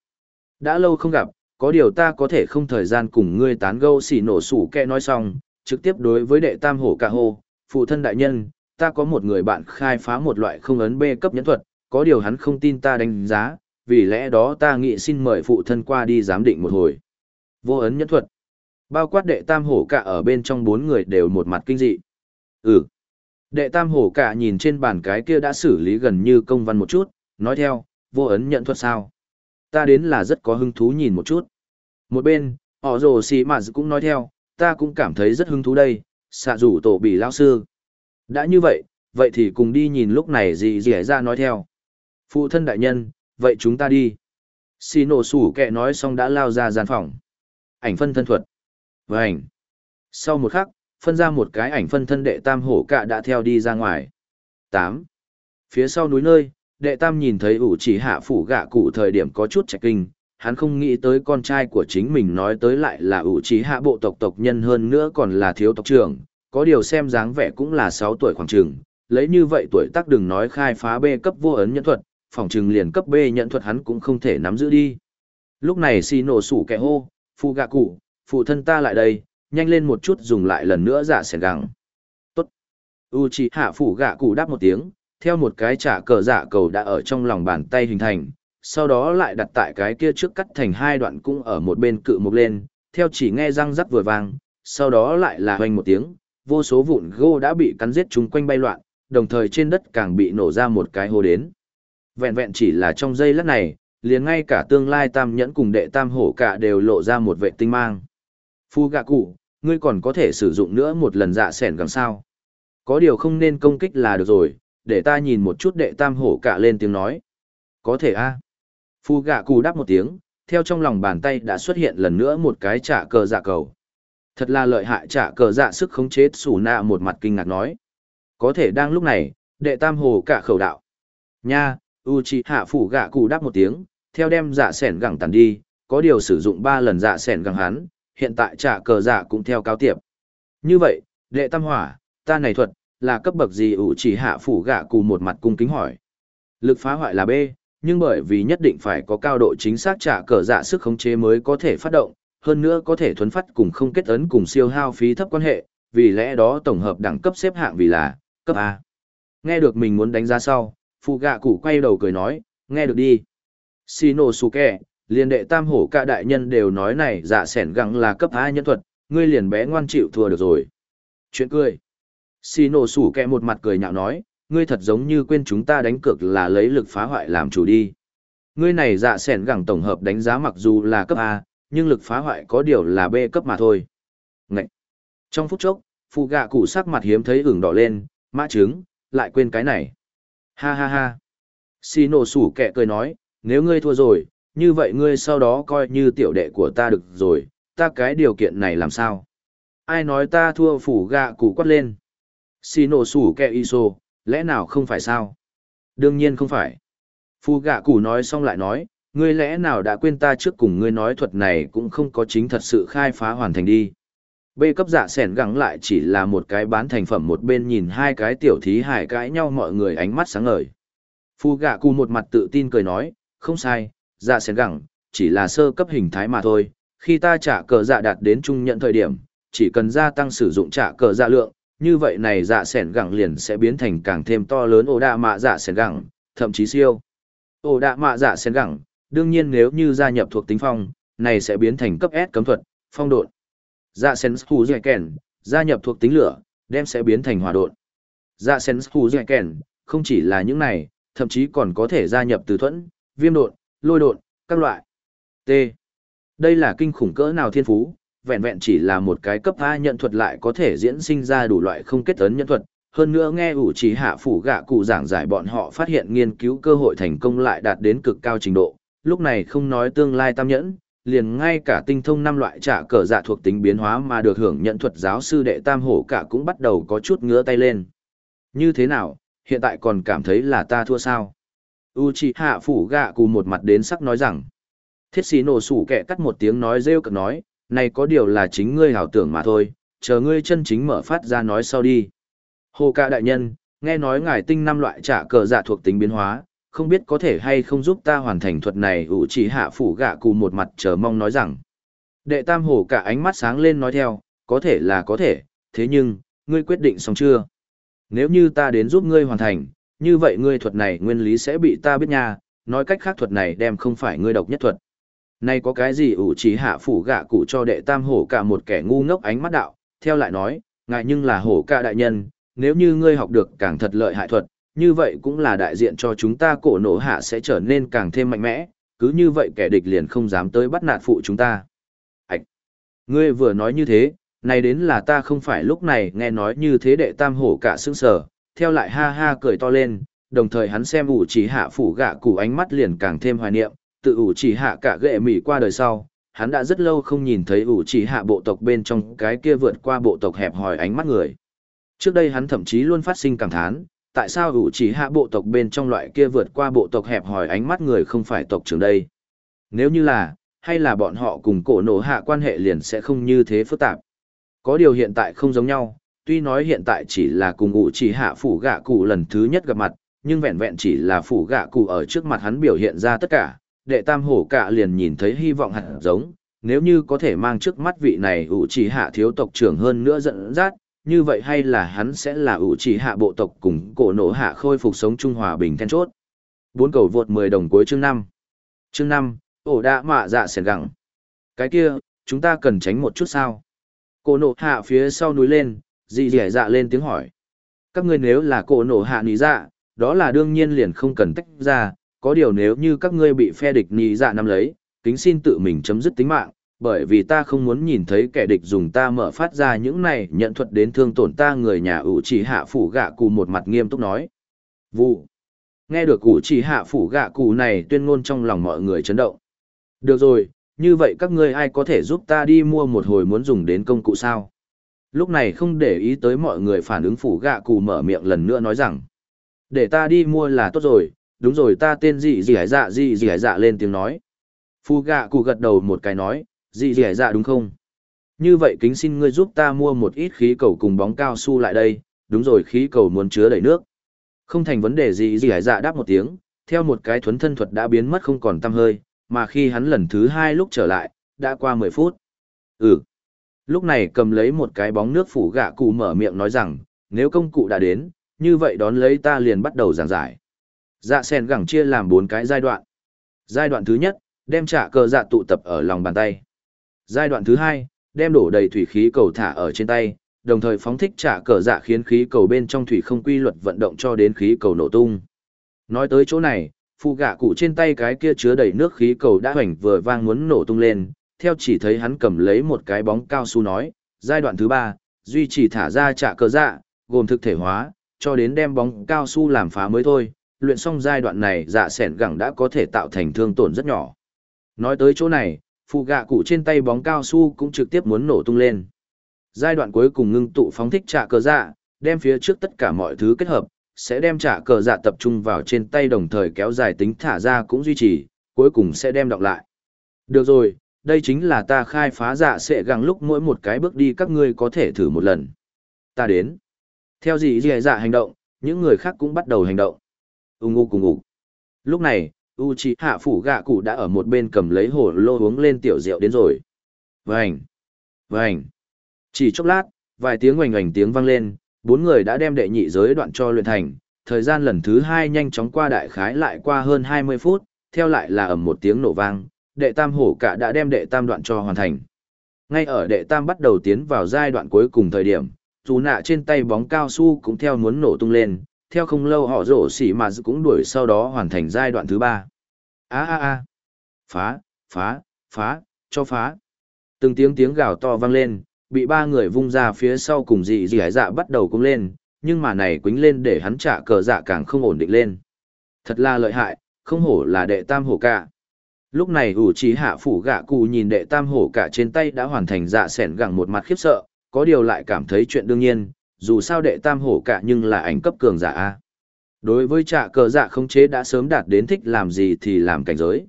Đã lâu không gặp, có điều ta có thể không thời gian cùng ngươi tán gâu xì nổ sủ kẻ nói xong, trực tiếp đối với đệ tam hổ cả hồ, phụ thân đại nhân, ta có một người bạn khai phá một loại không ấn B cấp nhẫn thuật, có điều hắn không tin ta đánh giá, vì lẽ đó ta nghĩ xin mời phụ thân qua đi giám định một hồi. Vô ấn nhẫn thuật. Bao quát đệ tam hổ cả ở bên trong bốn người đều một mặt kinh dị. Ừ. Đệ tam hổ cả nhìn trên bàn cái kia đã xử lý gần như công văn một chút, nói theo, vô ấn nhận thuật sao. Ta đến là rất có hứng thú nhìn một chút. Một bên, họ rồ xì mà cũng nói theo, ta cũng cảm thấy rất hứng thú đây, xạ rủ tổ bị lao sư. Đã như vậy, vậy thì cùng đi nhìn lúc này gì dì ra nói theo. Phụ thân đại nhân, vậy chúng ta đi. Xì nổ sủ kẹ nói xong đã lao ra gian phòng. Ảnh phân thân thuật. Vành. Sau một khắc, phân ra một cái ảnh phân thân đệ tam hổ cạ đã theo đi ra ngoài. 8. Phía sau núi nơi, đệ tam nhìn thấy ủ chỉ hạ phủ gạ cụ thời điểm có chút chạy kinh, hắn không nghĩ tới con trai của chính mình nói tới lại là ủ chỉ hạ bộ tộc tộc nhân hơn nữa còn là thiếu tộc trưởng, có điều xem dáng vẻ cũng là 6 tuổi khoảng trường, lấy như vậy tuổi tác đừng nói khai phá B cấp vô ấn nhẫn thuật, phòng trừng liền cấp B nhẫn thuật hắn cũng không thể nắm giữ đi. Lúc này xì nổ sủ kẻ hô, phụ gạ cụ, phụ thân ta lại đây, nhanh lên một chút dùng lại lần nữa giả sẻn gẳng. Tốt. U chỉ hạ phủ gạ cụ đáp một tiếng, theo một cái trả cờ giả cầu đã ở trong lòng bàn tay hình thành, sau đó lại đặt tại cái kia trước cắt thành hai đoạn cũng ở một bên cự mục lên, theo chỉ nghe răng rắc vừa vang, sau đó lại là hoành một tiếng, vô số vụn gô đã bị cắn giết chúng quanh bay loạn, đồng thời trên đất càng bị nổ ra một cái hô đến. Vẹn vẹn chỉ là trong giây lát này, liền ngay cả tương lai tam nhẫn cùng đệ tam hổ cả đều lộ ra một vệ tinh mang. Phu gạ cụ, ngươi còn có thể sử dụng nữa một lần dạ sẻn gần sao. Có điều không nên công kích là được rồi, để ta nhìn một chút đệ tam hổ cả lên tiếng nói. Có thể a Phu gạ Cù đáp một tiếng, theo trong lòng bàn tay đã xuất hiện lần nữa một cái trả cờ dạ cầu. Thật là lợi hại trả cờ dạ sức khống chế sủ nạ một mặt kinh ngạc nói. Có thể đang lúc này, đệ tam hồ cả khẩu đạo. Nha, u chi hạ phủ gạ cụ đáp một tiếng, theo đem dạ sẻn gẳng tàn đi, có điều sử dụng ba lần dạ sẻn gẳng hắn, hiện tại trả cờ giả cũng theo cao tiệp. Như vậy, đệ tam hỏa, ta này thuật, là cấp bậc gì ủ chỉ hạ phủ gạ cụ một mặt cung kính hỏi. Lực phá hoại là B, nhưng bởi vì nhất định phải có cao độ chính xác trả cờ dạ sức khống chế mới có thể phát động, hơn nữa có thể thuấn phát cùng không kết ấn cùng siêu hao phí thấp quan hệ, vì lẽ đó tổng hợp đẳng cấp xếp hạng vì là cấp A. Nghe được mình muốn đánh giá sau, phụ gạ cụ quay đầu cười nói, nghe được đi. Shinosuke, liền đệ tam hổ cả đại nhân đều nói này dạ sẻn găng là cấp A nhân thuật, ngươi liền bé ngoan chịu thua được rồi. Chuyện cười. xinô sủ kẹ một mặt cười nhạo nói, ngươi thật giống như quên chúng ta đánh cược là lấy lực phá hoại làm chủ đi. Ngươi này dạ sẻn gẳng tổng hợp đánh giá mặc dù là cấp A, nhưng lực phá hoại có điều là B cấp mà thôi. Ngậy! Trong phút chốc, phụ gạ cụ sắc mặt hiếm thấy ửng đỏ lên, mã trứng, lại quên cái này. Ha ha ha! Xì nổ sủ kẹ cười nói, nếu ngươi thua rồi, như vậy ngươi sau đó coi như tiểu đệ của ta được rồi, ta cái điều kiện này làm sao? Ai nói ta thua phủ gạ cụ quát lên? Xì nổ sủ kẹ iso, lẽ nào không phải sao? Đương nhiên không phải. Phu gạ cụ nói xong lại nói, ngươi lẽ nào đã quên ta trước cùng ngươi nói thuật này cũng không có chính thật sự khai phá hoàn thành đi. B cấp dạ sẻn gắng lại chỉ là một cái bán thành phẩm một bên nhìn hai cái tiểu thí hải cãi nhau mọi người ánh mắt sáng ngời. Phu gạ cụ một mặt tự tin cười nói, không sai, dạ sen gẳng, chỉ là sơ cấp hình thái mà thôi, khi ta trả cờ dạ đạt đến trung nhận thời điểm, chỉ cần gia tăng sử dụng trả cờ dạ lượng, như vậy này dạ sen gẳng liền sẽ biến thành càng thêm to lớn ổ đạ mạ dạ sen gẳng, thậm chí siêu. Ổ đạ mạ dạ sen gẳng, đương nhiên nếu như gia nhập thuộc tính phong, này sẽ biến thành cấp S cấm thuật, phong độn. Dạ sen hù dẻ kèn, gia nhập thuộc tính lửa, đem sẽ biến thành hỏa độn. Dạ sen hù dẻ kèn, không chỉ là những này, thậm chí còn có thể gia nhập từ thuẫn, viêm độn, lôi độn, các loại. T. Đây là kinh khủng cỡ nào thiên phú, vẹn vẹn chỉ là một cái cấp A nhận thuật lại có thể diễn sinh ra đủ loại không kết ấn nhận thuật. Hơn nữa nghe ủ chỉ hạ phủ gạ cụ giảng giải bọn họ phát hiện nghiên cứu cơ hội thành công lại đạt đến cực cao trình độ. Lúc này không nói tương lai tam nhẫn, liền ngay cả tinh thông năm loại trả cờ dạ thuộc tính biến hóa mà được hưởng nhận thuật giáo sư đệ tam hổ cả cũng bắt đầu có chút ngứa tay lên. Như thế nào, hiện tại còn cảm thấy là ta thua sao? U chị hạ phủ gạ cụ một mặt đến sắc nói rằng, thiết sĩ nổ sủ kẹ cắt một tiếng nói rêu cực nói, này có điều là chính ngươi hảo tưởng mà thôi, chờ ngươi chân chính mở phát ra nói sau đi. Hồ ca đại nhân, nghe nói ngài tinh năm loại trả cờ dạ thuộc tính biến hóa, không biết có thể hay không giúp ta hoàn thành thuật này ủ chỉ hạ phủ gạ cụ một mặt chờ mong nói rằng. Đệ tam hồ cả ánh mắt sáng lên nói theo, có thể là có thể, thế nhưng, ngươi quyết định xong chưa? Nếu như ta đến giúp ngươi hoàn thành, như vậy ngươi thuật này nguyên lý sẽ bị ta biết nha, nói cách khác thuật này đem không phải ngươi độc nhất thuật. Này có cái gì ủ trí hạ phủ gạ cụ cho đệ tam hổ cả một kẻ ngu ngốc ánh mắt đạo, theo lại nói, ngài nhưng là hổ ca đại nhân, nếu như ngươi học được càng thật lợi hại thuật, như vậy cũng là đại diện cho chúng ta cổ nổ hạ sẽ trở nên càng thêm mạnh mẽ, cứ như vậy kẻ địch liền không dám tới bắt nạt phụ chúng ta. Ảch! Ngươi vừa nói như thế, này đến là ta không phải lúc này nghe nói như thế đệ tam hổ cả sững sờ, theo lại ha ha cười to lên, đồng thời hắn xem ủ chỉ hạ phủ gạ cụ ánh mắt liền càng thêm hoài niệm, tự ủ chỉ hạ cả ghệ mỉ qua đời sau, hắn đã rất lâu không nhìn thấy ủ chỉ hạ bộ tộc bên trong cái kia vượt qua bộ tộc hẹp hòi ánh mắt người. Trước đây hắn thậm chí luôn phát sinh cảm thán, tại sao ủ chỉ hạ bộ tộc bên trong loại kia vượt qua bộ tộc hẹp hòi ánh mắt người không phải tộc trưởng đây. Nếu như là, hay là bọn họ cùng cổ nổ hạ quan hệ liền sẽ không như thế phức tạp. Có điều hiện tại không giống nhau, tuy nói hiện tại chỉ là cùng ngụ chỉ hạ phủ gạ cụ lần thứ nhất gặp mặt, nhưng vẹn vẹn chỉ là phủ gạ cụ ở trước mặt hắn biểu hiện ra tất cả, đệ tam hổ cả liền nhìn thấy hy vọng hạt giống, nếu như có thể mang trước mắt vị này ủ chỉ hạ thiếu tộc trưởng hơn nữa dẫn dắt, như vậy hay là hắn sẽ là ủ chỉ hạ bộ tộc cùng cổ nổ hạ khôi phục sống trung hòa bình then chốt. Bốn cầu vượt 10 đồng cuối chương 5. Chương 5, ổ đã mạ dạ sẻn gặng. Cái kia, chúng ta cần tránh một chút sao? Cổ nổ hạ phía sau núi lên, dị dẻ dạ lên tiếng hỏi. Các ngươi nếu là cổ nổ hạ nỉ dạ, đó là đương nhiên liền không cần tách ra, có điều nếu như các ngươi bị phe địch nỉ dạ nắm lấy, kính xin tự mình chấm dứt tính mạng, bởi vì ta không muốn nhìn thấy kẻ địch dùng ta mở phát ra những này nhận thuật đến thương tổn ta người nhà ủ chỉ hạ phủ gạ cụ một mặt nghiêm túc nói. Vụ. Nghe được ủ chỉ hạ phủ gạ cụ này tuyên ngôn trong lòng mọi người chấn động. Được rồi, như vậy các ngươi ai có thể giúp ta đi mua một hồi muốn dùng đến công cụ sao? Lúc này không để ý tới mọi người phản ứng phủ gạ cụ mở miệng lần nữa nói rằng. Để ta đi mua là tốt rồi, đúng rồi ta tên gì gì hải dạ gì gì hải dạ lên tiếng nói. Phu gạ cụ gật đầu một cái nói, gì gì dạ đúng không? Như vậy kính xin ngươi giúp ta mua một ít khí cầu cùng bóng cao su lại đây, đúng rồi khí cầu muốn chứa đầy nước. Không thành vấn đề gì gì hải dạ đáp một tiếng, theo một cái thuấn thân thuật đã biến mất không còn tăm hơi, mà khi hắn lần thứ hai lúc trở lại, đã qua 10 phút. Ừ. Lúc này cầm lấy một cái bóng nước phủ gạ cụ mở miệng nói rằng, nếu công cụ đã đến, như vậy đón lấy ta liền bắt đầu giảng giải. Dạ sen gẳng chia làm bốn cái giai đoạn. Giai đoạn thứ nhất, đem trả cờ dạ tụ tập ở lòng bàn tay. Giai đoạn thứ hai, đem đổ đầy thủy khí cầu thả ở trên tay, đồng thời phóng thích trả cờ dạ khiến khí cầu bên trong thủy không quy luật vận động cho đến khí cầu nổ tung. Nói tới chỗ này, phụ gạ cụ trên tay cái kia chứa đầy nước khí cầu đã hoành vừa vang muốn nổ tung lên, theo chỉ thấy hắn cầm lấy một cái bóng cao su nói, giai đoạn thứ ba, duy trì thả ra trả cờ dạ, gồm thực thể hóa, cho đến đem bóng cao su làm phá mới thôi, luyện xong giai đoạn này dạ sẻn gẳng đã có thể tạo thành thương tổn rất nhỏ. Nói tới chỗ này, phụ gạ cụ trên tay bóng cao su cũng trực tiếp muốn nổ tung lên. Giai đoạn cuối cùng ngưng tụ phóng thích trả cờ dạ, đem phía trước tất cả mọi thứ kết hợp, sẽ đem trả cờ dạ tập trung vào trên tay đồng thời kéo dài tính thả ra cũng duy trì, cuối cùng sẽ đem đọc lại. Được rồi, đây chính là ta khai phá dạ sẽ găng lúc mỗi một cái bước đi các ngươi có thể thử một lần. Ta đến. Theo gì dì dạ hành động, những người khác cũng bắt đầu hành động. Ung ngu cùng ngủ. Lúc này, u c h hạ phủ gạ cụ đã ở một bên cầm lấy hồ lô uống lên tiểu rượu đến rồi vành vành Chỉ chốc lát, vài tiếng oành oành tiếng vang lên, bốn người đã đem đệ nhị giới đoạn cho luyện thành, thời gian lần thứ hai nhanh chóng qua đại khái lại qua hơn 20 phút, theo lại là ầm một tiếng nổ vang, đệ tam hổ cả đã đem đệ tam đoạn cho hoàn thành. Ngay ở đệ tam bắt đầu tiến vào giai đoạn cuối cùng thời điểm, dù nạ trên tay bóng cao su cũng theo muốn nổ tung lên, theo không lâu họ rổ xỉ mà cũng đuổi sau đó hoàn thành giai đoạn thứ ba. a a a phá, phá, phá, cho phá. Từng tiếng tiếng gào to vang lên, bị ba người vung ra phía sau cùng dị dị hải dạ bắt đầu cung lên, nhưng mà này quính lên để hắn trả cờ dạ càng không ổn định lên. Thật là lợi hại, không hổ là đệ tam hổ cả. Lúc này ủ trí hạ phủ gạ cụ nhìn đệ tam hổ cả trên tay đã hoàn thành dạ sẻn gẳng một mặt khiếp sợ, có điều lại cảm thấy chuyện đương nhiên, dù sao đệ tam hổ cả nhưng là ảnh cấp cường giả A. Đối với trạ cờ dạ không chế đã sớm đạt đến thích làm gì thì làm cảnh giới.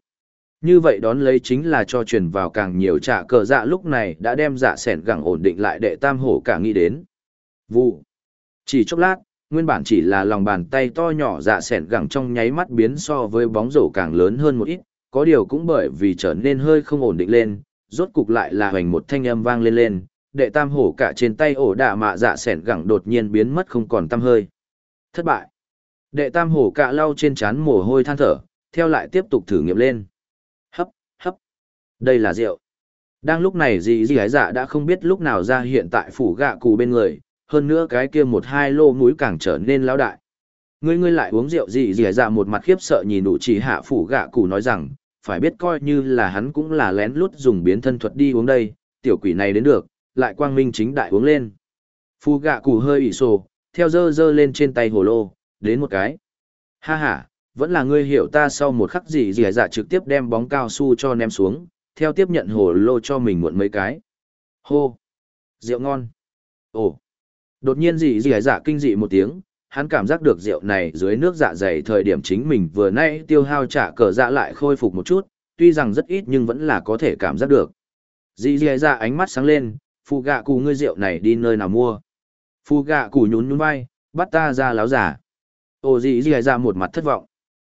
Như vậy đón lấy chính là cho truyền vào càng nhiều trạ cờ dạ lúc này đã đem dạ sẻn gẳng ổn định lại đệ tam hổ cả nghĩ đến. Vụ. Chỉ chốc lát, nguyên bản chỉ là lòng bàn tay to nhỏ dạ sẻn gẳng trong nháy mắt biến so với bóng rổ càng lớn hơn một ít, có điều cũng bởi vì trở nên hơi không ổn định lên, rốt cục lại là hoành một thanh âm vang lên lên, đệ tam hổ cả trên tay ổ đạ mạ dạ sẻn gẳng đột nhiên biến mất không còn tăm hơi. Thất bại. Đệ tam hổ cả lau trên trán mồ hôi than thở, theo lại tiếp tục thử nghiệm lên. Hấp, hấp. Đây là rượu. Đang lúc này dì dì gái dạ đã không biết lúc nào ra hiện tại phủ gạ cụ bên người, hơn nữa cái kia một hai lô mũi càng trở nên lão đại. Ngươi ngươi lại uống rượu gì gì dạ một mặt khiếp sợ nhìn đủ chỉ hạ phủ gạ cụ nói rằng, phải biết coi như là hắn cũng là lén lút dùng biến thân thuật đi uống đây, tiểu quỷ này đến được, lại quang minh chính đại uống lên. Phu gạ củ hơi ỉ sổ, theo dơ dơ lên trên tay hồ lô, đến một cái. Ha ha, vẫn là ngươi hiểu ta sau một khắc gì gì dạ trực tiếp đem bóng cao su cho ném xuống, theo tiếp nhận hồ lô cho mình muộn mấy cái. Hô! Rượu ngon! Ồ! Đột nhiên gì gì dạ kinh dị một tiếng, hắn cảm giác được rượu này dưới nước dạ dày thời điểm chính mình vừa nay tiêu hao trả cờ dạ lại khôi phục một chút, tuy rằng rất ít nhưng vẫn là có thể cảm giác được. Dì dì ra ánh mắt sáng lên, phụ gạ cụ ngươi rượu này đi nơi nào mua. Phụ gạ cụ nhún nhún vai, bắt ta ra láo giả. Ồ dì dì ra một mặt thất vọng.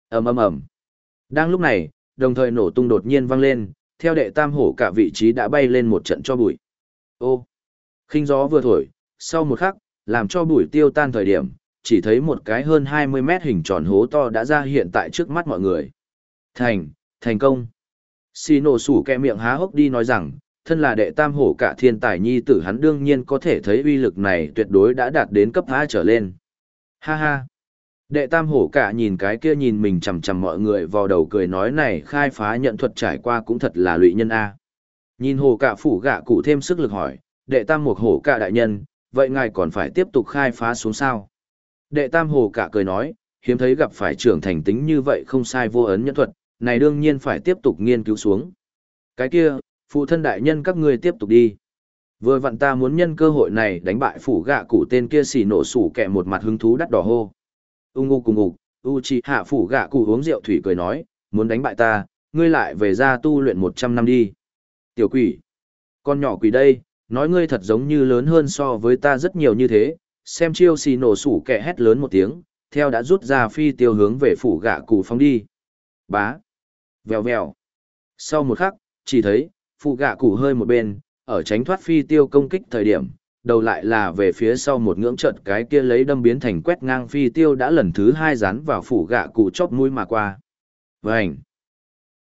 ầm ầm ầm. Đang lúc này, đồng thời nổ tung đột nhiên vang lên, theo đệ tam hổ cả vị trí đã bay lên một trận cho bụi. Ô, khinh gió vừa thổi, sau một khắc, làm cho bụi tiêu tan thời điểm, chỉ thấy một cái hơn 20 mét hình tròn hố to đã ra hiện tại trước mắt mọi người. Thành, thành công. Xì nổ sủ kẹ miệng há hốc đi nói rằng, thân là đệ tam hổ cả thiên tài nhi tử hắn đương nhiên có thể thấy uy lực này tuyệt đối đã đạt đến cấp A trở lên. Ha ha. Đệ tam hổ cả nhìn cái kia nhìn mình chầm chầm mọi người vào đầu cười nói này khai phá nhận thuật trải qua cũng thật là lụy nhân A. Nhìn hổ cả phủ gạ cụ thêm sức lực hỏi, đệ tam một hổ cả đại nhân, vậy ngài còn phải tiếp tục khai phá xuống sao? Đệ tam hồ cả cười nói, hiếm thấy gặp phải trưởng thành tính như vậy không sai vô ấn nhân thuật, này đương nhiên phải tiếp tục nghiên cứu xuống. Cái kia, phụ thân đại nhân các ngươi tiếp tục đi. Vừa vặn ta muốn nhân cơ hội này đánh bại phủ gạ cụ tên kia xỉ nổ sủ kẹ một mặt hứng thú đắt đỏ hô. Ung ngu cùng ngục, u chi hạ phủ gạ cụ uống rượu thủy cười nói, muốn đánh bại ta, ngươi lại về ra tu luyện 100 năm đi. Tiểu quỷ, con nhỏ quỷ đây, nói ngươi thật giống như lớn hơn so với ta rất nhiều như thế, xem chiêu xì nổ sủ kẻ hét lớn một tiếng, theo đã rút ra phi tiêu hướng về phủ gạ cụ phóng đi. Bá. Vèo vèo. Sau một khắc, chỉ thấy, phủ gạ cụ hơi một bên, ở tránh thoát phi tiêu công kích thời điểm, đầu lại là về phía sau một ngưỡng trận cái kia lấy đâm biến thành quét ngang phi tiêu đã lần thứ hai dán vào phủ gạ cụ chóp mũi mà qua. Vành.